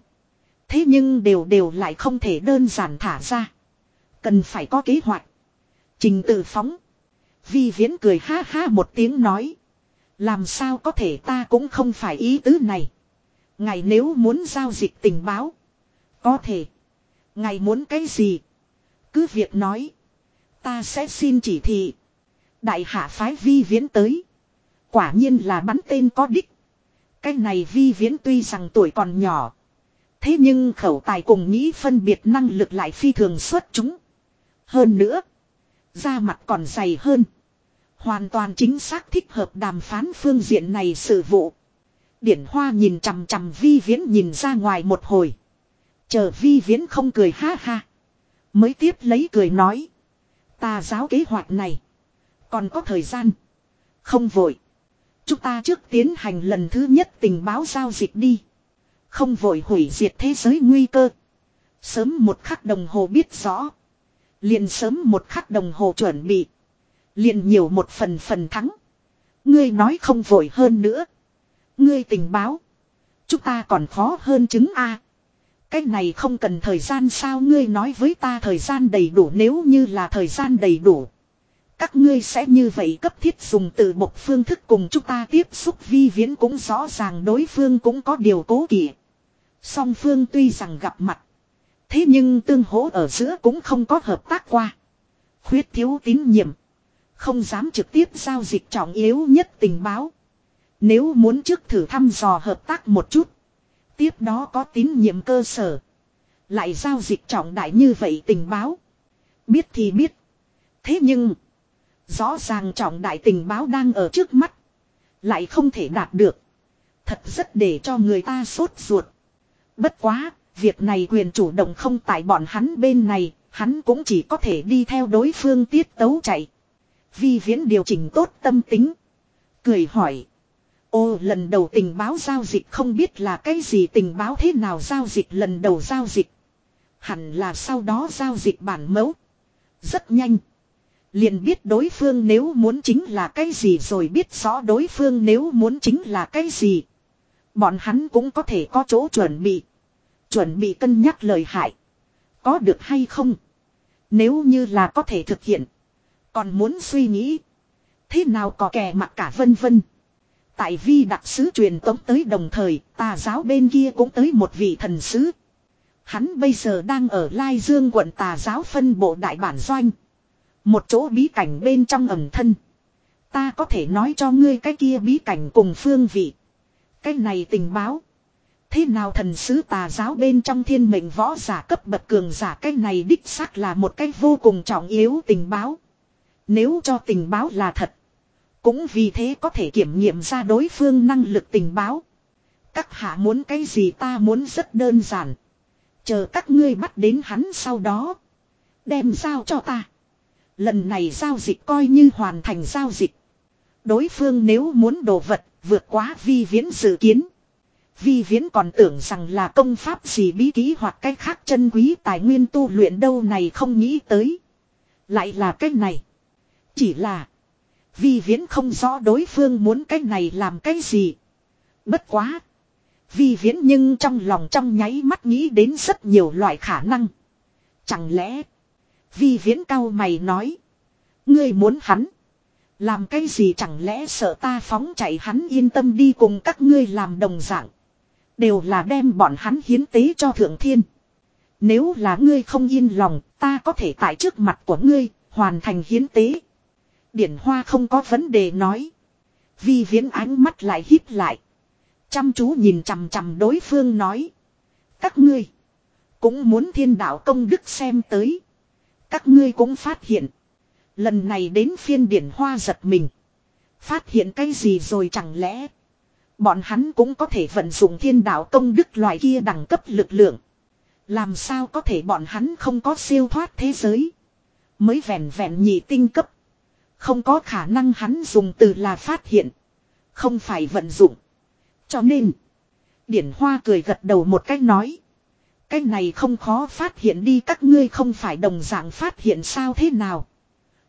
Thế nhưng đều đều lại không thể đơn giản thả ra. Cần phải có kế hoạch. Trình tự phóng. Vi viễn cười ha ha một tiếng nói. Làm sao có thể ta cũng không phải ý tứ này. Ngài nếu muốn giao dịch tình báo. Có thể. Ngài muốn cái gì? Cứ việc nói. Ta sẽ xin chỉ thị. Đại hạ phái vi viễn tới. Quả nhiên là bắn tên có đích. Cái này vi viễn tuy rằng tuổi còn nhỏ. Thế nhưng khẩu tài cùng nghĩ phân biệt năng lực lại phi thường xuất chúng. Hơn nữa. Da mặt còn dày hơn. Hoàn toàn chính xác thích hợp đàm phán phương diện này sự vụ. Điển Hoa nhìn chằm chằm vi viễn nhìn ra ngoài một hồi. Chờ vi viễn không cười ha ha. Mới tiếp lấy cười nói. Ta giáo kế hoạch này. Còn có thời gian. Không vội. Chúng ta trước tiến hành lần thứ nhất tình báo giao dịch đi. Không vội hủy diệt thế giới nguy cơ. Sớm một khắc đồng hồ biết rõ. Liền sớm một khắc đồng hồ chuẩn bị. Liền nhiều một phần phần thắng. Ngươi nói không vội hơn nữa. Ngươi tình báo. Chúng ta còn khó hơn chứng A. Cái này không cần thời gian sao ngươi nói với ta thời gian đầy đủ nếu như là thời gian đầy đủ. Các ngươi sẽ như vậy cấp thiết dùng từ một phương thức cùng chúng ta tiếp xúc vi viễn cũng rõ ràng đối phương cũng có điều cố kỵ. Song phương tuy rằng gặp mặt. Thế nhưng tương hỗ ở giữa cũng không có hợp tác qua. Khuyết thiếu tín nhiệm. Không dám trực tiếp giao dịch trọng yếu nhất tình báo. Nếu muốn trước thử thăm dò hợp tác một chút. Tiếp đó có tín nhiệm cơ sở. Lại giao dịch trọng đại như vậy tình báo. Biết thì biết. Thế nhưng. Rõ ràng trọng đại tình báo đang ở trước mắt. Lại không thể đạt được. Thật rất để cho người ta sốt ruột. Bất quá, việc này quyền chủ động không tại bọn hắn bên này, hắn cũng chỉ có thể đi theo đối phương tiết tấu chạy. Vi viễn điều chỉnh tốt tâm tính. Cười hỏi. Ô, lần đầu tình báo giao dịch không biết là cái gì tình báo thế nào giao dịch lần đầu giao dịch. Hẳn là sau đó giao dịch bản mẫu. Rất nhanh. Liền biết đối phương nếu muốn chính là cái gì rồi biết rõ đối phương nếu muốn chính là cái gì. Bọn hắn cũng có thể có chỗ chuẩn bị. Chuẩn bị cân nhắc lời hại. Có được hay không? Nếu như là có thể thực hiện. Còn muốn suy nghĩ. Thế nào có kẻ mặc cả vân vân. Tại vi đặc sứ truyền tống tới đồng thời, tà giáo bên kia cũng tới một vị thần sứ. Hắn bây giờ đang ở Lai Dương quận tà giáo phân bộ đại bản doanh. Một chỗ bí cảnh bên trong ẩm thân. Ta có thể nói cho ngươi cái kia bí cảnh cùng phương vị. Cái này tình báo. Thế nào thần sứ tà giáo bên trong thiên mệnh võ giả cấp bậc cường giả cái này đích xác là một cái vô cùng trọng yếu tình báo. Nếu cho tình báo là thật. Cũng vì thế có thể kiểm nghiệm ra đối phương năng lực tình báo. Các hạ muốn cái gì ta muốn rất đơn giản. Chờ các ngươi bắt đến hắn sau đó. Đem giao cho ta. Lần này giao dịch coi như hoàn thành giao dịch. Đối phương nếu muốn đồ vật vượt quá vi viễn dự kiến. Vi viễn còn tưởng rằng là công pháp gì bí ký hoặc cách khác chân quý tài nguyên tu luyện đâu này không nghĩ tới. Lại là cách này. Chỉ là. Vi viễn không rõ đối phương muốn cái này làm cái gì. Bất quá. Vi viễn nhưng trong lòng trong nháy mắt nghĩ đến rất nhiều loại khả năng. Chẳng lẽ. Vi viễn cao mày nói. Ngươi muốn hắn. Làm cái gì chẳng lẽ sợ ta phóng chạy hắn yên tâm đi cùng các ngươi làm đồng dạng. Đều là đem bọn hắn hiến tế cho thượng thiên. Nếu là ngươi không yên lòng, ta có thể tại trước mặt của ngươi, hoàn thành hiến tế. Điển Hoa không có vấn đề nói. Vi viễn ánh mắt lại híp lại. Chăm chú nhìn chằm chằm đối phương nói. Các ngươi. Cũng muốn thiên đạo công đức xem tới. Các ngươi cũng phát hiện. Lần này đến phiên điển hoa giật mình. Phát hiện cái gì rồi chẳng lẽ. Bọn hắn cũng có thể vận dụng thiên đạo công đức loại kia đẳng cấp lực lượng. Làm sao có thể bọn hắn không có siêu thoát thế giới. Mới vẹn vẹn nhị tinh cấp. Không có khả năng hắn dùng từ là phát hiện. Không phải vận dụng. Cho nên. Điển Hoa cười gật đầu một cách nói. Cái này không khó phát hiện đi, các ngươi không phải đồng dạng phát hiện sao thế nào.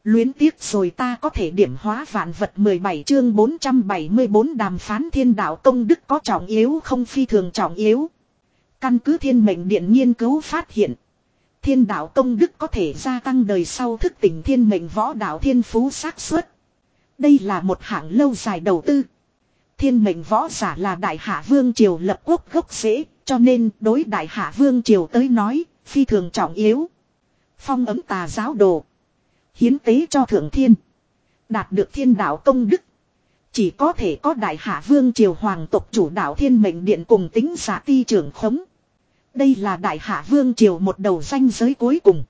Luyến tiếc rồi ta có thể điểm hóa vạn vật 17 chương 474 đàm phán thiên đạo công đức có trọng yếu không phi thường trọng yếu. Căn cứ thiên mệnh điện nghiên cứu phát hiện. Thiên đạo công đức có thể gia tăng đời sau thức tỉnh thiên mệnh võ đạo thiên phú xác suất. Đây là một hạng lâu dài đầu tư. Thiên mệnh võ giả là đại hạ vương triều lập quốc gốc rễ, cho nên đối đại hạ vương triều tới nói, phi thường trọng yếu. Phong ấm tà giáo đồ. Hiến tế cho thượng thiên. Đạt được thiên đạo công đức. Chỉ có thể có đại hạ vương triều hoàng tộc chủ đạo thiên mệnh điện cùng tính giả ti trưởng khống. Đây là đại hạ vương triều một đầu danh giới cuối cùng.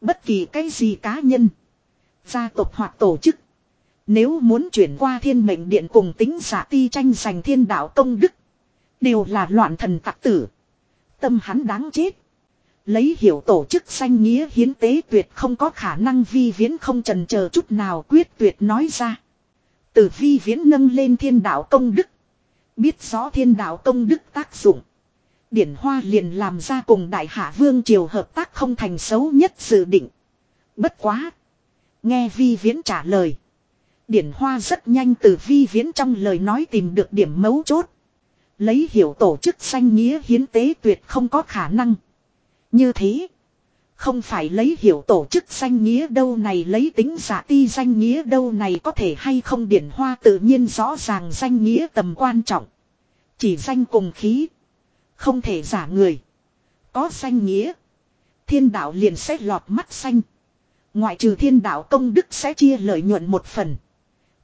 Bất kỳ cái gì cá nhân. Gia tộc hoặc tổ chức. Nếu muốn chuyển qua thiên mệnh điện cùng tính giả ti tranh giành thiên đạo công đức. Đều là loạn thần tặc tử. Tâm hắn đáng chết. Lấy hiểu tổ chức danh nghĩa hiến tế tuyệt không có khả năng vi viễn không trần chờ chút nào quyết tuyệt nói ra. Từ vi viễn nâng lên thiên đạo công đức. Biết rõ thiên đạo công đức tác dụng. Điển Hoa liền làm ra cùng Đại Hạ Vương Triều hợp tác không thành xấu nhất dự định. Bất quá. Nghe Vi Viễn trả lời. Điển Hoa rất nhanh từ Vi Viễn trong lời nói tìm được điểm mấu chốt. Lấy hiểu tổ chức sanh nghĩa hiến tế tuyệt không có khả năng. Như thế. Không phải lấy hiểu tổ chức sanh nghĩa đâu này lấy tính giả ti danh nghĩa đâu này có thể hay không điển hoa tự nhiên rõ ràng danh nghĩa tầm quan trọng. Chỉ danh cùng khí. Không thể giả người. Có xanh nghĩa. Thiên đạo liền sẽ lọt mắt xanh. Ngoại trừ thiên đạo công đức sẽ chia lợi nhuận một phần.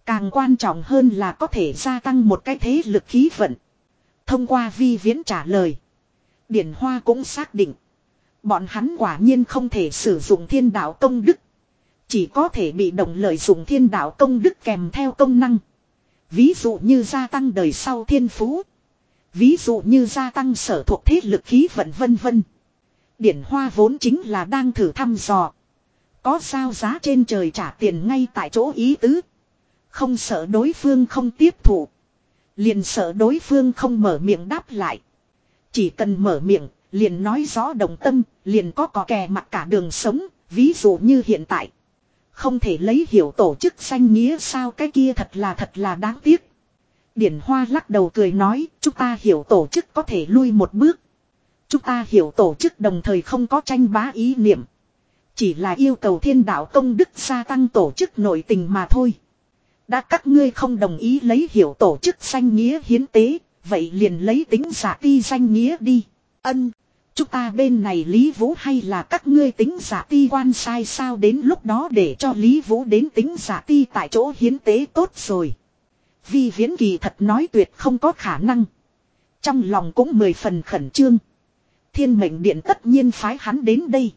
Càng quan trọng hơn là có thể gia tăng một cái thế lực khí vận. Thông qua vi viễn trả lời. Điển Hoa cũng xác định. Bọn hắn quả nhiên không thể sử dụng thiên đạo công đức. Chỉ có thể bị động lợi dụng thiên đạo công đức kèm theo công năng. Ví dụ như gia tăng đời sau thiên phú. Ví dụ như gia tăng sở thuộc thế lực khí vận vân vân. Điển hoa vốn chính là đang thử thăm dò. Có sao giá trên trời trả tiền ngay tại chỗ ý tứ. Không sợ đối phương không tiếp thụ. Liền sợ đối phương không mở miệng đáp lại. Chỉ cần mở miệng, liền nói rõ đồng tâm, liền có có kè mặt cả đường sống, ví dụ như hiện tại. Không thể lấy hiểu tổ chức danh nghĩa sao cái kia thật là thật là đáng tiếc. Điển Hoa lắc đầu cười nói, chúng ta hiểu tổ chức có thể lui một bước. Chúng ta hiểu tổ chức đồng thời không có tranh bá ý niệm. Chỉ là yêu cầu thiên đạo công đức gia tăng tổ chức nội tình mà thôi. Đã các ngươi không đồng ý lấy hiểu tổ chức danh nghĩa hiến tế, vậy liền lấy tính giả ti danh nghĩa đi. Ân, chúng ta bên này Lý Vũ hay là các ngươi tính giả ti quan sai sao đến lúc đó để cho Lý Vũ đến tính giả ti tại chỗ hiến tế tốt rồi. Vi viễn kỳ thật nói tuyệt không có khả năng. Trong lòng cũng mười phần khẩn trương. Thiên mệnh điện tất nhiên phái hắn đến đây.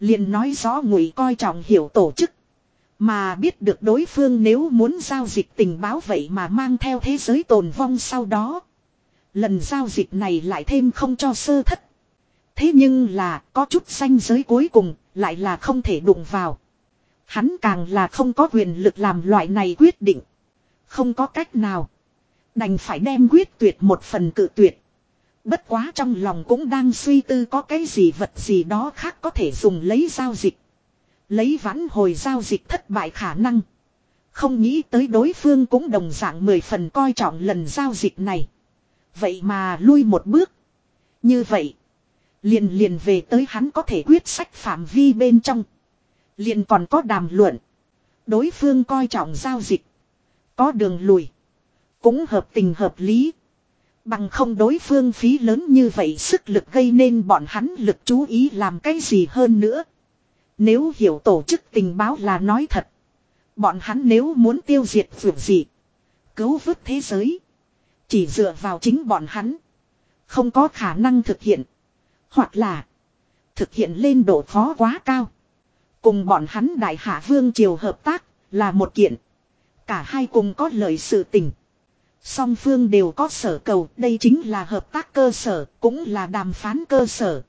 liền nói rõ ngụy coi trọng hiểu tổ chức. Mà biết được đối phương nếu muốn giao dịch tình báo vậy mà mang theo thế giới tồn vong sau đó. Lần giao dịch này lại thêm không cho sơ thất. Thế nhưng là có chút xanh giới cuối cùng lại là không thể đụng vào. Hắn càng là không có quyền lực làm loại này quyết định. Không có cách nào. Đành phải đem quyết tuyệt một phần cự tuyệt. Bất quá trong lòng cũng đang suy tư có cái gì vật gì đó khác có thể dùng lấy giao dịch. Lấy vãn hồi giao dịch thất bại khả năng. Không nghĩ tới đối phương cũng đồng dạng mười phần coi trọng lần giao dịch này. Vậy mà lui một bước. Như vậy. Liền liền về tới hắn có thể quyết sách phạm vi bên trong. Liền còn có đàm luận. Đối phương coi trọng giao dịch. Có đường lùi. Cũng hợp tình hợp lý. Bằng không đối phương phí lớn như vậy sức lực gây nên bọn hắn lực chú ý làm cái gì hơn nữa. Nếu hiểu tổ chức tình báo là nói thật. Bọn hắn nếu muốn tiêu diệt vượt gì. Cứu vớt thế giới. Chỉ dựa vào chính bọn hắn. Không có khả năng thực hiện. Hoặc là. Thực hiện lên độ khó quá cao. Cùng bọn hắn đại hạ vương triều hợp tác. Là một kiện. Cả hai cùng có lợi sự tình. Song phương đều có sở cầu, đây chính là hợp tác cơ sở, cũng là đàm phán cơ sở.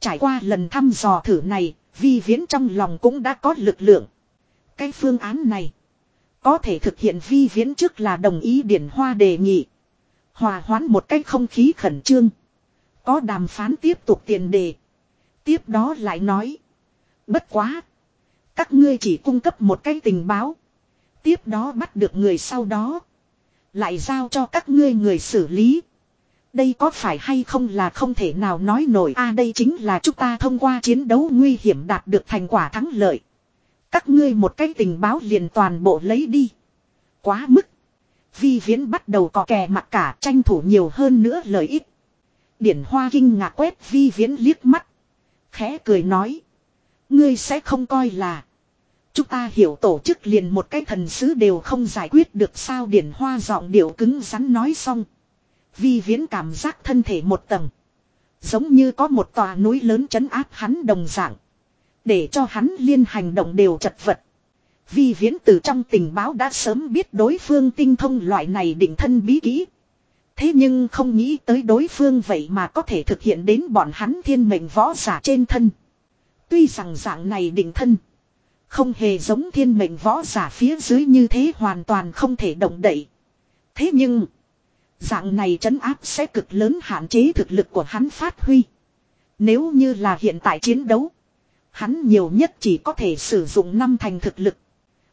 Trải qua lần thăm dò thử này, vi viễn trong lòng cũng đã có lực lượng. Cái phương án này, có thể thực hiện vi viễn trước là đồng ý điển hoa đề nghị. Hòa hoãn một cách không khí khẩn trương. Có đàm phán tiếp tục tiền đề. Tiếp đó lại nói. Bất quá. Các ngươi chỉ cung cấp một cái tình báo. Tiếp đó bắt được người sau đó. Lại giao cho các ngươi người xử lý. Đây có phải hay không là không thể nào nói nổi a đây chính là chúng ta thông qua chiến đấu nguy hiểm đạt được thành quả thắng lợi. Các ngươi một cái tình báo liền toàn bộ lấy đi. Quá mức. Vi viễn bắt đầu có kè mặt cả tranh thủ nhiều hơn nữa lợi ích. Điển hoa kinh ngạc quét vi viễn liếc mắt. Khẽ cười nói. Ngươi sẽ không coi là. Chúng ta hiểu tổ chức liền một cái thần sứ đều không giải quyết được sao điển hoa giọng điệu cứng rắn nói xong. Vi viễn cảm giác thân thể một tầng. Giống như có một tòa núi lớn chấn áp hắn đồng dạng. Để cho hắn liên hành động đều chật vật. Vi viễn từ trong tình báo đã sớm biết đối phương tinh thông loại này định thân bí kỹ. Thế nhưng không nghĩ tới đối phương vậy mà có thể thực hiện đến bọn hắn thiên mệnh võ giả trên thân. Tuy rằng dạng này định thân. Không hề giống thiên mệnh võ giả phía dưới như thế hoàn toàn không thể động đậy. Thế nhưng. Dạng này trấn áp sẽ cực lớn hạn chế thực lực của hắn phát huy. Nếu như là hiện tại chiến đấu. Hắn nhiều nhất chỉ có thể sử dụng năm thành thực lực.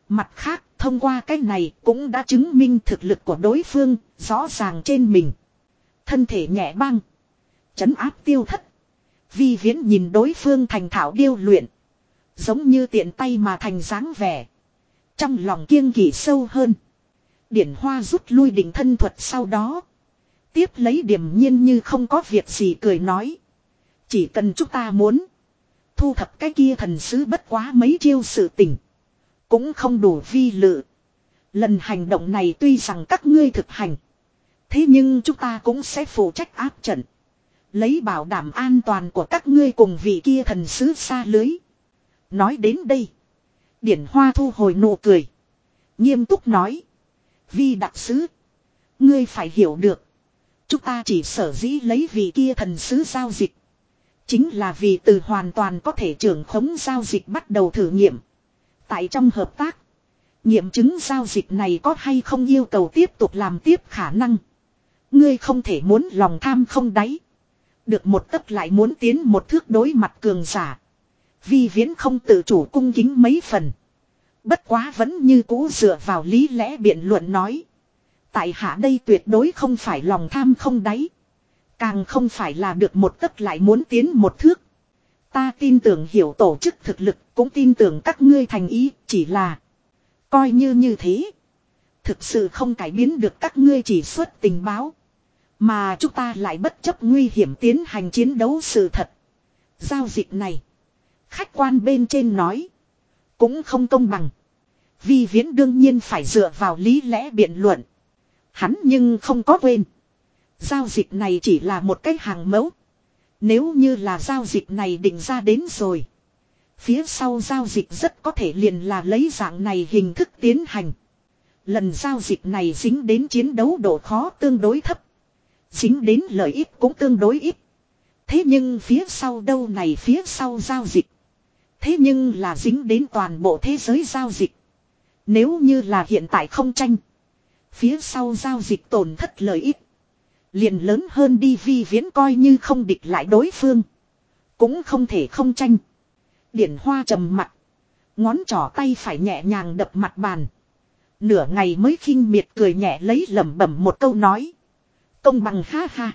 Mặt khác, thông qua cái này cũng đã chứng minh thực lực của đối phương, rõ ràng trên mình. Thân thể nhẹ băng. Chấn áp tiêu thất. Vi viễn nhìn đối phương thành thảo điêu luyện. Giống như tiện tay mà thành dáng vẻ. Trong lòng kiêng kỵ sâu hơn. Điển hoa rút lui định thân thuật sau đó. Tiếp lấy điểm nhiên như không có việc gì cười nói. Chỉ cần chúng ta muốn. Thu thập cái kia thần sứ bất quá mấy chiêu sự tình. Cũng không đủ vi lự. Lần hành động này tuy rằng các ngươi thực hành. Thế nhưng chúng ta cũng sẽ phụ trách áp trận. Lấy bảo đảm an toàn của các ngươi cùng vị kia thần sứ xa lưới. Nói đến đây. Điển Hoa thu hồi nụ cười. Nghiêm túc nói. Vi đặc sứ. Ngươi phải hiểu được. Chúng ta chỉ sở dĩ lấy vị kia thần sứ giao dịch. Chính là vì từ hoàn toàn có thể trưởng khống giao dịch bắt đầu thử nghiệm. Tại trong hợp tác. Nghiệm chứng giao dịch này có hay không yêu cầu tiếp tục làm tiếp khả năng. Ngươi không thể muốn lòng tham không đáy. Được một tấc lại muốn tiến một thước đối mặt cường giả. Vi viễn không tự chủ cung kính mấy phần. Bất quá vẫn như cũ dựa vào lý lẽ biện luận nói. Tại hạ đây tuyệt đối không phải lòng tham không đáy. Càng không phải là được một tấc lại muốn tiến một thước. Ta tin tưởng hiểu tổ chức thực lực, cũng tin tưởng các ngươi thành ý, chỉ là coi như như thế. Thực sự không cải biến được các ngươi chỉ xuất tình báo. Mà chúng ta lại bất chấp nguy hiểm tiến hành chiến đấu sự thật. Giao dịch này. Khách quan bên trên nói. Cũng không công bằng. Vi viễn đương nhiên phải dựa vào lý lẽ biện luận. Hắn nhưng không có quên. Giao dịch này chỉ là một cái hàng mẫu. Nếu như là giao dịch này định ra đến rồi. Phía sau giao dịch rất có thể liền là lấy dạng này hình thức tiến hành. Lần giao dịch này dính đến chiến đấu độ khó tương đối thấp. Dính đến lợi ích cũng tương đối ít. Thế nhưng phía sau đâu này phía sau giao dịch. Thế nhưng là dính đến toàn bộ thế giới giao dịch. Nếu như là hiện tại không tranh. Phía sau giao dịch tổn thất lợi ích. Liền lớn hơn đi vi viễn coi như không địch lại đối phương. Cũng không thể không tranh. Điển hoa trầm mặt. Ngón trỏ tay phải nhẹ nhàng đập mặt bàn. Nửa ngày mới khinh miệt cười nhẹ lấy lẩm bẩm một câu nói. Công bằng ha ha.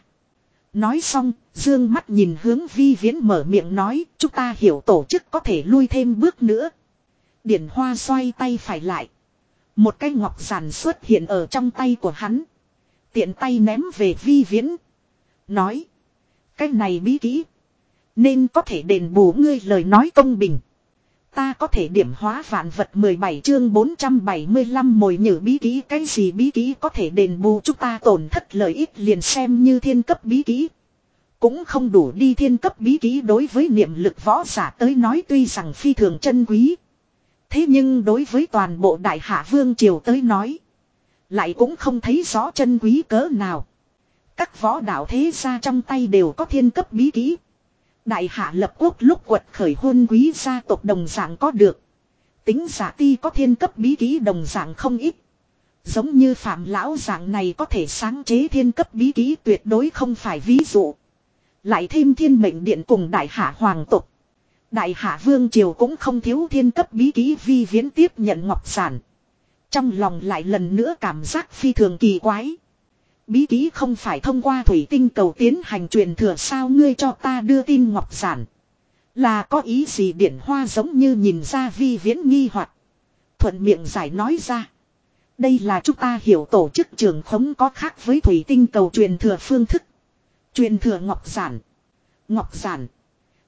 Nói xong, dương mắt nhìn hướng vi viễn mở miệng nói, chúng ta hiểu tổ chức có thể lui thêm bước nữa. Điển hoa xoay tay phải lại. Một cái ngọc giản xuất hiện ở trong tay của hắn. Tiện tay ném về vi viễn. Nói. Cái này bí kỹ. Nên có thể đền bù ngươi lời nói công bình. Ta có thể điểm hóa vạn vật 17 chương 475 mồi nhử bí kỹ cái gì bí kỹ có thể đền bù chúng ta tổn thất lợi ích liền xem như thiên cấp bí kỹ. Cũng không đủ đi thiên cấp bí ký đối với niệm lực võ giả tới nói tuy rằng phi thường chân quý. Thế nhưng đối với toàn bộ đại hạ vương triều tới nói. Lại cũng không thấy rõ chân quý cỡ nào. Các võ đạo thế gia trong tay đều có thiên cấp bí ký Đại hạ lập quốc lúc quật khởi hôn quý gia tộc đồng dạng có được. Tính giả ti có thiên cấp bí ký đồng dạng không ít. Giống như phạm lão dạng này có thể sáng chế thiên cấp bí ký tuyệt đối không phải ví dụ. Lại thêm thiên mệnh điện cùng đại hạ hoàng tộc. Đại hạ vương triều cũng không thiếu thiên cấp bí ký vi viễn tiếp nhận ngọc sản. Trong lòng lại lần nữa cảm giác phi thường kỳ quái. Bí ký không phải thông qua thủy tinh cầu tiến hành truyền thừa sao ngươi cho ta đưa tin ngọc sản. Là có ý gì điển hoa giống như nhìn ra vi viễn nghi hoặc Thuận miệng giải nói ra. Đây là chúng ta hiểu tổ chức trường khống có khác với thủy tinh cầu truyền thừa phương thức. Truyền thừa ngọc sản. Ngọc sản.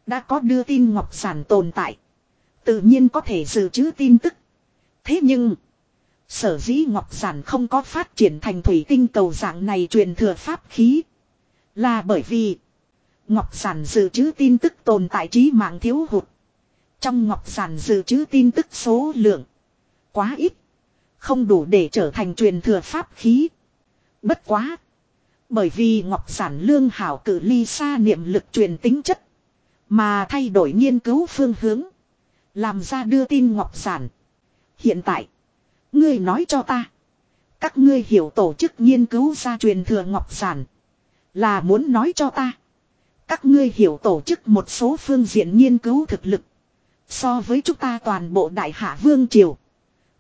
Đã có đưa tin ngọc sản tồn tại. Tự nhiên có thể dự trữ tin tức. Thế nhưng. Sở dĩ ngọc sản không có phát triển thành thủy tinh cầu dạng này truyền thừa pháp khí. Là bởi vì. Ngọc sản dự trữ tin tức tồn tại trí mạng thiếu hụt. Trong ngọc sản dự trữ tin tức số lượng. Quá ít. Không đủ để trở thành truyền thừa pháp khí. Bất quá. Bởi vì ngọc sản lương hảo cử ly xa niệm lực truyền tính chất. Mà thay đổi nghiên cứu phương hướng. Làm ra đưa tin ngọc sản. Hiện tại. Ngươi nói cho ta. Các ngươi hiểu tổ chức nghiên cứu ra truyền thừa ngọc sản. Là muốn nói cho ta. Các ngươi hiểu tổ chức một số phương diện nghiên cứu thực lực. So với chúng ta toàn bộ đại hạ vương triều.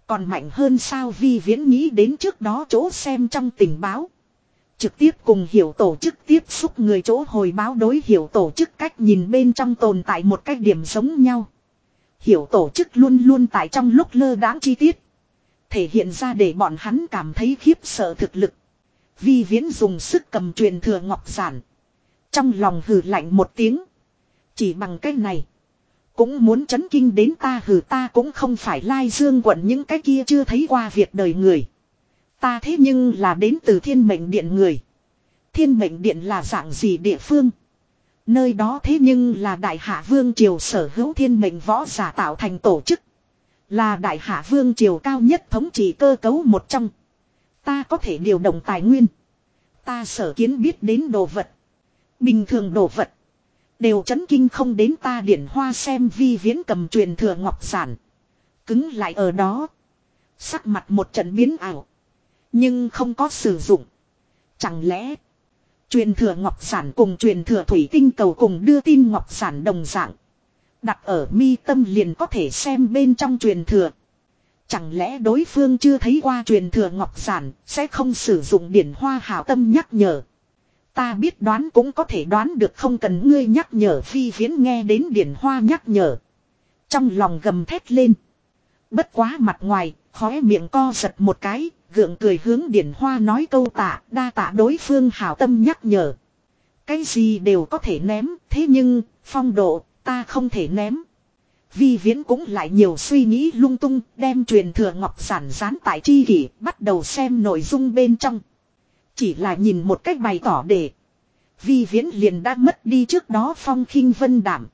Còn mạnh hơn sao vi viễn nghĩ đến trước đó chỗ xem trong tình báo. Trực tiếp cùng hiểu tổ chức tiếp xúc người chỗ hồi báo đối hiểu tổ chức cách nhìn bên trong tồn tại một cách điểm giống nhau. Hiểu tổ chức luôn luôn tại trong lúc lơ đáng chi tiết. Thể hiện ra để bọn hắn cảm thấy khiếp sợ thực lực. Vi viễn dùng sức cầm truyền thừa ngọc giản. Trong lòng hừ lạnh một tiếng. Chỉ bằng cái này. Cũng muốn chấn kinh đến ta hừ ta cũng không phải lai dương quận những cái kia chưa thấy qua việc đời người. Ta thế nhưng là đến từ thiên mệnh điện người. Thiên mệnh điện là dạng gì địa phương? Nơi đó thế nhưng là đại hạ vương triều sở hữu thiên mệnh võ giả tạo thành tổ chức. Là đại hạ vương triều cao nhất thống trị cơ cấu một trong. Ta có thể điều động tài nguyên. Ta sở kiến biết đến đồ vật. Bình thường đồ vật. Đều chấn kinh không đến ta điển hoa xem vi viễn cầm truyền thừa ngọc sản. Cứng lại ở đó. Sắc mặt một trận biến ảo. Nhưng không có sử dụng. Chẳng lẽ. Truyền thừa ngọc sản cùng truyền thừa thủy tinh cầu cùng đưa tin ngọc sản đồng dạng. Đặt ở mi tâm liền có thể xem bên trong truyền thừa. Chẳng lẽ đối phương chưa thấy qua truyền thừa ngọc sản sẽ không sử dụng điển hoa hảo tâm nhắc nhở. Ta biết đoán cũng có thể đoán được không cần ngươi nhắc nhở phi viễn nghe đến điển hoa nhắc nhở. Trong lòng gầm thét lên. Bất quá mặt ngoài, khóe miệng co giật một cái, gượng cười hướng điển hoa nói câu tạ, đa tạ đối phương hảo tâm nhắc nhở. Cái gì đều có thể ném, thế nhưng, phong độ, ta không thể ném. Vi viễn cũng lại nhiều suy nghĩ lung tung, đem truyền thừa ngọc giản dán tại chi kỷ, bắt đầu xem nội dung bên trong. Chỉ là nhìn một cách bày tỏ để. Vi viễn liền đã mất đi trước đó phong khinh vân đảm.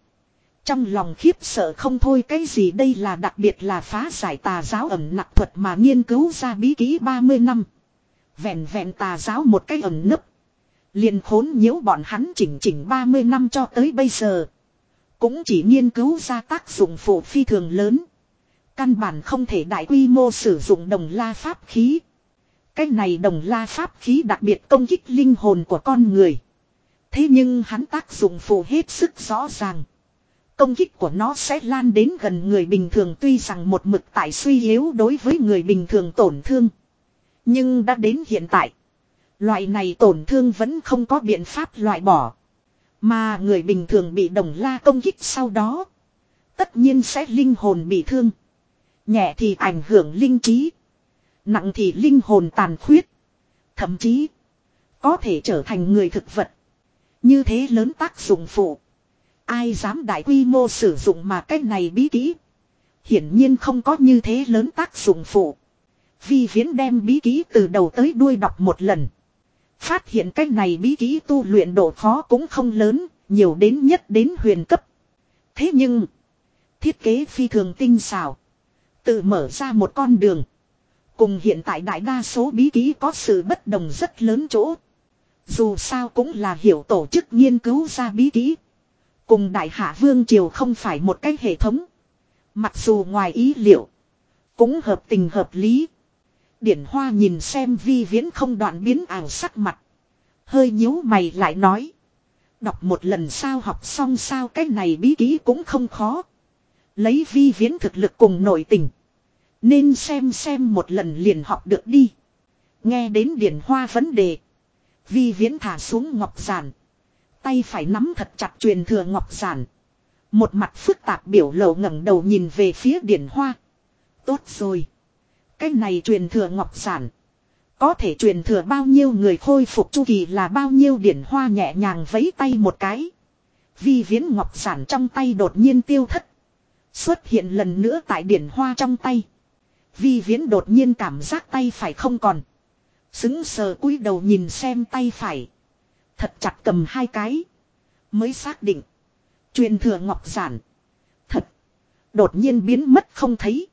Trong lòng khiếp sợ không thôi cái gì đây là đặc biệt là phá giải tà giáo ẩm nặc thuật mà nghiên cứu ra bí ký 30 năm. Vẹn vẹn tà giáo một cái ẩn nấp. Liền khốn nhiễu bọn hắn chỉnh chỉnh 30 năm cho tới bây giờ. Cũng chỉ nghiên cứu ra tác dụng phụ phi thường lớn. Căn bản không thể đại quy mô sử dụng đồng la pháp khí. Cái này đồng la pháp khí đặc biệt công kích linh hồn của con người. Thế nhưng hắn tác dụng phụ hết sức rõ ràng. Công kích của nó sẽ lan đến gần người bình thường tuy rằng một mực tại suy yếu đối với người bình thường tổn thương. Nhưng đã đến hiện tại. Loại này tổn thương vẫn không có biện pháp loại bỏ. Mà người bình thường bị đồng la công kích sau đó. Tất nhiên sẽ linh hồn bị thương. Nhẹ thì ảnh hưởng linh trí. Nặng thì linh hồn tàn khuyết. Thậm chí. Có thể trở thành người thực vật. Như thế lớn tác dụng phụ. Ai dám đại quy mô sử dụng mà cách này bí kỹ. Hiển nhiên không có như thế lớn tác dụng phụ. Vi viễn đem bí kỹ từ đầu tới đuôi đọc một lần. Phát hiện cách này bí kỹ tu luyện độ khó cũng không lớn, nhiều đến nhất đến huyền cấp. Thế nhưng, thiết kế phi thường tinh xảo. Tự mở ra một con đường. Cùng hiện tại đại đa số bí kỹ có sự bất đồng rất lớn chỗ. Dù sao cũng là hiểu tổ chức nghiên cứu ra bí kỹ. Cùng đại hạ vương triều không phải một cái hệ thống. Mặc dù ngoài ý liệu. Cũng hợp tình hợp lý. Điển hoa nhìn xem vi viễn không đoạn biến ảo sắc mặt. Hơi nhíu mày lại nói. Đọc một lần sao học xong sao cái này bí ký cũng không khó. Lấy vi viễn thực lực cùng nội tình. Nên xem xem một lần liền học được đi. Nghe đến điển hoa vấn đề. Vi viễn thả xuống ngọc giản. Tay phải nắm thật chặt truyền thừa ngọc giản. Một mặt phức tạp biểu lộ ngẩng đầu nhìn về phía điển hoa. Tốt rồi. Cái này truyền thừa ngọc giản. Có thể truyền thừa bao nhiêu người khôi phục chu kỳ là bao nhiêu điển hoa nhẹ nhàng vấy tay một cái. Vi viễn ngọc giản trong tay đột nhiên tiêu thất. Xuất hiện lần nữa tại điển hoa trong tay. Vi viễn đột nhiên cảm giác tay phải không còn. Xứng sờ cúi đầu nhìn xem tay phải. Thật chặt cầm hai cái. Mới xác định. Truyền thừa ngọc giản. Thật. Đột nhiên biến mất không thấy.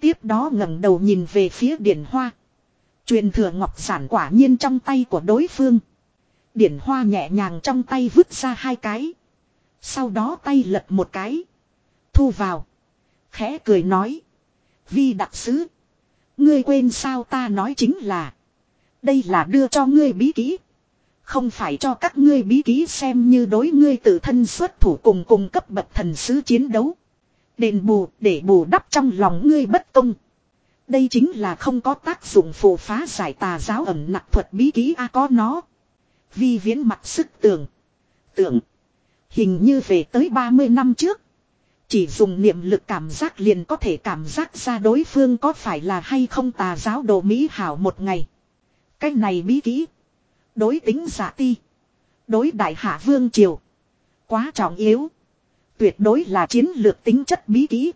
Tiếp đó ngẩng đầu nhìn về phía điển hoa. Truyền thừa ngọc giản quả nhiên trong tay của đối phương. Điển hoa nhẹ nhàng trong tay vứt ra hai cái. Sau đó tay lật một cái. Thu vào. Khẽ cười nói. Vi đặc sứ. Ngươi quên sao ta nói chính là. Đây là đưa cho ngươi bí kỹ. Không phải cho các ngươi bí ký xem như đối ngươi tự thân xuất thủ cùng cùng cấp bậc thần sứ chiến đấu. Đền bù, để bù đắp trong lòng ngươi bất công. Đây chính là không có tác dụng phổ phá giải tà giáo ẩm nặc thuật bí ký a có nó. Vi viễn mặt sức tưởng. Tưởng. Hình như về tới 30 năm trước. Chỉ dùng niệm lực cảm giác liền có thể cảm giác ra đối phương có phải là hay không tà giáo đồ Mỹ hảo một ngày. Cái này bí kỹ. Đối tính giả ti. Đối đại hạ vương triều. Quá trọng yếu. Tuyệt đối là chiến lược tính chất bí kỹ.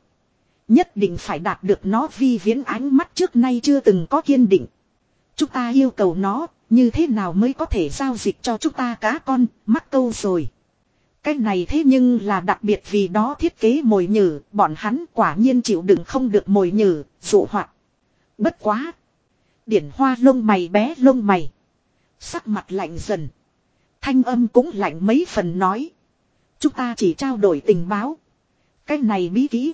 Nhất định phải đạt được nó vi viễn ánh mắt trước nay chưa từng có kiên định. Chúng ta yêu cầu nó, như thế nào mới có thể giao dịch cho chúng ta cá con, mắc câu rồi. Cái này thế nhưng là đặc biệt vì đó thiết kế mồi nhử, bọn hắn quả nhiên chịu đựng không được mồi nhử, dụ hoạt. Bất quá. Điển hoa lông mày bé lông mày. Sắc mặt lạnh dần. Thanh âm cũng lạnh mấy phần nói. Chúng ta chỉ trao đổi tình báo. Cái này bí kỹ.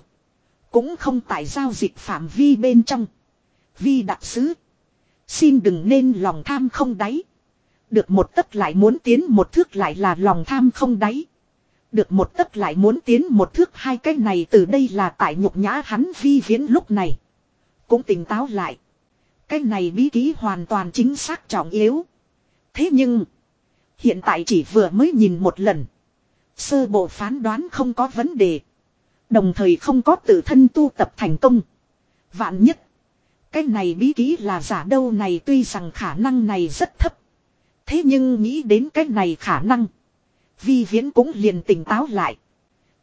Cũng không tại giao dịch phạm vi bên trong. Vi đặc sứ. Xin đừng nên lòng tham không đáy. Được một tấc lại muốn tiến một thước lại là lòng tham không đáy. Được một tấc lại muốn tiến một thước hai cái này từ đây là tại nhục nhã hắn vi viễn lúc này. Cũng tỉnh táo lại. Cái này bí ký hoàn toàn chính xác trọng yếu. Thế nhưng. Hiện tại chỉ vừa mới nhìn một lần. Sơ bộ phán đoán không có vấn đề. Đồng thời không có tự thân tu tập thành công. Vạn nhất. Cái này bí ký là giả đâu này tuy rằng khả năng này rất thấp. Thế nhưng nghĩ đến cái này khả năng. Vi viễn cũng liền tỉnh táo lại.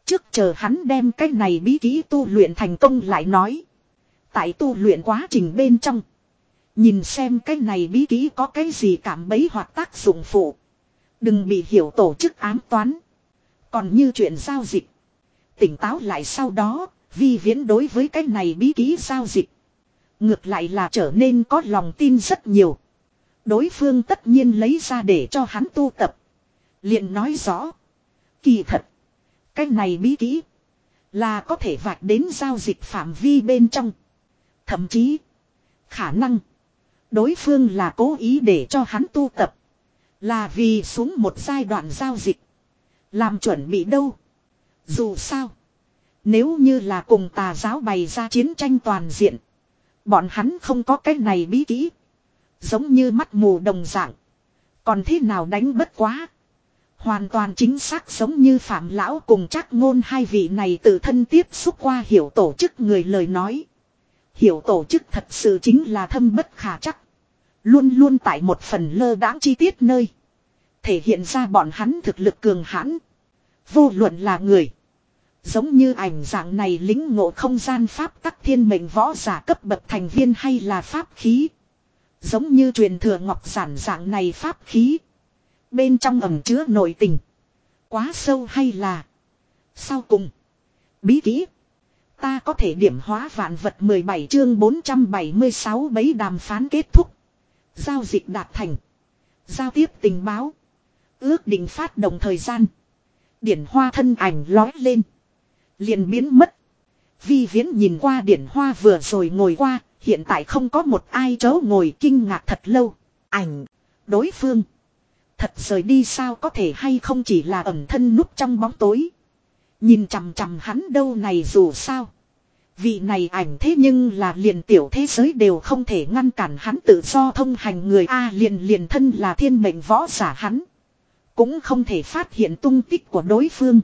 Trước chờ hắn đem cái này bí ký tu luyện thành công lại nói. Tại tu luyện quá trình bên trong. Nhìn xem cái này bí ký có cái gì cảm bấy hoặc tác dụng phụ. Đừng bị hiểu tổ chức ám toán. Còn như chuyện giao dịch. Tỉnh táo lại sau đó, vi viễn đối với cái này bí ký giao dịch. Ngược lại là trở nên có lòng tin rất nhiều. Đối phương tất nhiên lấy ra để cho hắn tu tập liền nói rõ. Kỳ thật. Cái này bí kỹ. Là có thể vạch đến giao dịch phạm vi bên trong. Thậm chí. Khả năng. Đối phương là cố ý để cho hắn tu tập. Là vì xuống một giai đoạn giao dịch. Làm chuẩn bị đâu. Dù sao. Nếu như là cùng tà giáo bày ra chiến tranh toàn diện. Bọn hắn không có cái này bí kỹ. Giống như mắt mù đồng dạng. Còn thế nào đánh bất quá. Hoàn toàn chính xác giống như Phạm Lão cùng chắc ngôn hai vị này tự thân tiếp xúc qua hiểu tổ chức người lời nói. Hiểu tổ chức thật sự chính là thâm bất khả chắc. Luôn luôn tại một phần lơ đãng chi tiết nơi. Thể hiện ra bọn hắn thực lực cường hãn. Vô luận là người. Giống như ảnh dạng này lính ngộ không gian pháp tắc thiên mệnh võ giả cấp bậc thành viên hay là pháp khí. Giống như truyền thừa ngọc giản dạng này pháp khí. Bên trong ẩm chứa nội tình. Quá sâu hay là. Sau cùng. Bí kỹ. Ta có thể điểm hóa vạn vật 17 chương 476 bấy đàm phán kết thúc. Giao dịch đạt thành. Giao tiếp tình báo. Ước định phát động thời gian. Điển hoa thân ảnh lói lên. liền biến mất. Vi viễn nhìn qua điển hoa vừa rồi ngồi qua. Hiện tại không có một ai chớ ngồi kinh ngạc thật lâu. Ảnh. Đối phương. Thật rời đi sao có thể hay không chỉ là ẩn thân núp trong bóng tối. Nhìn chằm chằm hắn đâu này dù sao. Vị này ảnh thế nhưng là liền tiểu thế giới đều không thể ngăn cản hắn tự do thông hành người A liền liền thân là thiên mệnh võ giả hắn. Cũng không thể phát hiện tung tích của đối phương.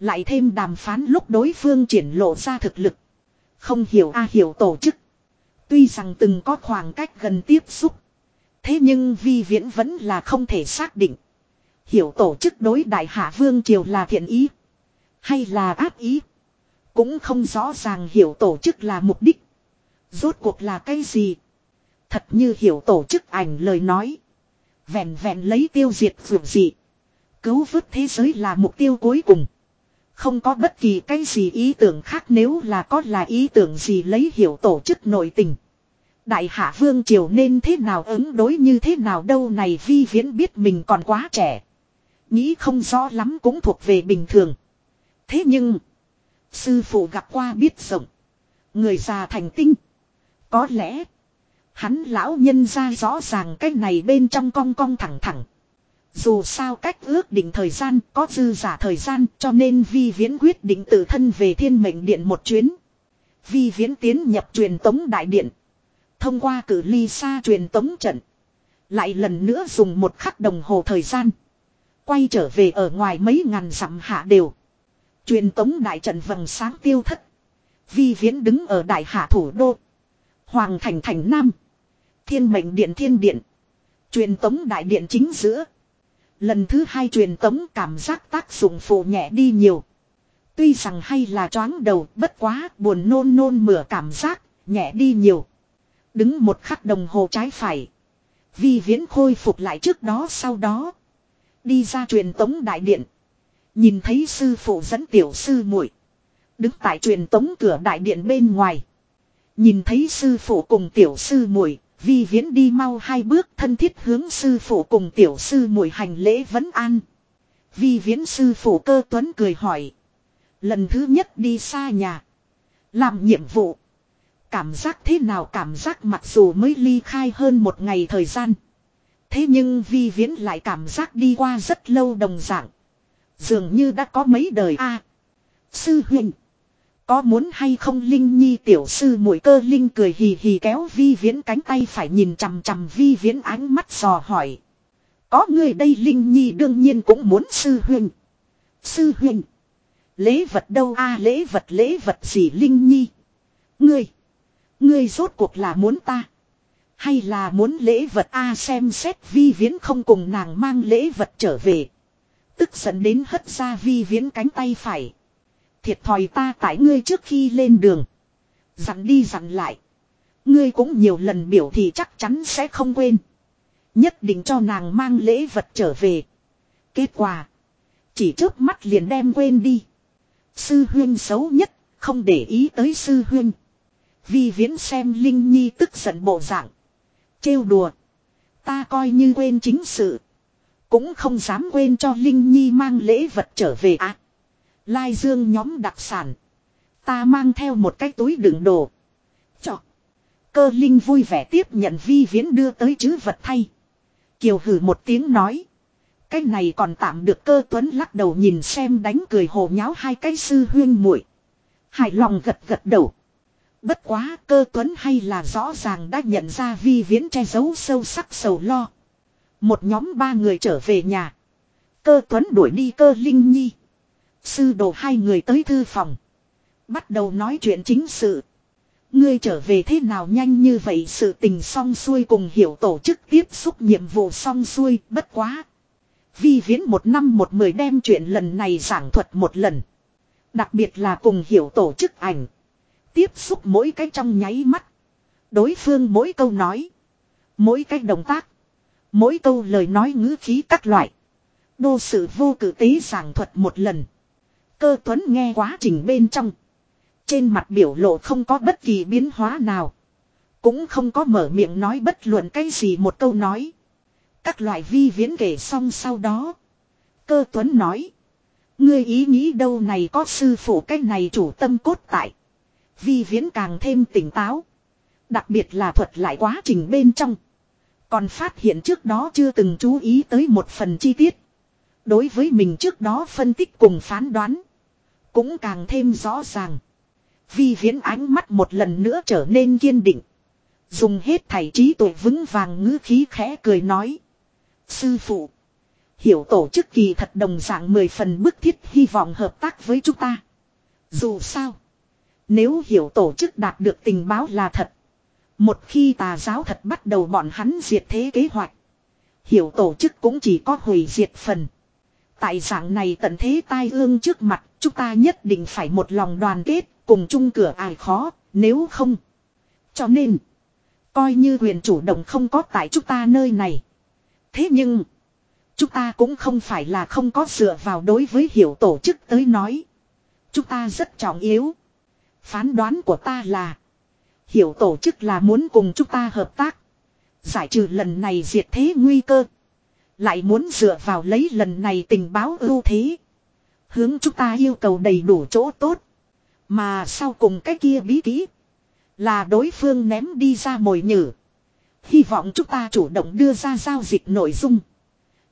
Lại thêm đàm phán lúc đối phương triển lộ ra thực lực. Không hiểu A hiểu tổ chức. Tuy rằng từng có khoảng cách gần tiếp xúc. Thế nhưng vi viễn vẫn là không thể xác định. Hiểu tổ chức đối đại hạ vương triều là thiện ý. Hay là ác ý. Cũng không rõ ràng hiểu tổ chức là mục đích. Rốt cuộc là cái gì. Thật như hiểu tổ chức ảnh lời nói. Vẹn vẹn lấy tiêu diệt vượt dị. Cứu vớt thế giới là mục tiêu cuối cùng. Không có bất kỳ cái gì ý tưởng khác nếu là có là ý tưởng gì lấy hiểu tổ chức nội tình. Đại hạ vương triều nên thế nào ứng đối như thế nào đâu này vi viễn biết mình còn quá trẻ. Nghĩ không rõ lắm cũng thuộc về bình thường. Thế nhưng. Sư phụ gặp qua biết rộng. Người già thành tinh. Có lẽ. Hắn lão nhân ra rõ ràng cái này bên trong cong cong thẳng thẳng. Dù sao cách ước định thời gian có dư giả thời gian, cho nên vi viễn quyết định tự thân về thiên mệnh điện một chuyến. Vi viễn tiến nhập truyền tống đại điện. Thông qua cử ly xa truyền tống trận. Lại lần nữa dùng một khắc đồng hồ thời gian. Quay trở về ở ngoài mấy ngàn dặm hạ đều. Truyền tống đại trận vầng sáng tiêu thất. Vi viễn đứng ở đại hạ thủ đô. Hoàng thành thành nam. Thiên mệnh điện thiên điện. Truyền tống đại điện chính giữa. Lần thứ hai truyền tống cảm giác tác dụng phụ nhẹ đi nhiều. Tuy rằng hay là choáng đầu, bất quá buồn nôn nôn mửa cảm giác nhẹ đi nhiều. Đứng một khắc đồng hồ trái phải. Vi viễn khôi phục lại trước đó sau đó. Đi ra truyền tống đại điện. Nhìn thấy sư phụ dẫn tiểu sư muội Đứng tại truyền tống cửa đại điện bên ngoài. Nhìn thấy sư phụ cùng tiểu sư muội, Vi viễn đi mau hai bước thân thiết hướng sư phụ cùng tiểu sư muội hành lễ vấn an. Vi viễn sư phụ cơ tuấn cười hỏi. Lần thứ nhất đi xa nhà. Làm nhiệm vụ. Cảm giác thế nào cảm giác mặc dù mới ly khai hơn một ngày thời gian. Thế nhưng vi viễn lại cảm giác đi qua rất lâu đồng dạng. Dường như đã có mấy đời a Sư huynh. Có muốn hay không Linh Nhi tiểu sư mũi cơ Linh cười hì hì kéo vi viễn cánh tay phải nhìn chằm chằm vi viễn ánh mắt dò hỏi. Có người đây Linh Nhi đương nhiên cũng muốn sư huynh. Sư huynh. Lễ vật đâu a, lễ vật lễ vật gì Linh Nhi. Ngươi. Ngươi rốt cuộc là muốn ta. Hay là muốn lễ vật a xem xét vi viễn không cùng nàng mang lễ vật trở về. Tức giận đến hất ra vi viễn cánh tay phải. Thiệt thòi ta tại ngươi trước khi lên đường. Dặn đi dặn lại. Ngươi cũng nhiều lần biểu thì chắc chắn sẽ không quên. Nhất định cho nàng mang lễ vật trở về. Kết quả. Chỉ trước mắt liền đem quên đi. Sư huyên xấu nhất. Không để ý tới sư huyên. Vi viễn xem Linh Nhi tức giận bộ dạng. Trêu đùa. Ta coi như quên chính sự. Cũng không dám quên cho Linh Nhi mang lễ vật trở về à. Lai dương nhóm đặc sản. Ta mang theo một cái túi đựng đồ. Chọc. Cơ Linh vui vẻ tiếp nhận vi viễn đưa tới chữ vật thay. Kiều hử một tiếng nói. Cái này còn tạm được cơ tuấn lắc đầu nhìn xem đánh cười hồ nháo hai cái sư huyên muội Hài lòng gật gật đầu. Bất quá cơ tuấn hay là rõ ràng đã nhận ra vi viễn che giấu sâu sắc sầu lo. Một nhóm ba người trở về nhà. Cơ tuấn đuổi đi cơ linh nhi. Sư đồ hai người tới thư phòng. Bắt đầu nói chuyện chính sự. Ngươi trở về thế nào nhanh như vậy sự tình song xuôi cùng hiểu tổ chức tiếp xúc nhiệm vụ song xuôi, bất quá. Vi viễn một năm một mười đem chuyện lần này giảng thuật một lần. Đặc biệt là cùng hiểu tổ chức ảnh. Tiếp xúc mỗi cái trong nháy mắt. Đối phương mỗi câu nói. Mỗi cái động tác. Mỗi câu lời nói ngữ khí các loại. Đô sự vô cử tế giảng thuật một lần. Cơ tuấn nghe quá trình bên trong. Trên mặt biểu lộ không có bất kỳ biến hóa nào. Cũng không có mở miệng nói bất luận cái gì một câu nói. Các loại vi viễn kể xong sau đó. Cơ tuấn nói. Ngươi ý nghĩ đâu này có sư phụ cái này chủ tâm cốt tại. Vi viễn càng thêm tỉnh táo. Đặc biệt là thuật lại quá trình bên trong. Còn phát hiện trước đó chưa từng chú ý tới một phần chi tiết. Đối với mình trước đó phân tích cùng phán đoán. Cũng càng thêm rõ ràng. Vi viễn ánh mắt một lần nữa trở nên kiên định. Dùng hết thảy trí tuệ vững vàng ngữ khí khẽ cười nói. Sư phụ. Hiểu tổ chức kỳ thật đồng dạng mười phần bức thiết hy vọng hợp tác với chúng ta. Dù sao. Nếu hiểu tổ chức đạt được tình báo là thật. Một khi tà giáo thật bắt đầu bọn hắn diệt thế kế hoạch. Hiểu tổ chức cũng chỉ có hủy diệt phần. Tại dạng này tận thế tai ương trước mặt, chúng ta nhất định phải một lòng đoàn kết, cùng chung cửa ải khó, nếu không. Cho nên, coi như quyền chủ động không có tại chúng ta nơi này. Thế nhưng, chúng ta cũng không phải là không có dựa vào đối với hiểu tổ chức tới nói. Chúng ta rất trọng yếu. Phán đoán của ta là, hiểu tổ chức là muốn cùng chúng ta hợp tác. Giải trừ lần này diệt thế nguy cơ. Lại muốn dựa vào lấy lần này tình báo ưu thế. Hướng chúng ta yêu cầu đầy đủ chỗ tốt. Mà sau cùng cái kia bí kỹ. Là đối phương ném đi ra mồi nhử. Hy vọng chúng ta chủ động đưa ra giao dịch nội dung.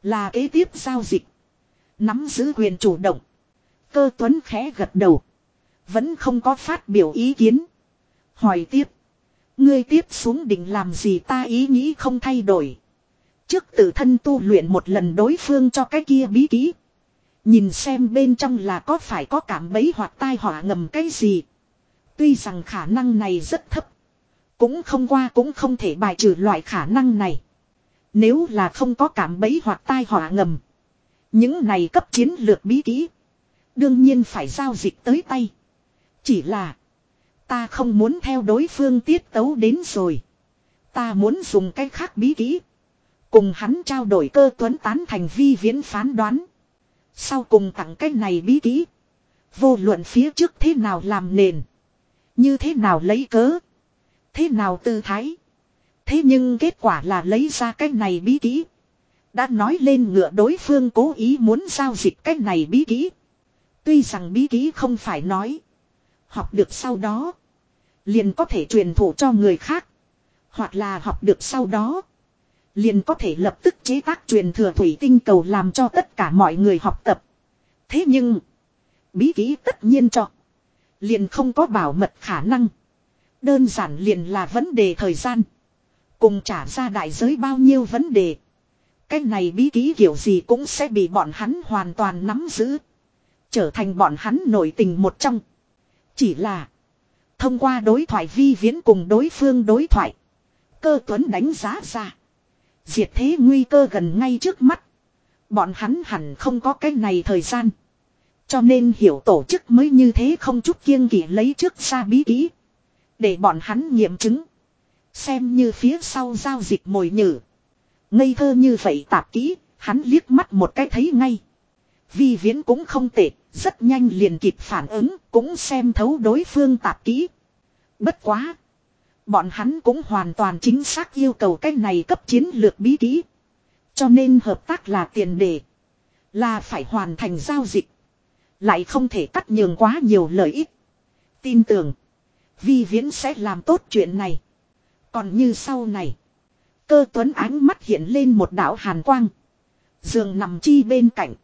Là kế tiếp giao dịch. Nắm giữ quyền chủ động. Cơ tuấn khẽ gật đầu. Vẫn không có phát biểu ý kiến. Hỏi tiếp. Ngươi tiếp xuống định làm gì ta ý nghĩ không thay đổi. Trước tự thân tu luyện một lần đối phương cho cái kia bí kỹ. Nhìn xem bên trong là có phải có cảm bấy hoặc tai họa ngầm cái gì. Tuy rằng khả năng này rất thấp. Cũng không qua cũng không thể bài trừ loại khả năng này. Nếu là không có cảm bấy hoặc tai họa ngầm. Những này cấp chiến lược bí kỹ. Đương nhiên phải giao dịch tới tay. Chỉ là. Ta không muốn theo đối phương tiết tấu đến rồi. Ta muốn dùng cách khác bí kỹ. Cùng hắn trao đổi cơ tuấn tán thành vi viễn phán đoán. Sau cùng tặng cách này bí kỹ. Vô luận phía trước thế nào làm nền. Như thế nào lấy cớ. Thế nào tư thái. Thế nhưng kết quả là lấy ra cách này bí kỹ. Đã nói lên ngựa đối phương cố ý muốn giao dịch cách này bí kỹ. Tuy rằng bí kỹ không phải nói. Học được sau đó. Liền có thể truyền thụ cho người khác. Hoặc là học được sau đó. Liền có thể lập tức chế tác truyền thừa thủy tinh cầu làm cho tất cả mọi người học tập. Thế nhưng. Bí kỹ tất nhiên cho. Liền không có bảo mật khả năng. Đơn giản liền là vấn đề thời gian. Cùng trả ra đại giới bao nhiêu vấn đề. Cái này bí ký kiểu gì cũng sẽ bị bọn hắn hoàn toàn nắm giữ. Trở thành bọn hắn nổi tình một trong. Chỉ là. Thông qua đối thoại vi viễn cùng đối phương đối thoại. Cơ tuấn đánh giá ra. Diệt thế nguy cơ gần ngay trước mắt. Bọn hắn hẳn không có cái này thời gian. Cho nên hiểu tổ chức mới như thế không chút kiêng kỵ lấy trước xa bí kỹ. Để bọn hắn nghiệm chứng. Xem như phía sau giao dịch mồi nhử. Ngây thơ như vậy tạp kỹ, hắn liếc mắt một cái thấy ngay. Vi viễn cũng không tệ, rất nhanh liền kịp phản ứng, cũng xem thấu đối phương tạp kỹ. Bất quá. Bọn hắn cũng hoàn toàn chính xác yêu cầu cái này cấp chiến lược bí kỹ. Cho nên hợp tác là tiền đề. Là phải hoàn thành giao dịch. Lại không thể cắt nhường quá nhiều lợi ích. Tin tưởng. Vi viễn sẽ làm tốt chuyện này. Còn như sau này. Cơ tuấn ánh mắt hiện lên một đạo hàn quang. Giường nằm chi bên cạnh.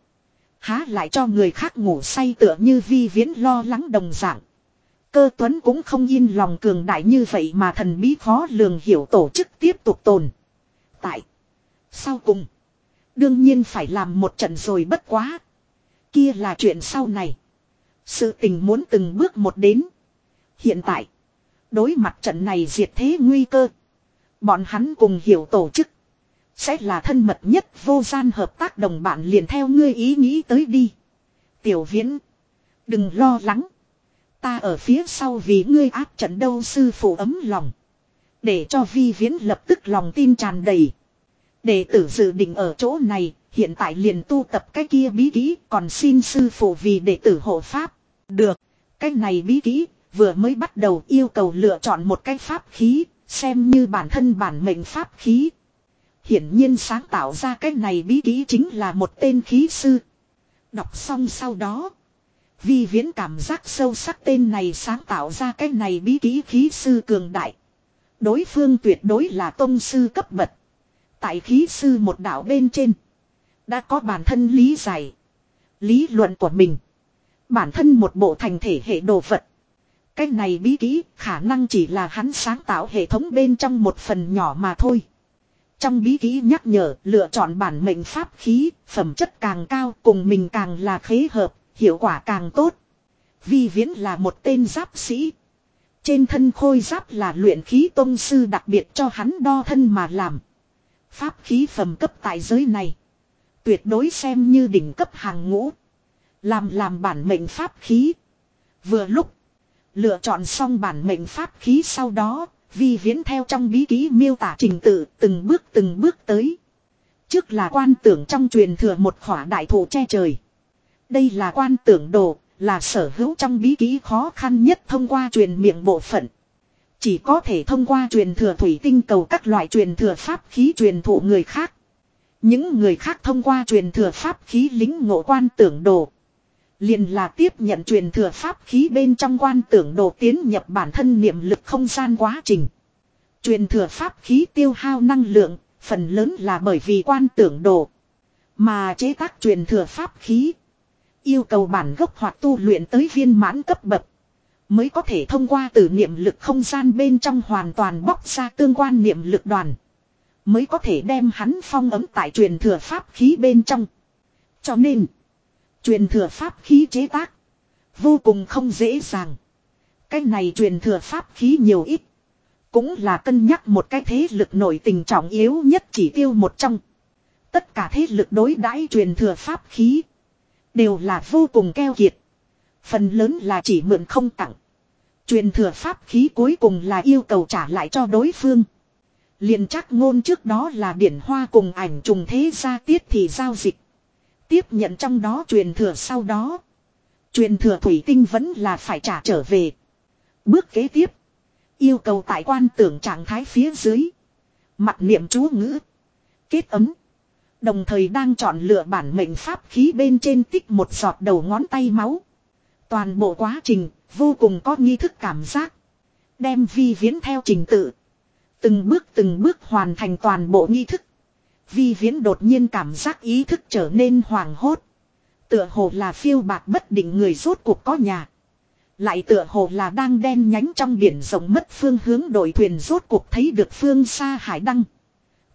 Há lại cho người khác ngủ say tựa như vi viễn lo lắng đồng dạng. Cơ tuấn cũng không yên lòng cường đại như vậy mà thần bí khó lường hiểu tổ chức tiếp tục tồn. Tại. Sau cùng. Đương nhiên phải làm một trận rồi bất quá. Kia là chuyện sau này. Sự tình muốn từng bước một đến. Hiện tại. Đối mặt trận này diệt thế nguy cơ. Bọn hắn cùng hiểu tổ chức. Sẽ là thân mật nhất vô gian hợp tác đồng bạn liền theo ngươi ý nghĩ tới đi. Tiểu viễn. Đừng lo lắng. Ta ở phía sau vì ngươi áp trận đâu sư phụ ấm lòng. Để cho vi viễn lập tức lòng tin tràn đầy. Đệ tử dự định ở chỗ này, hiện tại liền tu tập cái kia bí kỹ, còn xin sư phụ vì đệ tử hộ pháp. Được, cái này bí kỹ, vừa mới bắt đầu yêu cầu lựa chọn một cái pháp khí, xem như bản thân bản mệnh pháp khí. Hiển nhiên sáng tạo ra cái này bí kỹ chính là một tên khí sư. Đọc xong sau đó. Vi viễn cảm giác sâu sắc tên này sáng tạo ra cái này bí kỹ khí sư cường đại. Đối phương tuyệt đối là tôn sư cấp bậc. Tại khí sư một đạo bên trên. Đã có bản thân lý giải. Lý luận của mình. Bản thân một bộ thành thể hệ đồ vật. Cái này bí kỹ khả năng chỉ là hắn sáng tạo hệ thống bên trong một phần nhỏ mà thôi. Trong bí ký nhắc nhở lựa chọn bản mệnh pháp khí, phẩm chất càng cao cùng mình càng là khế hợp, hiệu quả càng tốt. Vi Viễn là một tên giáp sĩ. Trên thân khôi giáp là luyện khí tông sư đặc biệt cho hắn đo thân mà làm. Pháp khí phẩm cấp tại giới này. Tuyệt đối xem như đỉnh cấp hàng ngũ. Làm làm bản mệnh pháp khí. Vừa lúc. Lựa chọn xong bản mệnh pháp khí sau đó. Vi viễn theo trong bí ký miêu tả trình tự từng bước từng bước tới. Trước là quan tưởng trong truyền thừa một khỏa đại thụ che trời. Đây là quan tưởng đồ, là sở hữu trong bí ký khó khăn nhất thông qua truyền miệng bộ phận. Chỉ có thể thông qua truyền thừa thủy tinh cầu các loại truyền thừa pháp khí truyền thụ người khác. Những người khác thông qua truyền thừa pháp khí lính ngộ quan tưởng đồ liền là tiếp nhận truyền thừa pháp khí bên trong quan tưởng đồ tiến nhập bản thân niệm lực không gian quá trình. Truyền thừa pháp khí tiêu hao năng lượng, phần lớn là bởi vì quan tưởng đồ. Mà chế tác truyền thừa pháp khí. Yêu cầu bản gốc hoặc tu luyện tới viên mãn cấp bậc. Mới có thể thông qua từ niệm lực không gian bên trong hoàn toàn bóc ra tương quan niệm lực đoàn. Mới có thể đem hắn phong ấm tại truyền thừa pháp khí bên trong. Cho nên, truyền thừa pháp khí chế tác, vô cùng không dễ dàng. Cái này truyền thừa pháp khí nhiều ít. Cũng là cân nhắc một cái thế lực nổi tình trọng yếu nhất chỉ tiêu một trong. Tất cả thế lực đối đãi truyền thừa pháp khí. Đều là vô cùng keo kiệt. Phần lớn là chỉ mượn không tặng. Truyền thừa pháp khí cuối cùng là yêu cầu trả lại cho đối phương. liền chắc ngôn trước đó là điển hoa cùng ảnh trùng thế gia tiết thì giao dịch. Tiếp nhận trong đó truyền thừa sau đó. Truyền thừa thủy tinh vẫn là phải trả trở về. Bước kế tiếp. Yêu cầu tại quan tưởng trạng thái phía dưới. Mặt niệm chú ngữ. Kết ấm. Đồng thời đang chọn lựa bản mệnh pháp khí bên trên tích một giọt đầu ngón tay máu. Toàn bộ quá trình, vô cùng có nghi thức cảm giác. Đem vi viễn theo trình tự. Từng bước từng bước hoàn thành toàn bộ nghi thức. Vi viễn đột nhiên cảm giác ý thức trở nên hoàng hốt. Tựa hồ là phiêu bạc bất định người rốt cuộc có nhà. Lại tựa hồ là đang đen nhánh trong biển rộng mất phương hướng đội thuyền rốt cuộc thấy được phương xa hải đăng.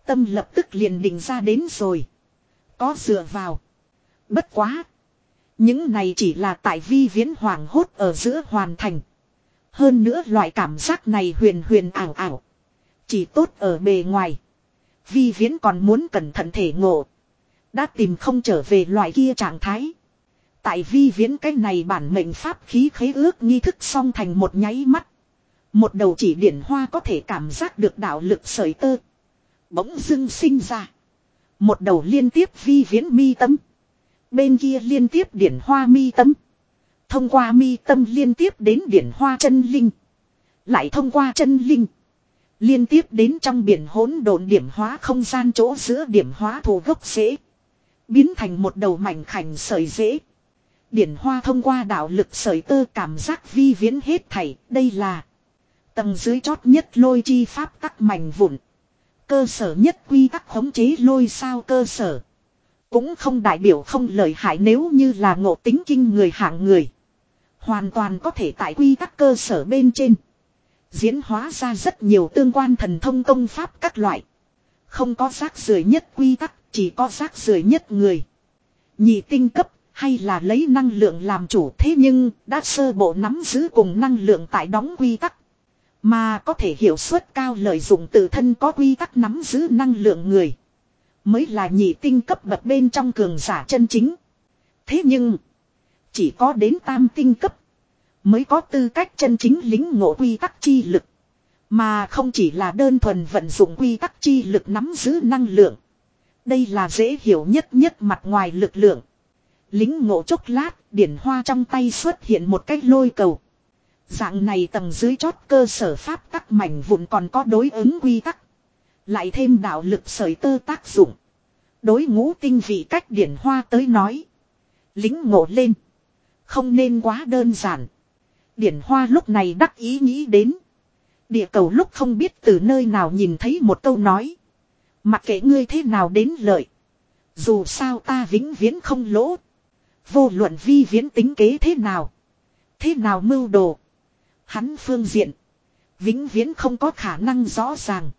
Tâm lập tức liền định ra đến rồi. Có dựa vào. Bất quá. Những này chỉ là tại vi viễn hoàng hốt ở giữa hoàn thành. Hơn nữa loại cảm giác này huyền huyền ảo ảo. Chỉ tốt ở bề ngoài. Vi viễn còn muốn cẩn thận thể ngộ. Đã tìm không trở về loại kia trạng thái. Tại vi viễn cái này bản mệnh pháp khí khế ước nghi thức xong thành một nháy mắt. Một đầu chỉ điển hoa có thể cảm giác được đạo lực sởi tơ. Bỗng dưng sinh ra. Một đầu liên tiếp vi viễn mi tâm. Bên kia liên tiếp điển hoa mi tâm. Thông qua mi tâm liên tiếp đến điển hoa chân linh. Lại thông qua chân linh. Liên tiếp đến trong biển hỗn độn điểm hóa không gian chỗ giữa điểm hóa thù gốc rễ. Biến thành một đầu mảnh khảnh sợi rễ. Điển hoa thông qua đạo lực sợi tơ cảm giác vi viễn hết thảy. Đây là tầng dưới chót nhất lôi chi pháp tắc mảnh vụn. Cơ sở nhất quy tắc khống chế lôi sao cơ sở. Cũng không đại biểu không lợi hại nếu như là ngộ tính kinh người hạng người. Hoàn toàn có thể tại quy tắc cơ sở bên trên. Diễn hóa ra rất nhiều tương quan thần thông công pháp các loại. Không có rác rưởi nhất quy tắc, chỉ có rác rưởi nhất người. Nhị tinh cấp, hay là lấy năng lượng làm chủ thế nhưng đã sơ bộ nắm giữ cùng năng lượng tại đóng quy tắc. Mà có thể hiệu suất cao lợi dụng tự thân có quy tắc nắm giữ năng lượng người. Mới là nhị tinh cấp bậc bên trong cường giả chân chính. Thế nhưng, chỉ có đến tam tinh cấp. Mới có tư cách chân chính lính ngộ quy tắc chi lực. Mà không chỉ là đơn thuần vận dụng quy tắc chi lực nắm giữ năng lượng. Đây là dễ hiểu nhất nhất mặt ngoài lực lượng. Lính ngộ chốc lát, điển hoa trong tay xuất hiện một cái lôi cầu. Dạng này tầng dưới chót cơ sở pháp tắc mảnh vụn còn có đối ứng quy tắc. Lại thêm đạo lực sởi tơ tác dụng. Đối ngũ tinh vị cách điển hoa tới nói. Lính ngộ lên. Không nên quá đơn giản. Điển hoa lúc này đắc ý nghĩ đến. Địa cầu lúc không biết từ nơi nào nhìn thấy một câu nói. Mặc kệ ngươi thế nào đến lợi. Dù sao ta vĩnh viễn không lỗ. Vô luận vi viễn tính kế thế nào. Thế nào mưu đồ. Hắn phương diện. Vĩnh viễn không có khả năng rõ ràng.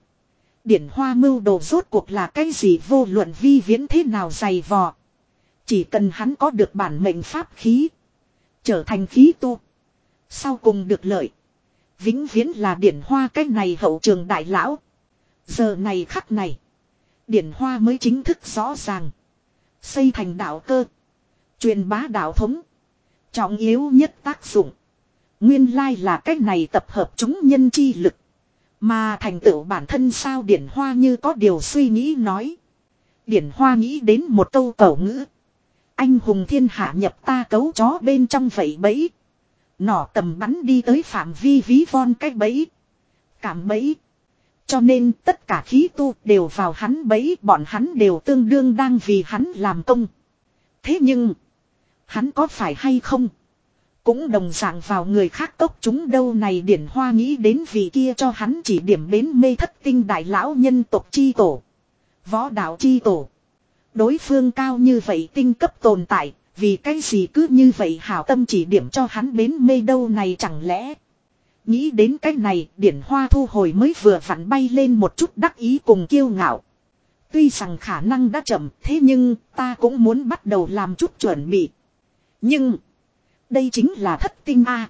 Điển hoa mưu đồ rốt cuộc là cái gì vô luận vi viễn thế nào dày vò. Chỉ cần hắn có được bản mệnh pháp khí. Trở thành khí tu. Sau cùng được lợi. Vĩnh viễn là điển hoa cái này hậu trường đại lão. Giờ này khắc này. Điển hoa mới chính thức rõ ràng. Xây thành đạo cơ. Truyền bá đạo thống. Trọng yếu nhất tác dụng. Nguyên lai là cách này tập hợp chúng nhân chi lực. Mà thành tựu bản thân sao điển hoa như có điều suy nghĩ nói. Điển hoa nghĩ đến một câu cầu ngữ. Anh hùng thiên hạ nhập ta cấu chó bên trong vậy bẫy. Nỏ tầm bắn đi tới phạm vi ví von cách bẫy. Cảm bẫy. Cho nên tất cả khí tu đều vào hắn bẫy bọn hắn đều tương đương đang vì hắn làm công. Thế nhưng. Hắn có phải hay không? Cũng đồng dạng vào người khác tốc chúng đâu này điển hoa nghĩ đến vị kia cho hắn chỉ điểm bến mê thất tinh đại lão nhân tộc chi tổ. Võ đạo chi tổ. Đối phương cao như vậy tinh cấp tồn tại, vì cái gì cứ như vậy hảo tâm chỉ điểm cho hắn bến mê đâu này chẳng lẽ. Nghĩ đến cái này, điển hoa thu hồi mới vừa vặn bay lên một chút đắc ý cùng kiêu ngạo. Tuy rằng khả năng đã chậm, thế nhưng ta cũng muốn bắt đầu làm chút chuẩn bị. Nhưng, đây chính là thất tinh A.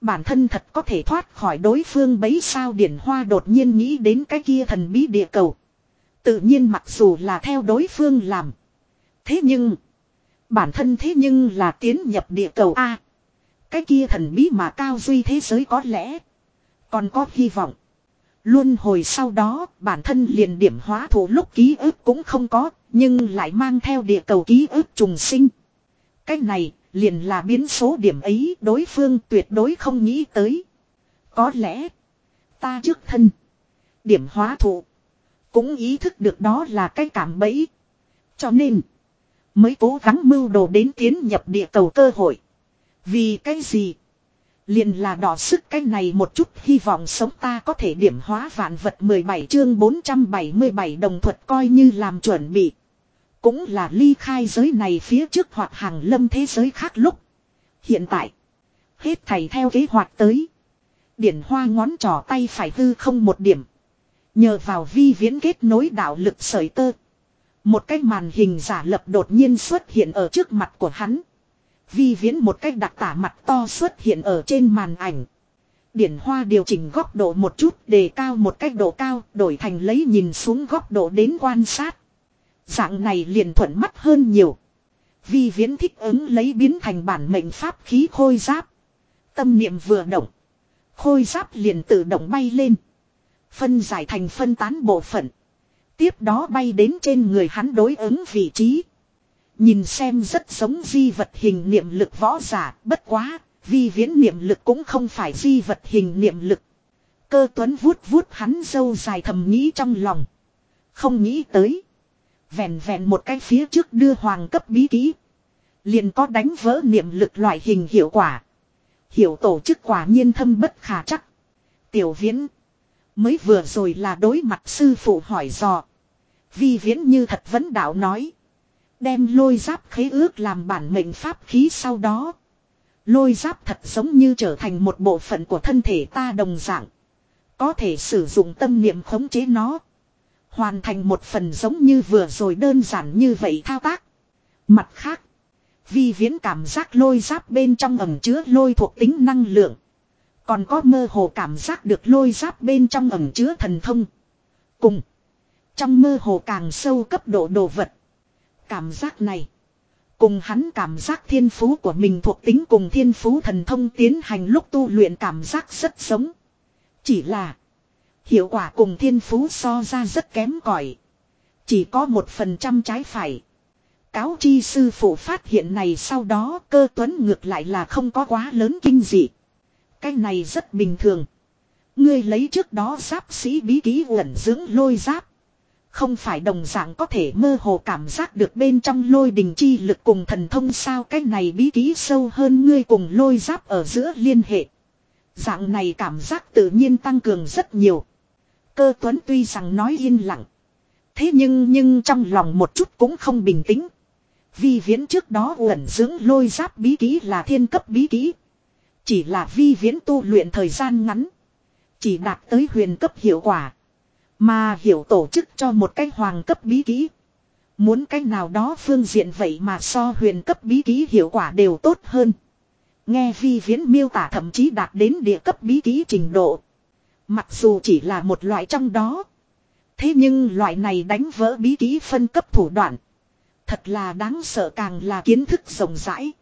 Bản thân thật có thể thoát khỏi đối phương bấy sao điển hoa đột nhiên nghĩ đến cái kia thần bí địa cầu. Tự nhiên mặc dù là theo đối phương làm. Thế nhưng, bản thân thế nhưng là tiến nhập địa cầu A. Cái kia thần bí mà cao duy thế giới có lẽ. Còn có hy vọng. Luôn hồi sau đó, bản thân liền điểm hóa thủ lúc ký ức cũng không có, nhưng lại mang theo địa cầu ký ức trùng sinh. Cái này, liền là biến số điểm ấy đối phương tuyệt đối không nghĩ tới. Có lẽ, ta trước thân, điểm hóa thủ, cũng ý thức được đó là cái cảm bẫy. Cho nên, mới cố gắng mưu đồ đến tiến nhập địa cầu cơ hội. Vì cái gì? Liền là đỏ sức cái này một chút, hy vọng sống ta có thể điểm hóa vạn vật 17 chương 477 đồng thuật coi như làm chuẩn bị. Cũng là ly khai giới này phía trước hoặc hàng lâm thế giới khác lúc. Hiện tại. Hết thầy theo kế hoạch tới. Điển hoa ngón trỏ tay phải hư không một điểm. Nhờ vào vi viễn kết nối đạo lực sởi tơ. Một cái màn hình giả lập đột nhiên xuất hiện ở trước mặt của hắn. Vi viễn một cái đặc tả mặt to xuất hiện ở trên màn ảnh. Điển hoa điều chỉnh góc độ một chút, đề cao một cách độ cao, đổi thành lấy nhìn xuống góc độ đến quan sát. Dạng này liền thuận mắt hơn nhiều. Vi viễn thích ứng lấy biến thành bản mệnh pháp khí khôi giáp. Tâm niệm vừa động. Khôi giáp liền tự động bay lên. Phân giải thành phân tán bộ phận. Tiếp đó bay đến trên người hắn đối ứng vị trí. Nhìn xem rất giống di vật hình niệm lực võ giả, bất quá, vi viễn niệm lực cũng không phải di vật hình niệm lực. Cơ tuấn vuốt vuốt hắn dâu dài thầm nghĩ trong lòng. Không nghĩ tới. Vẹn vẹn một cái phía trước đưa hoàng cấp bí kỹ. Liền có đánh vỡ niệm lực loại hình hiệu quả. Hiểu tổ chức quả nhiên thâm bất khả chắc. Tiểu viễn. Mới vừa rồi là đối mặt sư phụ hỏi dò. Vi viễn như thật vấn đạo nói. Đem lôi giáp khế ước làm bản mệnh pháp khí sau đó. Lôi giáp thật giống như trở thành một bộ phận của thân thể ta đồng dạng. Có thể sử dụng tâm niệm khống chế nó. Hoàn thành một phần giống như vừa rồi đơn giản như vậy thao tác. Mặt khác. Vi viễn cảm giác lôi giáp bên trong ẩm chứa lôi thuộc tính năng lượng. Còn có mơ hồ cảm giác được lôi giáp bên trong ẩm chứa thần thông. Cùng. Trong mơ hồ càng sâu cấp độ đồ vật. Cảm giác này. Cùng hắn cảm giác thiên phú của mình thuộc tính cùng thiên phú thần thông tiến hành lúc tu luyện cảm giác rất giống. Chỉ là. Hiệu quả cùng thiên phú so ra rất kém cỏi Chỉ có một phần trăm trái phải. Cáo chi sư phụ phát hiện này sau đó cơ tuấn ngược lại là không có quá lớn kinh dị. Cái này rất bình thường. Ngươi lấy trước đó giáp sĩ bí ký uẩn dưỡng lôi giáp. Không phải đồng dạng có thể mơ hồ cảm giác được bên trong lôi đình chi lực cùng thần thông sao cái này bí ký sâu hơn ngươi cùng lôi giáp ở giữa liên hệ. Dạng này cảm giác tự nhiên tăng cường rất nhiều. Cơ tuấn tuy rằng nói yên lặng. Thế nhưng nhưng trong lòng một chút cũng không bình tĩnh. vì viễn trước đó ẩn dưỡng lôi giáp bí ký là thiên cấp bí ký. Chỉ là vi viễn tu luyện thời gian ngắn. Chỉ đạt tới huyền cấp hiệu quả. Mà hiểu tổ chức cho một cái hoàng cấp bí kỹ. Muốn cái nào đó phương diện vậy mà so huyền cấp bí kỹ hiệu quả đều tốt hơn. Nghe vi viễn miêu tả thậm chí đạt đến địa cấp bí kỹ trình độ. Mặc dù chỉ là một loại trong đó. Thế nhưng loại này đánh vỡ bí kỹ phân cấp thủ đoạn. Thật là đáng sợ càng là kiến thức rộng rãi.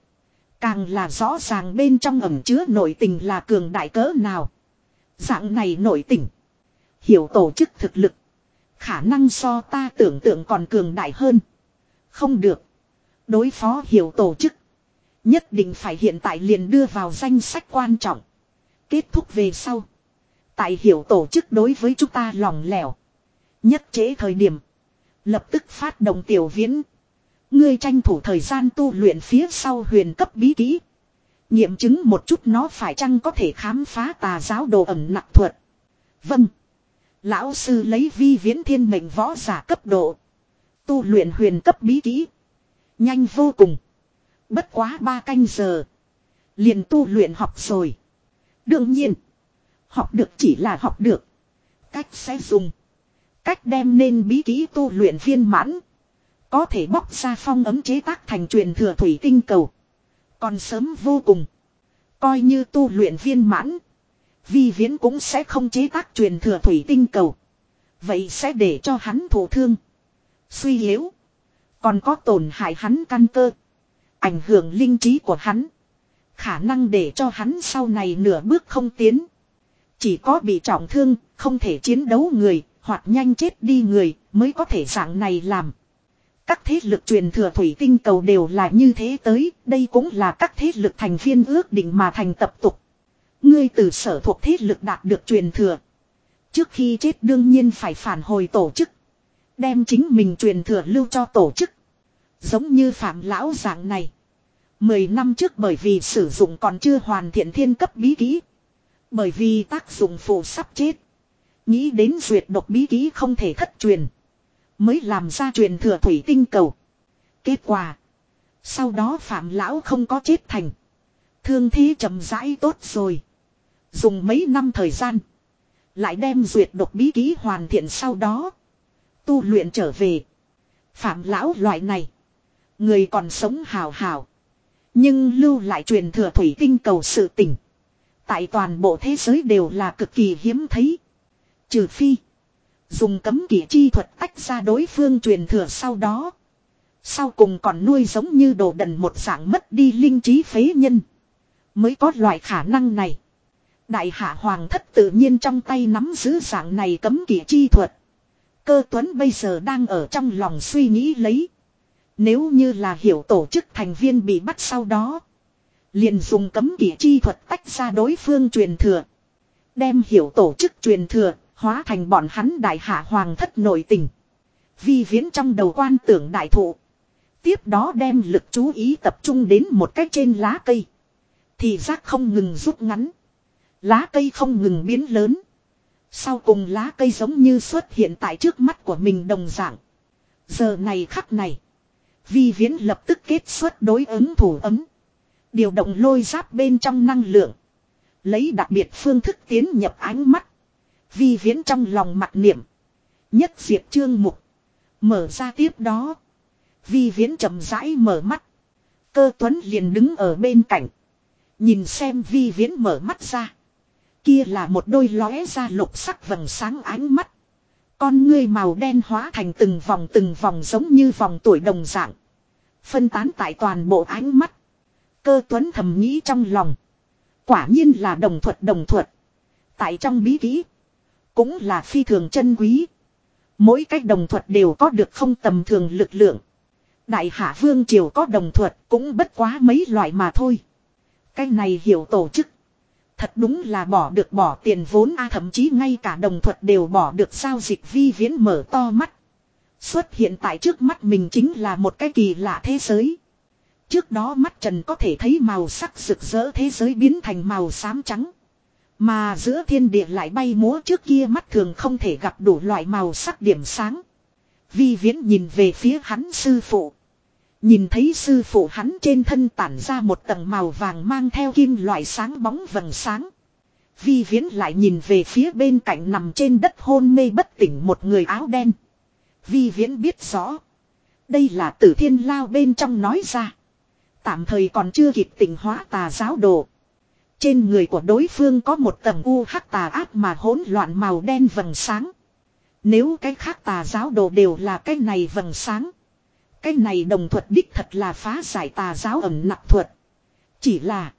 Càng là rõ ràng bên trong ẩm chứa nội tình là cường đại cỡ nào. Dạng này nội tình. Hiểu tổ chức thực lực. Khả năng so ta tưởng tượng còn cường đại hơn. Không được. Đối phó hiểu tổ chức. Nhất định phải hiện tại liền đưa vào danh sách quan trọng. Kết thúc về sau. Tại hiểu tổ chức đối với chúng ta lòng lẻo. Nhất chế thời điểm. Lập tức phát động tiểu viễn. Ngươi tranh thủ thời gian tu luyện phía sau huyền cấp bí kỹ. Nghiệm chứng một chút nó phải chăng có thể khám phá tà giáo đồ ẩm nặng thuật. Vâng. Lão sư lấy vi viễn thiên mệnh võ giả cấp độ. Tu luyện huyền cấp bí kỹ. Nhanh vô cùng. Bất quá ba canh giờ. Liền tu luyện học rồi. Đương nhiên. Học được chỉ là học được. Cách sẽ dùng. Cách đem nên bí kỹ tu luyện viên mãn. Có thể bóc ra phong ấm chế tác thành truyền thừa thủy tinh cầu. Còn sớm vô cùng. Coi như tu luyện viên mãn. Vi viễn cũng sẽ không chế tác truyền thừa thủy tinh cầu. Vậy sẽ để cho hắn thổ thương. Suy yếu. Còn có tổn hại hắn căn cơ. Ảnh hưởng linh trí của hắn. Khả năng để cho hắn sau này nửa bước không tiến. Chỉ có bị trọng thương, không thể chiến đấu người, hoặc nhanh chết đi người, mới có thể dạng này làm. Các thế lực truyền thừa thủy tinh cầu đều là như thế tới, đây cũng là các thế lực thành viên ước định mà thành tập tục. Ngươi từ sở thuộc thế lực đạt được truyền thừa. Trước khi chết đương nhiên phải phản hồi tổ chức. Đem chính mình truyền thừa lưu cho tổ chức. Giống như phạm lão dạng này. Mười năm trước bởi vì sử dụng còn chưa hoàn thiện thiên cấp bí kỹ. Bởi vì tác dụng phụ sắp chết. Nghĩ đến duyệt độc bí kỹ không thể thất truyền. Mới làm ra truyền thừa thủy tinh cầu. Kết quả. Sau đó phạm lão không có chết thành. Thương thế chậm rãi tốt rồi. Dùng mấy năm thời gian. Lại đem duyệt độc bí ký hoàn thiện sau đó. Tu luyện trở về. Phạm lão loại này. Người còn sống hào hào. Nhưng lưu lại truyền thừa thủy tinh cầu sự tình. Tại toàn bộ thế giới đều là cực kỳ hiếm thấy. Trừ phi. Dùng cấm kỵ chi thuật tách ra đối phương truyền thừa sau đó. Sau cùng còn nuôi giống như đồ đần một dạng mất đi linh trí phế nhân. Mới có loại khả năng này. Đại hạ hoàng thất tự nhiên trong tay nắm giữ dạng này cấm kỵ chi thuật. Cơ tuấn bây giờ đang ở trong lòng suy nghĩ lấy. Nếu như là hiểu tổ chức thành viên bị bắt sau đó. Liền dùng cấm kỵ chi thuật tách ra đối phương truyền thừa. Đem hiểu tổ chức truyền thừa, hóa thành bọn hắn đại hạ hoàng thất nội tình. Vi viễn trong đầu quan tưởng đại thụ. Tiếp đó đem lực chú ý tập trung đến một cách trên lá cây. Thì giác không ngừng rút ngắn. Lá cây không ngừng biến lớn. Sau cùng lá cây giống như xuất hiện tại trước mắt của mình đồng dạng. Giờ này khắc này. Vi viễn lập tức kết xuất đối ứng thủ ấm. Điều động lôi giáp bên trong năng lượng. Lấy đặc biệt phương thức tiến nhập ánh mắt. Vi viễn trong lòng mặc niệm. Nhất diệt trương mục. Mở ra tiếp đó. Vi viễn chậm rãi mở mắt. Cơ tuấn liền đứng ở bên cạnh. Nhìn xem vi viễn mở mắt ra. Kia là một đôi lóe ra lục sắc vầng sáng ánh mắt. Con ngươi màu đen hóa thành từng vòng từng vòng giống như vòng tuổi đồng dạng. Phân tán tại toàn bộ ánh mắt. Cơ tuấn thầm nghĩ trong lòng. Quả nhiên là đồng thuật đồng thuật. Tại trong bí kỹ. Cũng là phi thường chân quý. Mỗi cách đồng thuật đều có được không tầm thường lực lượng. Đại hạ vương triều có đồng thuật cũng bất quá mấy loại mà thôi. Cái này hiểu tổ chức. Thật đúng là bỏ được bỏ tiền vốn a, thậm chí ngay cả đồng thuật đều bỏ được giao dịch vi viễn mở to mắt. Xuất hiện tại trước mắt mình chính là một cái kỳ lạ thế giới. Trước đó mắt trần có thể thấy màu sắc rực rỡ thế giới biến thành màu xám trắng. Mà giữa thiên địa lại bay múa trước kia mắt thường không thể gặp đủ loại màu sắc điểm sáng. Vi viễn nhìn về phía hắn sư phụ. Nhìn thấy sư phụ hắn trên thân tản ra một tầng màu vàng mang theo kim loại sáng bóng vầng sáng. Vi viễn lại nhìn về phía bên cạnh nằm trên đất hôn mê bất tỉnh một người áo đen. Vi viễn biết rõ. Đây là tử thiên lao bên trong nói ra. Tạm thời còn chưa kịp tỉnh hóa tà giáo đồ. Trên người của đối phương có một tầng u hắc tà ác mà hỗn loạn màu đen vầng sáng. Nếu cái khác tà giáo đồ đều là cái này vầng sáng. Cái này đồng thuật đích thật là phá giải tà giáo ẩm nặc thuật. Chỉ là.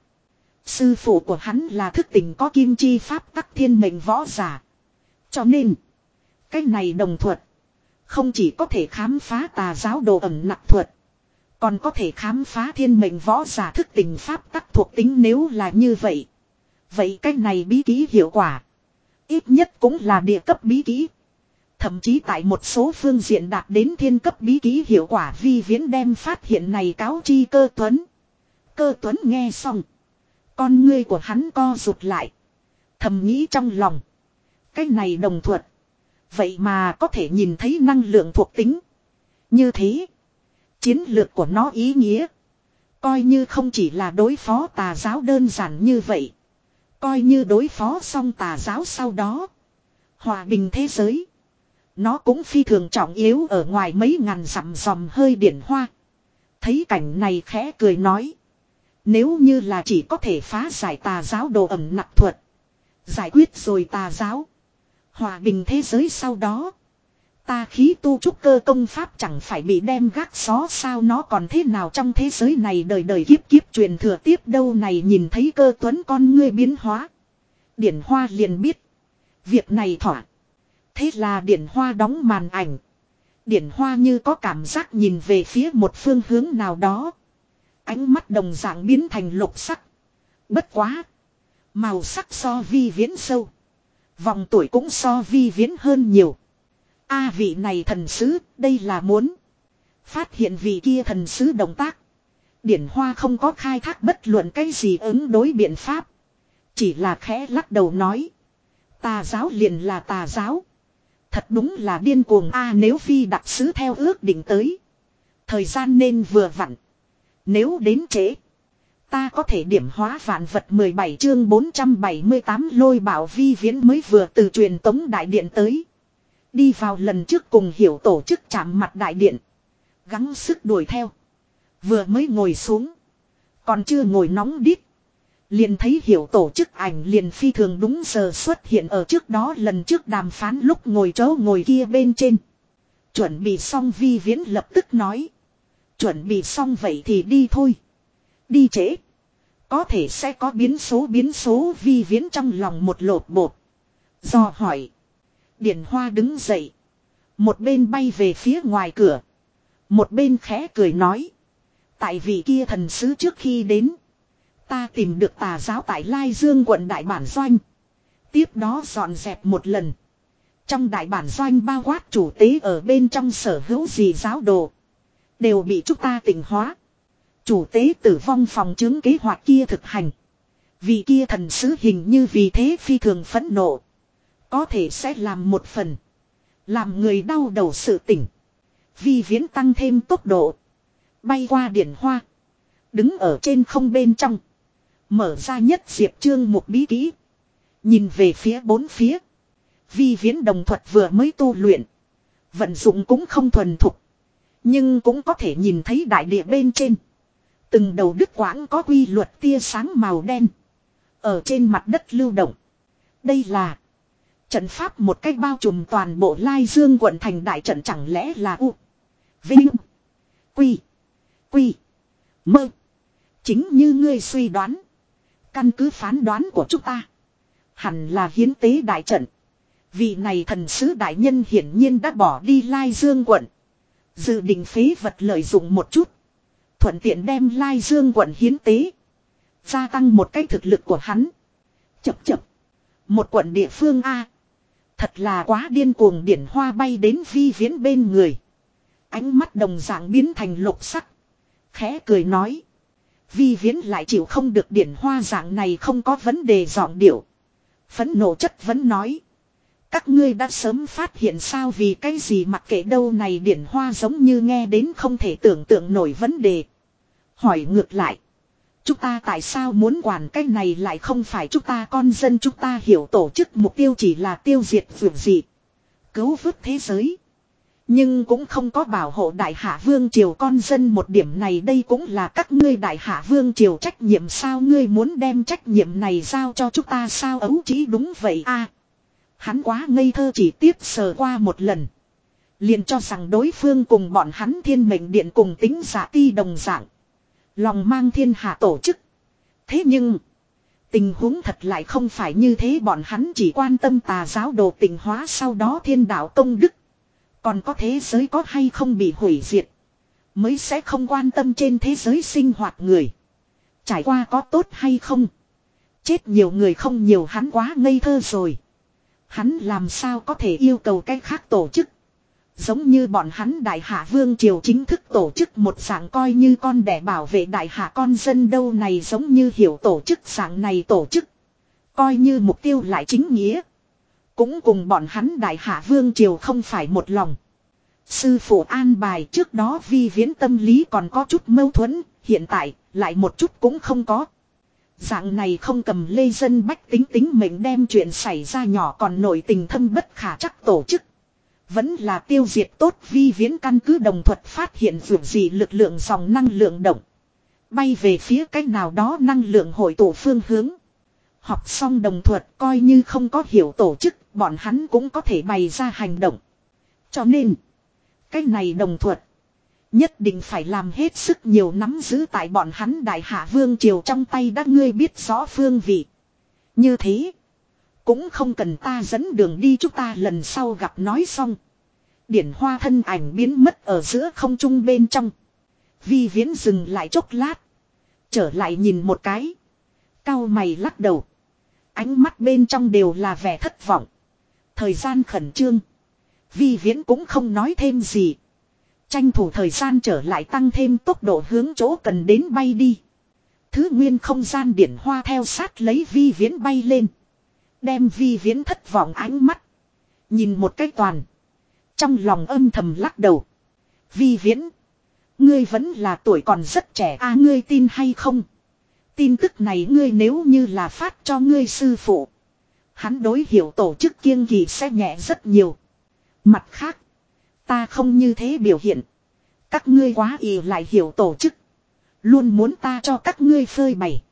Sư phụ của hắn là thức tình có kim chi pháp tắc thiên mệnh võ giả. Cho nên. Cái này đồng thuật. Không chỉ có thể khám phá tà giáo đồ ẩm nặc thuật. Còn có thể khám phá thiên mệnh võ giả thức tình pháp tắc thuộc tính nếu là như vậy. Vậy cái này bí ký hiệu quả. Ít nhất cũng là địa cấp bí ký Thậm chí tại một số phương diện đạt đến thiên cấp bí ký hiệu quả, vi viễn đem phát hiện này cáo chi cơ tuấn. Cơ tuấn nghe xong. Con ngươi của hắn co rụt lại. Thầm nghĩ trong lòng. Cái này đồng thuật. Vậy mà có thể nhìn thấy năng lượng thuộc tính. Như thế. Chiến lược của nó ý nghĩa. Coi như không chỉ là đối phó tà giáo đơn giản như vậy. Coi như đối phó xong tà giáo sau đó. Hòa bình thế giới. Nó cũng phi thường trọng yếu ở ngoài mấy ngàn dặm dòm hơi điển hoa. Thấy cảnh này khẽ cười nói. Nếu như là chỉ có thể phá giải tà giáo đồ ẩm nặc thuật. Giải quyết rồi tà giáo. Hòa bình thế giới sau đó. Ta khí tu trúc cơ công pháp chẳng phải bị đem gác xó sao nó còn thế nào trong thế giới này đời đời kiếp kiếp truyền thừa tiếp đâu này nhìn thấy cơ tuấn con ngươi biến hóa. Điển hoa liền biết. Việc này thỏa. Thế là điển hoa đóng màn ảnh. Điển hoa như có cảm giác nhìn về phía một phương hướng nào đó. Ánh mắt đồng dạng biến thành lục sắc. Bất quá. Màu sắc so vi viễn sâu. Vòng tuổi cũng so vi viễn hơn nhiều. A vị này thần sứ, đây là muốn. Phát hiện vị kia thần sứ động tác. Điển hoa không có khai thác bất luận cái gì ứng đối biện pháp. Chỉ là khẽ lắc đầu nói. Tà giáo liền là tà giáo. Thật đúng là điên cuồng a nếu phi đặc sứ theo ước định tới. Thời gian nên vừa vặn. Nếu đến trễ. Ta có thể điểm hóa vạn vật 17 chương 478 lôi bảo vi viễn mới vừa từ truyền tống đại điện tới. Đi vào lần trước cùng hiểu tổ chức chạm mặt đại điện. Gắng sức đuổi theo. Vừa mới ngồi xuống. Còn chưa ngồi nóng đít. Liền thấy hiểu tổ chức ảnh liền phi thường đúng giờ xuất hiện ở trước đó lần trước đàm phán lúc ngồi chỗ ngồi kia bên trên. Chuẩn bị xong vi viễn lập tức nói. Chuẩn bị xong vậy thì đi thôi. Đi trễ. Có thể sẽ có biến số biến số vi viễn trong lòng một lột bột. Do hỏi. Điển Hoa đứng dậy. Một bên bay về phía ngoài cửa. Một bên khẽ cười nói. Tại vì kia thần sứ trước khi đến. Ta tìm được tà giáo tại Lai Dương quận Đại Bản Doanh. Tiếp đó dọn dẹp một lần. Trong đại bản doanh bao quát chủ tế ở bên trong sở hữu gì giáo đồ. Đều bị chúng ta tỉnh hóa. Chủ tế tử vong phòng chứng kế hoạch kia thực hành. Vì kia thần sứ hình như vì thế phi thường phẫn nộ. Có thể sẽ làm một phần. Làm người đau đầu sự tỉnh. Vi viễn tăng thêm tốc độ. Bay qua điển hoa. Đứng ở trên không bên trong. Mở ra nhất diệp trương một bí kỹ. Nhìn về phía bốn phía. Vi viễn đồng thuật vừa mới tu luyện. Vận dụng cũng không thuần thục. Nhưng cũng có thể nhìn thấy đại địa bên trên. Từng đầu đứt quãng có quy luật tia sáng màu đen. Ở trên mặt đất lưu động. Đây là Trận pháp một cách bao trùm toàn bộ Lai Dương quận thành đại trận chẳng lẽ là U. Vinh. Quy. Quy. Mơ. Chính như ngươi suy đoán. Căn cứ phán đoán của chúng ta. Hẳn là hiến tế đại trận. Vị này thần sứ đại nhân hiển nhiên đã bỏ đi Lai Dương quận. Dự định phế vật lợi dụng một chút. Thuận tiện đem Lai Dương quận hiến tế. Gia tăng một cái thực lực của hắn. Chập chập. Một quận địa phương A. Thật là quá điên cuồng điển hoa bay đến vi viễn bên người. Ánh mắt đồng dạng biến thành lục sắc. Khẽ cười nói. Vi viễn lại chịu không được điển hoa dạng này không có vấn đề dọn điệu. Phấn nộ chất vẫn nói. Các ngươi đã sớm phát hiện sao vì cái gì mặc kệ đâu này điển hoa giống như nghe đến không thể tưởng tượng nổi vấn đề. Hỏi ngược lại. Chúng ta tại sao muốn quản cái này lại không phải chúng ta con dân chúng ta hiểu tổ chức mục tiêu chỉ là tiêu diệt vượt gì. Cứu vớt thế giới. Nhưng cũng không có bảo hộ đại hạ vương triều con dân một điểm này đây cũng là các ngươi đại hạ vương triều trách nhiệm sao ngươi muốn đem trách nhiệm này giao cho chúng ta sao ấu chỉ đúng vậy a Hắn quá ngây thơ chỉ tiếp sờ qua một lần. Liền cho rằng đối phương cùng bọn hắn thiên mệnh điện cùng tính giả ti đồng dạng. Lòng mang thiên hạ tổ chức. Thế nhưng. Tình huống thật lại không phải như thế bọn hắn chỉ quan tâm tà giáo đồ tình hóa, sau đó thiên đạo công đức. Còn có thế giới có hay không bị hủy diệt. Mới sẽ không quan tâm trên thế giới sinh hoạt người. Trải qua có tốt hay không. Chết nhiều người không nhiều, hắn quá ngây thơ rồi. Hắn làm sao có thể yêu cầu cái khác tổ chức. Giống như bọn hắn đại hạ vương triều chính thức tổ chức một dạng coi như con đẻ bảo vệ đại hạ con dân đâu này giống như hiểu tổ chức dạng này tổ chức. Coi như mục tiêu lại chính nghĩa. Cũng cùng bọn hắn đại hạ vương triều không phải một lòng. Sư phụ an bài trước đó vi viễn tâm lý còn có chút mâu thuẫn, hiện tại lại một chút cũng không có. Dạng này không cầm lê dân bách tính tính mệnh đem chuyện xảy ra nhỏ còn nổi tình thâm bất khả chắc tổ chức. Vẫn là tiêu diệt tốt vi viễn căn cứ đồng thuật phát hiện vượt gì lực lượng dòng năng lượng động. Bay về phía cách nào đó năng lượng hội tổ phương hướng. Học xong đồng thuật coi như không có hiểu tổ chức, bọn hắn cũng có thể bày ra hành động. Cho nên, cái này đồng thuật, nhất định phải làm hết sức nhiều nắm giữ tại bọn hắn đại hạ vương triều trong tay đã ngươi biết rõ phương vị. Như thế, cũng không cần ta dẫn đường đi chúng ta lần sau gặp nói xong. Điển hoa thân ảnh biến mất ở giữa không trung bên trong. Vi viễn dừng lại chốc lát. Trở lại nhìn một cái. Cao mày lắc đầu. Ánh mắt bên trong đều là vẻ thất vọng. Thời gian khẩn trương. Vi viễn cũng không nói thêm gì. Tranh thủ thời gian trở lại tăng thêm tốc độ hướng chỗ cần đến bay đi. Thứ nguyên không gian điển hoa theo sát lấy vi viễn bay lên. Đem vi viễn thất vọng ánh mắt. Nhìn một cái toàn. Trong lòng âm thầm lắc đầu. Vi viễn. Ngươi vẫn là tuổi còn rất trẻ a à, ngươi tin hay không? Tin tức này ngươi nếu như là phát cho ngươi sư phụ. Hắn đối hiểu tổ chức kiêng kỳ sẽ nhẹ rất nhiều. Mặt khác. Ta không như thế biểu hiện. Các ngươi quá ì lại hiểu tổ chức. Luôn muốn ta cho các ngươi phơi bày.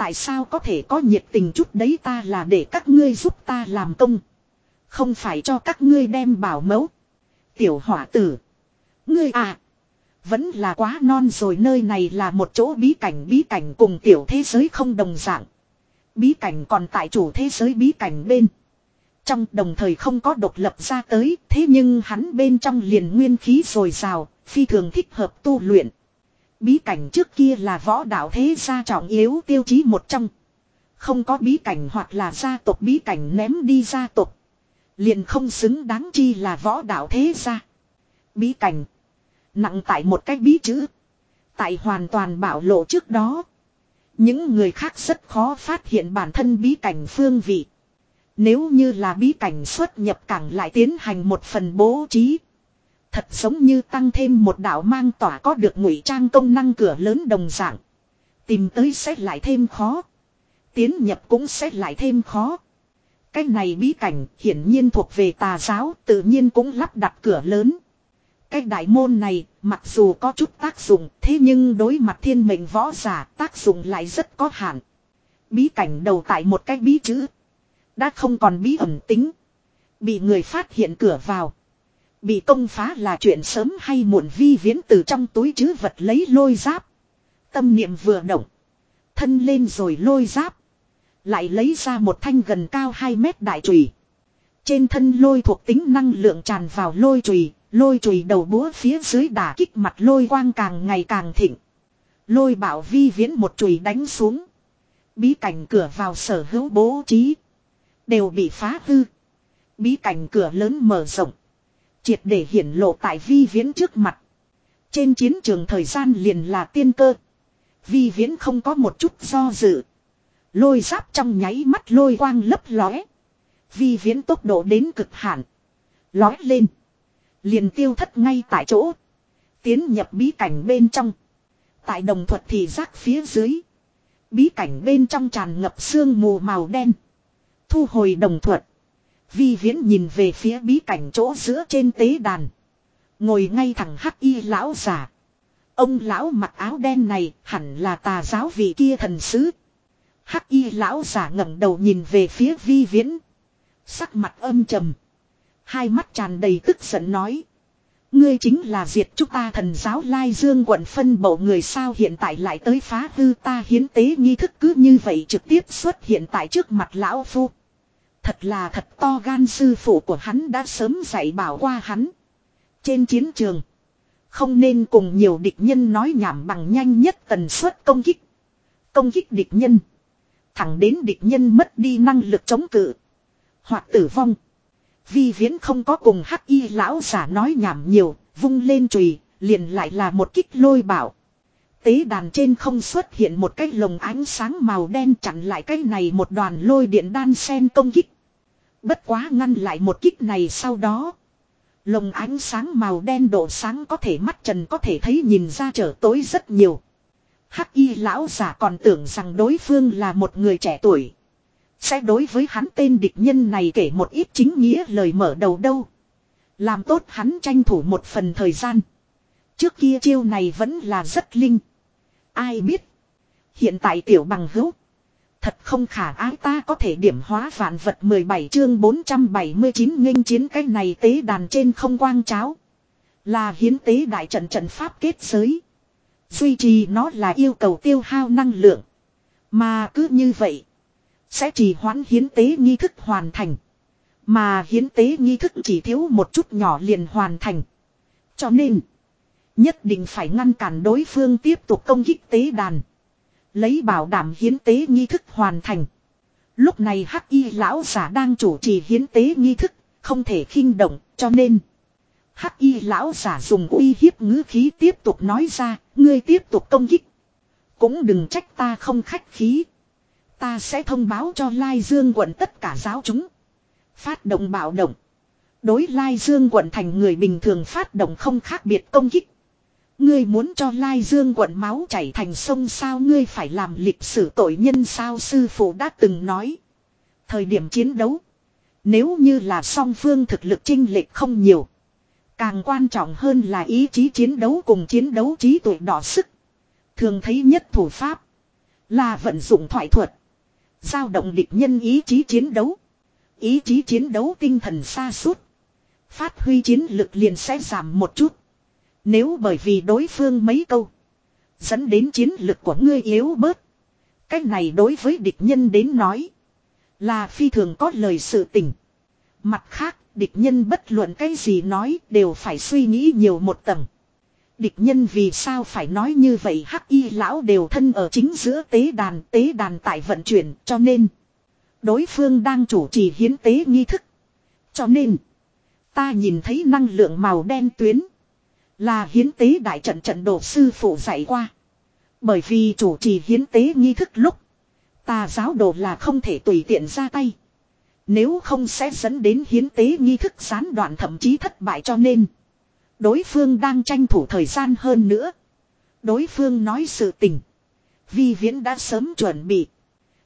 Tại sao có thể có nhiệt tình chút đấy ta là để các ngươi giúp ta làm công. Không phải cho các ngươi đem bảo mẫu. Tiểu hỏa tử. Ngươi à. Vẫn là quá non rồi nơi này là một chỗ bí cảnh bí cảnh cùng tiểu thế giới không đồng dạng. Bí cảnh còn tại chủ thế giới bí cảnh bên. Trong đồng thời không có độc lập ra tới thế nhưng hắn bên trong liền nguyên khí rồi rào, phi thường thích hợp tu luyện. Bí cảnh trước kia là võ đạo thế gia trọng yếu tiêu chí một trong. Không có bí cảnh hoặc là gia tộc bí cảnh ném đi gia tộc. Liền không xứng đáng chi là võ đạo thế gia. Bí cảnh. Nặng tại một cái bí chữ. Tại hoàn toàn bảo lộ trước đó. Những người khác rất khó phát hiện bản thân bí cảnh phương vị. Nếu như là bí cảnh xuất nhập cảng lại tiến hành một phần bố trí. Thật giống như tăng thêm một đạo mang tỏa có được ngụy trang công năng cửa lớn đồng dạng. Tìm tới sẽ lại thêm khó. Tiến nhập cũng sẽ lại thêm khó. Cái này bí cảnh hiển nhiên thuộc về tà giáo, tự nhiên cũng lắp đặt cửa lớn. Cái đại môn này, mặc dù có chút tác dụng, thế nhưng đối mặt thiên mệnh võ giả, tác dụng lại rất có hạn. Bí cảnh đầu tại một cái bí chữ. Đã không còn bí ẩn tính. Bị người phát hiện cửa vào. Bị công phá là chuyện sớm hay muộn vi viễn từ trong túi chứ vật lấy lôi giáp. Tâm niệm vừa động. Thân lên rồi lôi giáp. Lại lấy ra một thanh gần cao 2 mét đại chùy. Trên thân lôi thuộc tính năng lượng tràn vào lôi chùy, lôi chùy đầu búa phía dưới đả kích mặt lôi quang càng ngày càng thịnh. Lôi bảo vi viễn một chùy đánh xuống. Bí cảnh cửa vào sở hữu bố trí. Đều bị phá hư. Bí cảnh cửa lớn mở rộng. Triệt để hiển lộ tại vi viễn trước mặt. Trên chiến trường thời gian liền là tiên cơ. Vi viễn không có một chút do dự. Lôi giáp trong nháy mắt lôi quang lấp lóe. Vi viễn tốc độ đến cực hạn. Lói lên. Liền tiêu thất ngay tại chỗ. Tiến nhập bí cảnh bên trong. Tại đồng thuật thì rác phía dưới. Bí cảnh bên trong tràn ngập sương mù màu đen. Thu hồi đồng thuật. Vi viễn nhìn về phía bí cảnh chỗ giữa trên tế đàn. Ngồi ngay thẳng hắc y lão giả. Ông lão mặc áo đen này hẳn là tà giáo vị kia thần sứ. Hắc y lão giả ngẩng đầu nhìn về phía vi viễn. Sắc mặt âm trầm. Hai mắt tràn đầy tức giận nói. Ngươi chính là diệt chúng ta thần giáo Lai Dương quận phân bộ người sao hiện tại lại tới phá hư ta hiến tế nghi thức cứ như vậy trực tiếp xuất hiện tại trước mặt lão phu. Thật là thật to gan sư phụ của hắn đã sớm dạy bảo qua hắn. Trên chiến trường. Không nên cùng nhiều địch nhân nói nhảm bằng nhanh nhất tần suất công kích. Công kích địch nhân. Thẳng đến địch nhân mất đi năng lực chống cự. Hoặc tử vong. Vi viễn không có cùng hắc y lão giả nói nhảm nhiều, vung lên chùy liền lại là một kích lôi bảo. Tế đàn trên không xuất hiện một cái lồng ánh sáng màu đen chặn lại cái này một đoàn lôi điện đan sen công kích. Bất quá ngăn lại một kích này sau đó. Lồng ánh sáng màu đen độ sáng có thể mắt trần có thể thấy nhìn ra trở tối rất nhiều. Hắc y lão giả còn tưởng rằng đối phương là một người trẻ tuổi. Sẽ đối với hắn tên địch nhân này kể một ít chính nghĩa lời mở đầu đâu. Làm tốt hắn tranh thủ một phần thời gian. Trước kia chiêu này vẫn là rất linh. Ai biết. Hiện tại tiểu bằng hữu. Thật không khả ái ta có thể điểm hóa vạn vật 17 chương 479 nghênh chiến cái này tế đàn trên không quang cháo. Là hiến tế đại trận trận pháp kết giới. Duy trì nó là yêu cầu tiêu hao năng lượng. Mà cứ như vậy. Sẽ trì hoãn hiến tế nghi thức hoàn thành. Mà hiến tế nghi thức chỉ thiếu một chút nhỏ liền hoàn thành. Cho nên. Nhất định phải ngăn cản đối phương tiếp tục công kích tế đàn. Lấy bảo đảm hiến tế nghi thức hoàn thành. Lúc này hắc y lão giả đang chủ trì hiến tế nghi thức. Không thể khinh động, cho nên. Hắc y lão giả dùng uy hiếp ngữ khí tiếp tục nói ra. Ngươi tiếp tục công kích. Cũng đừng trách ta không khách khí. Ta sẽ thông báo cho Lai Dương quận tất cả giáo chúng. Phát động bạo động. Đối Lai Dương quận thành người bình thường phát động không khác biệt công kích. Ngươi muốn cho Lai Dương quận máu chảy thành sông sao ngươi phải làm lịch sử tội nhân sao sư phụ đã từng nói. Thời điểm chiến đấu. Nếu như là song phương thực lực chinh lệch không nhiều. Càng quan trọng hơn là ý chí chiến đấu cùng chiến đấu trí tuệ đỏ sức. Thường thấy nhất thủ pháp. Là vận dụng thoại thuật. Giao động địch nhân ý chí chiến đấu. Ý chí chiến đấu tinh thần xa suốt. Phát huy chiến lực liền sẽ giảm một chút. Nếu bởi vì đối phương mấy câu. Dẫn đến chiến lực của ngươi yếu bớt. Cách này đối với địch nhân đến nói. Là phi thường có lời sự tình. Mặt khác, địch nhân bất luận cái gì nói đều phải suy nghĩ nhiều một tầng. Địch nhân vì sao phải nói như vậy hắc y lão đều thân ở chính giữa tế đàn tế đàn tại vận chuyển cho nên. Đối phương đang chủ trì hiến tế nghi thức. Cho nên. Ta nhìn thấy năng lượng màu đen tuyến. Là hiến tế đại trận trận đồ sư phụ dạy qua. Bởi vì chủ trì hiến tế nghi thức lúc. tà giáo đồ là không thể tùy tiện ra tay. Nếu không sẽ dẫn đến hiến tế nghi thức gián đoạn thậm chí thất bại cho nên. Đối phương đang tranh thủ thời gian hơn nữa. Đối phương nói sự tình. Vi viễn đã sớm chuẩn bị.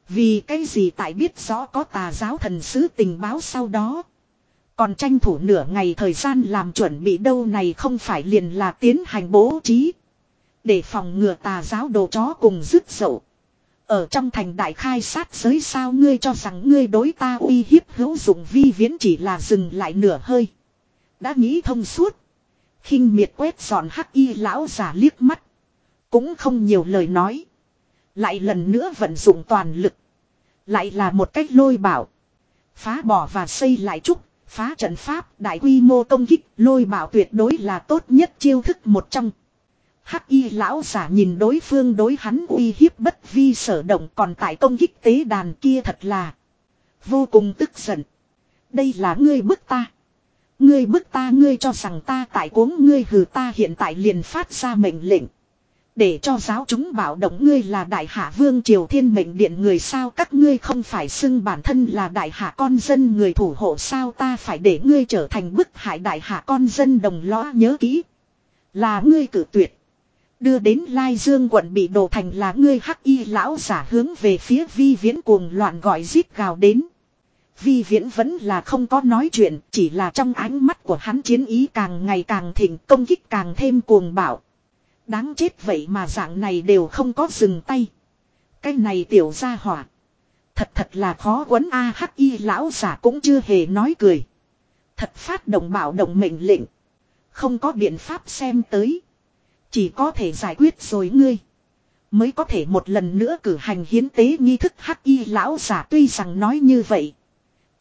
Vì cái gì tại biết rõ có tà giáo thần sứ tình báo sau đó. Còn tranh thủ nửa ngày thời gian làm chuẩn bị đâu này không phải liền là tiến hành bố trí. Để phòng ngừa tà giáo đồ chó cùng dứt dậu. Ở trong thành đại khai sát giới sao ngươi cho rằng ngươi đối ta uy hiếp hữu dụng vi viễn chỉ là dừng lại nửa hơi. Đã nghĩ thông suốt khinh miệt quét dọn hắc y lão giả liếc mắt. Cũng không nhiều lời nói. Lại lần nữa vận dụng toàn lực. Lại là một cách lôi bảo. Phá bỏ và xây lại trúc, phá trận pháp, đại quy mô công kích, lôi bảo tuyệt đối là tốt nhất chiêu thức một trong. Hắc y lão giả nhìn đối phương đối hắn uy hiếp bất vi sở động còn tại công kích tế đàn kia thật là vô cùng tức giận. Đây là ngươi bức ta. Ngươi bức ta ngươi cho rằng ta tại cuống ngươi hừ ta hiện tại liền phát ra mệnh lệnh. Để cho giáo chúng bảo động ngươi là đại hạ vương triều thiên mệnh điện người sao các ngươi không phải xưng bản thân là đại hạ con dân người thủ hộ sao ta phải để ngươi trở thành bức hại đại hạ con dân đồng lõa nhớ kỹ. Là ngươi cử tuyệt. Đưa đến Lai Dương quận bị đổ thành là ngươi hắc y lão giả hướng về phía vi viễn cuồng loạn gọi giết gào đến. Vi viễn vẫn là không có nói chuyện, chỉ là trong ánh mắt của hắn chiến ý càng ngày càng thịnh công kích càng thêm cuồng bạo. Đáng chết vậy mà dạng này đều không có dừng tay. Cái này tiểu ra hỏa. Thật thật là khó quấn A hắc y lão giả cũng chưa hề nói cười. Thật phát động bảo động mệnh lệnh. Không có biện pháp xem tới. Chỉ có thể giải quyết rồi ngươi. Mới có thể một lần nữa cử hành hiến tế nghi thức hắc y lão giả tuy rằng nói như vậy.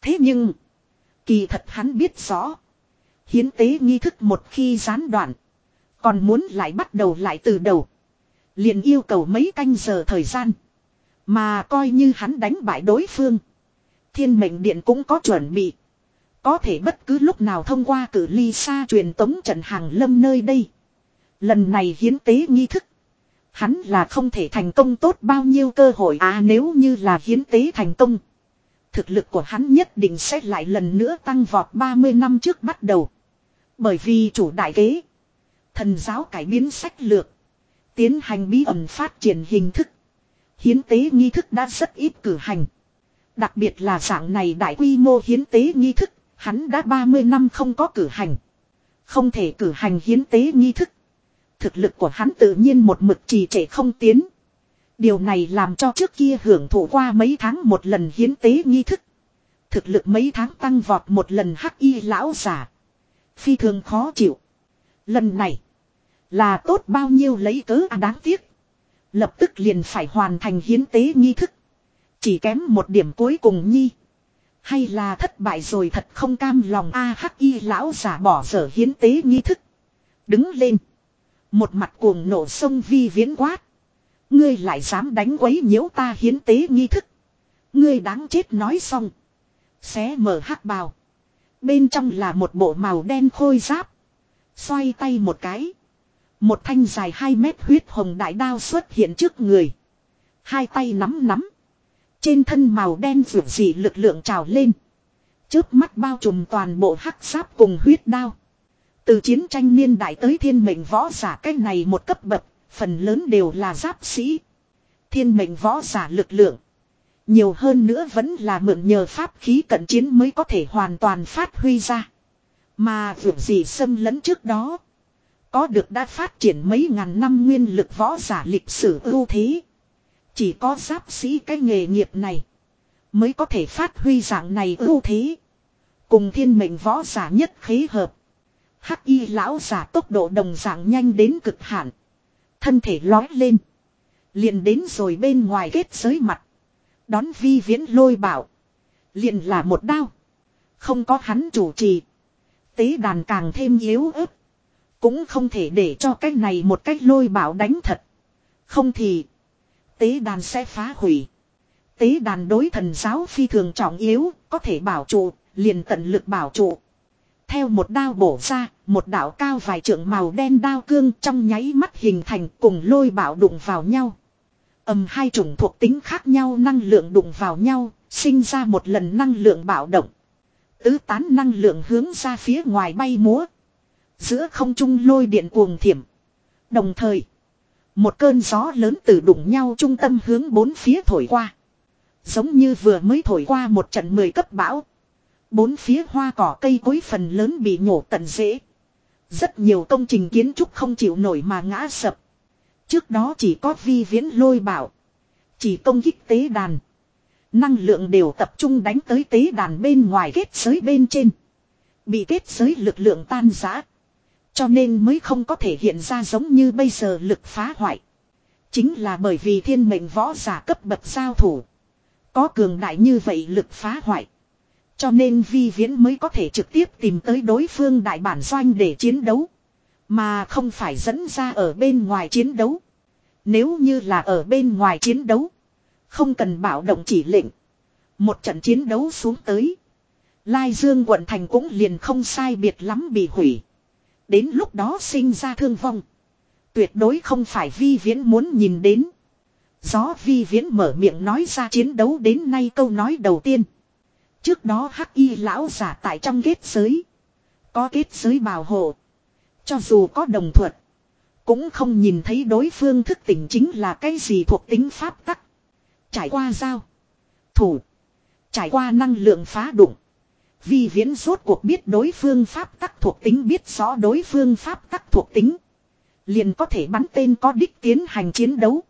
Thế nhưng. Kỳ thật hắn biết rõ. Hiến tế nghi thức một khi gián đoạn. Còn muốn lại bắt đầu lại từ đầu. Liền yêu cầu mấy canh giờ thời gian. Mà coi như hắn đánh bại đối phương. Thiên mệnh điện cũng có chuẩn bị. Có thể bất cứ lúc nào thông qua cử ly xa truyền tống trận hàng lâm nơi đây. Lần này hiến tế nghi thức. Hắn là không thể thành công tốt bao nhiêu cơ hội à nếu như là hiến tế thành công. Thực lực của hắn nhất định sẽ lại lần nữa tăng vọt 30 năm trước bắt đầu. Bởi vì chủ đại kế. Thần giáo cải biến sách lược. Tiến hành bí ẩn phát triển hình thức. Hiến tế nghi thức đã rất ít cử hành. Đặc biệt là dạng này đại quy mô hiến tế nghi thức, hắn đã 30 năm không có cử hành. Không thể cử hành hiến tế nghi thức. Thực lực của hắn tự nhiên một mực trì trệ không tiến. Điều này làm cho trước kia hưởng thụ qua mấy tháng một lần hiến tế nghi thức. Thực lực mấy tháng tăng vọt một lần hắc y lão giả. Phi thường khó chịu. Lần này. Là tốt bao nhiêu lấy cớ à đáng tiếc. Lập tức liền phải hoàn thành hiến tế nghi thức. Chỉ kém một điểm cuối cùng nhi. Hay là thất bại rồi thật không cam lòng a hắc y lão giả bỏ sở hiến tế nghi thức. Đứng lên. Một mặt cuồng nổ sông vi viễn quát. Ngươi lại dám đánh quấy nhiễu ta hiến tế nghi thức. Ngươi đáng chết nói xong. Xé mở hắc bào. Bên trong là một bộ màu đen khôi giáp. Xoay tay một cái. Một thanh dài 2 mét huyết hồng đại đao xuất hiện trước người. Hai tay nắm nắm. Trên thân màu đen vượt dị lực lượng trào lên. Chớp mắt bao trùm toàn bộ hắc giáp cùng huyết đao. Từ chiến tranh niên đại tới thiên mệnh võ giả cách này một cấp bậc, phần lớn đều là giáp sĩ. Thiên mệnh võ giả lực lượng. Nhiều hơn nữa vẫn là mượn nhờ pháp khí cận chiến mới có thể hoàn toàn phát huy ra. Mà vượt gì xâm lấn trước đó. Có được đã phát triển mấy ngàn năm nguyên lực võ giả lịch sử ưu thế. Chỉ có giáp sĩ cái nghề nghiệp này. Mới có thể phát huy dạng này ưu thế. Cùng thiên mệnh võ giả nhất khế hợp. Hắc y lão giả tốc độ đồng dạng nhanh đến cực hạn. Thân thể lói lên. Liền đến rồi bên ngoài kết giới mặt. Đón vi viễn lôi bảo. Liền là một đao. Không có hắn chủ trì. Tế đàn càng thêm yếu ớt. Cũng không thể để cho cái này một cách lôi bảo đánh thật. Không thì. Tế đàn sẽ phá hủy. Tế đàn đối thần giáo phi thường trọng yếu. Có thể bảo trụ. Liền tận lực bảo trụ. Theo một đao bổ ra. Một đạo cao vài trượng màu đen đao cương trong nháy mắt hình thành cùng lôi bảo đụng vào nhau. ầm, hai chủng thuộc tính khác nhau năng lượng đụng vào nhau. Sinh ra một lần năng lượng bạo động. Tứ tán năng lượng hướng ra phía ngoài bay múa. Giữa không trung lôi điện cuồng thiểm. Đồng thời. Một cơn gió lớn từ đụng nhau trung tâm hướng bốn phía thổi qua. Giống như vừa mới thổi qua một trận mười cấp bão. Bốn phía hoa cỏ cây cối phần lớn bị nhổ tận rễ. Rất nhiều công trình kiến trúc không chịu nổi mà ngã sập. Trước đó chỉ có vi viễn lôi bảo. Chỉ công kích tế đàn. Năng lượng đều tập trung đánh tới tế đàn bên ngoài kết giới bên trên. Bị kết giới lực lượng tan giã. Cho nên mới không có thể hiện ra giống như bây giờ lực phá hoại. Chính là bởi vì thiên mệnh võ giả cấp bậc giao thủ. Có cường đại như vậy lực phá hoại. Cho nên vi viễn mới có thể trực tiếp tìm tới đối phương đại bản doanh để chiến đấu. Mà không phải dẫn ra ở bên ngoài chiến đấu. Nếu như là ở bên ngoài chiến đấu. Không cần bảo động chỉ lệnh. Một trận chiến đấu xuống tới. Lai Dương quận thành cũng liền không sai biệt lắm bị hủy. Đến lúc đó sinh ra thương vong. Tuyệt đối không phải vi viễn muốn nhìn đến. Gió vi viễn mở miệng nói ra chiến đấu đến nay câu nói đầu tiên. Trước đó hắc y lão giả tại trong kết giới. Có kết giới bảo hộ. Cho dù có đồng thuật. Cũng không nhìn thấy đối phương thức tỉnh chính là cái gì thuộc tính pháp tắc. Trải qua giao. Thủ. Trải qua năng lượng phá đụng. Vi viễn rốt cuộc biết đối phương pháp tắc thuộc tính, biết rõ đối phương pháp tắc thuộc tính. Liền có thể bắn tên, có đích tiến hành chiến đấu.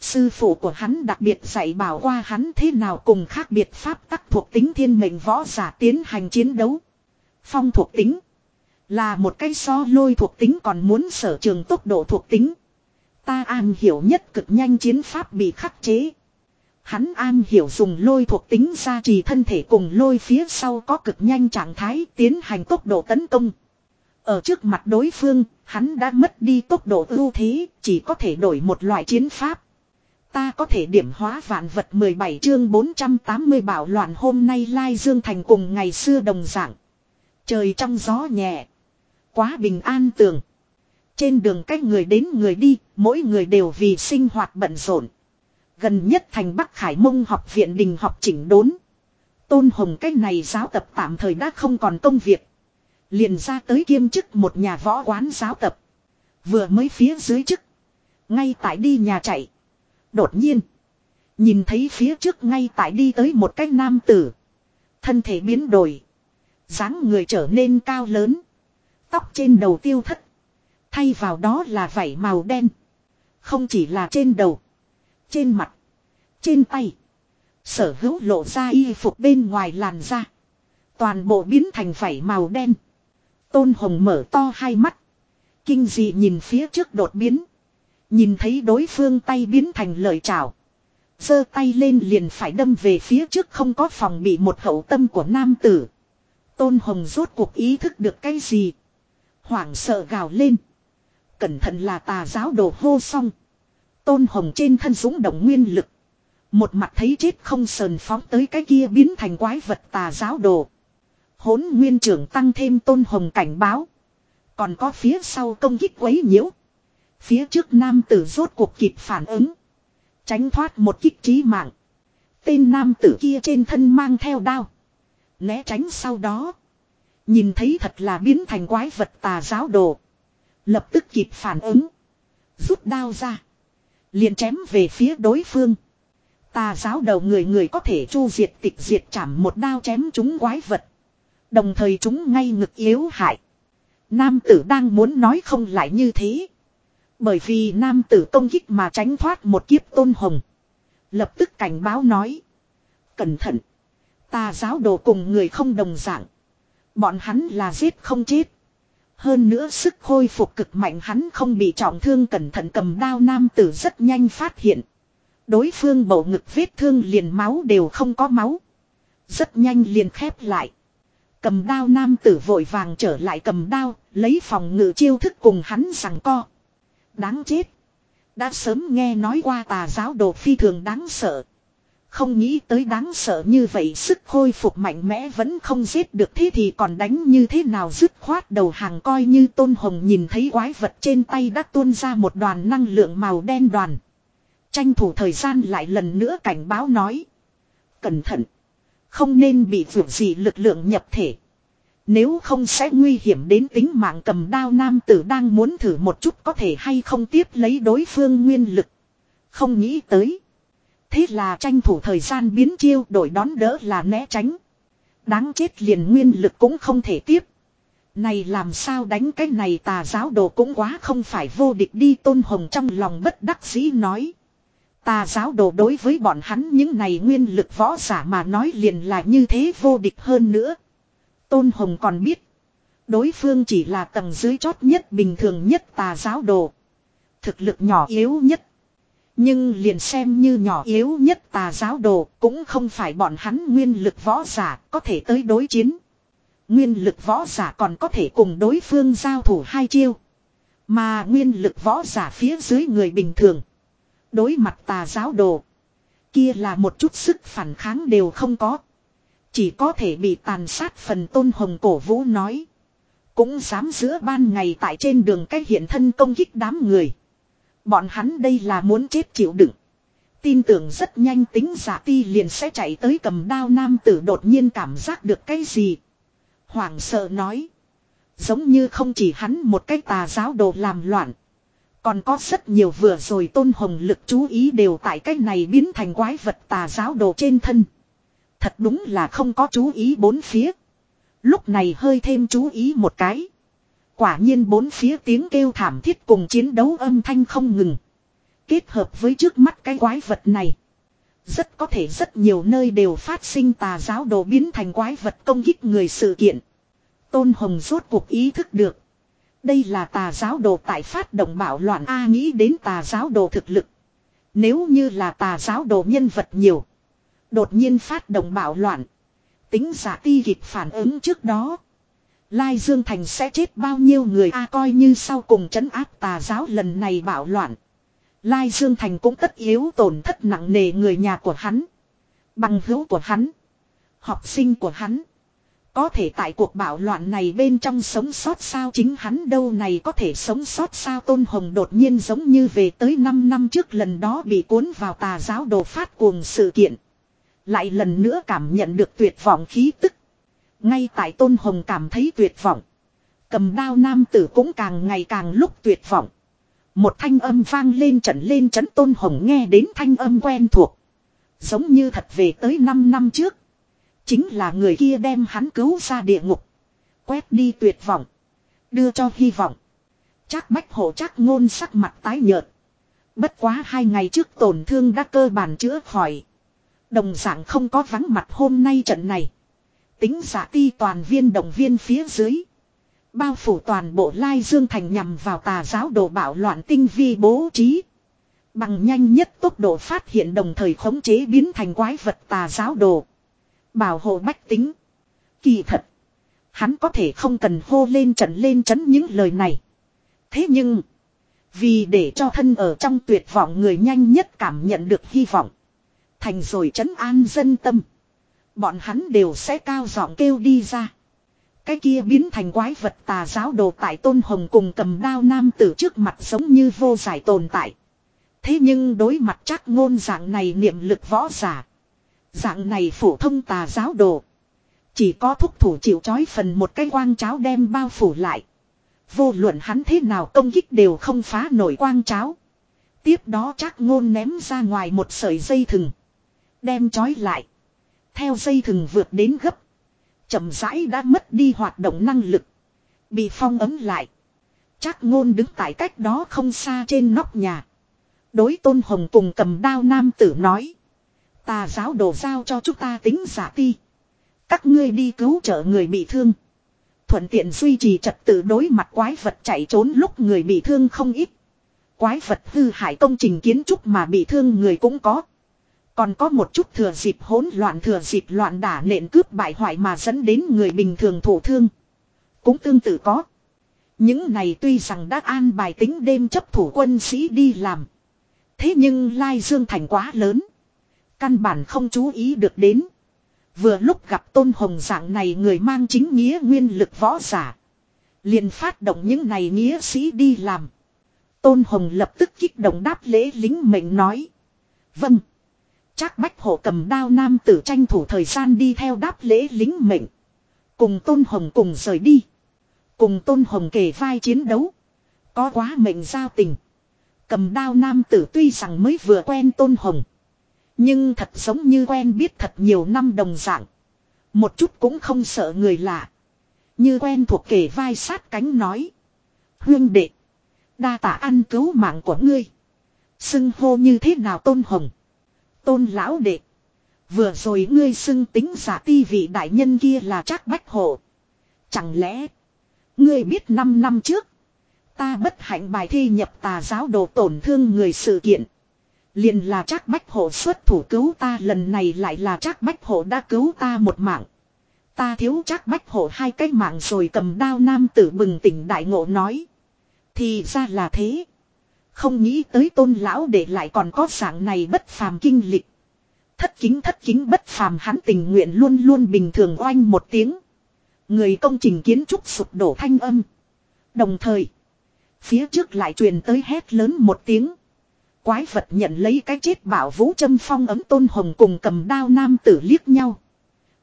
Sư phụ của hắn đặc biệt dạy bảo qua hắn thế nào cùng khác biệt pháp tắc thuộc tính, thiên mệnh võ giả tiến hành chiến đấu. Phong thuộc tính. Là một cái so lôi thuộc tính, còn muốn sở trường tốc độ thuộc tính. Ta an hiểu nhất cực nhanh chiến pháp bị khắc chế. Hắn an hiểu dùng lôi thuộc tính gia trì thân thể cùng lôi phía sau có cực nhanh trạng thái tiến hành tốc độ tấn công. Ở trước mặt đối phương, hắn đã mất đi tốc độ ưu thế, chỉ có thể đổi một loại chiến pháp. Ta có thể điểm hóa vạn vật 17 chương 480 bảo loạn hôm nay Lai Dương Thành cùng ngày xưa đồng dạng. Trời trong gió nhẹ. Quá bình an tường. Trên đường cách người đến người đi, mỗi người đều vì sinh hoạt bận rộn. Gần nhất thành Bắc Khải Mông học viện đình học chỉnh đốn. Tôn Hồng cách này giáo tập tạm thời đã không còn công việc. Liền ra tới kiêm chức một nhà võ quán giáo tập. Vừa mới phía dưới chức. Ngay tại đi nhà chạy. Đột nhiên. Nhìn thấy phía trước ngay tại đi tới một cái nam tử. Thân thể biến đổi. dáng người trở nên cao lớn. Tóc trên đầu tiêu thất. Thay vào đó là vảy màu đen. Không chỉ là trên đầu. Trên mặt. Trên tay. Sở hữu lộ ra y phục bên ngoài làn da. Toàn bộ biến thành vảy màu đen. Tôn Hồng mở to hai mắt. Kinh dị nhìn phía trước đột biến. Nhìn thấy đối phương tay biến thành lợi chảo. giơ tay lên liền phải đâm về phía trước không có phòng bị một hậu tâm của nam tử. Tôn Hồng rốt cuộc ý thức được cái gì. Hoảng sợ gào lên. Cẩn thận là tà giáo đồ hô xong. Tôn Hồng trên thân dũng động nguyên lực. Một mặt thấy chết không sờn phóng tới cái kia biến thành quái vật tà giáo đồ. Hốn nguyên trưởng tăng thêm Tôn Hồng cảnh báo. Còn có phía sau công kích quấy nhiễu. Phía trước nam tử rốt cuộc kịp phản ứng. Tránh thoát một kích trí mạng. Tên nam tử kia trên thân mang theo đao. Né tránh sau đó. Nhìn thấy thật là biến thành quái vật tà giáo đồ. Lập tức kịp phản ứng. Rút đao ra liền chém về phía đối phương. Tà giáo đầu người người có thể chu diệt tịch diệt chảm một đao chém chúng quái vật. Đồng thời chúng ngay ngực yếu hại. Nam tử đang muốn nói không lại như thế. Bởi vì nam tử công kích mà tránh thoát một kiếp tôn hồng. Lập tức cảnh báo nói. Cẩn thận. Tà giáo đồ cùng người không đồng dạng. Bọn hắn là giết không chết. Hơn nữa sức khôi phục cực mạnh hắn không bị trọng thương cẩn thận cầm đao nam tử rất nhanh phát hiện. Đối phương bầu ngực vết thương liền máu đều không có máu. Rất nhanh liền khép lại. Cầm đao nam tử vội vàng trở lại cầm đao, lấy phòng ngự chiêu thức cùng hắn rằng co. Đáng chết. Đã sớm nghe nói qua tà giáo đồ phi thường đáng sợ. Không nghĩ tới đáng sợ như vậy, sức khôi phục mạnh mẽ vẫn không giết được, thế thì còn đánh như thế nào dứt khoát đầu hàng coi như tôn hồng nhìn thấy quái vật trên tay đã tuôn ra một đoàn năng lượng màu đen đoàn. Tranh thủ thời gian lại lần nữa cảnh báo nói. Cẩn thận. Không nên bị vượt gì lực lượng nhập thể. Nếu không sẽ nguy hiểm đến tính mạng cầm đao nam tử đang muốn thử một chút có thể hay không tiếp lấy đối phương nguyên lực. Không nghĩ tới. Thế là tranh thủ thời gian biến chiêu đổi đón đỡ là né tránh. Đáng chết liền nguyên lực cũng không thể tiếp. Này làm sao đánh cái này tà giáo đồ cũng quá không phải vô địch đi tôn hồng trong lòng bất đắc dĩ nói. Tà giáo đồ đối với bọn hắn những này nguyên lực võ giả mà nói liền là như thế vô địch hơn nữa. Tôn Hồng còn biết. Đối phương chỉ là tầng dưới chót nhất bình thường nhất tà giáo đồ. Thực lực nhỏ yếu nhất. Nhưng liền xem như nhỏ yếu nhất tà giáo đồ cũng không phải bọn hắn nguyên lực võ giả có thể tới đối chiến. Nguyên lực võ giả còn có thể cùng đối phương giao thủ hai chiêu. Mà nguyên lực võ giả phía dưới người bình thường. Đối mặt tà giáo đồ. Kia là một chút sức phản kháng đều không có. Chỉ có thể bị tàn sát phần tôn hồng cổ vũ nói. Cũng dám giữa ban ngày tại trên đường cách hiện thân công kích đám người. Bọn hắn đây là muốn chết chịu đựng. Tin tưởng rất nhanh tính giả ti liền sẽ chạy tới cầm đao nam tử đột nhiên cảm giác được cái gì. Hoảng sợ nói. Giống như không chỉ hắn một cái tà giáo đồ làm loạn. Còn có rất nhiều vừa rồi tôn hồng lực chú ý đều tại cái này biến thành quái vật tà giáo đồ trên thân. Thật đúng là không có chú ý bốn phía. Lúc này hơi thêm chú ý một cái. Quả nhiên bốn phía tiếng kêu thảm thiết cùng chiến đấu âm thanh không ngừng. Kết hợp với trước mắt cái quái vật này. Rất có thể rất nhiều nơi đều phát sinh tà giáo đồ biến thành quái vật công kích người sự kiện. Tôn Hồng rốt cuộc ý thức được. Đây là tà giáo đồ tại phát động bạo loạn A nghĩ đến tà giáo đồ thực lực. Nếu như là tà giáo đồ nhân vật nhiều. Đột nhiên phát động bạo loạn. Tính giả ti kịp phản ứng trước đó. Lai Dương Thành sẽ chết bao nhiêu người A, coi như sau cùng trấn áp tà giáo lần này bạo loạn. Lai Dương Thành cũng tất yếu tổn thất nặng nề người nhà của hắn. Bằng hữu của hắn. Học sinh của hắn. Có thể tại cuộc bạo loạn này bên trong sống sót sao chính hắn đâu này có thể sống sót sao Tôn Hồng đột nhiên giống như về tới 5 năm trước lần đó bị cuốn vào tà giáo đồ phát cuồng sự kiện. Lại lần nữa cảm nhận được tuyệt vọng khí tức. Ngay tại Tôn Hồng cảm thấy tuyệt vọng. Cầm đao nam tử cũng càng ngày càng lúc tuyệt vọng. Một thanh âm vang lên trận lên trấn Tôn Hồng nghe đến thanh âm quen thuộc. Giống như thật về tới 5 năm trước. Chính là người kia đem hắn cứu ra địa ngục. Quét đi tuyệt vọng. Đưa cho hy vọng. Chắc bách hộ chắc ngôn sắc mặt tái nhợt. Bất quá hai ngày trước tổn thương đã cơ bản chữa khỏi. Đồng dạng không có vắng mặt hôm nay trận này. Tính giả ti toàn viên động viên phía dưới. Bao phủ toàn bộ Lai Dương Thành nhằm vào tà giáo đồ bạo loạn tinh vi bố trí. Bằng nhanh nhất tốc độ phát hiện đồng thời khống chế biến thành quái vật tà giáo đồ. Bảo hộ bách tính. Kỳ thật. Hắn có thể không cần hô lên trận lên chấn những lời này. Thế nhưng. Vì để cho thân ở trong tuyệt vọng người nhanh nhất cảm nhận được hy vọng. Thành rồi trấn an dân tâm. Bọn hắn đều sẽ cao giọng kêu đi ra. Cái kia biến thành quái vật tà giáo đồ tại tôn hồng cùng cầm đao nam tử trước mặt giống như vô giải tồn tại. Thế nhưng đối mặt chắc ngôn dạng này niệm lực võ giả. Dạng này phổ thông tà giáo đồ. Chỉ có thúc thủ chịu chói phần một cái quang cháo đem bao phủ lại. Vô luận hắn thế nào công kích đều không phá nổi quang cháo. Tiếp đó chắc ngôn ném ra ngoài một sợi dây thừng. Đem chói lại. Theo dây thừng vượt đến gấp. chậm rãi đã mất đi hoạt động năng lực. Bị phong ấm lại. Chắc ngôn đứng tại cách đó không xa trên nóc nhà. Đối tôn hồng cùng cầm đao nam tử nói. Tà giáo đổ giao cho chúng ta tính giả ti. Các ngươi đi cứu trợ người bị thương. Thuận tiện duy trì trật tự đối mặt quái vật chạy trốn lúc người bị thương không ít. Quái vật hư hại công trình kiến trúc mà bị thương người cũng có. Còn có một chút thừa dịp hỗn loạn thừa dịp loạn đả nện cướp bại hoại mà dẫn đến người bình thường thổ thương. Cũng tương tự có. Những này tuy rằng đã an bài tính đêm chấp thủ quân sĩ đi làm. Thế nhưng Lai Dương Thành quá lớn. Căn bản không chú ý được đến. Vừa lúc gặp tôn hồng dạng này người mang chính nghĩa nguyên lực võ giả. liền phát động những này nghĩa sĩ đi làm. Tôn hồng lập tức kích động đáp lễ lính mệnh nói. Vâng. Chắc bách hộ cầm đao nam tử tranh thủ thời gian đi theo đáp lễ lính mệnh. Cùng tôn hồng cùng rời đi. Cùng tôn hồng kề vai chiến đấu. Có quá mệnh giao tình. Cầm đao nam tử tuy rằng mới vừa quen tôn hồng. Nhưng thật giống như quen biết thật nhiều năm đồng dạng. Một chút cũng không sợ người lạ. Như quen thuộc kể vai sát cánh nói. Hương đệ. Đa tạ ăn cứu mạng của ngươi. Xưng hô như thế nào tôn hồng. Tôn lão đệ. Vừa rồi ngươi xưng tính giả ti vị đại nhân kia là trác bách hộ. Chẳng lẽ. Ngươi biết 5 năm trước. Ta bất hạnh bài thi nhập tà giáo đồ tổn thương người sự kiện. Liền là trác bách hộ xuất thủ cứu ta, lần này lại là trác bách hộ đã cứu ta một mạng. Ta thiếu trác bách hộ hai cái mạng rồi cầm đao nam tử bừng tỉnh đại ngộ nói. Thì ra là thế. Không nghĩ tới tôn lão để lại còn có dạng này bất phàm kinh lịch. Thất kính thất kính bất phàm hắn tình nguyện luôn luôn bình thường oanh một tiếng. Người công trình kiến trúc sụp đổ thanh âm. Đồng thời. Phía trước lại truyền tới hét lớn một tiếng. Quái vật nhận lấy cái chết bảo vũ châm phong ấm tôn hồng cùng cầm đao nam tử liếc nhau.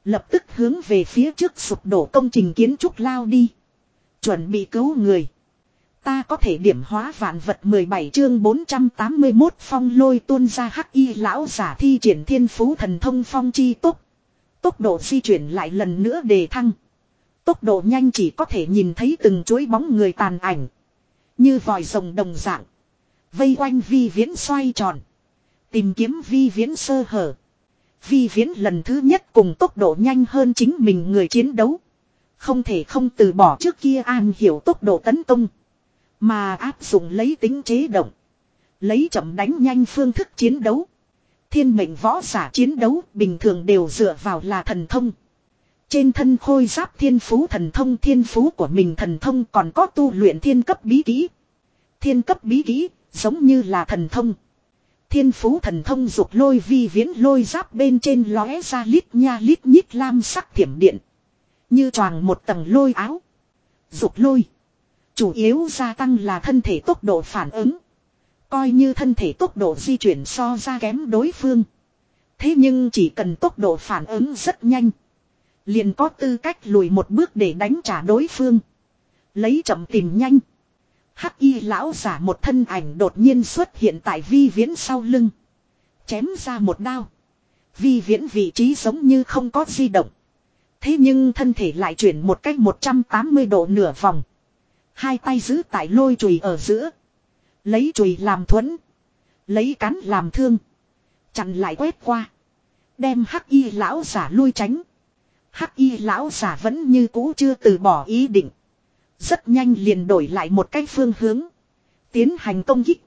Lập tức hướng về phía trước sụp đổ công trình kiến trúc lao đi. Chuẩn bị cứu người. Ta có thể điểm hóa vạn vật 17 chương 481 phong lôi tuôn ra hắc y lão giả thi triển thiên phú thần thông phong chi tốc. Tốc độ di chuyển lại lần nữa đề thăng. Tốc độ nhanh chỉ có thể nhìn thấy từng chuỗi bóng người tàn ảnh. Như vòi rồng đồng dạng. Vây quanh vi viễn xoay tròn. Tìm kiếm vi viễn sơ hở. Vi viễn lần thứ nhất cùng tốc độ nhanh hơn chính mình người chiến đấu. Không thể không từ bỏ trước kia an hiểu tốc độ tấn công. Mà áp dụng lấy tính chế động. Lấy chậm đánh nhanh phương thức chiến đấu. Thiên mệnh võ giả chiến đấu bình thường đều dựa vào là thần thông. Trên thân khôi giáp thiên phú thần thông thiên phú của mình thần thông còn có tu luyện thiên cấp bí kỹ. Thiên cấp bí kỹ, giống như là thần thông. Thiên phú thần thông dục lôi vi viễn lôi giáp bên trên lóe ra lít nha lít nhít lam sắc thiểm điện. Như choàng một tầng lôi áo. Dục lôi. Chủ yếu gia tăng là thân thể tốc độ phản ứng. Coi như thân thể tốc độ di chuyển so ra kém đối phương. Thế nhưng chỉ cần tốc độ phản ứng rất nhanh. Liền có tư cách lùi một bước để đánh trả đối phương. Lấy chậm tìm nhanh. Hắc y lão giả một thân ảnh đột nhiên xuất hiện tại vi viễn sau lưng. Chém ra một đao. Vi viễn vị trí giống như không có di động. Thế nhưng thân thể lại chuyển một cách 180 độ nửa vòng. Hai tay giữ tại lôi chùy ở giữa. Lấy chùy làm thuẫn. Lấy cắn làm thương. Chặn lại quét qua. Đem hắc y lão giả lui tránh. Hắc y lão giả vẫn như cũ chưa từ bỏ ý định. Rất nhanh liền đổi lại một cái phương hướng. Tiến hành công kích.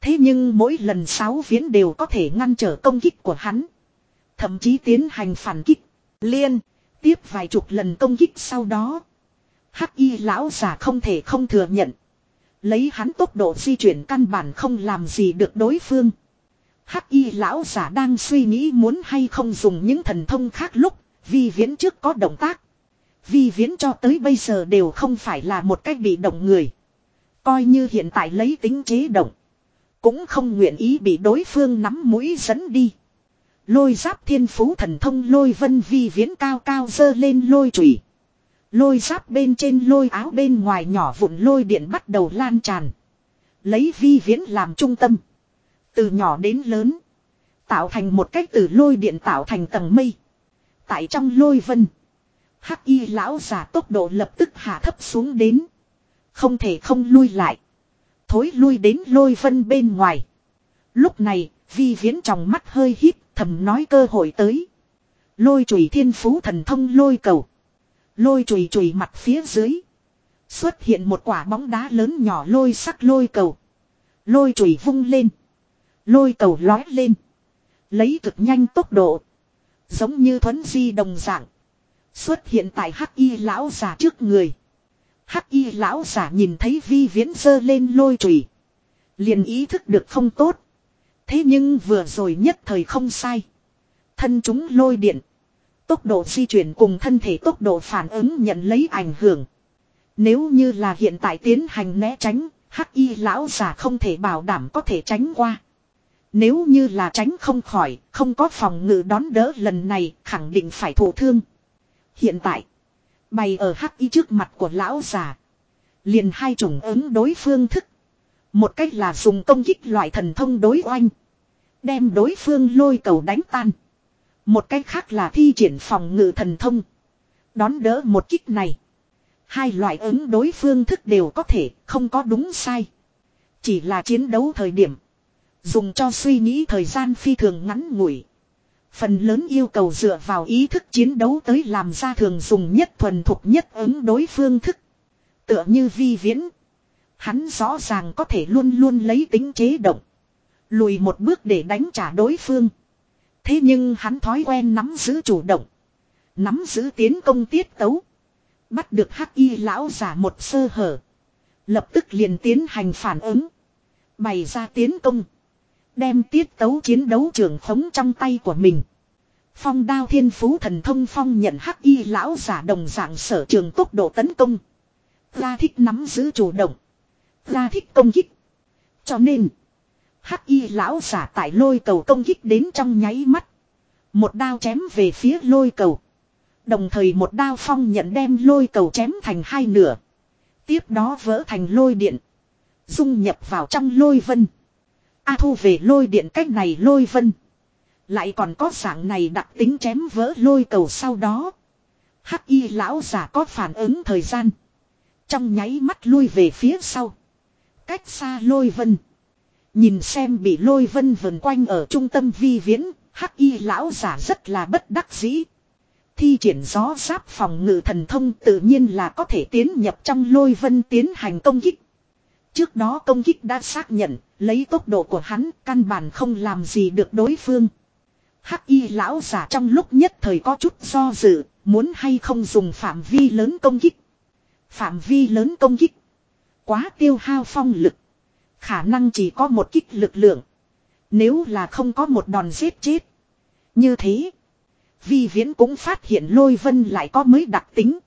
Thế nhưng mỗi lần sáu viễn đều có thể ngăn trở công kích của hắn. Thậm chí tiến hành phản kích. Liên. Tiếp vài chục lần công kích sau đó. Hắc y lão giả không thể không thừa nhận. Lấy hắn tốc độ di chuyển căn bản không làm gì được đối phương. Hắc y lão giả đang suy nghĩ muốn hay không dùng những thần thông khác lúc, vi viễn trước có động tác. Vi viễn cho tới bây giờ đều không phải là một cách bị động người. Coi như hiện tại lấy tính chế động. Cũng không nguyện ý bị đối phương nắm mũi dẫn đi. Lôi giáp thiên phú thần thông lôi vân vi viễn cao cao dơ lên lôi chùy Lôi giáp bên trên lôi áo bên ngoài nhỏ vụn lôi điện bắt đầu lan tràn. Lấy vi viễn làm trung tâm. Từ nhỏ đến lớn. Tạo thành một cách từ lôi điện tạo thành tầng mây. Tại trong lôi vân. Hắc y lão giả tốc độ lập tức hạ thấp xuống đến. Không thể không lui lại. Thối lui đến lôi vân bên ngoài. Lúc này, vi viễn trong mắt hơi hít, thầm nói cơ hội tới. Lôi chùy thiên phú thần thông lôi cầu. Lôi chùy chùy mặt phía dưới. Xuất hiện một quả bóng đá lớn nhỏ lôi sắc lôi cầu. Lôi chùy vung lên. Lôi cầu lói lên. Lấy cực nhanh tốc độ. Giống như thuấn di đồng dạng. Xuất hiện tại hắc y lão giả trước người. Hắc y lão giả nhìn thấy vi viễn dơ lên lôi chùy liền ý thức được không tốt. Thế nhưng vừa rồi nhất thời không sai. Thân chúng lôi điện. Tốc độ di chuyển cùng thân thể tốc độ phản ứng nhận lấy ảnh hưởng. Nếu như là hiện tại tiến hành né tránh, hắc y lão giả không thể bảo đảm có thể tránh qua. Nếu như là tránh không khỏi, không có phòng ngự đón đỡ lần này, khẳng định phải thổ thương. Hiện tại, bày ở hắc y trước mặt của lão già. Liền hai chủng ứng đối phương thức. Một cách là dùng công kích loại thần thông đối oanh. Đem đối phương lôi cầu đánh tan. Một cách khác là thi triển phòng ngự thần thông. Đón đỡ một kích này. Hai loại ứng đối phương thức đều có thể, không có đúng sai. Chỉ là chiến đấu thời điểm. Dùng cho suy nghĩ thời gian phi thường ngắn ngủi. Phần lớn yêu cầu dựa vào ý thức chiến đấu tới làm ra thường dùng nhất thuần thục nhất ứng đối phương thức. Tựa như vi viễn. Hắn rõ ràng có thể luôn luôn lấy tính chế động. Lùi một bước để đánh trả đối phương. Thế nhưng hắn thói quen nắm giữ chủ động. Nắm giữ tiến công tiết tấu. Bắt được hắc y lão giả một sơ hở. Lập tức liền tiến hành phản ứng. Bày ra tiến công. Đem tiết tấu chiến đấu trường khống trong tay của mình. Phong đao thiên phú thần thông phong nhận hắc y lão giả đồng dạng sở trường tốc độ tấn công. Ra thích nắm giữ chủ động. Ra thích công kích. Cho nên. Hắc y lão giả tại lôi cầu công kích đến trong nháy mắt. Một đao chém về phía lôi cầu. Đồng thời một đao phong nhận đem lôi cầu chém thành hai nửa. Tiếp đó vỡ thành lôi điện. Dung nhập vào trong lôi vân. A thu về lôi điện cách này lôi vân. Lại còn có dạng này đặc tính chém vỡ lôi cầu sau đó. Hắc y lão giả có phản ứng thời gian. Trong nháy mắt lui về phía sau. Cách xa lôi vân. Nhìn xem bị lôi vân vần quanh ở trung tâm vi viễn. Hắc y lão giả rất là bất đắc dĩ. Thi triển gió giáp phòng ngự thần thông tự nhiên là có thể tiến nhập trong lôi vân tiến hành công kích. Trước đó công kích đã xác nhận, lấy tốc độ của hắn căn bản không làm gì được đối phương. Hắc y lão giả trong lúc nhất thời có chút do dự, muốn hay không dùng phạm vi lớn công kích. Phạm vi lớn công kích. Quá tiêu hao phong lực. Khả năng chỉ có một kích lực lượng. Nếu là không có một đòn giết chết. Như thế. Vi viễn cũng phát hiện lôi vân lại có mới đặc tính.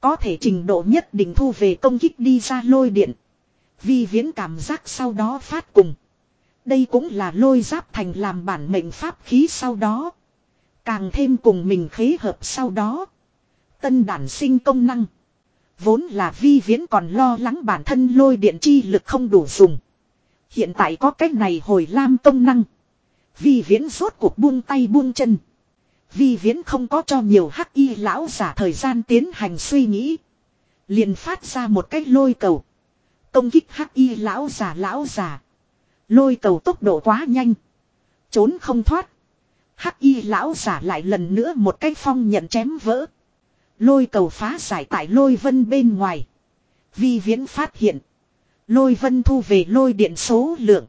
Có thể trình độ nhất định thu về công kích đi ra lôi điện. Vi viễn cảm giác sau đó phát cùng. Đây cũng là lôi giáp thành làm bản mệnh pháp khí sau đó. Càng thêm cùng mình khế hợp sau đó. Tân đản sinh công năng. Vốn là vi viễn còn lo lắng bản thân lôi điện chi lực không đủ dùng. Hiện tại có cách này hồi lam công năng. Vi viễn rốt cuộc buông tay buông chân. Vi viễn không có cho nhiều hắc y lão giả thời gian tiến hành suy nghĩ. liền phát ra một cách lôi cầu. Công kích hắc y lão giả lão giả. Lôi cầu tốc độ quá nhanh. Trốn không thoát. Hắc y lão giả lại lần nữa một cái phong nhận chém vỡ. Lôi cầu phá giải tại lôi vân bên ngoài. Vi viễn phát hiện. Lôi vân thu về lôi điện số lượng.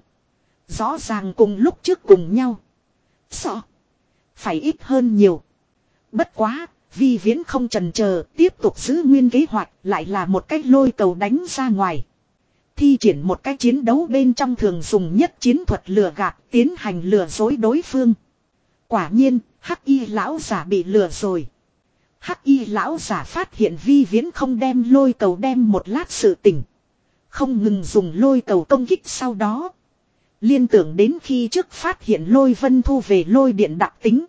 Rõ ràng cùng lúc trước cùng nhau. Sợ. Phải ít hơn nhiều. Bất quá, vi viễn không trần chờ tiếp tục giữ nguyên kế hoạch lại là một cách lôi cầu đánh ra ngoài. Thi triển một cách chiến đấu bên trong thường dùng nhất chiến thuật lừa gạt tiến hành lừa dối đối phương. Quả nhiên, hắc y lão giả bị lừa rồi. Hắc y lão giả phát hiện vi viễn không đem lôi cầu đem một lát sự tỉnh. Không ngừng dùng lôi cầu công kích sau đó. Liên tưởng đến khi trước phát hiện lôi vân thu về lôi điện đặc tính.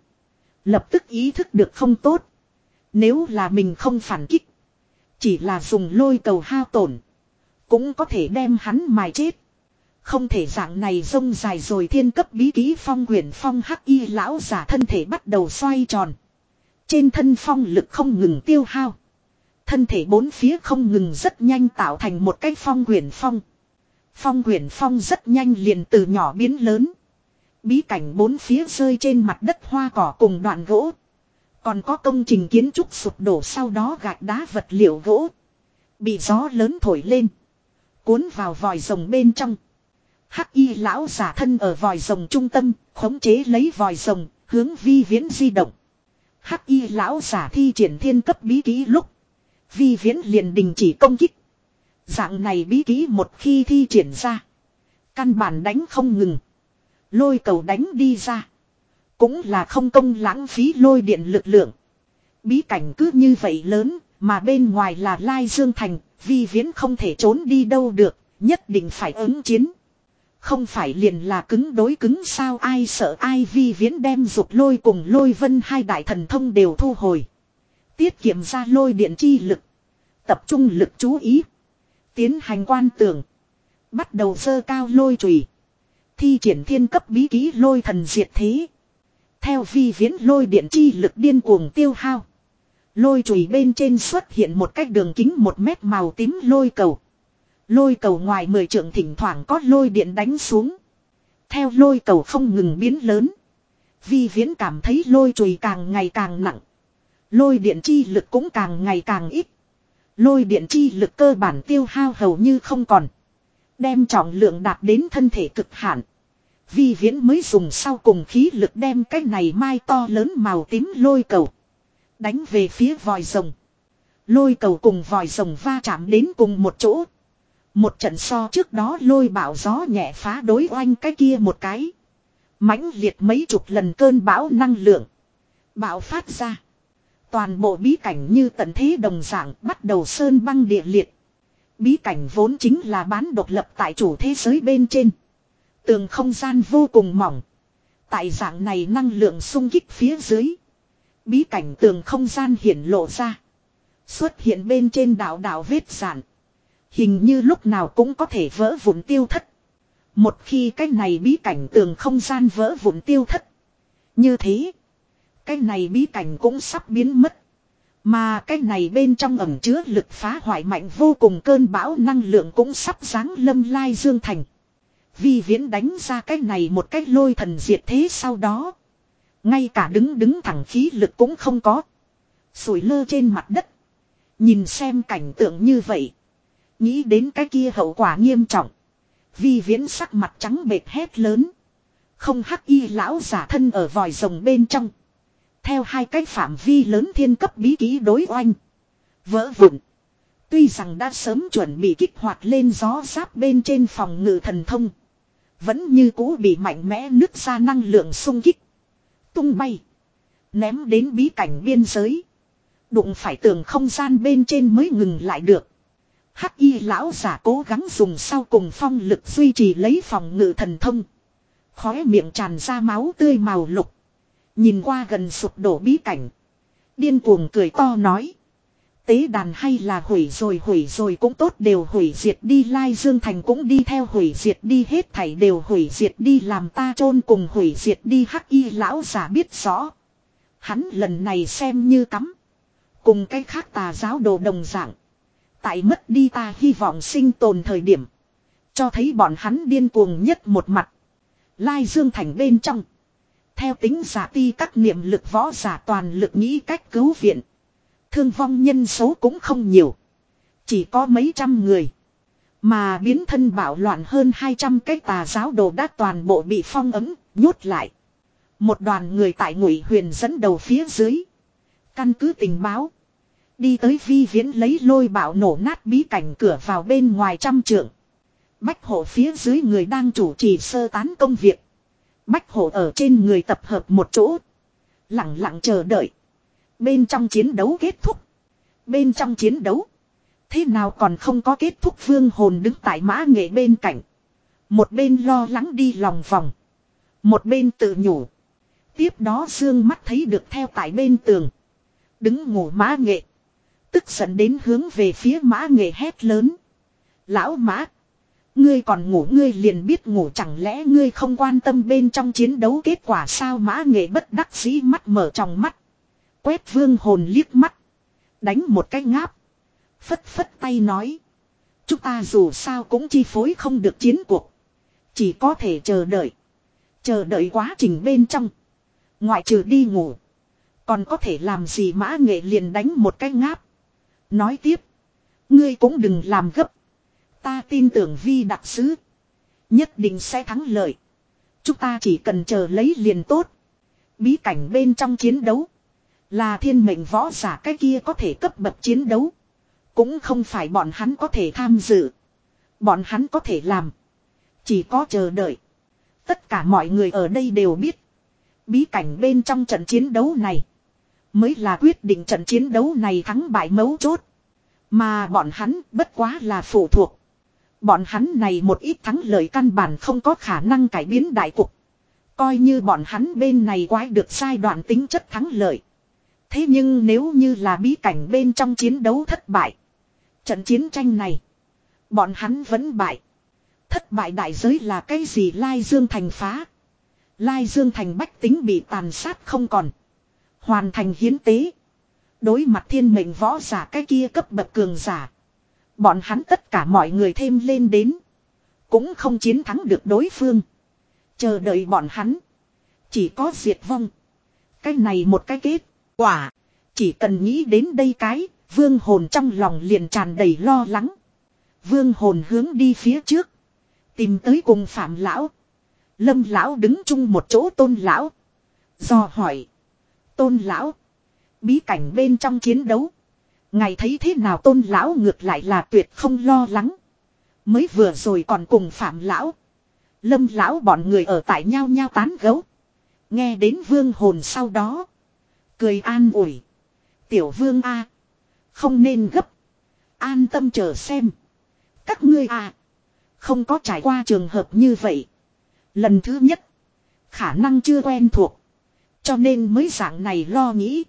Lập tức ý thức được không tốt. Nếu là mình không phản kích. Chỉ là dùng lôi cầu hao tổn. Cũng có thể đem hắn mài chết. Không thể dạng này rông dài rồi thiên cấp bí ký phong huyền phong hắc y lão giả thân thể bắt đầu xoay tròn. Trên thân phong lực không ngừng tiêu hao. Thân thể bốn phía không ngừng rất nhanh tạo thành một cái phong quyển phong. Phong quyển phong rất nhanh liền từ nhỏ biến lớn. Bí cảnh bốn phía rơi trên mặt đất hoa cỏ cùng đoạn gỗ. Còn có công trình kiến trúc sụp đổ sau đó gạch đá vật liệu gỗ. Bị gió lớn thổi lên. Cuốn vào vòi rồng bên trong. Hắc y lão giả thân ở vòi rồng trung tâm, khống chế lấy vòi rồng, hướng vi viễn di động. Hắc y lão giả thi triển thiên cấp bí kỹ lúc. Vi viễn liền đình chỉ công kích. Dạng này bí ký một khi thi triển ra. Căn bản đánh không ngừng. Lôi cầu đánh đi ra. Cũng là không công lãng phí lôi điện lực lượng. Bí cảnh cứ như vậy lớn, mà bên ngoài là Lai Dương Thành, vi viễn không thể trốn đi đâu được, nhất định phải ứng chiến. Không phải liền là cứng đối cứng sao ai sợ ai vi viễn đem dục lôi cùng lôi vân hai đại thần thông đều thu hồi. Tiết kiệm ra lôi điện chi lực. Tập trung lực chú ý. Tiến hành quan tưởng. Bắt đầu sơ cao lôi chùy, Thi triển thiên cấp bí ký lôi thần diệt thế. Theo vi viễn lôi điện chi lực điên cuồng tiêu hao. Lôi chùy bên trên xuất hiện một cách đường kính một mét màu tím lôi cầu. Lôi cầu ngoài mười trượng thỉnh thoảng có lôi điện đánh xuống. Theo lôi cầu không ngừng biến lớn. Vi viễn cảm thấy lôi chùy càng ngày càng nặng. Lôi điện chi lực cũng càng ngày càng ít. Lôi điện chi lực cơ bản tiêu hao hầu như không còn. Đem trọng lượng đạt đến thân thể cực hạn. Vi viễn mới dùng sau cùng khí lực đem cái này mai to lớn màu tím lôi cầu. Đánh về phía vòi rồng. Lôi cầu cùng vòi rồng va chạm đến cùng một chỗ. Một trận so trước đó lôi bão gió nhẹ phá đối oanh cái kia một cái. mãnh liệt mấy chục lần cơn bão năng lượng. Bão phát ra. Toàn bộ bí cảnh như tận thế đồng dạng bắt đầu sơn băng địa liệt. Bí cảnh vốn chính là bán độc lập tại chủ thế giới bên trên. Tường không gian vô cùng mỏng. Tại dạng này năng lượng sung kích phía dưới. Bí cảnh tường không gian hiển lộ ra. Xuất hiện bên trên đảo đảo vết giản. Hình như lúc nào cũng có thể vỡ vụn tiêu thất. Một khi cái này bí cảnh tường không gian vỡ vụn tiêu thất. Như thế. Cái này bí cảnh cũng sắp biến mất. Mà cái này bên trong ẩm chứa lực phá hoại mạnh vô cùng cơn bão năng lượng cũng sắp giáng lâm lai dương thành. Vi viễn đánh ra cái này một cái lôi thần diệt thế sau đó. Ngay cả đứng đứng thẳng khí lực cũng không có. Sủi lơ trên mặt đất. Nhìn xem cảnh tượng như vậy. Nghĩ đến cái kia hậu quả nghiêm trọng. Vi viễn sắc mặt trắng bệt hét lớn. Không hắc y lão giả thân ở vòi rồng bên trong. Theo hai cái phạm vi lớn thiên cấp bí ký đối oanh. Vỡ vụn. Tuy rằng đã sớm chuẩn bị kích hoạt lên gió giáp bên trên phòng ngự thần thông. Vẫn như cũ bị mạnh mẽ nứt ra năng lượng sung kích. Tung bay. Ném đến bí cảnh biên giới. Đụng phải tường không gian bên trên mới ngừng lại được. Hắc y lão giả cố gắng dùng sau cùng phong lực duy trì lấy phòng ngự thần thông. Khóe miệng tràn ra máu tươi màu lục. Nhìn qua gần sụp đổ bí cảnh. Điên cuồng cười to nói. Tế đàn hay là hủy rồi hủy rồi cũng tốt, đều hủy diệt đi Lai Dương Thành cũng đi theo hủy diệt đi, hết thảy đều hủy diệt đi làm ta chôn cùng hủy diệt đi, hắc y lão giả biết rõ. Hắn lần này xem như cắm. Cùng cái khác tà giáo đồ đồng dạng. Tại mất đi ta hy vọng sinh tồn thời điểm. Cho thấy bọn hắn điên cuồng nhất một mặt. Lai Dương Thành bên trong. Theo tính giả ti các niệm lực võ giả toàn lực nghĩ cách cứu viện. Thương vong nhân số cũng không nhiều. Chỉ có mấy trăm người. Mà biến thân bạo loạn hơn 200 cái tà giáo đồ đã toàn bộ bị phong ấm, nhốt lại. Một đoàn người tại ngụy huyền dẫn đầu phía dưới. Căn cứ tình báo. Đi tới vi viễn lấy lôi bạo nổ nát bí cảnh cửa vào bên ngoài trăm trượng. Bách hộ phía dưới người đang chủ trì sơ tán công việc. Bách hộ ở trên người tập hợp một chỗ. Lặng lặng chờ đợi. Bên trong chiến đấu kết thúc. Bên trong chiến đấu. Thế nào còn không có kết thúc vương hồn đứng tại mã nghệ bên cạnh. Một bên lo lắng đi lòng vòng. Một bên tự nhủ. Tiếp đó Dương mắt thấy được theo tại bên tường. Đứng ngủ mã nghệ. Tức giận đến hướng về phía mã nghệ hét lớn. Lão mã. Ngươi còn ngủ, ngươi liền biết ngủ chẳng lẽ ngươi không quan tâm bên trong chiến đấu kết quả sao mã nghệ bất đắc dĩ mắt mở trong mắt. Quét vương hồn liếc mắt. Đánh một cái ngáp. Phất phất tay nói. Chúng ta dù sao cũng chi phối không được chiến cuộc. Chỉ có thể chờ đợi. Chờ đợi quá trình bên trong. Ngoại trừ đi ngủ. Còn có thể làm gì mã nghệ liền đánh một cái ngáp. Nói tiếp. Ngươi cũng đừng làm gấp. Ta tin tưởng vi đặc sứ. Nhất định sẽ thắng lợi. Chúng ta chỉ cần chờ lấy liền tốt. Bí cảnh bên trong chiến đấu. Là thiên mệnh võ giả cái kia có thể cấp bậc chiến đấu. Cũng không phải bọn hắn có thể tham dự. Bọn hắn có thể làm. Chỉ có chờ đợi. Tất cả mọi người ở đây đều biết. Bí cảnh bên trong trận chiến đấu này. Mới là quyết định trận chiến đấu này thắng bại mấu chốt. Mà bọn hắn bất quá là phụ thuộc. Bọn hắn này một ít thắng lợi căn bản không có khả năng cải biến đại cục. Coi như bọn hắn bên này quái được sai đoạn tính chất thắng lợi. Thế nhưng nếu như là bí cảnh bên trong chiến đấu thất bại. Trận chiến tranh này. Bọn hắn vẫn bại. Thất bại đại giới là cái gì Lai Dương Thành phá. Lai Dương Thành bách tính bị tàn sát không còn. Hoàn thành hiến tế. Đối mặt thiên mệnh võ giả cái kia cấp bậc cường giả. Bọn hắn tất cả mọi người thêm lên đến. Cũng không chiến thắng được đối phương. Chờ đợi bọn hắn. Chỉ có diệt vong. Cái này một cái kết. Quả. Chỉ cần nghĩ đến đây cái. Vương hồn trong lòng liền tràn đầy lo lắng. Vương hồn hướng đi phía trước. Tìm tới cùng phạm lão. Lâm lão đứng chung một chỗ tôn lão. Do hỏi. Tôn lão. Bí cảnh bên trong chiến đấu. Ngài thấy thế nào tôn lão ngược lại là tuyệt không lo lắng. Mới vừa rồi còn cùng phạm lão. Lâm lão bọn người ở tại nhau nhau tán gấu. Nghe đến vương hồn sau đó. Cười an ủi. Tiểu vương A. Không nên gấp. An tâm chờ xem. Các ngươi A. Không có trải qua trường hợp như vậy. Lần thứ nhất. Khả năng chưa quen thuộc. Cho nên mới dạng này lo nghĩ.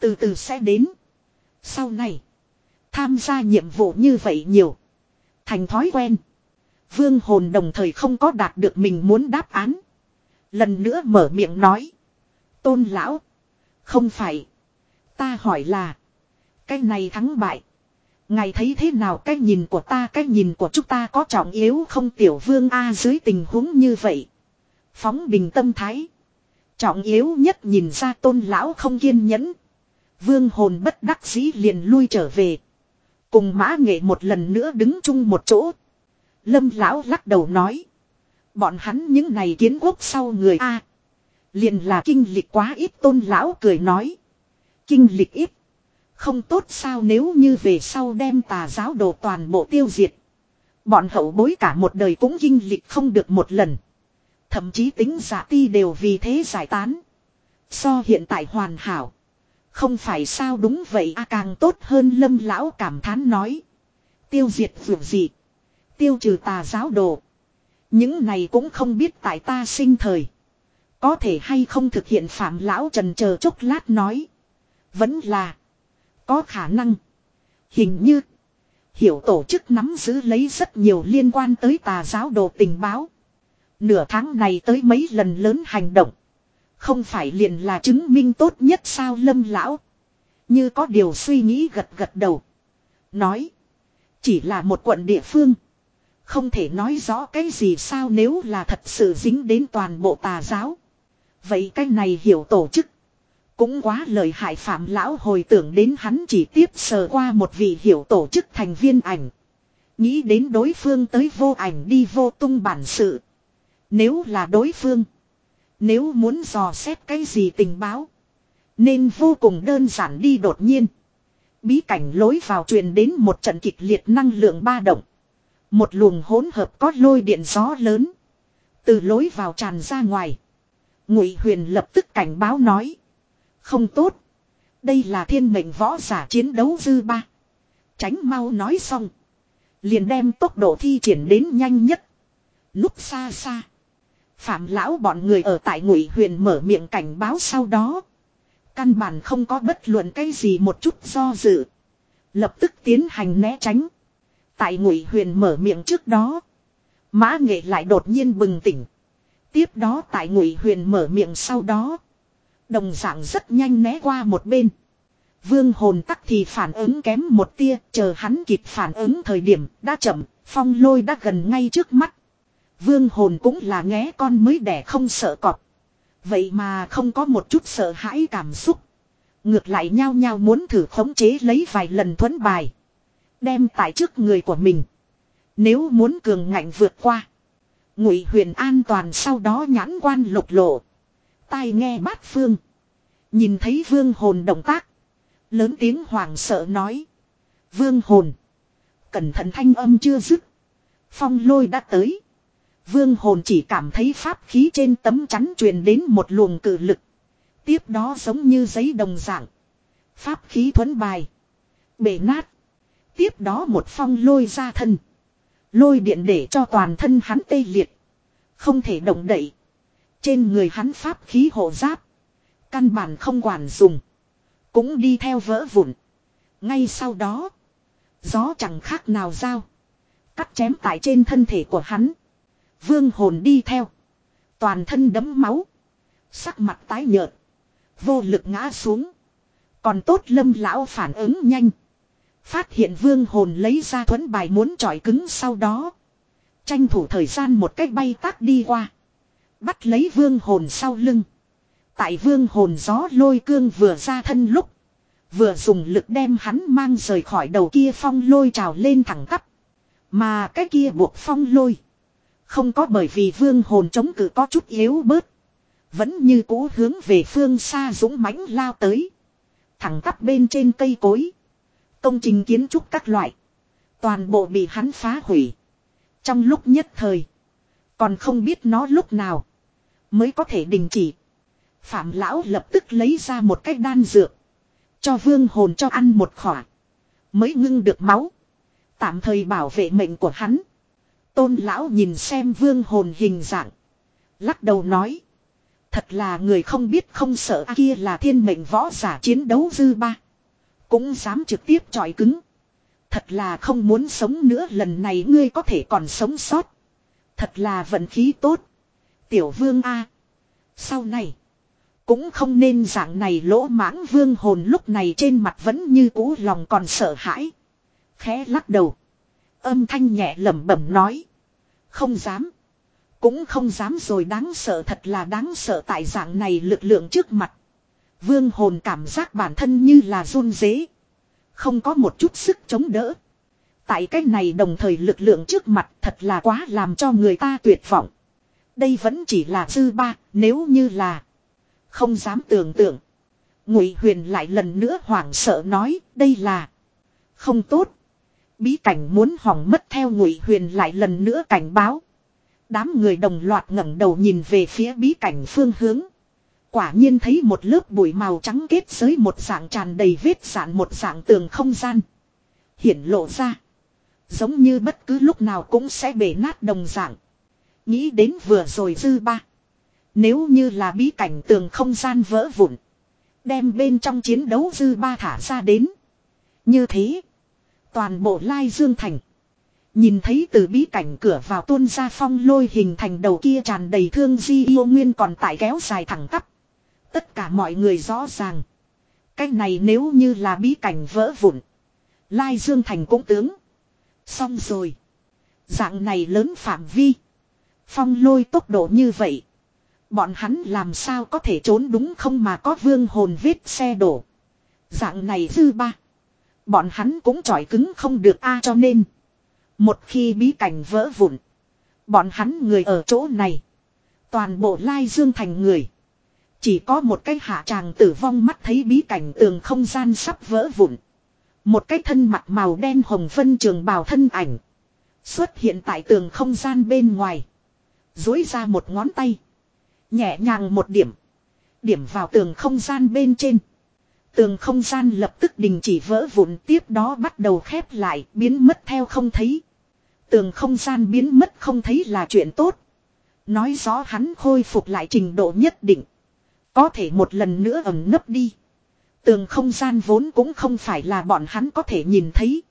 Từ từ sẽ đến. Sau này. Tham gia nhiệm vụ như vậy nhiều. Thành thói quen. Vương hồn đồng thời không có đạt được mình muốn đáp án. Lần nữa mở miệng nói. Tôn lão. Không phải. Ta hỏi là. Cái này thắng bại. Ngài thấy thế nào cái nhìn của ta, cái nhìn của chúng ta có trọng yếu không tiểu vương A dưới tình huống như vậy. Phóng bình tâm thái. Trọng yếu nhất nhìn ra tôn lão không kiên nhẫn. Vương hồn bất đắc dĩ liền lui trở về. Cùng mã nghệ một lần nữa đứng chung một chỗ. Lâm lão lắc đầu nói. Bọn hắn những này kiến quốc sau người A. liền là kinh lịch quá ít tôn lão cười nói. Kinh lịch ít. Không tốt sao nếu như về sau đem tà giáo đồ toàn bộ tiêu diệt. Bọn hậu bối cả một đời cũng kinh lịch không được một lần. Thậm chí tính giả ti đều vì thế giải tán. So hiện tại hoàn hảo. Không phải sao đúng vậy a, càng tốt hơn lâm lão cảm thán nói. Tiêu diệt vượt gì. Tiêu trừ tà giáo đồ. Những này cũng không biết tại ta sinh thời. Có thể hay không thực hiện phạm lão trần chờ chốc lát nói. Vẫn là. Có khả năng. Hình như. Hiểu tổ chức nắm giữ lấy rất nhiều liên quan tới tà giáo đồ tình báo. Nửa tháng này tới mấy lần lớn hành động. Không phải liền là chứng minh tốt nhất sao lâm lão. Như có điều suy nghĩ gật gật đầu. Nói. Chỉ là một quận địa phương. Không thể nói rõ cái gì sao nếu là thật sự dính đến toàn bộ tà giáo. Vậy cái này hiểu tổ chức. Cũng quá lời hại phạm lão hồi tưởng đến hắn chỉ tiếp sờ qua một vị hiểu tổ chức thành viên ảnh. Nghĩ đến đối phương tới vô ảnh đi vô tung bản sự. Nếu là đối phương. Nếu muốn dò xét cái gì tình báo. Nên vô cùng đơn giản đi đột nhiên. Bí cảnh lối vào truyền đến một trận kịch liệt năng lượng ba động. Một luồng hỗn hợp có lôi điện gió lớn. Từ lối vào tràn ra ngoài. Ngụy huyền lập tức cảnh báo nói. Không tốt. Đây là thiên mệnh võ giả chiến đấu dư ba. Tránh mau nói xong. Liền đem tốc độ thi triển đến nhanh nhất. Núp xa xa. Phạm lão bọn người ở tại ngụy huyền mở miệng cảnh báo sau đó. Căn bản không có bất luận cái gì một chút do dự. Lập tức tiến hành né tránh. Tại ngụy huyền mở miệng trước đó. Mã nghệ lại đột nhiên bừng tỉnh. Tiếp đó tại ngụy huyền mở miệng sau đó. Đồng dạng rất nhanh né qua một bên. Vương hồn tắc thì phản ứng kém một tia, chờ hắn kịp phản ứng thời điểm, đã chậm, phong lôi đã gần ngay trước mắt. Vương hồn cũng là nghé con mới đẻ không sợ cọp. Vậy mà không có một chút sợ hãi cảm xúc. Ngược lại nhao nhao muốn thử khống chế lấy vài lần thuẫn bài. Đem tại trước người của mình. Nếu muốn cường ngạnh vượt qua. Ngụy huyền an toàn sau đó nhãn quan lục lộ. Tai nghe bát phương. Nhìn thấy vương hồn động tác. Lớn tiếng hoàng sợ nói. Vương hồn. Cẩn thận thanh âm chưa dứt. Phong lôi đã tới. Vương hồn chỉ cảm thấy pháp khí trên tấm chắn truyền đến một luồng cử lực. Tiếp đó giống như giấy đồng dạng. Pháp khí thuấn bài. Bể nát. Tiếp đó một phong lôi ra thân. Lôi điện để cho toàn thân hắn tê liệt. Không thể động đậy. Trên người hắn pháp khí hộ giáp. Căn bản không quản dùng. Cũng đi theo vỡ vụn. Ngay sau đó. Gió chẳng khác nào dao. Cắt chém tại trên thân thể của hắn. Vương hồn đi theo. Toàn thân đấm máu. Sắc mặt tái nhợt. Vô lực ngã xuống. Còn tốt lâm lão phản ứng nhanh. Phát hiện vương hồn lấy ra thuẫn bài muốn trọi cứng sau đó. Tranh thủ thời gian một cách bay tác đi qua. Bắt lấy vương hồn sau lưng. Tại vương hồn gió lôi cương vừa ra thân lúc. Vừa dùng lực đem hắn mang rời khỏi đầu kia phong lôi trào lên thẳng tắp. Mà cái kia buộc phong lôi. Không có bởi vì vương hồn chống cự có chút yếu bớt. Vẫn như cũ hướng về phương xa dũng mãnh lao tới. Thẳng tắp bên trên cây cối. Công trình kiến trúc các loại. Toàn bộ bị hắn phá hủy. Trong lúc nhất thời. Còn không biết nó lúc nào. Mới có thể đình chỉ. Phạm lão lập tức lấy ra một cái đan dược. Cho vương hồn cho ăn một khỏa. Mới ngưng được máu. Tạm thời bảo vệ mệnh của hắn. Tôn lão nhìn xem vương hồn hình dạng. Lắc đầu nói. Thật là người không biết không sợ à kia là thiên mệnh võ giả chiến đấu dư ba. Cũng dám trực tiếp chọi cứng. Thật là không muốn sống nữa lần này ngươi có thể còn sống sót. Thật là vận khí tốt. Tiểu vương A. Sau này. Cũng không nên dạng này lỗ mãng vương hồn lúc này trên mặt vẫn như cũ lòng còn sợ hãi. Khẽ lắc đầu. Âm thanh nhẹ lẩm bẩm nói. Không dám. Cũng không dám rồi đáng sợ thật là đáng sợ tại dạng này lực lượng trước mặt. Vương hồn cảm giác bản thân như là run dế. Không có một chút sức chống đỡ. Tại cái này đồng thời lực lượng trước mặt thật là quá làm cho người ta tuyệt vọng. Đây vẫn chỉ là dư ba, nếu như là không dám tưởng tượng. Ngụy Huyền lại lần nữa hoảng sợ nói, đây là không tốt. Bí cảnh muốn hỏng mất theo Ngụy Huyền lại lần nữa cảnh báo. Đám người đồng loạt ngẩng đầu nhìn về phía bí cảnh phương hướng. Quả nhiên thấy một lớp bụi màu trắng kết giới một dạng tràn đầy vết sạn một dạng tường không gian. Hiển lộ ra. Giống như bất cứ lúc nào cũng sẽ bể nát đồng dạng. Nghĩ đến vừa rồi dư ba. Nếu như là bí cảnh tường không gian vỡ vụn. Đem bên trong chiến đấu dư ba thả ra đến. Như thế. Toàn bộ Lai Dương Thành. Nhìn thấy từ bí cảnh cửa vào tuôn ra phong lôi hình thành đầu kia tràn đầy thương di yêu nguyên còn tại kéo dài thẳng tắp. Tất cả mọi người rõ ràng. Cái này nếu như là bí cảnh vỡ vụn. Lai Dương Thành cũng tướng. Xong rồi. Dạng này lớn phạm vi. Phong lôi tốc độ như vậy. Bọn hắn làm sao có thể trốn đúng không mà có vương hồn vết xe đổ. Dạng này dư ba. Bọn hắn cũng trọi cứng không được a cho nên. Một khi bí cảnh vỡ vụn. Bọn hắn người ở chỗ này. Toàn bộ lai dương thành người. Chỉ có một cái hạ tràng tử vong mắt thấy bí cảnh tường không gian sắp vỡ vụn. Một cái thân mặt màu đen hồng phân trường bào thân ảnh. Xuất hiện tại tường không gian bên ngoài. Dối ra một ngón tay. Nhẹ nhàng một điểm. Điểm vào tường không gian bên trên. Tường không gian lập tức đình chỉ vỡ vụn tiếp đó bắt đầu khép lại biến mất theo không thấy. Tường không gian biến mất không thấy là chuyện tốt. Nói rõ hắn khôi phục lại trình độ nhất định. Có thể một lần nữa ẩn nấp đi. Tường không gian vốn cũng không phải là bọn hắn có thể nhìn thấy.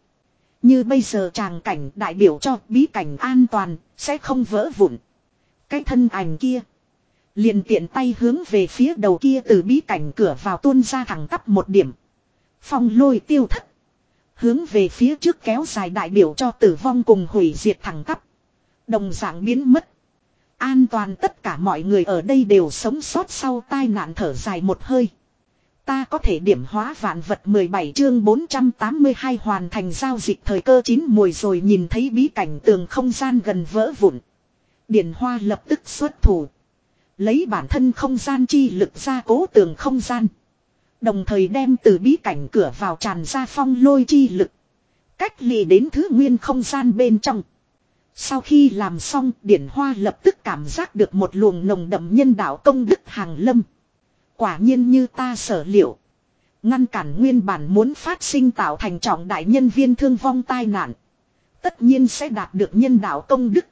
Như bây giờ tràng cảnh đại biểu cho bí cảnh an toàn, sẽ không vỡ vụn. Cái thân ảnh kia liền tiện tay hướng về phía đầu kia từ bí cảnh cửa vào tuôn ra thẳng tắp một điểm. Phong lôi tiêu thất. Hướng về phía trước kéo dài đại biểu cho tử vong cùng hủy diệt thẳng tắp. Đồng dạng biến mất. An toàn tất cả mọi người ở đây đều sống sót sau tai nạn thở dài một hơi. Ta có thể điểm hóa vạn vật 17 chương 482 hoàn thành giao dịch thời cơ chín mùi rồi nhìn thấy bí cảnh tường không gian gần vỡ vụn. Điển hoa lập tức xuất thủ. Lấy bản thân không gian chi lực ra cố tường không gian. Đồng thời đem từ bí cảnh cửa vào tràn ra phong lôi chi lực. Cách ly đến thứ nguyên không gian bên trong. Sau khi làm xong, điển hoa lập tức cảm giác được một luồng nồng đậm nhân đạo công đức hàng lâm. Quả nhiên như ta sở liệu. Ngăn cản nguyên bản muốn phát sinh tạo thành trọng đại nhân viên thương vong tai nạn. Tất nhiên sẽ đạt được nhân đạo công đức.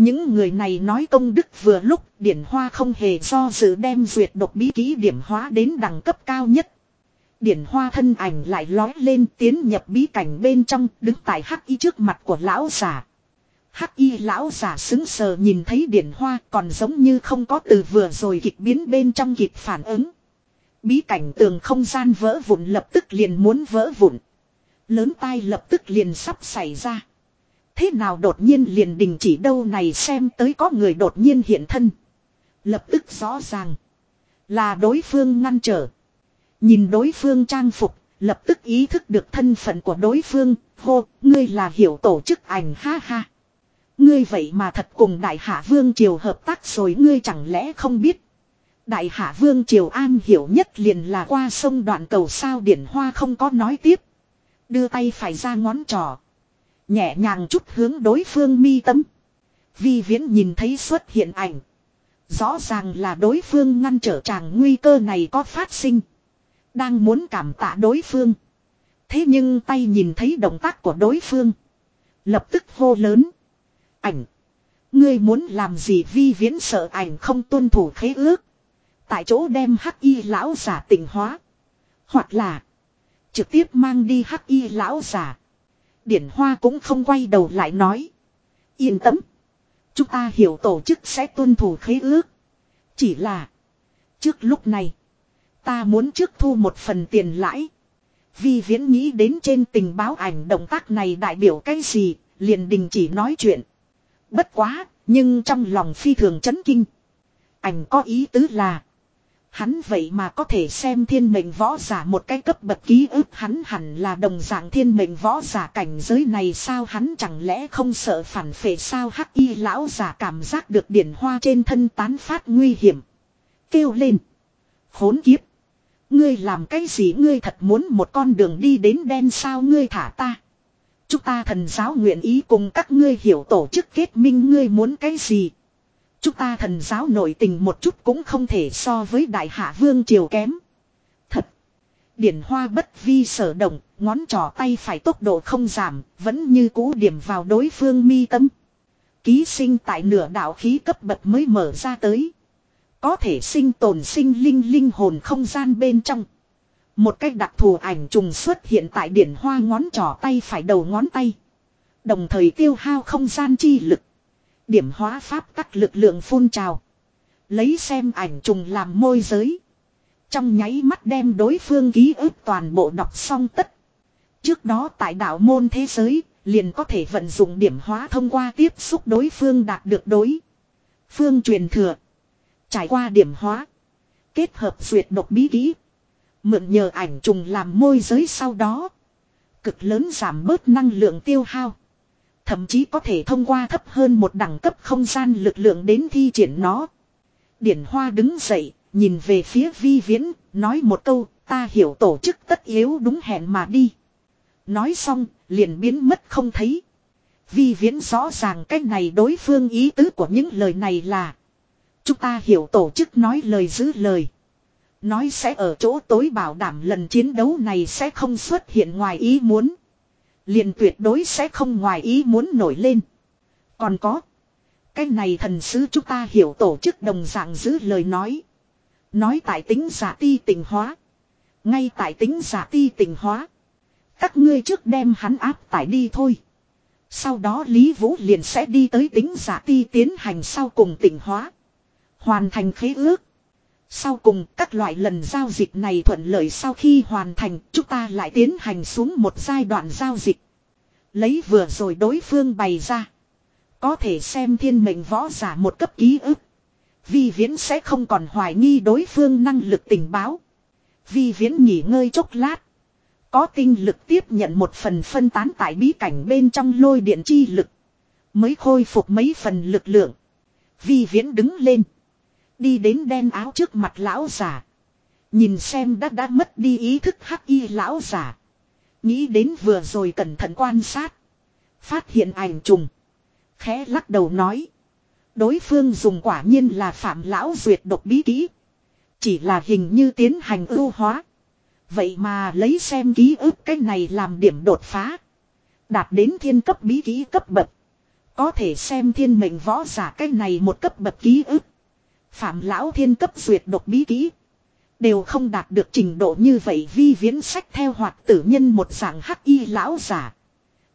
Những người này nói công đức vừa lúc, điển hoa không hề do dự đem duyệt độc bí ký điểm hóa đến đẳng cấp cao nhất. Điển hoa thân ảnh lại lói lên tiến nhập bí cảnh bên trong, đứng tại hắc y trước mặt của lão giả. Hắc y lão giả xứng sờ nhìn thấy điển hoa còn giống như không có từ vừa rồi kịch biến bên trong kịp phản ứng. Bí cảnh tường không gian vỡ vụn lập tức liền muốn vỡ vụn. Lớn tai lập tức liền sắp xảy ra. Thế nào đột nhiên liền đình chỉ đâu này xem tới có người đột nhiên hiện thân. Lập tức rõ ràng. Là đối phương ngăn trở. Nhìn đối phương trang phục, lập tức ý thức được thân phận của đối phương. Hô, ngươi là hiểu tổ chức ảnh ha ha. Ngươi vậy mà thật cùng đại hạ vương triều hợp tác rồi ngươi chẳng lẽ không biết. Đại hạ vương triều an hiểu nhất liền là qua sông đoạn cầu sao điển hoa không có nói tiếp. Đưa tay phải ra ngón trỏ. Nhẹ nhàng chút hướng đối phương mi tâm. Vi viễn nhìn thấy xuất hiện ảnh. Rõ ràng là đối phương ngăn trở chàng nguy cơ này có phát sinh. Đang muốn cảm tạ đối phương. Thế nhưng tay nhìn thấy động tác của đối phương. Lập tức hô lớn. Ảnh. Ngươi muốn làm gì vi viễn sợ ảnh không tuân thủ khế ước. Tại chỗ đem hắc y lão giả tỉnh hóa. Hoặc là. Trực tiếp mang đi hắc y lão giả. Điển hoa cũng không quay đầu lại nói. Yên tâm. Chúng ta hiểu tổ chức sẽ tuân thủ khế ước. Chỉ là. Trước lúc này. Ta muốn trước thu một phần tiền lãi. Vi viễn nghĩ đến trên tình báo ảnh động tác này đại biểu cái gì. Liền đình chỉ nói chuyện. Bất quá. Nhưng trong lòng phi thường chấn kinh. Ảnh có ý tứ là. Hắn vậy mà có thể xem thiên mệnh võ giả một cái cấp bậc ký ức hắn hẳn là đồng dạng thiên mệnh võ giả cảnh giới này sao hắn chẳng lẽ không sợ phản phệ sao hắc y lão giả cảm giác được điển hoa trên thân tán phát nguy hiểm. Kêu lên. Khốn kiếp. Ngươi làm cái gì ngươi thật muốn một con đường đi đến đen sao ngươi thả ta. Chúng ta thần giáo nguyện ý cùng các ngươi hiểu tổ chức kết minh ngươi muốn cái gì. Chúng ta thần giáo nổi tình một chút cũng không thể so với đại hạ vương triều kém. Thật. Điển hoa bất vi sở động, ngón trỏ tay phải tốc độ không giảm, vẫn như cũ điểm vào đối phương mi tâm. Ký sinh tại nửa đạo khí cấp bậc mới mở ra tới. Có thể sinh tồn sinh linh linh hồn không gian bên trong. Một cách đặc thù ảnh trùng xuất hiện tại điển hoa ngón trỏ tay phải đầu ngón tay. Đồng thời tiêu hao không gian chi lực. Điểm hóa pháp tắc lực lượng phun trào. Lấy xem ảnh trùng làm môi giới. Trong nháy mắt đem đối phương ký ức toàn bộ đọc xong tất. Trước đó tại đạo môn thế giới, liền có thể vận dụng điểm hóa thông qua tiếp xúc đối phương đạt được đối. Phương truyền thừa. Trải qua điểm hóa. Kết hợp duyệt độc bí kỹ. Mượn nhờ ảnh trùng làm môi giới sau đó. Cực lớn giảm bớt năng lượng tiêu hao. Thậm chí có thể thông qua thấp hơn một đẳng cấp không gian lực lượng đến thi triển nó. Điển Hoa đứng dậy, nhìn về phía vi viễn, nói một câu, ta hiểu tổ chức tất yếu đúng hẹn mà đi. Nói xong, liền biến mất không thấy. Vi viễn rõ ràng cách này đối phương ý tứ của những lời này là. Chúng ta hiểu tổ chức nói lời giữ lời. Nói sẽ ở chỗ tối bảo đảm lần chiến đấu này sẽ không xuất hiện ngoài ý muốn liền tuyệt đối sẽ không ngoài ý muốn nổi lên. Còn có. Cái này thần sứ chúng ta hiểu tổ chức đồng dạng giữ lời nói. Nói tại tính giả ti tình hóa. Ngay tại tính giả ti tình hóa. Các ngươi trước đem hắn áp tải đi thôi. Sau đó Lý Vũ liền sẽ đi tới tính giả ti tiến hành sau cùng tỉnh hóa. Hoàn thành khế ước. Sau cùng, các loại lần giao dịch này thuận lợi sau khi hoàn thành, chúng ta lại tiến hành xuống một giai đoạn giao dịch. Lấy vừa rồi đối phương bày ra. Có thể xem thiên mệnh võ giả một cấp ký ức. Vi viễn sẽ không còn hoài nghi đối phương năng lực tình báo. Vi viễn nghỉ ngơi chốc lát. Có tinh lực tiếp nhận một phần phân tán tại bí cảnh bên trong lôi điện chi lực. Mới khôi phục mấy phần lực lượng. Vi viễn đứng lên. Đi đến đen áo trước mặt lão giả. Nhìn xem đã đã mất đi ý thức hắc y lão giả. Nghĩ đến vừa rồi cẩn thận quan sát. Phát hiện ảnh trùng. Khẽ lắc đầu nói. Đối phương dùng quả nhiên là phạm lão duyệt độc bí kỹ. Chỉ là hình như tiến hành ưu hóa. Vậy mà lấy xem ký ức cái này làm điểm đột phá. Đạt đến thiên cấp bí kỹ cấp bậc. Có thể xem thiên mệnh võ giả cái này một cấp bậc ký ức. Phạm lão thiên cấp duyệt độc bí kỹ. Đều không đạt được trình độ như vậy vi viễn sách theo hoạt tử nhân một dạng hắc y lão giả.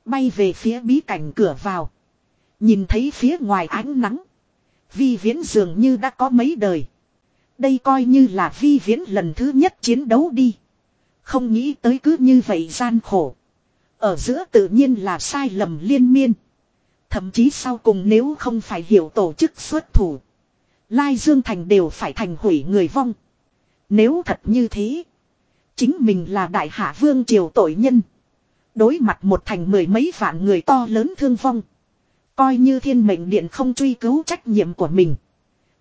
Bay về phía bí cảnh cửa vào. Nhìn thấy phía ngoài ánh nắng. Vi viễn dường như đã có mấy đời. Đây coi như là vi viễn lần thứ nhất chiến đấu đi. Không nghĩ tới cứ như vậy gian khổ. Ở giữa tự nhiên là sai lầm liên miên. Thậm chí sau cùng nếu không phải hiểu tổ chức xuất thủ. Lai Dương Thành đều phải thành hủy người vong. Nếu thật như thế. Chính mình là đại hạ vương triều tội nhân. Đối mặt một thành mười mấy vạn người to lớn thương vong. Coi như thiên mệnh điện không truy cứu trách nhiệm của mình.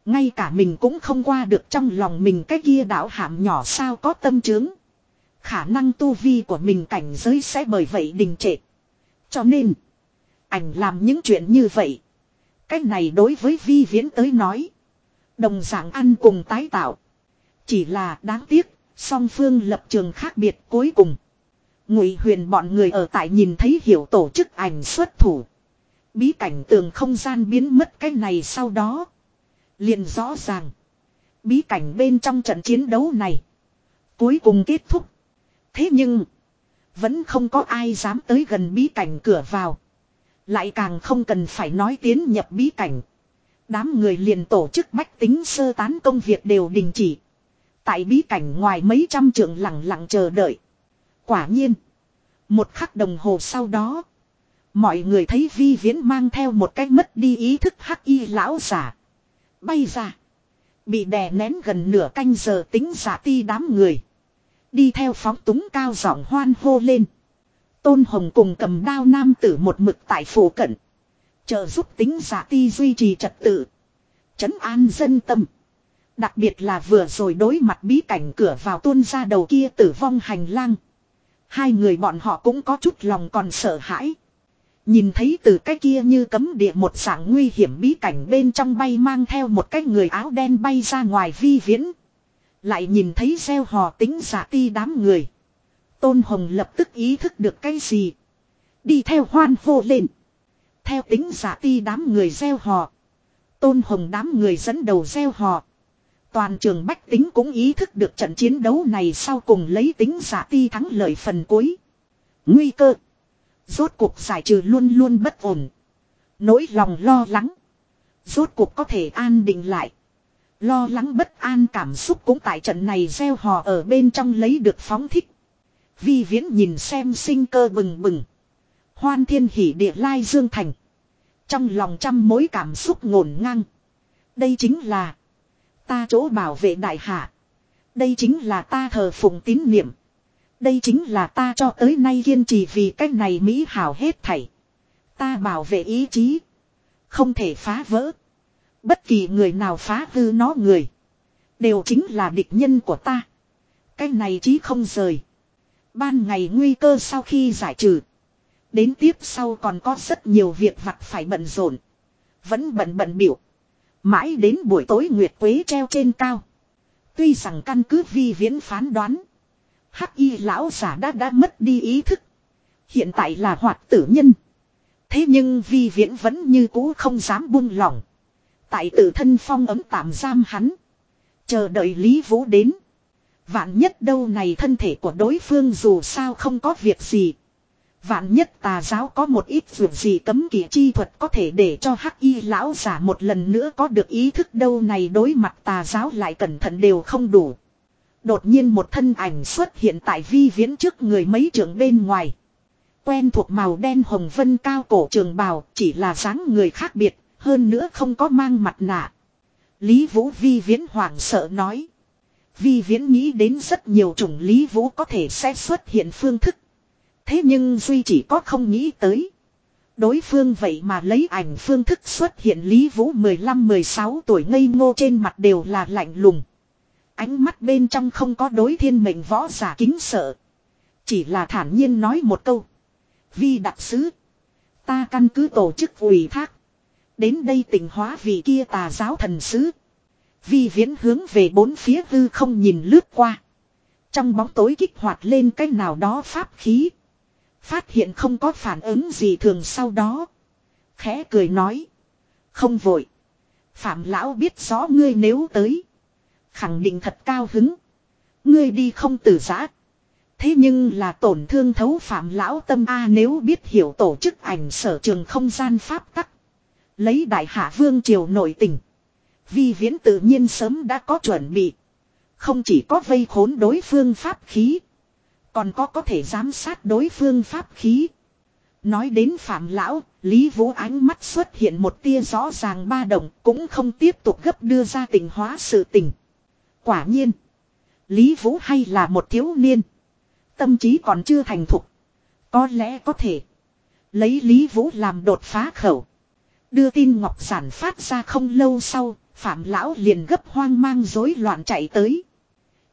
Ngay cả mình cũng không qua được trong lòng mình cái kia đảo hạm nhỏ sao có tâm trướng. Khả năng tu vi của mình cảnh giới sẽ bởi vậy đình trệ. Cho nên, ảnh làm những chuyện như vậy. Cái này đối với vi viễn tới nói. Đồng dạng ăn cùng tái tạo. Chỉ là đáng tiếc, song phương lập trường khác biệt cuối cùng. Ngụy huyền bọn người ở tại nhìn thấy hiểu tổ chức ảnh xuất thủ. Bí cảnh tường không gian biến mất cái này sau đó. liền rõ ràng. Bí cảnh bên trong trận chiến đấu này. Cuối cùng kết thúc. Thế nhưng. Vẫn không có ai dám tới gần bí cảnh cửa vào. Lại càng không cần phải nói tiến nhập bí cảnh. Đám người liền tổ chức bách tính sơ tán công việc đều đình chỉ. Tại bí cảnh ngoài mấy trăm trượng lặng lặng chờ đợi. Quả nhiên. Một khắc đồng hồ sau đó. Mọi người thấy vi viễn mang theo một cách mất đi ý thức hắc y lão giả. Bay ra. Bị đè nén gần nửa canh giờ tính giả ti đám người. Đi theo phóng túng cao giọng hoan hô lên. Tôn Hồng cùng cầm đao nam tử một mực tại phủ cận chờ giúp tính giả ti duy trì trật tự. Chấn an dân tâm. Đặc biệt là vừa rồi đối mặt bí cảnh cửa vào tuôn ra đầu kia tử vong hành lang. Hai người bọn họ cũng có chút lòng còn sợ hãi. Nhìn thấy từ cái kia như cấm địa một dạng nguy hiểm bí cảnh bên trong bay mang theo một cái người áo đen bay ra ngoài vi viễn. Lại nhìn thấy gieo hò tính giả ti đám người. Tôn Hồng lập tức ý thức được cái gì. Đi theo hoan hô lên. Theo tính giả ti đám người gieo họ Tôn Hồng đám người dẫn đầu gieo họ Toàn trường bách tính cũng ý thức được trận chiến đấu này sau cùng lấy tính giả ti thắng lợi phần cuối. Nguy cơ. Rốt cuộc giải trừ luôn luôn bất ổn. Nỗi lòng lo lắng. Rốt cuộc có thể an định lại. Lo lắng bất an cảm xúc cũng tại trận này gieo hò ở bên trong lấy được phóng thích. Vi viễn nhìn xem sinh cơ bừng bừng. Hoan thiên hỷ địa lai dương thành. Trong lòng trăm mối cảm xúc ngổn ngang. Đây chính là. Ta chỗ bảo vệ đại hạ. Đây chính là ta thờ phụng tín niệm. Đây chính là ta cho tới nay kiên trì vì cách này mỹ hảo hết thảy. Ta bảo vệ ý chí. Không thể phá vỡ. Bất kỳ người nào phá hư nó người. Đều chính là địch nhân của ta. Cái này chí không rời. Ban ngày nguy cơ sau khi giải trừ. Đến tiếp sau còn có rất nhiều việc vặt phải bận rộn. Vẫn bận bận biểu. Mãi đến buổi tối Nguyệt Quế treo trên cao. Tuy rằng căn cứ vi viễn phán đoán. Hắc y lão giả đã đã mất đi ý thức. Hiện tại là hoạt tử nhân. Thế nhưng vi viễn vẫn như cũ không dám buông lỏng. Tại tự thân phong ấm tạm giam hắn. Chờ đợi Lý Vũ đến. Vạn nhất đâu này thân thể của đối phương dù sao không có việc gì. Vạn nhất tà giáo có một ít vượt gì cấm kỵ chi thuật có thể để cho hắc y lão giả một lần nữa có được ý thức đâu này đối mặt tà giáo lại cẩn thận đều không đủ. Đột nhiên một thân ảnh xuất hiện tại vi viễn trước người mấy trưởng bên ngoài. Quen thuộc màu đen hồng vân cao cổ trường bào chỉ là dáng người khác biệt, hơn nữa không có mang mặt nạ. Lý Vũ vi viễn hoảng sợ nói. Vi viễn nghĩ đến rất nhiều chủng Lý Vũ có thể sẽ xuất hiện phương thức. Thế nhưng Duy chỉ có không nghĩ tới. Đối phương vậy mà lấy ảnh phương thức xuất hiện Lý Vũ 15-16 tuổi ngây ngô trên mặt đều là lạnh lùng. Ánh mắt bên trong không có đối thiên mệnh võ giả kính sợ. Chỉ là thản nhiên nói một câu. Vi đặc sứ. Ta căn cứ tổ chức ủy thác. Đến đây tỉnh hóa vì kia tà giáo thần sứ. Vi viễn hướng về bốn phía hư không nhìn lướt qua. Trong bóng tối kích hoạt lên cái nào đó pháp khí. Phát hiện không có phản ứng gì thường sau đó. Khẽ cười nói. Không vội. Phạm lão biết rõ ngươi nếu tới. Khẳng định thật cao hứng. Ngươi đi không tử giã. Thế nhưng là tổn thương thấu phạm lão tâm A nếu biết hiểu tổ chức ảnh sở trường không gian pháp tắc. Lấy đại hạ vương triều nội tình. Vi viễn tự nhiên sớm đã có chuẩn bị. Không chỉ có vây khốn đối phương pháp khí. Còn có có thể giám sát đối phương pháp khí. Nói đến phạm lão, Lý Vũ ánh mắt xuất hiện một tia rõ ràng ba động cũng không tiếp tục gấp đưa ra tình hóa sự tình. Quả nhiên, Lý Vũ hay là một thiếu niên. Tâm trí còn chưa thành thục. Có lẽ có thể lấy Lý Vũ làm đột phá khẩu. Đưa tin Ngọc Giản phát ra không lâu sau, Phạm Lão liền gấp hoang mang rối loạn chạy tới.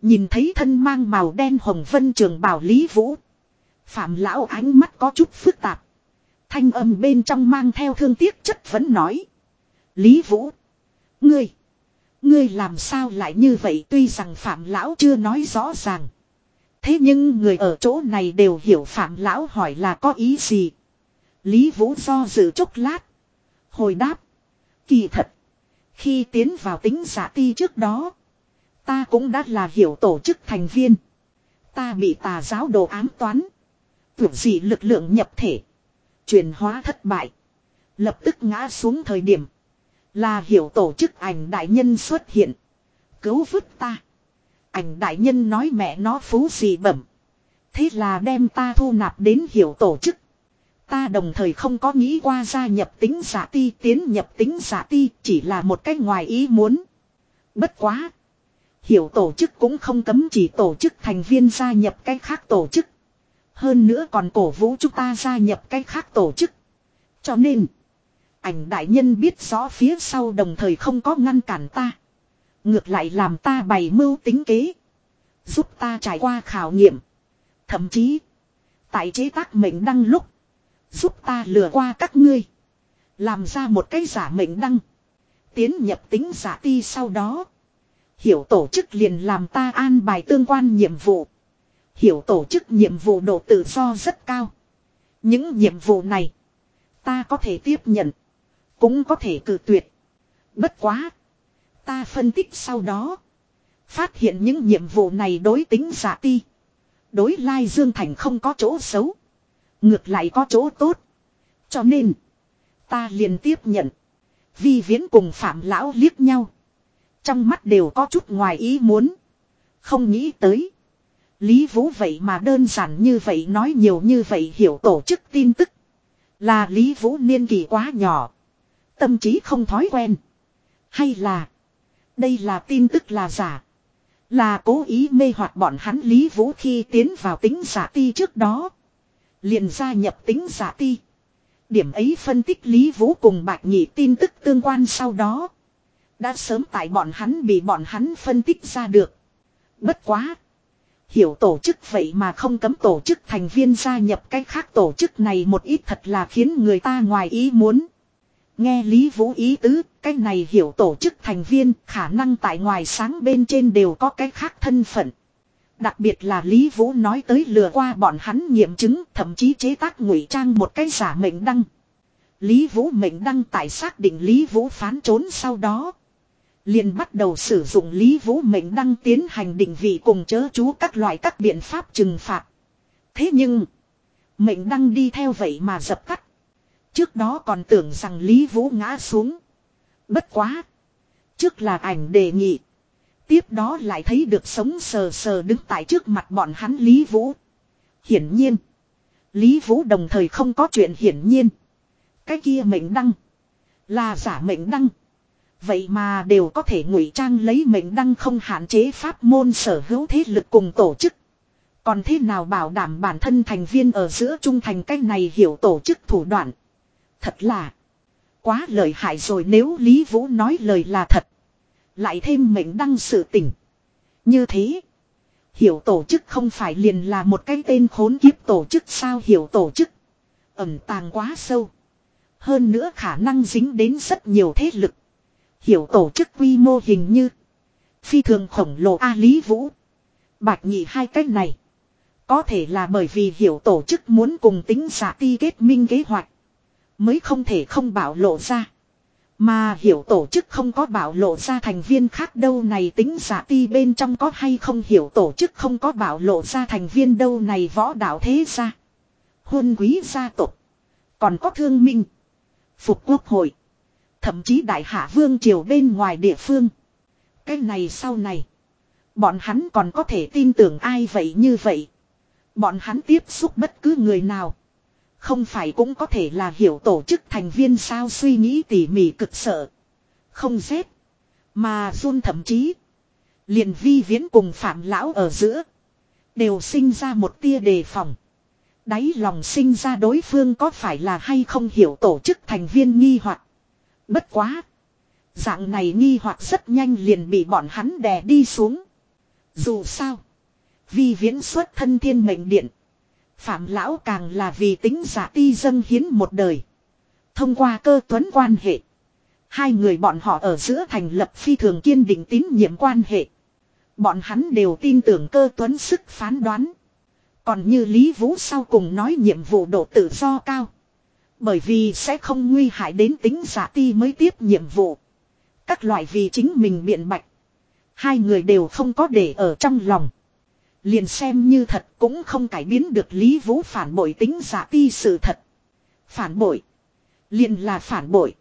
Nhìn thấy thân mang màu đen hồng vân trường bảo Lý Vũ. Phạm Lão ánh mắt có chút phức tạp. Thanh âm bên trong mang theo thương tiếc chất vẫn nói. Lý Vũ. Ngươi. Ngươi làm sao lại như vậy tuy rằng Phạm Lão chưa nói rõ ràng. Thế nhưng người ở chỗ này đều hiểu Phạm Lão hỏi là có ý gì. Lý Vũ do dự chốc lát. Hồi đáp. Kỳ thật. Khi tiến vào tính giả ti trước đó. Ta cũng đã là hiểu tổ chức thành viên. Ta bị tà giáo đồ ám toán. Tưởng gì lực lượng nhập thể. Chuyển hóa thất bại. Lập tức ngã xuống thời điểm. Là hiểu tổ chức ảnh đại nhân xuất hiện. Cứu vứt ta. Ảnh đại nhân nói mẹ nó phú gì bẩm. Thế là đem ta thu nạp đến hiểu tổ chức. Ta đồng thời không có nghĩ qua gia nhập tính giả ti, tiến nhập tính giả ti, chỉ là một cách ngoài ý muốn. Bất quá. Hiểu tổ chức cũng không cấm chỉ tổ chức thành viên gia nhập cái khác tổ chức. Hơn nữa còn cổ vũ chúng ta gia nhập cái khác tổ chức. Cho nên. Ảnh đại nhân biết rõ phía sau đồng thời không có ngăn cản ta. Ngược lại làm ta bày mưu tính kế. Giúp ta trải qua khảo nghiệm. Thậm chí. Tại chế tác mệnh đăng lúc. Giúp ta lừa qua các ngươi. Làm ra một cái giả mệnh đăng. Tiến nhập tính giả ti sau đó. Hiểu tổ chức liền làm ta an bài tương quan nhiệm vụ. Hiểu tổ chức nhiệm vụ độ tự do rất cao. Những nhiệm vụ này. Ta có thể tiếp nhận. Cũng có thể cử tuyệt. Bất quá. Ta phân tích sau đó. Phát hiện những nhiệm vụ này đối tính giả ti. Đối Lai Dương Thành không có chỗ xấu. Ngược lại có chỗ tốt. Cho nên. Ta liền tiếp nhận. Vi viễn cùng Phạm Lão liếc nhau. Trong mắt đều có chút ngoài ý muốn. Không nghĩ tới. Lý Vũ vậy mà đơn giản như vậy nói nhiều như vậy hiểu tổ chức tin tức. Là Lý Vũ niên kỳ quá nhỏ. Tâm trí không thói quen. Hay là. Đây là tin tức là giả. Là cố ý mê hoặc bọn hắn Lý Vũ khi tiến vào tính giả ti trước đó. Liền gia nhập tính giả ti. Điểm ấy phân tích Lý Vũ cùng Bạch Nhị tin tức tương quan sau đó. Đã sớm tại bọn hắn bị bọn hắn phân tích ra được. Bất quá. Hiểu tổ chức vậy mà không cấm tổ chức thành viên gia nhập cách khác tổ chức này một ít thật là khiến người ta ngoài ý muốn. Nghe Lý Vũ ý tứ, cái này hiểu tổ chức thành viên khả năng tại ngoài sáng bên trên đều có cái khác thân phận. Đặc biệt là Lý Vũ nói tới lừa qua bọn hắn nghiệm chứng thậm chí chế tác ngụy trang một cái giả mệnh đăng. Lý Vũ mệnh đăng tại xác định Lý Vũ phán trốn sau đó liền bắt đầu sử dụng Lý Vũ mệnh đăng tiến hành định vị cùng chớ chú các loại các biện pháp trừng phạt. Thế nhưng, mệnh đăng đi theo vậy mà dập tắt. Trước đó còn tưởng rằng Lý Vũ ngã xuống. Bất quá. Trước là ảnh đề nghị. Tiếp đó lại thấy được sống sờ sờ đứng tại trước mặt bọn hắn Lý Vũ. Hiển nhiên. Lý Vũ đồng thời không có chuyện hiển nhiên. Cái kia mệnh đăng. Là giả mệnh đăng. Vậy mà đều có thể ngụy trang lấy mệnh đăng không hạn chế pháp môn sở hữu thế lực cùng tổ chức. Còn thế nào bảo đảm bản thân thành viên ở giữa trung thành cách này hiểu tổ chức thủ đoạn. Thật là. Quá lợi hại rồi nếu Lý Vũ nói lời là thật. Lại thêm mệnh đăng sự tỉnh. Như thế. Hiểu tổ chức không phải liền là một cái tên khốn kiếp tổ chức sao hiểu tổ chức. Ẩm tàng quá sâu. Hơn nữa khả năng dính đến rất nhiều thế lực. Hiểu tổ chức quy mô hình như. Phi thường khổng lồ A Lý Vũ. Bạch nhị hai cách này. Có thể là bởi vì hiểu tổ chức muốn cùng tính giả ti kết minh kế hoạch. Mới không thể không bảo lộ ra. Mà hiểu tổ chức không có bảo lộ ra thành viên khác đâu này tính giả ti bên trong có hay không hiểu tổ chức không có bảo lộ ra thành viên đâu này võ đạo thế gia. Huân quý gia tộc Còn có thương minh. Phục quốc hội. Thậm chí đại hạ vương triều bên ngoài địa phương. Cái này sau này. Bọn hắn còn có thể tin tưởng ai vậy như vậy. Bọn hắn tiếp xúc bất cứ người nào. Không phải cũng có thể là hiểu tổ chức thành viên sao suy nghĩ tỉ mỉ cực sợ. Không rét. Mà run thậm chí. Liền vi viễn cùng phạm lão ở giữa. Đều sinh ra một tia đề phòng. Đáy lòng sinh ra đối phương có phải là hay không hiểu tổ chức thành viên nghi hoặc Bất quá. Dạng này nghi hoặc rất nhanh liền bị bọn hắn đè đi xuống. Dù sao. Vi viễn xuất thân thiên mệnh điện. Phạm lão càng là vì tính giả ti dân hiến một đời. Thông qua cơ tuấn quan hệ. Hai người bọn họ ở giữa thành lập phi thường kiên định tín nhiệm quan hệ. Bọn hắn đều tin tưởng cơ tuấn sức phán đoán. Còn như Lý Vũ sau cùng nói nhiệm vụ độ tự do cao. Bởi vì sẽ không nguy hại đến tính giả ti mới tiếp nhiệm vụ. Các loại vì chính mình biện bạch. Hai người đều không có để ở trong lòng. Liền xem như thật cũng không cải biến được Lý Vũ phản bội tính giả ti sự thật. Phản bội. Liền là phản bội.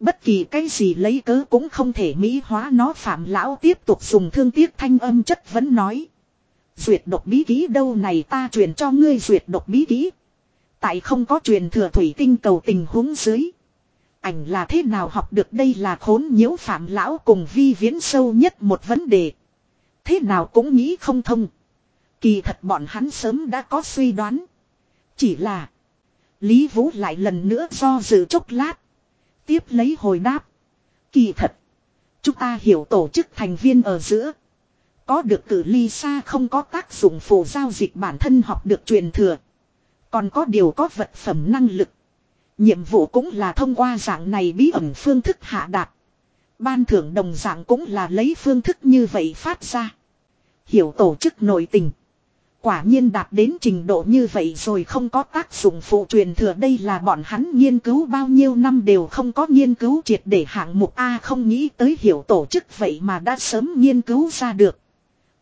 Bất kỳ cái gì lấy cớ cũng không thể mỹ hóa nó phạm lão tiếp tục dùng thương tiếc thanh âm chất vấn nói. Duyệt độc bí ký đâu này ta truyền cho ngươi duyệt độc bí ký. Tại không có truyền thừa thủy tinh cầu tình huống dưới. Ảnh là thế nào học được đây là khốn nhiễu phạm lão cùng vi viễn sâu nhất một vấn đề. Thế nào cũng nghĩ không thông. Kỳ thật bọn hắn sớm đã có suy đoán. Chỉ là. Lý Vũ lại lần nữa do dự chốc lát. Tiếp lấy hồi đáp. Kỳ thật. Chúng ta hiểu tổ chức thành viên ở giữa. Có được cử ly xa không có tác dụng phổ giao dịch bản thân học được truyền thừa. Còn có điều có vật phẩm năng lực. Nhiệm vụ cũng là thông qua dạng này bí ẩn phương thức hạ đạt. Ban thưởng đồng dạng cũng là lấy phương thức như vậy phát ra. Hiểu tổ chức nội tình. Quả nhiên đạt đến trình độ như vậy rồi không có tác dụng phụ truyền thừa đây là bọn hắn nghiên cứu bao nhiêu năm đều không có nghiên cứu triệt để hạng mục A không nghĩ tới hiểu tổ chức vậy mà đã sớm nghiên cứu ra được.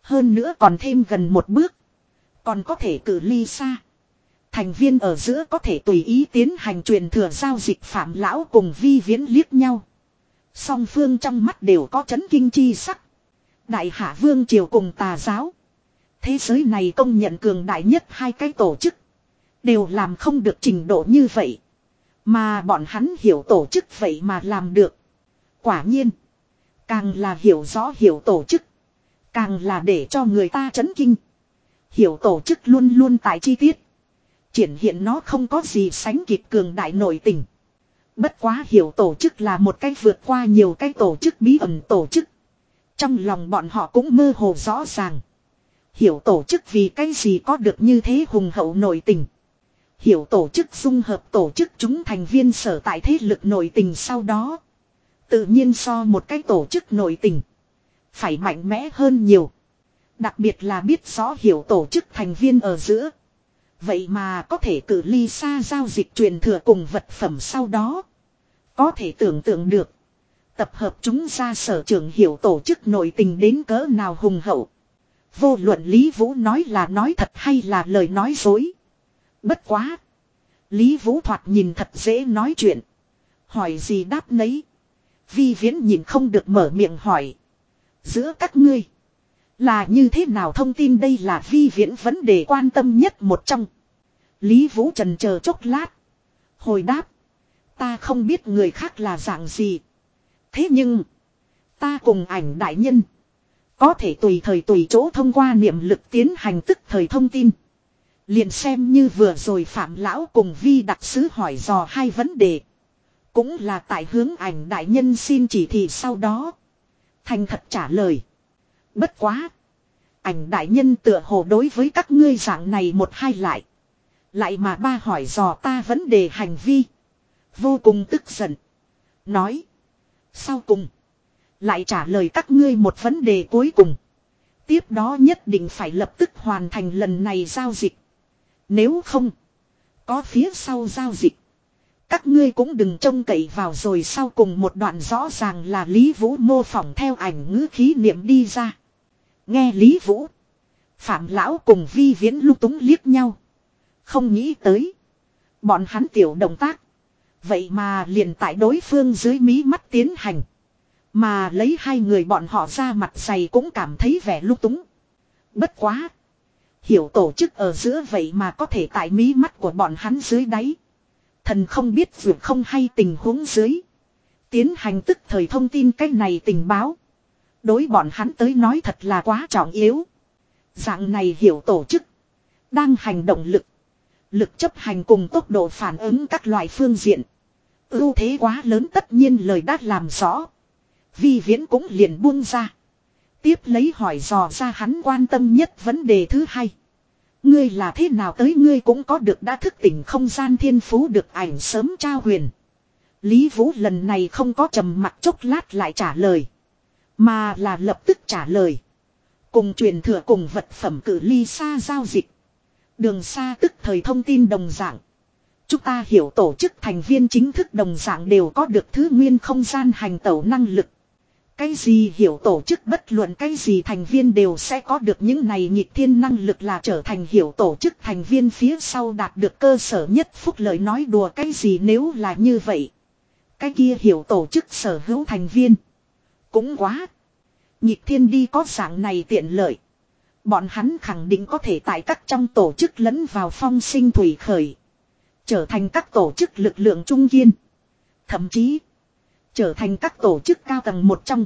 Hơn nữa còn thêm gần một bước. Còn có thể cử ly xa. Thành viên ở giữa có thể tùy ý tiến hành truyền thừa giao dịch phạm lão cùng vi viễn liếc nhau. Song phương trong mắt đều có chấn kinh chi sắc. Đại hạ vương triều cùng tà giáo. Thế giới này công nhận cường đại nhất hai cái tổ chức. Đều làm không được trình độ như vậy. Mà bọn hắn hiểu tổ chức vậy mà làm được. Quả nhiên. Càng là hiểu rõ hiểu tổ chức. Càng là để cho người ta chấn kinh. Hiểu tổ chức luôn luôn tại chi tiết. Triển hiện nó không có gì sánh kịp cường đại nội tình. Bất quá hiểu tổ chức là một cái vượt qua nhiều cái tổ chức bí ẩn tổ chức. Trong lòng bọn họ cũng mơ hồ rõ ràng. Hiểu tổ chức vì cái gì có được như thế hùng hậu nội tình. Hiểu tổ chức dung hợp tổ chức chúng thành viên sở tại thế lực nội tình sau đó. Tự nhiên so một cái tổ chức nội tình. Phải mạnh mẽ hơn nhiều. Đặc biệt là biết rõ hiểu tổ chức thành viên ở giữa. Vậy mà có thể cử ly xa giao dịch truyền thừa cùng vật phẩm sau đó. Có thể tưởng tượng được. Tập hợp chúng ra sở trường hiểu tổ chức nội tình đến cỡ nào hùng hậu. Vô luận Lý Vũ nói là nói thật hay là lời nói dối. Bất quá. Lý Vũ thoạt nhìn thật dễ nói chuyện. Hỏi gì đáp nấy. Vi viễn nhìn không được mở miệng hỏi. Giữa các ngươi. Là như thế nào thông tin đây là vi viễn vấn đề quan tâm nhất một trong. Lý Vũ trần chờ chốc lát. Hồi đáp. Ta không biết người khác là dạng gì. Thế nhưng. Ta cùng ảnh đại nhân. Có thể tùy thời tùy chỗ thông qua niệm lực tiến hành tức thời thông tin. Liền xem như vừa rồi Phạm Lão cùng Vi đặc sứ hỏi dò hai vấn đề. Cũng là tại hướng ảnh đại nhân xin chỉ thị sau đó. Thành thật trả lời. Bất quá. Ảnh đại nhân tựa hồ đối với các ngươi dạng này một hai lại. Lại mà ba hỏi dò ta vấn đề hành vi. Vô cùng tức giận. Nói. Sau cùng. Lại trả lời các ngươi một vấn đề cuối cùng. Tiếp đó nhất định phải lập tức hoàn thành lần này giao dịch. Nếu không. Có phía sau giao dịch. Các ngươi cũng đừng trông cậy vào rồi sau cùng một đoạn rõ ràng là Lý Vũ mô phỏng theo ảnh ngữ khí niệm đi ra. Nghe Lý Vũ. Phạm Lão cùng Vi Viễn lúc túng liếc nhau. Không nghĩ tới. Bọn hắn tiểu động tác. Vậy mà liền tại đối phương dưới mí mắt tiến hành. Mà lấy hai người bọn họ ra mặt dày cũng cảm thấy vẻ lúc túng. Bất quá. Hiểu tổ chức ở giữa vậy mà có thể tại mí mắt của bọn hắn dưới đáy. Thần không biết vượt không hay tình huống dưới. Tiến hành tức thời thông tin cách này tình báo. Đối bọn hắn tới nói thật là quá trọng yếu. Dạng này hiểu tổ chức. Đang hành động lực. Lực chấp hành cùng tốc độ phản ứng các loại phương diện. ưu thế quá lớn tất nhiên lời đã làm rõ. Vi viễn cũng liền buông ra. Tiếp lấy hỏi dò ra hắn quan tâm nhất vấn đề thứ hai. Ngươi là thế nào tới ngươi cũng có được đã thức tỉnh không gian thiên phú được ảnh sớm trao huyền. Lý Vũ lần này không có trầm mặt chốc lát lại trả lời. Mà là lập tức trả lời. Cùng truyền thừa cùng vật phẩm cử ly xa giao dịch. Đường xa tức thời thông tin đồng dạng. Chúng ta hiểu tổ chức thành viên chính thức đồng dạng đều có được thứ nguyên không gian hành tẩu năng lực. Cái gì hiểu tổ chức bất luận cái gì thành viên đều sẽ có được những này nhịp thiên năng lực là trở thành hiểu tổ chức thành viên phía sau đạt được cơ sở nhất phúc lợi nói đùa cái gì nếu là như vậy. Cái kia hiểu tổ chức sở hữu thành viên. Cũng quá. Nhịp thiên đi có dạng này tiện lợi. Bọn hắn khẳng định có thể tại các trong tổ chức lẫn vào phong sinh thủy khởi. Trở thành các tổ chức lực lượng trung kiên. Thậm chí. Trở thành các tổ chức cao tầng một trong.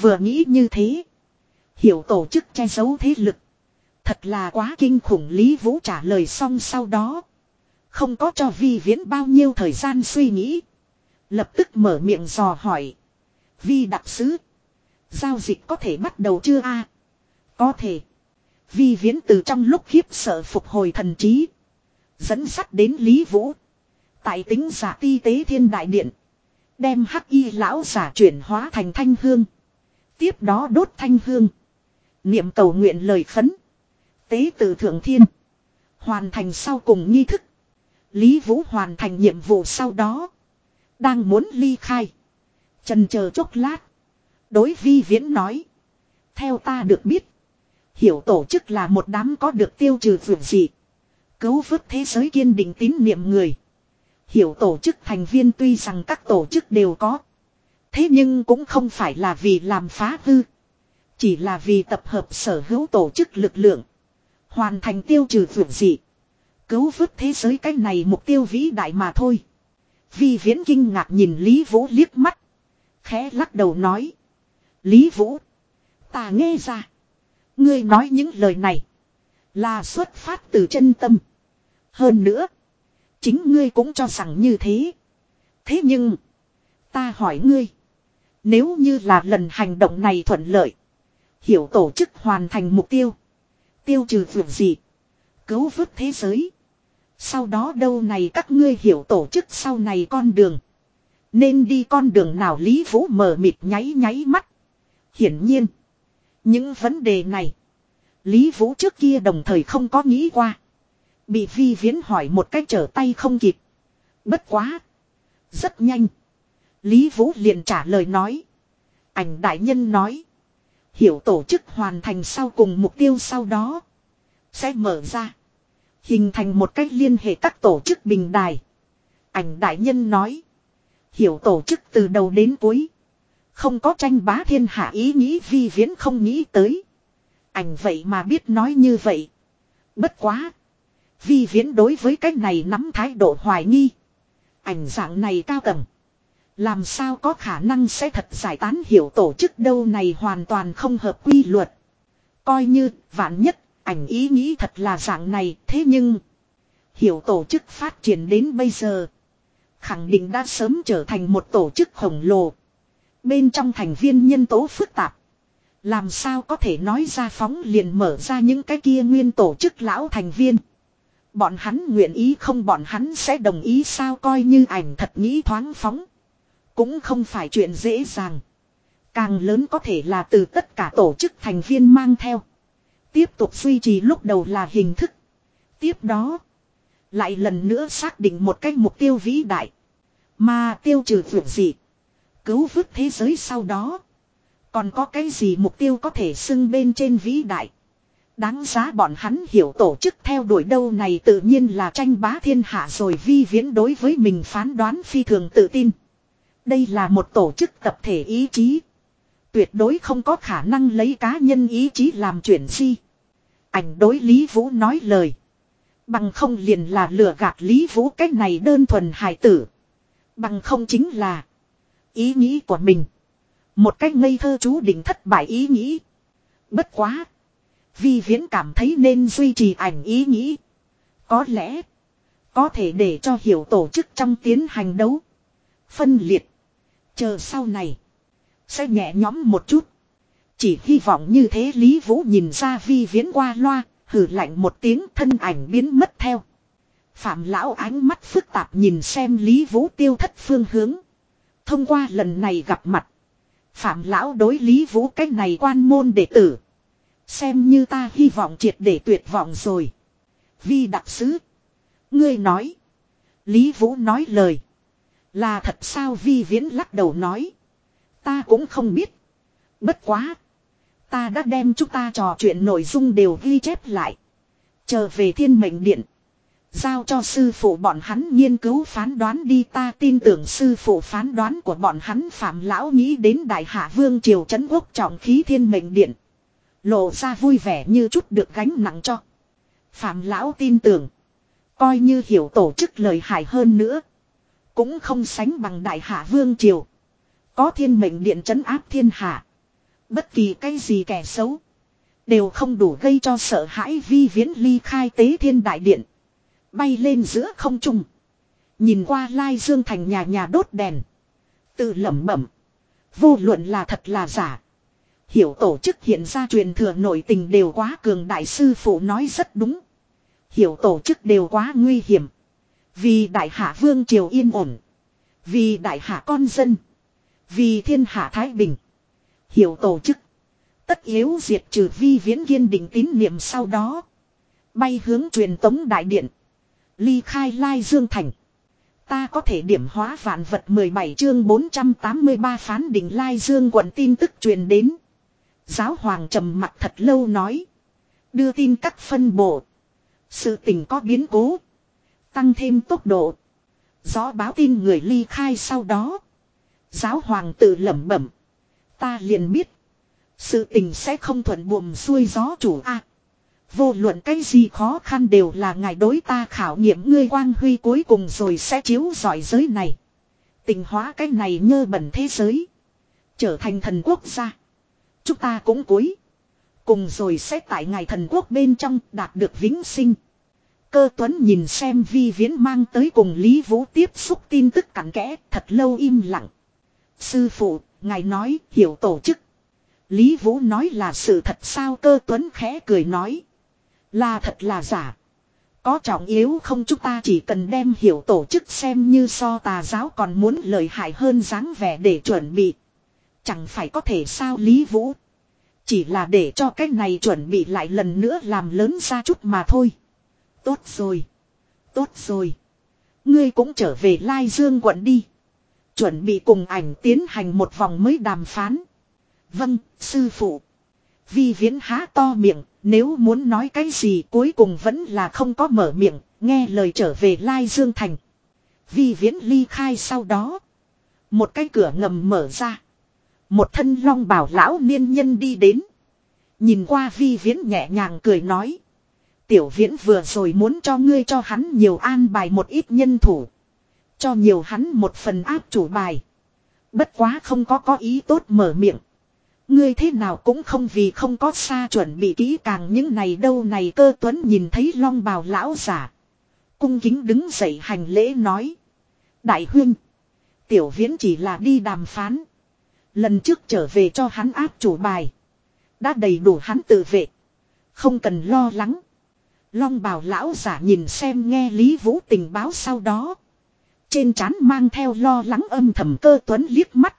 Vừa nghĩ như thế. Hiểu tổ chức che giấu thế lực. Thật là quá kinh khủng Lý Vũ trả lời xong sau đó. Không có cho vi viễn bao nhiêu thời gian suy nghĩ. Lập tức mở miệng dò hỏi. Vi đặc sứ. Giao dịch có thể bắt đầu chưa a Có thể. Vi viễn từ trong lúc khiếp sợ phục hồi thần trí. Dẫn sắt đến Lý Vũ. Tại tính giả ti tế thiên đại điện. Đem hắc y lão giả chuyển hóa thành thanh hương. Tiếp đó đốt thanh hương. Niệm cầu nguyện lời khấn. Tế từ thượng thiên. Hoàn thành sau cùng nghi thức. Lý Vũ hoàn thành nhiệm vụ sau đó. Đang muốn ly khai. Trần chờ chốc lát. Đối vi viễn nói. Theo ta được biết. Hiểu tổ chức là một đám có được tiêu trừ vượt dị. Cứu vớt thế giới kiên định tín niệm người. Hiểu tổ chức thành viên tuy rằng các tổ chức đều có. Thế nhưng cũng không phải là vì làm phá hư. Chỉ là vì tập hợp sở hữu tổ chức lực lượng. Hoàn thành tiêu trừ vượt dị. Cứu vớt thế giới cái này mục tiêu vĩ đại mà thôi. Vi viễn kinh ngạc nhìn Lý Vũ liếc mắt. Khẽ lắc đầu nói. Lý Vũ. Ta nghe ra. Ngươi nói những lời này. Là xuất phát từ chân tâm. Hơn nữa. Chính ngươi cũng cho rằng như thế. Thế nhưng. Ta hỏi ngươi. Nếu như là lần hành động này thuận lợi. Hiểu tổ chức hoàn thành mục tiêu. Tiêu trừ vượt gì. Cứu vớt thế giới. Sau đó đâu này các ngươi hiểu tổ chức sau này con đường. Nên đi con đường nào Lý Vũ mờ mịt nháy nháy mắt. Hiển nhiên. Những vấn đề này. Lý Vũ trước kia đồng thời không có nghĩ qua. Bị vi viễn hỏi một cách trở tay không kịp. Bất quá. Rất nhanh. Lý Vũ liền trả lời nói. Ảnh đại nhân nói. Hiểu tổ chức hoàn thành sau cùng mục tiêu sau đó. Sẽ mở ra. Hình thành một cách liên hệ các tổ chức bình đài. Ảnh đại nhân nói. Hiểu tổ chức từ đầu đến cuối. Không có tranh bá thiên hạ ý nghĩ vi viễn không nghĩ tới. Ảnh vậy mà biết nói như vậy. Bất quá. Vi viễn đối với cái này nắm thái độ hoài nghi. Ảnh dạng này cao tầng. Làm sao có khả năng sẽ thật giải tán hiểu tổ chức đâu này hoàn toàn không hợp quy luật. Coi như vạn nhất, ảnh ý nghĩ thật là dạng này, thế nhưng. Hiểu tổ chức phát triển đến bây giờ. Khẳng định đã sớm trở thành một tổ chức khổng lồ. Bên trong thành viên nhân tố phức tạp. Làm sao có thể nói ra phóng liền mở ra những cái kia nguyên tổ chức lão thành viên. Bọn hắn nguyện ý không bọn hắn sẽ đồng ý sao coi như ảnh thật nghĩ thoáng phóng. Cũng không phải chuyện dễ dàng. Càng lớn có thể là từ tất cả tổ chức thành viên mang theo. Tiếp tục duy trì lúc đầu là hình thức. Tiếp đó. Lại lần nữa xác định một cái mục tiêu vĩ đại. Mà tiêu trừ việc gì. Cứu vớt thế giới sau đó. Còn có cái gì mục tiêu có thể xưng bên trên vĩ đại. Đáng giá bọn hắn hiểu tổ chức theo đuổi đâu này tự nhiên là tranh bá thiên hạ rồi vi viễn đối với mình phán đoán phi thường tự tin. Đây là một tổ chức tập thể ý chí. Tuyệt đối không có khả năng lấy cá nhân ý chí làm chuyển di. Ảnh đối Lý Vũ nói lời. Bằng không liền là lừa gạt Lý Vũ cách này đơn thuần hài tử. Bằng không chính là ý nghĩ của mình. Một cách ngây thơ chú định thất bại ý nghĩ. Bất quá. Vi viễn cảm thấy nên duy trì ảnh ý nghĩ. Có lẽ. Có thể để cho hiểu tổ chức trong tiến hành đấu. Phân liệt. Chờ sau này. Sẽ nhẹ nhóm một chút. Chỉ hy vọng như thế Lý Vũ nhìn ra vi viễn qua loa. Hử lạnh một tiếng thân ảnh biến mất theo. Phạm lão ánh mắt phức tạp nhìn xem Lý Vũ tiêu thất phương hướng. Thông qua lần này gặp mặt. Phạm lão đối Lý Vũ cách này quan môn đệ tử. Xem như ta hy vọng triệt để tuyệt vọng rồi. Vi đặc sứ. Ngươi nói. Lý Vũ nói lời. Là thật sao vi viễn lắc đầu nói. Ta cũng không biết. Bất quá. Ta đã đem chúng ta trò chuyện nội dung đều ghi chép lại. Chờ về thiên mệnh điện. Giao cho sư phụ bọn hắn nghiên cứu phán đoán đi ta tin tưởng sư phụ phán đoán của bọn hắn phạm lão nghĩ đến đại hạ vương triều trấn quốc trọng khí thiên mệnh điện. Lộ ra vui vẻ như chút được gánh nặng cho. Phạm lão tin tưởng. Coi như hiểu tổ chức lời hại hơn nữa. Cũng không sánh bằng đại hạ vương triều. Có thiên mệnh điện trấn áp thiên hạ. Bất kỳ cái gì kẻ xấu. Đều không đủ gây cho sợ hãi vi viễn ly khai tế thiên đại điện. Bay lên giữa không trung. Nhìn qua lai dương thành nhà nhà đốt đèn. Tự lẩm bẩm. Vô luận là thật là giả. Hiểu tổ chức hiện ra truyền thừa nội tình đều quá cường đại sư phụ nói rất đúng. Hiểu tổ chức đều quá nguy hiểm. Vì đại hạ vương triều yên ổn. Vì đại hạ con dân. Vì thiên hạ thái bình. Hiểu tổ chức. Tất yếu diệt trừ vi viễn kiên định tín niệm sau đó. Bay hướng truyền tống đại điện. Ly khai lai dương thành. Ta có thể điểm hóa vạn vật 17 chương 483 phán định lai dương quận tin tức truyền đến. Giáo hoàng trầm mặt thật lâu nói. Đưa tin các phân bộ. Sự tình có biến cố. Tăng thêm tốc độ. Gió báo tin người ly khai sau đó. Giáo hoàng tự lẩm bẩm. Ta liền biết. Sự tình sẽ không thuận buồm xuôi gió chủ a. vô luận cái gì khó khăn đều là ngài đối ta khảo nghiệm ngươi quang huy cuối cùng rồi sẽ chiếu giỏi giới này. Tình hóa cái này nhơ bẩn thế giới. Trở thành thần quốc gia. Chúng ta cũng cuối. Cùng rồi sẽ tại ngài thần quốc bên trong đạt được vĩnh sinh. Cơ tuấn nhìn xem vi viễn mang tới cùng Lý Vũ tiếp xúc tin tức cặn kẽ, thật lâu im lặng. Sư phụ, ngài nói hiểu tổ chức. Lý Vũ nói là sự thật sao cơ tuấn khẽ cười nói. Là thật là giả. Có trọng yếu không chúng ta chỉ cần đem hiểu tổ chức xem như so tà giáo còn muốn lợi hại hơn dáng vẻ để chuẩn bị. Chẳng phải có thể sao Lý Vũ. Chỉ là để cho cái này chuẩn bị lại lần nữa làm lớn ra chút mà thôi. Tốt rồi. Tốt rồi. Ngươi cũng trở về Lai Dương quận đi. Chuẩn bị cùng ảnh tiến hành một vòng mới đàm phán. Vâng, sư phụ. Vi viễn há to miệng, nếu muốn nói cái gì cuối cùng vẫn là không có mở miệng, nghe lời trở về Lai Dương Thành. Vi viễn ly khai sau đó. Một cái cửa ngầm mở ra. Một thân long bảo lão niên nhân đi đến. Nhìn qua vi viễn nhẹ nhàng cười nói. Tiểu viễn vừa rồi muốn cho ngươi cho hắn nhiều an bài một ít nhân thủ. Cho nhiều hắn một phần áp chủ bài. Bất quá không có có ý tốt mở miệng. Ngươi thế nào cũng không vì không có xa chuẩn bị kỹ càng những này đâu này cơ tuấn nhìn thấy long bào lão giả. Cung kính đứng dậy hành lễ nói. Đại huyên. Tiểu viễn chỉ là đi đàm phán. Lần trước trở về cho hắn áp chủ bài. Đã đầy đủ hắn tự vệ. Không cần lo lắng. Long bào lão giả nhìn xem nghe Lý Vũ tình báo sau đó. Trên trán mang theo lo lắng âm thầm cơ tuấn liếc mắt.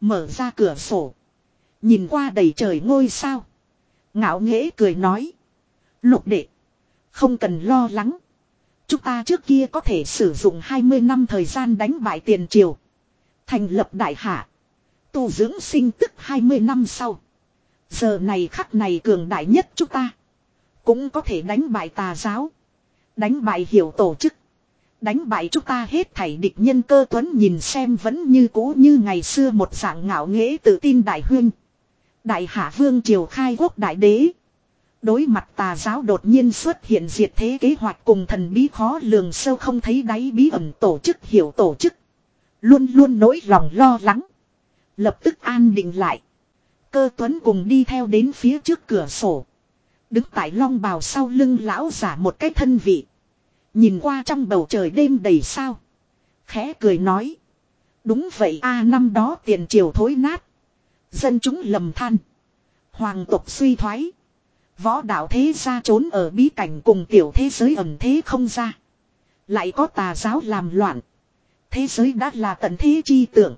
Mở ra cửa sổ. Nhìn qua đầy trời ngôi sao. Ngạo nghễ cười nói. Lục đệ. Không cần lo lắng. Chúng ta trước kia có thể sử dụng 20 năm thời gian đánh bại tiền triều. Thành lập đại hạ. Tu dưỡng sinh tức 20 năm sau. Giờ này khắc này cường đại nhất chúng ta. Cũng có thể đánh bại tà giáo. Đánh bại hiểu tổ chức. Đánh bại chúng ta hết thảy địch nhân cơ tuấn nhìn xem vẫn như cũ như ngày xưa một dạng ngạo nghễ tự tin đại huyên. Đại hạ vương triều khai quốc đại đế. Đối mặt tà giáo đột nhiên xuất hiện diệt thế kế hoạch cùng thần bí khó lường sâu không thấy đáy bí ẩn tổ chức hiểu tổ chức. Luôn luôn nỗi lòng lo lắng. Lập tức an định lại. Cơ tuấn cùng đi theo đến phía trước cửa sổ. Đứng tại long bào sau lưng lão giả một cái thân vị. Nhìn qua trong bầu trời đêm đầy sao. Khẽ cười nói. Đúng vậy a, năm đó tiền triều thối nát. Dân chúng lầm than. Hoàng tộc suy thoái. Võ đạo thế gia trốn ở bí cảnh cùng tiểu thế giới ẩn thế không ra. Lại có tà giáo làm loạn. Thế giới đã là tận thế chi tưởng.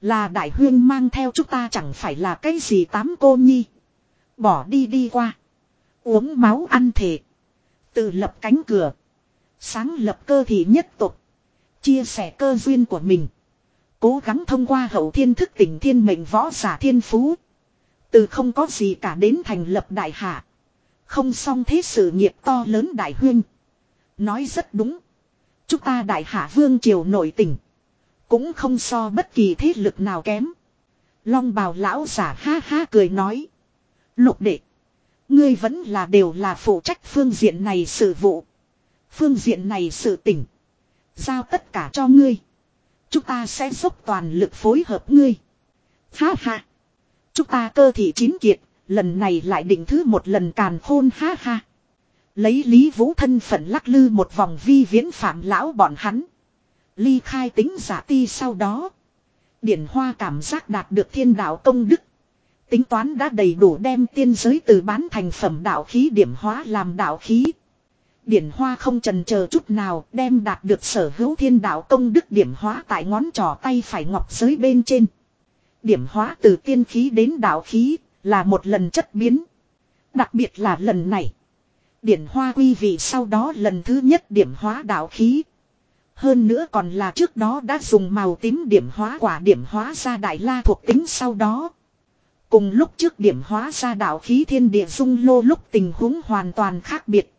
Là đại huyên mang theo chúng ta chẳng phải là cái gì tám cô nhi. Bỏ đi đi qua. Uống máu ăn thề. Tự lập cánh cửa. Sáng lập cơ thị nhất tục. Chia sẻ cơ duyên của mình. Cố gắng thông qua hậu thiên thức tỉnh thiên mệnh võ giả thiên phú. Từ không có gì cả đến thành lập đại hạ. Không xong thế sự nghiệp to lớn đại huyên. Nói rất đúng. Chúng ta đại hạ vương triều nổi tỉnh, Cũng không so bất kỳ thế lực nào kém. Long bào lão giả ha ha cười nói. Lục đệ. Ngươi vẫn là đều là phụ trách phương diện này sự vụ. Phương diện này sự tỉnh. Giao tất cả cho ngươi. Chúng ta sẽ dốc toàn lực phối hợp ngươi. Ha ha. Chúng ta cơ thị chín kiệt, lần này lại định thứ một lần càn khôn ha ha. Lấy Lý Vũ thân phận lắc lư một vòng vi viễn phạm lão bọn hắn. Ly khai tính giả ti sau đó. Điển Hoa cảm giác đạt được thiên đạo công đức. Tính toán đã đầy đủ đem tiên giới từ bán thành phẩm đạo khí điểm hóa làm đạo khí. Điển Hoa không trần chờ chút nào, đem đạt được sở hữu thiên đạo công đức điểm hóa tại ngón trỏ tay phải ngọc giới bên trên. Điểm hóa từ tiên khí đến đạo khí, là một lần chất biến. Đặc biệt là lần này. Điển Hoa quy vị sau đó lần thứ nhất điểm hóa đạo khí. Hơn nữa còn là trước đó đã dùng màu tím điểm hóa quả điểm hóa ra đại la thuộc tính sau đó. Cùng lúc trước điểm hóa ra đạo khí thiên địa dung lô lúc tình huống hoàn toàn khác biệt.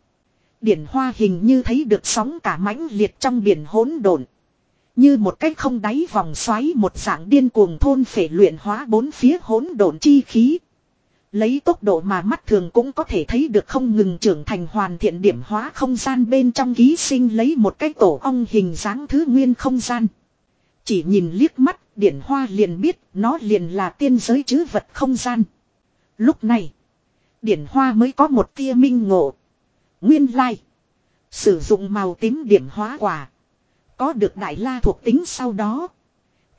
Điển hoa hình như thấy được sóng cả mãnh liệt trong biển hỗn độn. Như một cách không đáy vòng xoáy một dạng điên cuồng thôn phệ luyện hóa bốn phía hỗn độn chi khí. Lấy tốc độ mà mắt thường cũng có thể thấy được không ngừng trưởng thành hoàn thiện điểm hóa không gian bên trong ký sinh lấy một cái tổ ong hình dáng thứ nguyên không gian. Chỉ nhìn liếc mắt, điển hoa liền biết nó liền là tiên giới chứ vật không gian. Lúc này, điển hoa mới có một tia minh ngộ. Nguyên lai, sử dụng màu tím điểm hóa quả. Có được đại la thuộc tính sau đó.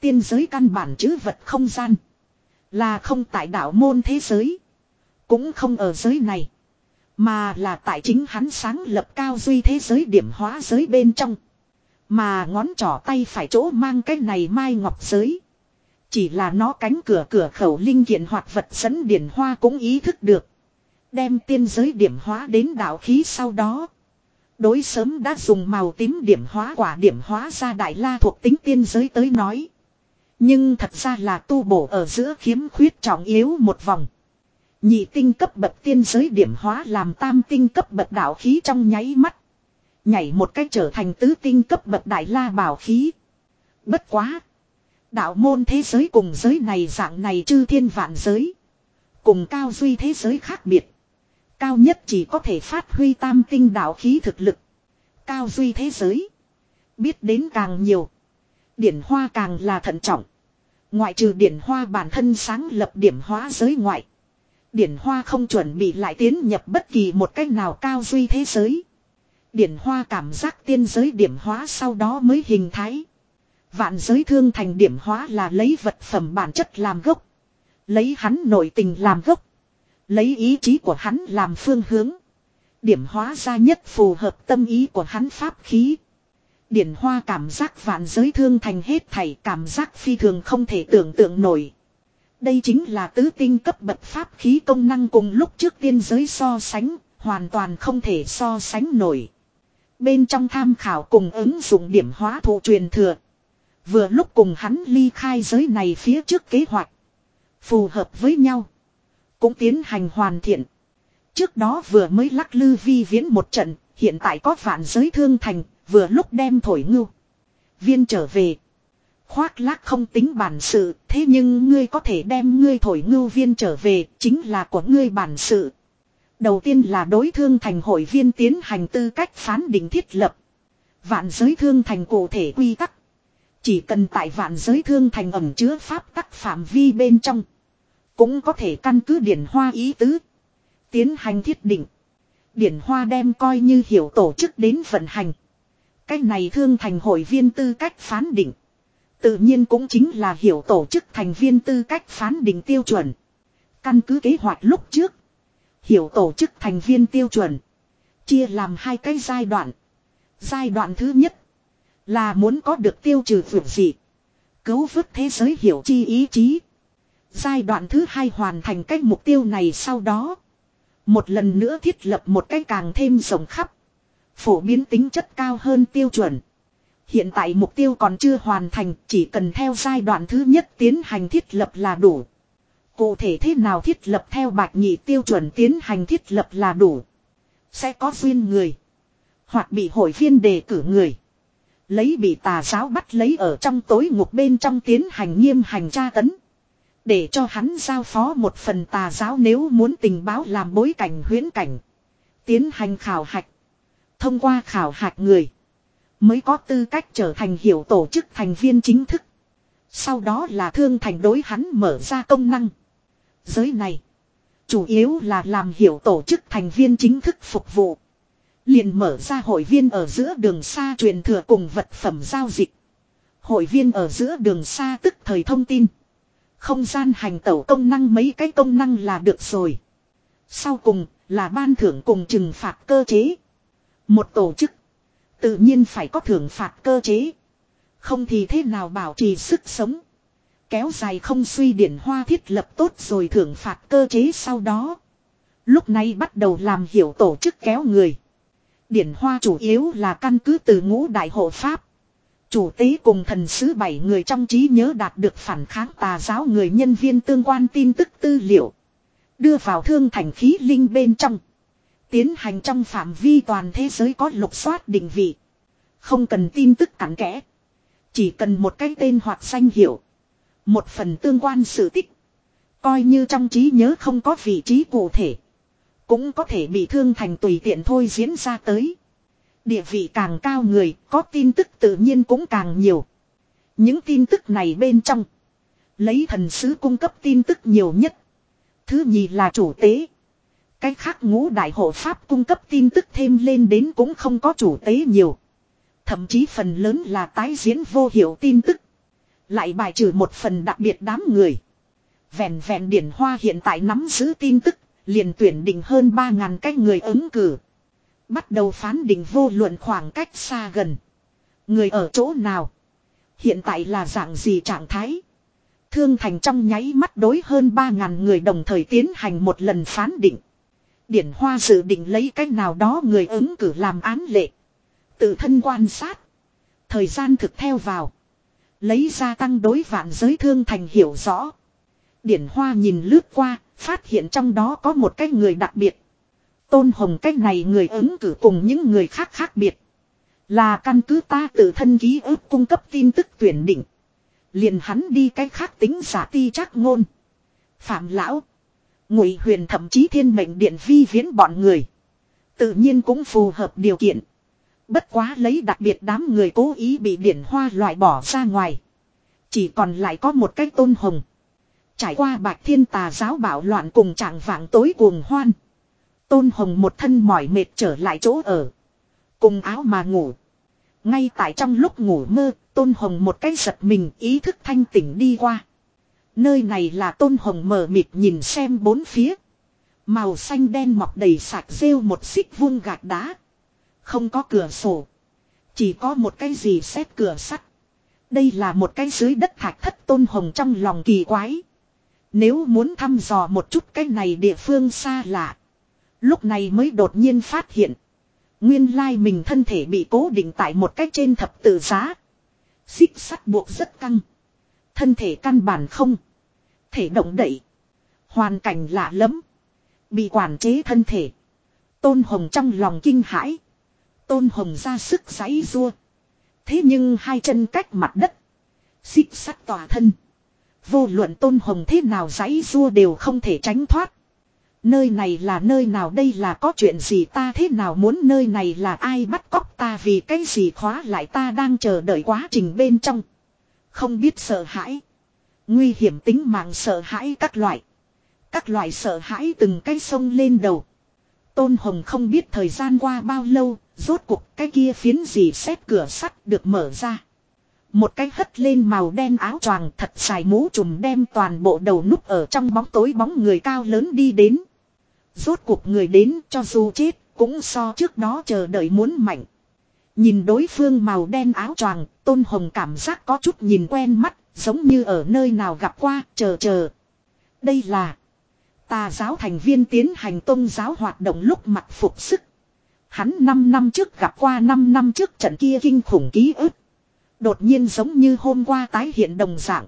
Tiên giới căn bản chứ vật không gian. Là không tại đạo môn thế giới. Cũng không ở giới này. Mà là tại chính hắn sáng lập cao duy thế giới điểm hóa giới bên trong. Mà ngón trỏ tay phải chỗ mang cái này mai ngọc giới. Chỉ là nó cánh cửa cửa khẩu linh kiện hoạt vật dẫn điển hoa cũng ý thức được. Đem tiên giới điểm hóa đến đạo khí sau đó. Đối sớm đã dùng màu tím điểm hóa quả điểm hóa ra đại la thuộc tính tiên giới tới nói. Nhưng thật ra là tu bổ ở giữa khiếm khuyết trọng yếu một vòng. Nhị tinh cấp bậc tiên giới điểm hóa làm tam tinh cấp bậc đạo khí trong nháy mắt. Nhảy một cách trở thành tứ tinh cấp bậc đại la bảo khí. Bất quá. Đạo môn thế giới cùng giới này dạng này chư thiên vạn giới. Cùng cao duy thế giới khác biệt. Cao nhất chỉ có thể phát huy tam tinh đạo khí thực lực. Cao duy thế giới. Biết đến càng nhiều. Điển hoa càng là thận trọng. Ngoại trừ điển hoa bản thân sáng lập điểm hóa giới ngoại. Điển hoa không chuẩn bị lại tiến nhập bất kỳ một cách nào cao duy thế giới. Điển hoa cảm giác tiên giới điểm hóa sau đó mới hình thái. Vạn giới thương thành điểm hóa là lấy vật phẩm bản chất làm gốc. Lấy hắn nội tình làm gốc. Lấy ý chí của hắn làm phương hướng. Điểm hóa ra nhất phù hợp tâm ý của hắn pháp khí. Điển hoa cảm giác vạn giới thương thành hết thảy cảm giác phi thường không thể tưởng tượng nổi. Đây chính là tứ tinh cấp bậc pháp khí công năng cùng lúc trước tiên giới so sánh, hoàn toàn không thể so sánh nổi. Bên trong tham khảo cùng ứng dụng điểm hóa thụ truyền thừa. Vừa lúc cùng hắn ly khai giới này phía trước kế hoạch. Phù hợp với nhau. Cũng tiến hành hoàn thiện. Trước đó vừa mới lắc lư vi viễn một trận, hiện tại có vạn giới thương thành, vừa lúc đem thổi ngưu. Viên trở về. Khoác lác không tính bản sự, thế nhưng ngươi có thể đem ngươi thổi ngưu viên trở về, chính là của ngươi bản sự. Đầu tiên là đối thương thành hội viên tiến hành tư cách phán định thiết lập. Vạn giới thương thành cụ thể quy tắc. Chỉ cần tại vạn giới thương thành ẩm chứa pháp tắc phạm vi bên trong. Cũng có thể căn cứ điển hoa ý tứ. Tiến hành thiết định. Điển hoa đem coi như hiểu tổ chức đến vận hành. Cách này thương thành hội viên tư cách phán định. Tự nhiên cũng chính là hiểu tổ chức thành viên tư cách phán định tiêu chuẩn. Căn cứ kế hoạch lúc trước. Hiểu tổ chức thành viên tiêu chuẩn. Chia làm hai cái giai đoạn. Giai đoạn thứ nhất. Là muốn có được tiêu trừ vượt dị. Cứu vứt thế giới hiểu chi ý chí. Giai đoạn thứ hai hoàn thành cách mục tiêu này sau đó. Một lần nữa thiết lập một cách càng thêm rộng khắp. Phổ biến tính chất cao hơn tiêu chuẩn. Hiện tại mục tiêu còn chưa hoàn thành, chỉ cần theo giai đoạn thứ nhất tiến hành thiết lập là đủ. Cụ thể thế nào thiết lập theo bạch nhị tiêu chuẩn tiến hành thiết lập là đủ. Sẽ có duyên người. Hoặc bị hội viên đề cử người. Lấy bị tà giáo bắt lấy ở trong tối ngục bên trong tiến hành nghiêm hành tra tấn. Để cho hắn giao phó một phần tà giáo nếu muốn tình báo làm bối cảnh huyễn cảnh. Tiến hành khảo hạch. Thông qua khảo hạch người. Mới có tư cách trở thành hiểu tổ chức thành viên chính thức. Sau đó là thương thành đối hắn mở ra công năng. Giới này. Chủ yếu là làm hiểu tổ chức thành viên chính thức phục vụ. Liền mở ra hội viên ở giữa đường xa truyền thừa cùng vật phẩm giao dịch. Hội viên ở giữa đường xa tức thời thông tin. Không gian hành tẩu công năng mấy cái công năng là được rồi. Sau cùng là ban thưởng cùng trừng phạt cơ chế. Một tổ chức. Tự nhiên phải có thưởng phạt cơ chế. Không thì thế nào bảo trì sức sống. Kéo dài không suy điển hoa thiết lập tốt rồi thưởng phạt cơ chế sau đó. Lúc này bắt đầu làm hiểu tổ chức kéo người. Điển hoa chủ yếu là căn cứ từ ngũ đại hộ pháp. Chủ tế cùng thần sứ bảy người trong trí nhớ đạt được phản kháng tà giáo người nhân viên tương quan tin tức tư liệu. Đưa vào thương thành khí linh bên trong. Tiến hành trong phạm vi toàn thế giới có lục soát định vị. Không cần tin tức cặn kẽ. Chỉ cần một cái tên hoặc danh hiệu. Một phần tương quan sự tích. Coi như trong trí nhớ không có vị trí cụ thể. Cũng có thể bị thương thành tùy tiện thôi diễn ra tới. Địa vị càng cao người, có tin tức tự nhiên cũng càng nhiều. Những tin tức này bên trong. Lấy thần sứ cung cấp tin tức nhiều nhất. Thứ nhì là chủ tế. Cái khác ngũ đại hộ pháp cung cấp tin tức thêm lên đến cũng không có chủ tế nhiều. Thậm chí phần lớn là tái diễn vô hiệu tin tức. Lại bài trừ một phần đặc biệt đám người. Vẹn vẹn điển hoa hiện tại nắm giữ tin tức, liền tuyển định hơn 3.000 cái người ứng cử. Bắt đầu phán định vô luận khoảng cách xa gần. Người ở chỗ nào? Hiện tại là dạng gì trạng thái? Thương thành trong nháy mắt đối hơn 3.000 người đồng thời tiến hành một lần phán định. Điển Hoa dự định lấy cách nào đó người ứng cử làm án lệ. Tự thân quan sát. Thời gian thực theo vào. Lấy ra tăng đối vạn giới thương thành hiểu rõ. Điển Hoa nhìn lướt qua, phát hiện trong đó có một cái người đặc biệt. Tôn Hồng cách này người ứng cử cùng những người khác khác biệt. Là căn cứ ta tự thân ký ức cung cấp tin tức tuyển định. Liền hắn đi cách khác tính giả ti chắc ngôn. Phạm Lão. Ngụy huyền thậm chí thiên mệnh điện vi viễn bọn người. Tự nhiên cũng phù hợp điều kiện. Bất quá lấy đặc biệt đám người cố ý bị điển hoa loại bỏ ra ngoài. Chỉ còn lại có một cái tôn hồng. Trải qua bạch thiên tà giáo bảo loạn cùng trạng vạng tối cuồng hoan. Tôn hồng một thân mỏi mệt trở lại chỗ ở. Cùng áo mà ngủ. Ngay tại trong lúc ngủ mơ, tôn hồng một cái giật mình ý thức thanh tỉnh đi qua. Nơi này là tôn hồng mờ mịt nhìn xem bốn phía. Màu xanh đen mọc đầy sạc rêu một xích vuông gạch đá. Không có cửa sổ. Chỉ có một cái gì xét cửa sắt. Đây là một cái dưới đất thạch thất tôn hồng trong lòng kỳ quái. Nếu muốn thăm dò một chút cái này địa phương xa lạ. Lúc này mới đột nhiên phát hiện. Nguyên lai mình thân thể bị cố định tại một cái trên thập tự giá. Xích sắt buộc rất căng. Thân thể căn bản không. Thể động đậy. Hoàn cảnh lạ lắm. Bị quản chế thân thể. Tôn Hồng trong lòng kinh hãi. Tôn Hồng ra sức giãy rua. Thế nhưng hai chân cách mặt đất. Xích sắt tỏa thân. Vô luận Tôn Hồng thế nào giãy rua đều không thể tránh thoát. Nơi này là nơi nào đây là có chuyện gì ta thế nào muốn nơi này là ai bắt cóc ta vì cái gì khóa lại ta đang chờ đợi quá trình bên trong. Không biết sợ hãi. Nguy hiểm tính mạng sợ hãi các loại. Các loại sợ hãi từng cái sông lên đầu. Tôn Hồng không biết thời gian qua bao lâu, rốt cuộc cái kia phiến gì xét cửa sắt được mở ra. Một cái hất lên màu đen áo choàng thật dài mũ trùm đem toàn bộ đầu núp ở trong bóng tối bóng người cao lớn đi đến. Rốt cuộc người đến cho dù chết cũng so trước đó chờ đợi muốn mạnh. Nhìn đối phương màu đen áo choàng, Tôn Hồng cảm giác có chút nhìn quen mắt, giống như ở nơi nào gặp qua, chờ chờ. Đây là tà giáo thành viên tiến hành tôn giáo hoạt động lúc mặc phục sức. Hắn 5 năm trước gặp qua 5 năm trước trận kia kinh khủng ký ức. Đột nhiên giống như hôm qua tái hiện đồng dạng.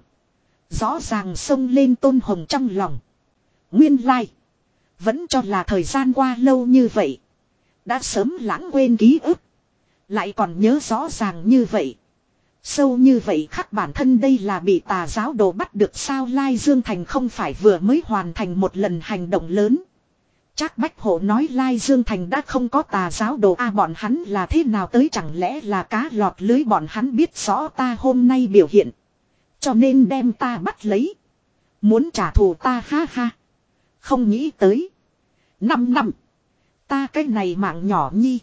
Rõ ràng sông lên tôn hồng trong lòng. Nguyên lai. Vẫn cho là thời gian qua lâu như vậy. Đã sớm lãng quên ký ức. Lại còn nhớ rõ ràng như vậy. Sâu như vậy khắc bản thân đây là bị tà giáo đồ bắt được sao Lai Dương Thành không phải vừa mới hoàn thành một lần hành động lớn. Chắc Bách Hộ nói Lai Dương Thành đã không có tà giáo đồ a bọn hắn là thế nào tới chẳng lẽ là cá lọt lưới bọn hắn biết rõ ta hôm nay biểu hiện. Cho nên đem ta bắt lấy. Muốn trả thù ta ha ha. Không nghĩ tới. Năm năm. Ta cái này mạng nhỏ nhi.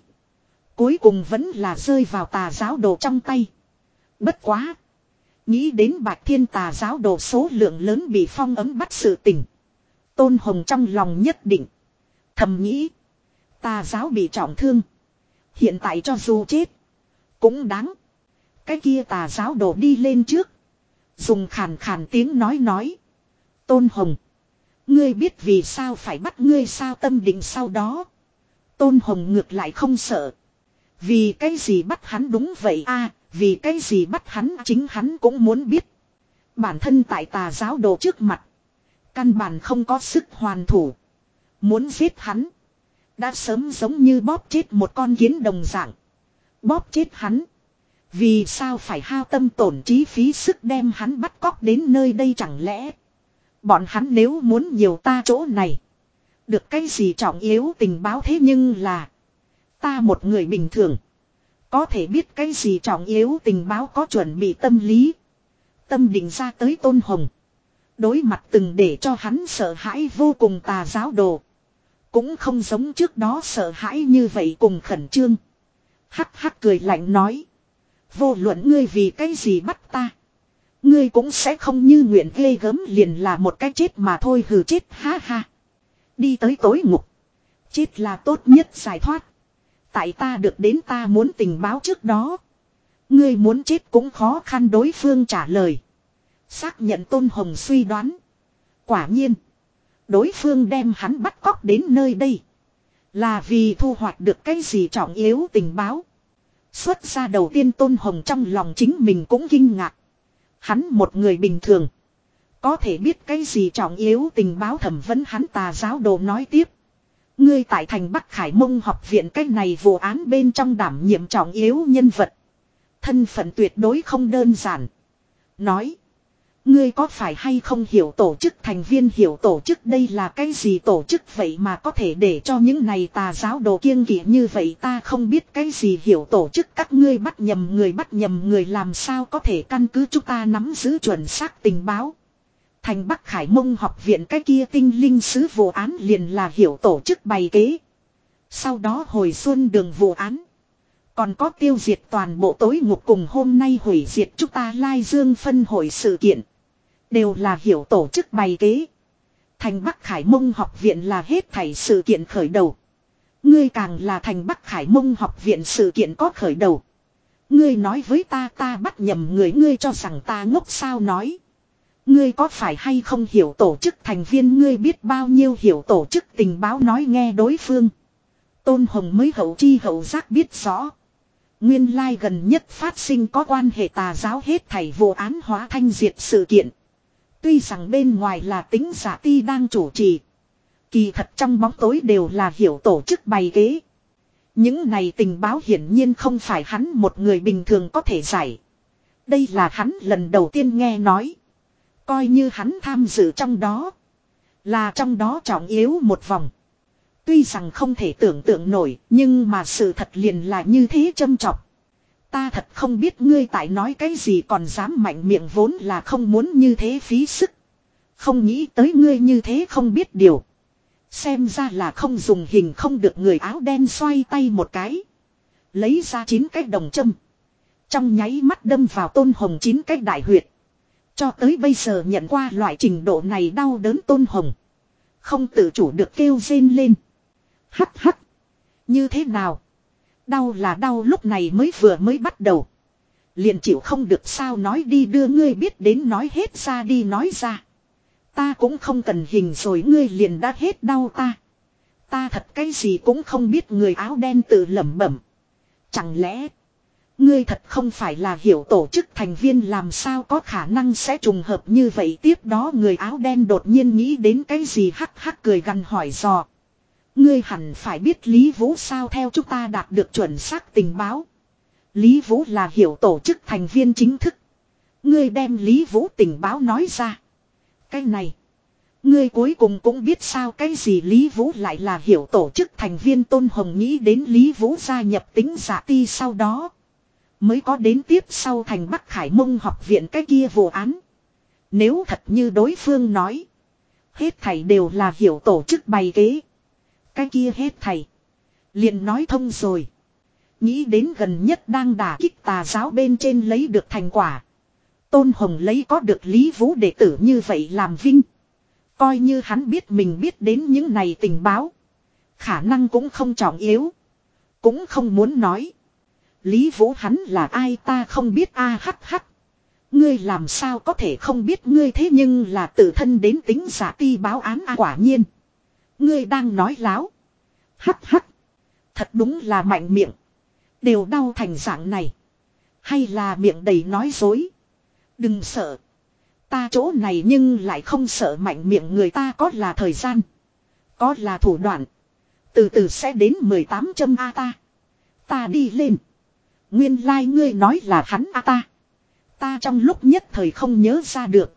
Cuối cùng vẫn là rơi vào tà giáo đồ trong tay. Bất quá. Nghĩ đến bạch thiên tà giáo đồ số lượng lớn bị phong ấm bắt sự tình. Tôn Hồng trong lòng nhất định. Thầm nghĩ. Tà giáo bị trọng thương. Hiện tại cho dù chết. Cũng đáng. Cái kia tà giáo đồ đi lên trước. Dùng khàn khàn tiếng nói nói. Tôn Hồng. Ngươi biết vì sao phải bắt ngươi sao tâm định sau đó. Tôn Hồng ngược lại không sợ. Vì cái gì bắt hắn đúng vậy a à, vì cái gì bắt hắn chính hắn cũng muốn biết. Bản thân tại tà giáo đồ trước mặt. Căn bản không có sức hoàn thủ. Muốn giết hắn. Đã sớm giống như bóp chết một con kiến đồng dạng. Bóp chết hắn. Vì sao phải hao tâm tổn trí phí sức đem hắn bắt cóc đến nơi đây chẳng lẽ. Bọn hắn nếu muốn nhiều ta chỗ này. Được cái gì trọng yếu tình báo thế nhưng là. Ta một người bình thường. Có thể biết cái gì trọng yếu tình báo có chuẩn bị tâm lý. Tâm định ra tới tôn hồng. Đối mặt từng để cho hắn sợ hãi vô cùng tà giáo đồ. Cũng không giống trước đó sợ hãi như vậy cùng khẩn trương. Hắc hắc cười lạnh nói. Vô luận ngươi vì cái gì bắt ta. Ngươi cũng sẽ không như nguyện ghê gớm liền là một cái chết mà thôi hừ chết, ha ha. Đi tới tối ngục. Chết là tốt nhất giải thoát. Tại ta được đến ta muốn tình báo trước đó. Ngươi muốn chết cũng khó khăn đối phương trả lời. Xác nhận Tôn Hồng suy đoán. Quả nhiên. Đối phương đem hắn bắt cóc đến nơi đây. Là vì thu hoạch được cái gì trọng yếu tình báo. Xuất ra đầu tiên Tôn Hồng trong lòng chính mình cũng kinh ngạc. Hắn một người bình thường. Có thể biết cái gì trọng yếu tình báo thẩm vấn hắn tà giáo đồ nói tiếp. Ngươi tại thành Bắc Khải Mông học viện cái này vụ án bên trong đảm nhiệm trọng yếu nhân vật. Thân phận tuyệt đối không đơn giản. Nói. Ngươi có phải hay không hiểu tổ chức thành viên hiểu tổ chức đây là cái gì tổ chức vậy mà có thể để cho những này tà giáo đồ kiêng kỵ như vậy ta không biết cái gì hiểu tổ chức các ngươi bắt nhầm người bắt nhầm người làm sao có thể căn cứ chúng ta nắm giữ chuẩn xác tình báo. Thành Bắc Khải Mông học viện cái kia tinh linh sứ vụ án liền là hiểu tổ chức bày kế. Sau đó hồi xuân đường vụ án. Còn có tiêu diệt toàn bộ tối ngục cùng hôm nay hủy diệt chúng ta lai dương phân hội sự kiện. Đều là hiểu tổ chức bày kế. Thành Bắc Khải Mông học viện là hết thảy sự kiện khởi đầu. Ngươi càng là thành Bắc Khải Mông học viện sự kiện có khởi đầu. Ngươi nói với ta ta bắt nhầm người, ngươi cho rằng ta ngốc sao nói. Ngươi có phải hay không hiểu tổ chức thành viên, ngươi biết bao nhiêu hiểu tổ chức tình báo nói nghe đối phương. Tôn Hồng mới hậu chi hậu giác biết rõ. Nguyên lai gần nhất phát sinh có quan hệ tà giáo hết thảy vô án hóa thanh diệt sự kiện. Tuy rằng bên ngoài là tính giả ti đang chủ trì. Kỳ thật trong bóng tối đều là hiểu tổ chức bày ghế, Những này tình báo hiển nhiên không phải hắn một người bình thường có thể giải. Đây là hắn lần đầu tiên nghe nói. Coi như hắn tham dự trong đó. Là trong đó trọng yếu một vòng. Tuy rằng không thể tưởng tượng nổi, nhưng mà sự thật liền là như thế châm trọng. Ta thật không biết ngươi tại nói cái gì còn dám mạnh miệng vốn là không muốn như thế phí sức. Không nghĩ tới ngươi như thế không biết điều. Xem ra là không dùng hình không được người áo đen xoay tay một cái. Lấy ra chín cái đồng châm. Trong nháy mắt đâm vào tôn hồng chín cái đại huyệt. Cho tới bây giờ nhận qua loại trình độ này đau đớn tôn hồng. Không tự chủ được kêu rên lên. Hắc hắc. Như thế nào? Đau là đau lúc này mới vừa mới bắt đầu. Liền chịu không được sao nói đi đưa ngươi biết đến nói hết ra đi nói ra. Ta cũng không cần hình rồi ngươi liền đã hết đau ta. Ta thật cái gì cũng không biết người áo đen tự lẩm bẩm. Chẳng lẽ, Ngươi thật không phải là hiểu tổ chức thành viên làm sao có khả năng sẽ trùng hợp như vậy tiếp đó người áo đen đột nhiên nghĩ đến cái gì hắc hắc cười gằn hỏi dò. Ngươi hẳn phải biết Lý Vũ sao theo chúng ta đạt được chuẩn xác tình báo. Lý Vũ là hiểu tổ chức thành viên chính thức. Ngươi đem Lý Vũ tình báo nói ra. Cái này. Ngươi cuối cùng cũng biết sao cái gì Lý Vũ lại là hiểu tổ chức thành viên Tôn Hồng nghĩ đến Lý Vũ gia nhập tính giả ti sau đó. Mới có đến tiếp sau thành Bắc Khải Mông học viện cái kia vụ án. Nếu thật như đối phương nói. Hết thảy đều là hiểu tổ chức bày kế. Cái kia hết thầy. liền nói thông rồi. Nghĩ đến gần nhất đang đả kích tà giáo bên trên lấy được thành quả. Tôn Hồng lấy có được Lý Vũ đệ tử như vậy làm vinh. Coi như hắn biết mình biết đến những này tình báo. Khả năng cũng không trọng yếu. Cũng không muốn nói. Lý Vũ hắn là ai ta không biết a hắc hắc. Ngươi làm sao có thể không biết ngươi thế nhưng là tự thân đến tính giả ti báo án a quả nhiên. Ngươi đang nói láo. Hắc hắc. Thật đúng là mạnh miệng. Đều đau thành dạng này. Hay là miệng đầy nói dối. Đừng sợ. Ta chỗ này nhưng lại không sợ mạnh miệng người ta có là thời gian. Có là thủ đoạn. Từ từ sẽ đến 18 châm A ta. Ta đi lên. Nguyên lai like ngươi nói là hắn A ta. Ta trong lúc nhất thời không nhớ ra được.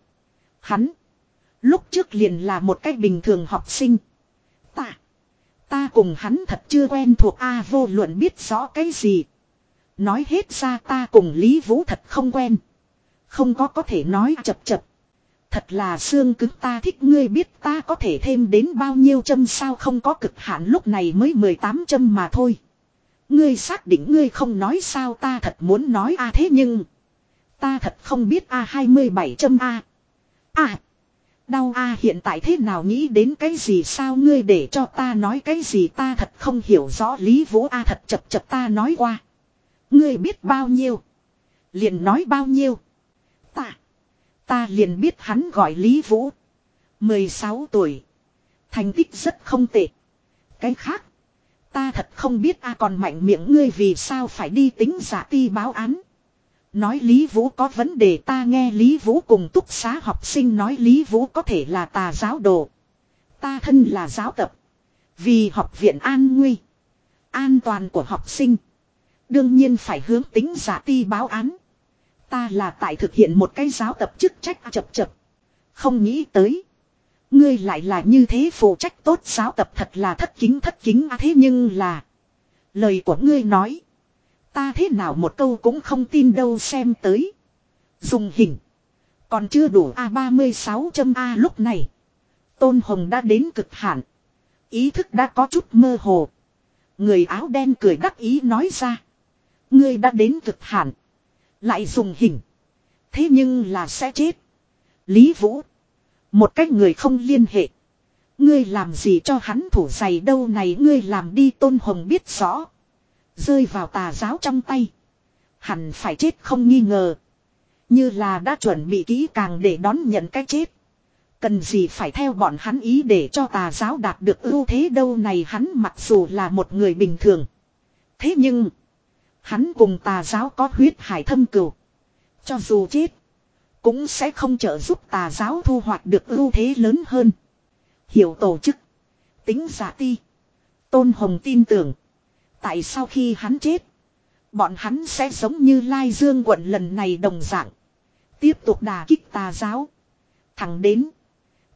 Hắn. Lúc trước liền là một cách bình thường học sinh. Ta. Ta cùng hắn thật chưa quen thuộc A vô luận biết rõ cái gì. Nói hết ra ta cùng Lý Vũ thật không quen. Không có có thể nói chập chập. Thật là xương cứng ta thích ngươi biết ta có thể thêm đến bao nhiêu châm sao không có cực hạn lúc này mới 18 châm mà thôi. Ngươi xác định ngươi không nói sao ta thật muốn nói a thế nhưng. Ta thật không biết a 27 châm a. A. Đau a, hiện tại thế nào nghĩ đến cái gì sao ngươi để cho ta nói cái gì, ta thật không hiểu rõ lý vũ a, thật chập chập ta nói qua. Ngươi biết bao nhiêu. Liền nói bao nhiêu. Ta. Ta liền biết hắn gọi Lý Vũ. 16 tuổi. Thành tích rất không tệ. Cái khác. Ta thật không biết a, còn mạnh miệng ngươi vì sao phải đi tính giả ti báo án. Nói Lý Vũ có vấn đề ta nghe Lý Vũ cùng túc xá học sinh nói Lý Vũ có thể là tà giáo đồ. Ta thân là giáo tập. Vì học viện an nguy. An toàn của học sinh. Đương nhiên phải hướng tính giả ti báo án. Ta là tại thực hiện một cái giáo tập chức trách chập chập. Không nghĩ tới. Ngươi lại là như thế phụ trách tốt giáo tập thật là thất kính thất kính à thế nhưng là. Lời của ngươi nói. Ta thế nào một câu cũng không tin đâu xem tới. Dùng hình. Còn chưa đủ A36 châm A lúc này. Tôn Hồng đã đến cực hạn. Ý thức đã có chút mơ hồ. Người áo đen cười đắc ý nói ra. Ngươi đã đến cực hạn. Lại dùng hình. Thế nhưng là sẽ chết. Lý Vũ. Một cách người không liên hệ. Ngươi làm gì cho hắn thủ giày đâu này ngươi làm đi tôn hồng biết rõ. Rơi vào tà giáo trong tay. Hẳn phải chết không nghi ngờ. Như là đã chuẩn bị kỹ càng để đón nhận cái chết. Cần gì phải theo bọn hắn ý để cho tà giáo đạt được ưu thế đâu này hắn mặc dù là một người bình thường. Thế nhưng. Hắn cùng tà giáo có huyết hải thâm cừu. Cho dù chết. Cũng sẽ không trợ giúp tà giáo thu hoạch được ưu thế lớn hơn. Hiểu tổ chức. Tính giả ti. Tôn Hồng tin tưởng. Tại sao khi hắn chết. Bọn hắn sẽ giống như Lai Dương quận lần này đồng dạng. Tiếp tục đà kích tà giáo. Thẳng đến.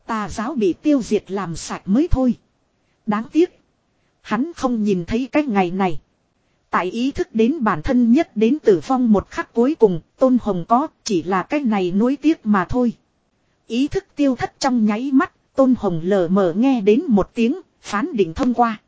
Tà giáo bị tiêu diệt làm sạch mới thôi. Đáng tiếc. Hắn không nhìn thấy cái ngày này. Tại ý thức đến bản thân nhất đến tử vong một khắc cuối cùng, Tôn Hồng có chỉ là cái này nuối tiếc mà thôi. Ý thức tiêu thất trong nháy mắt, Tôn Hồng lờ mờ nghe đến một tiếng, phán định thông qua.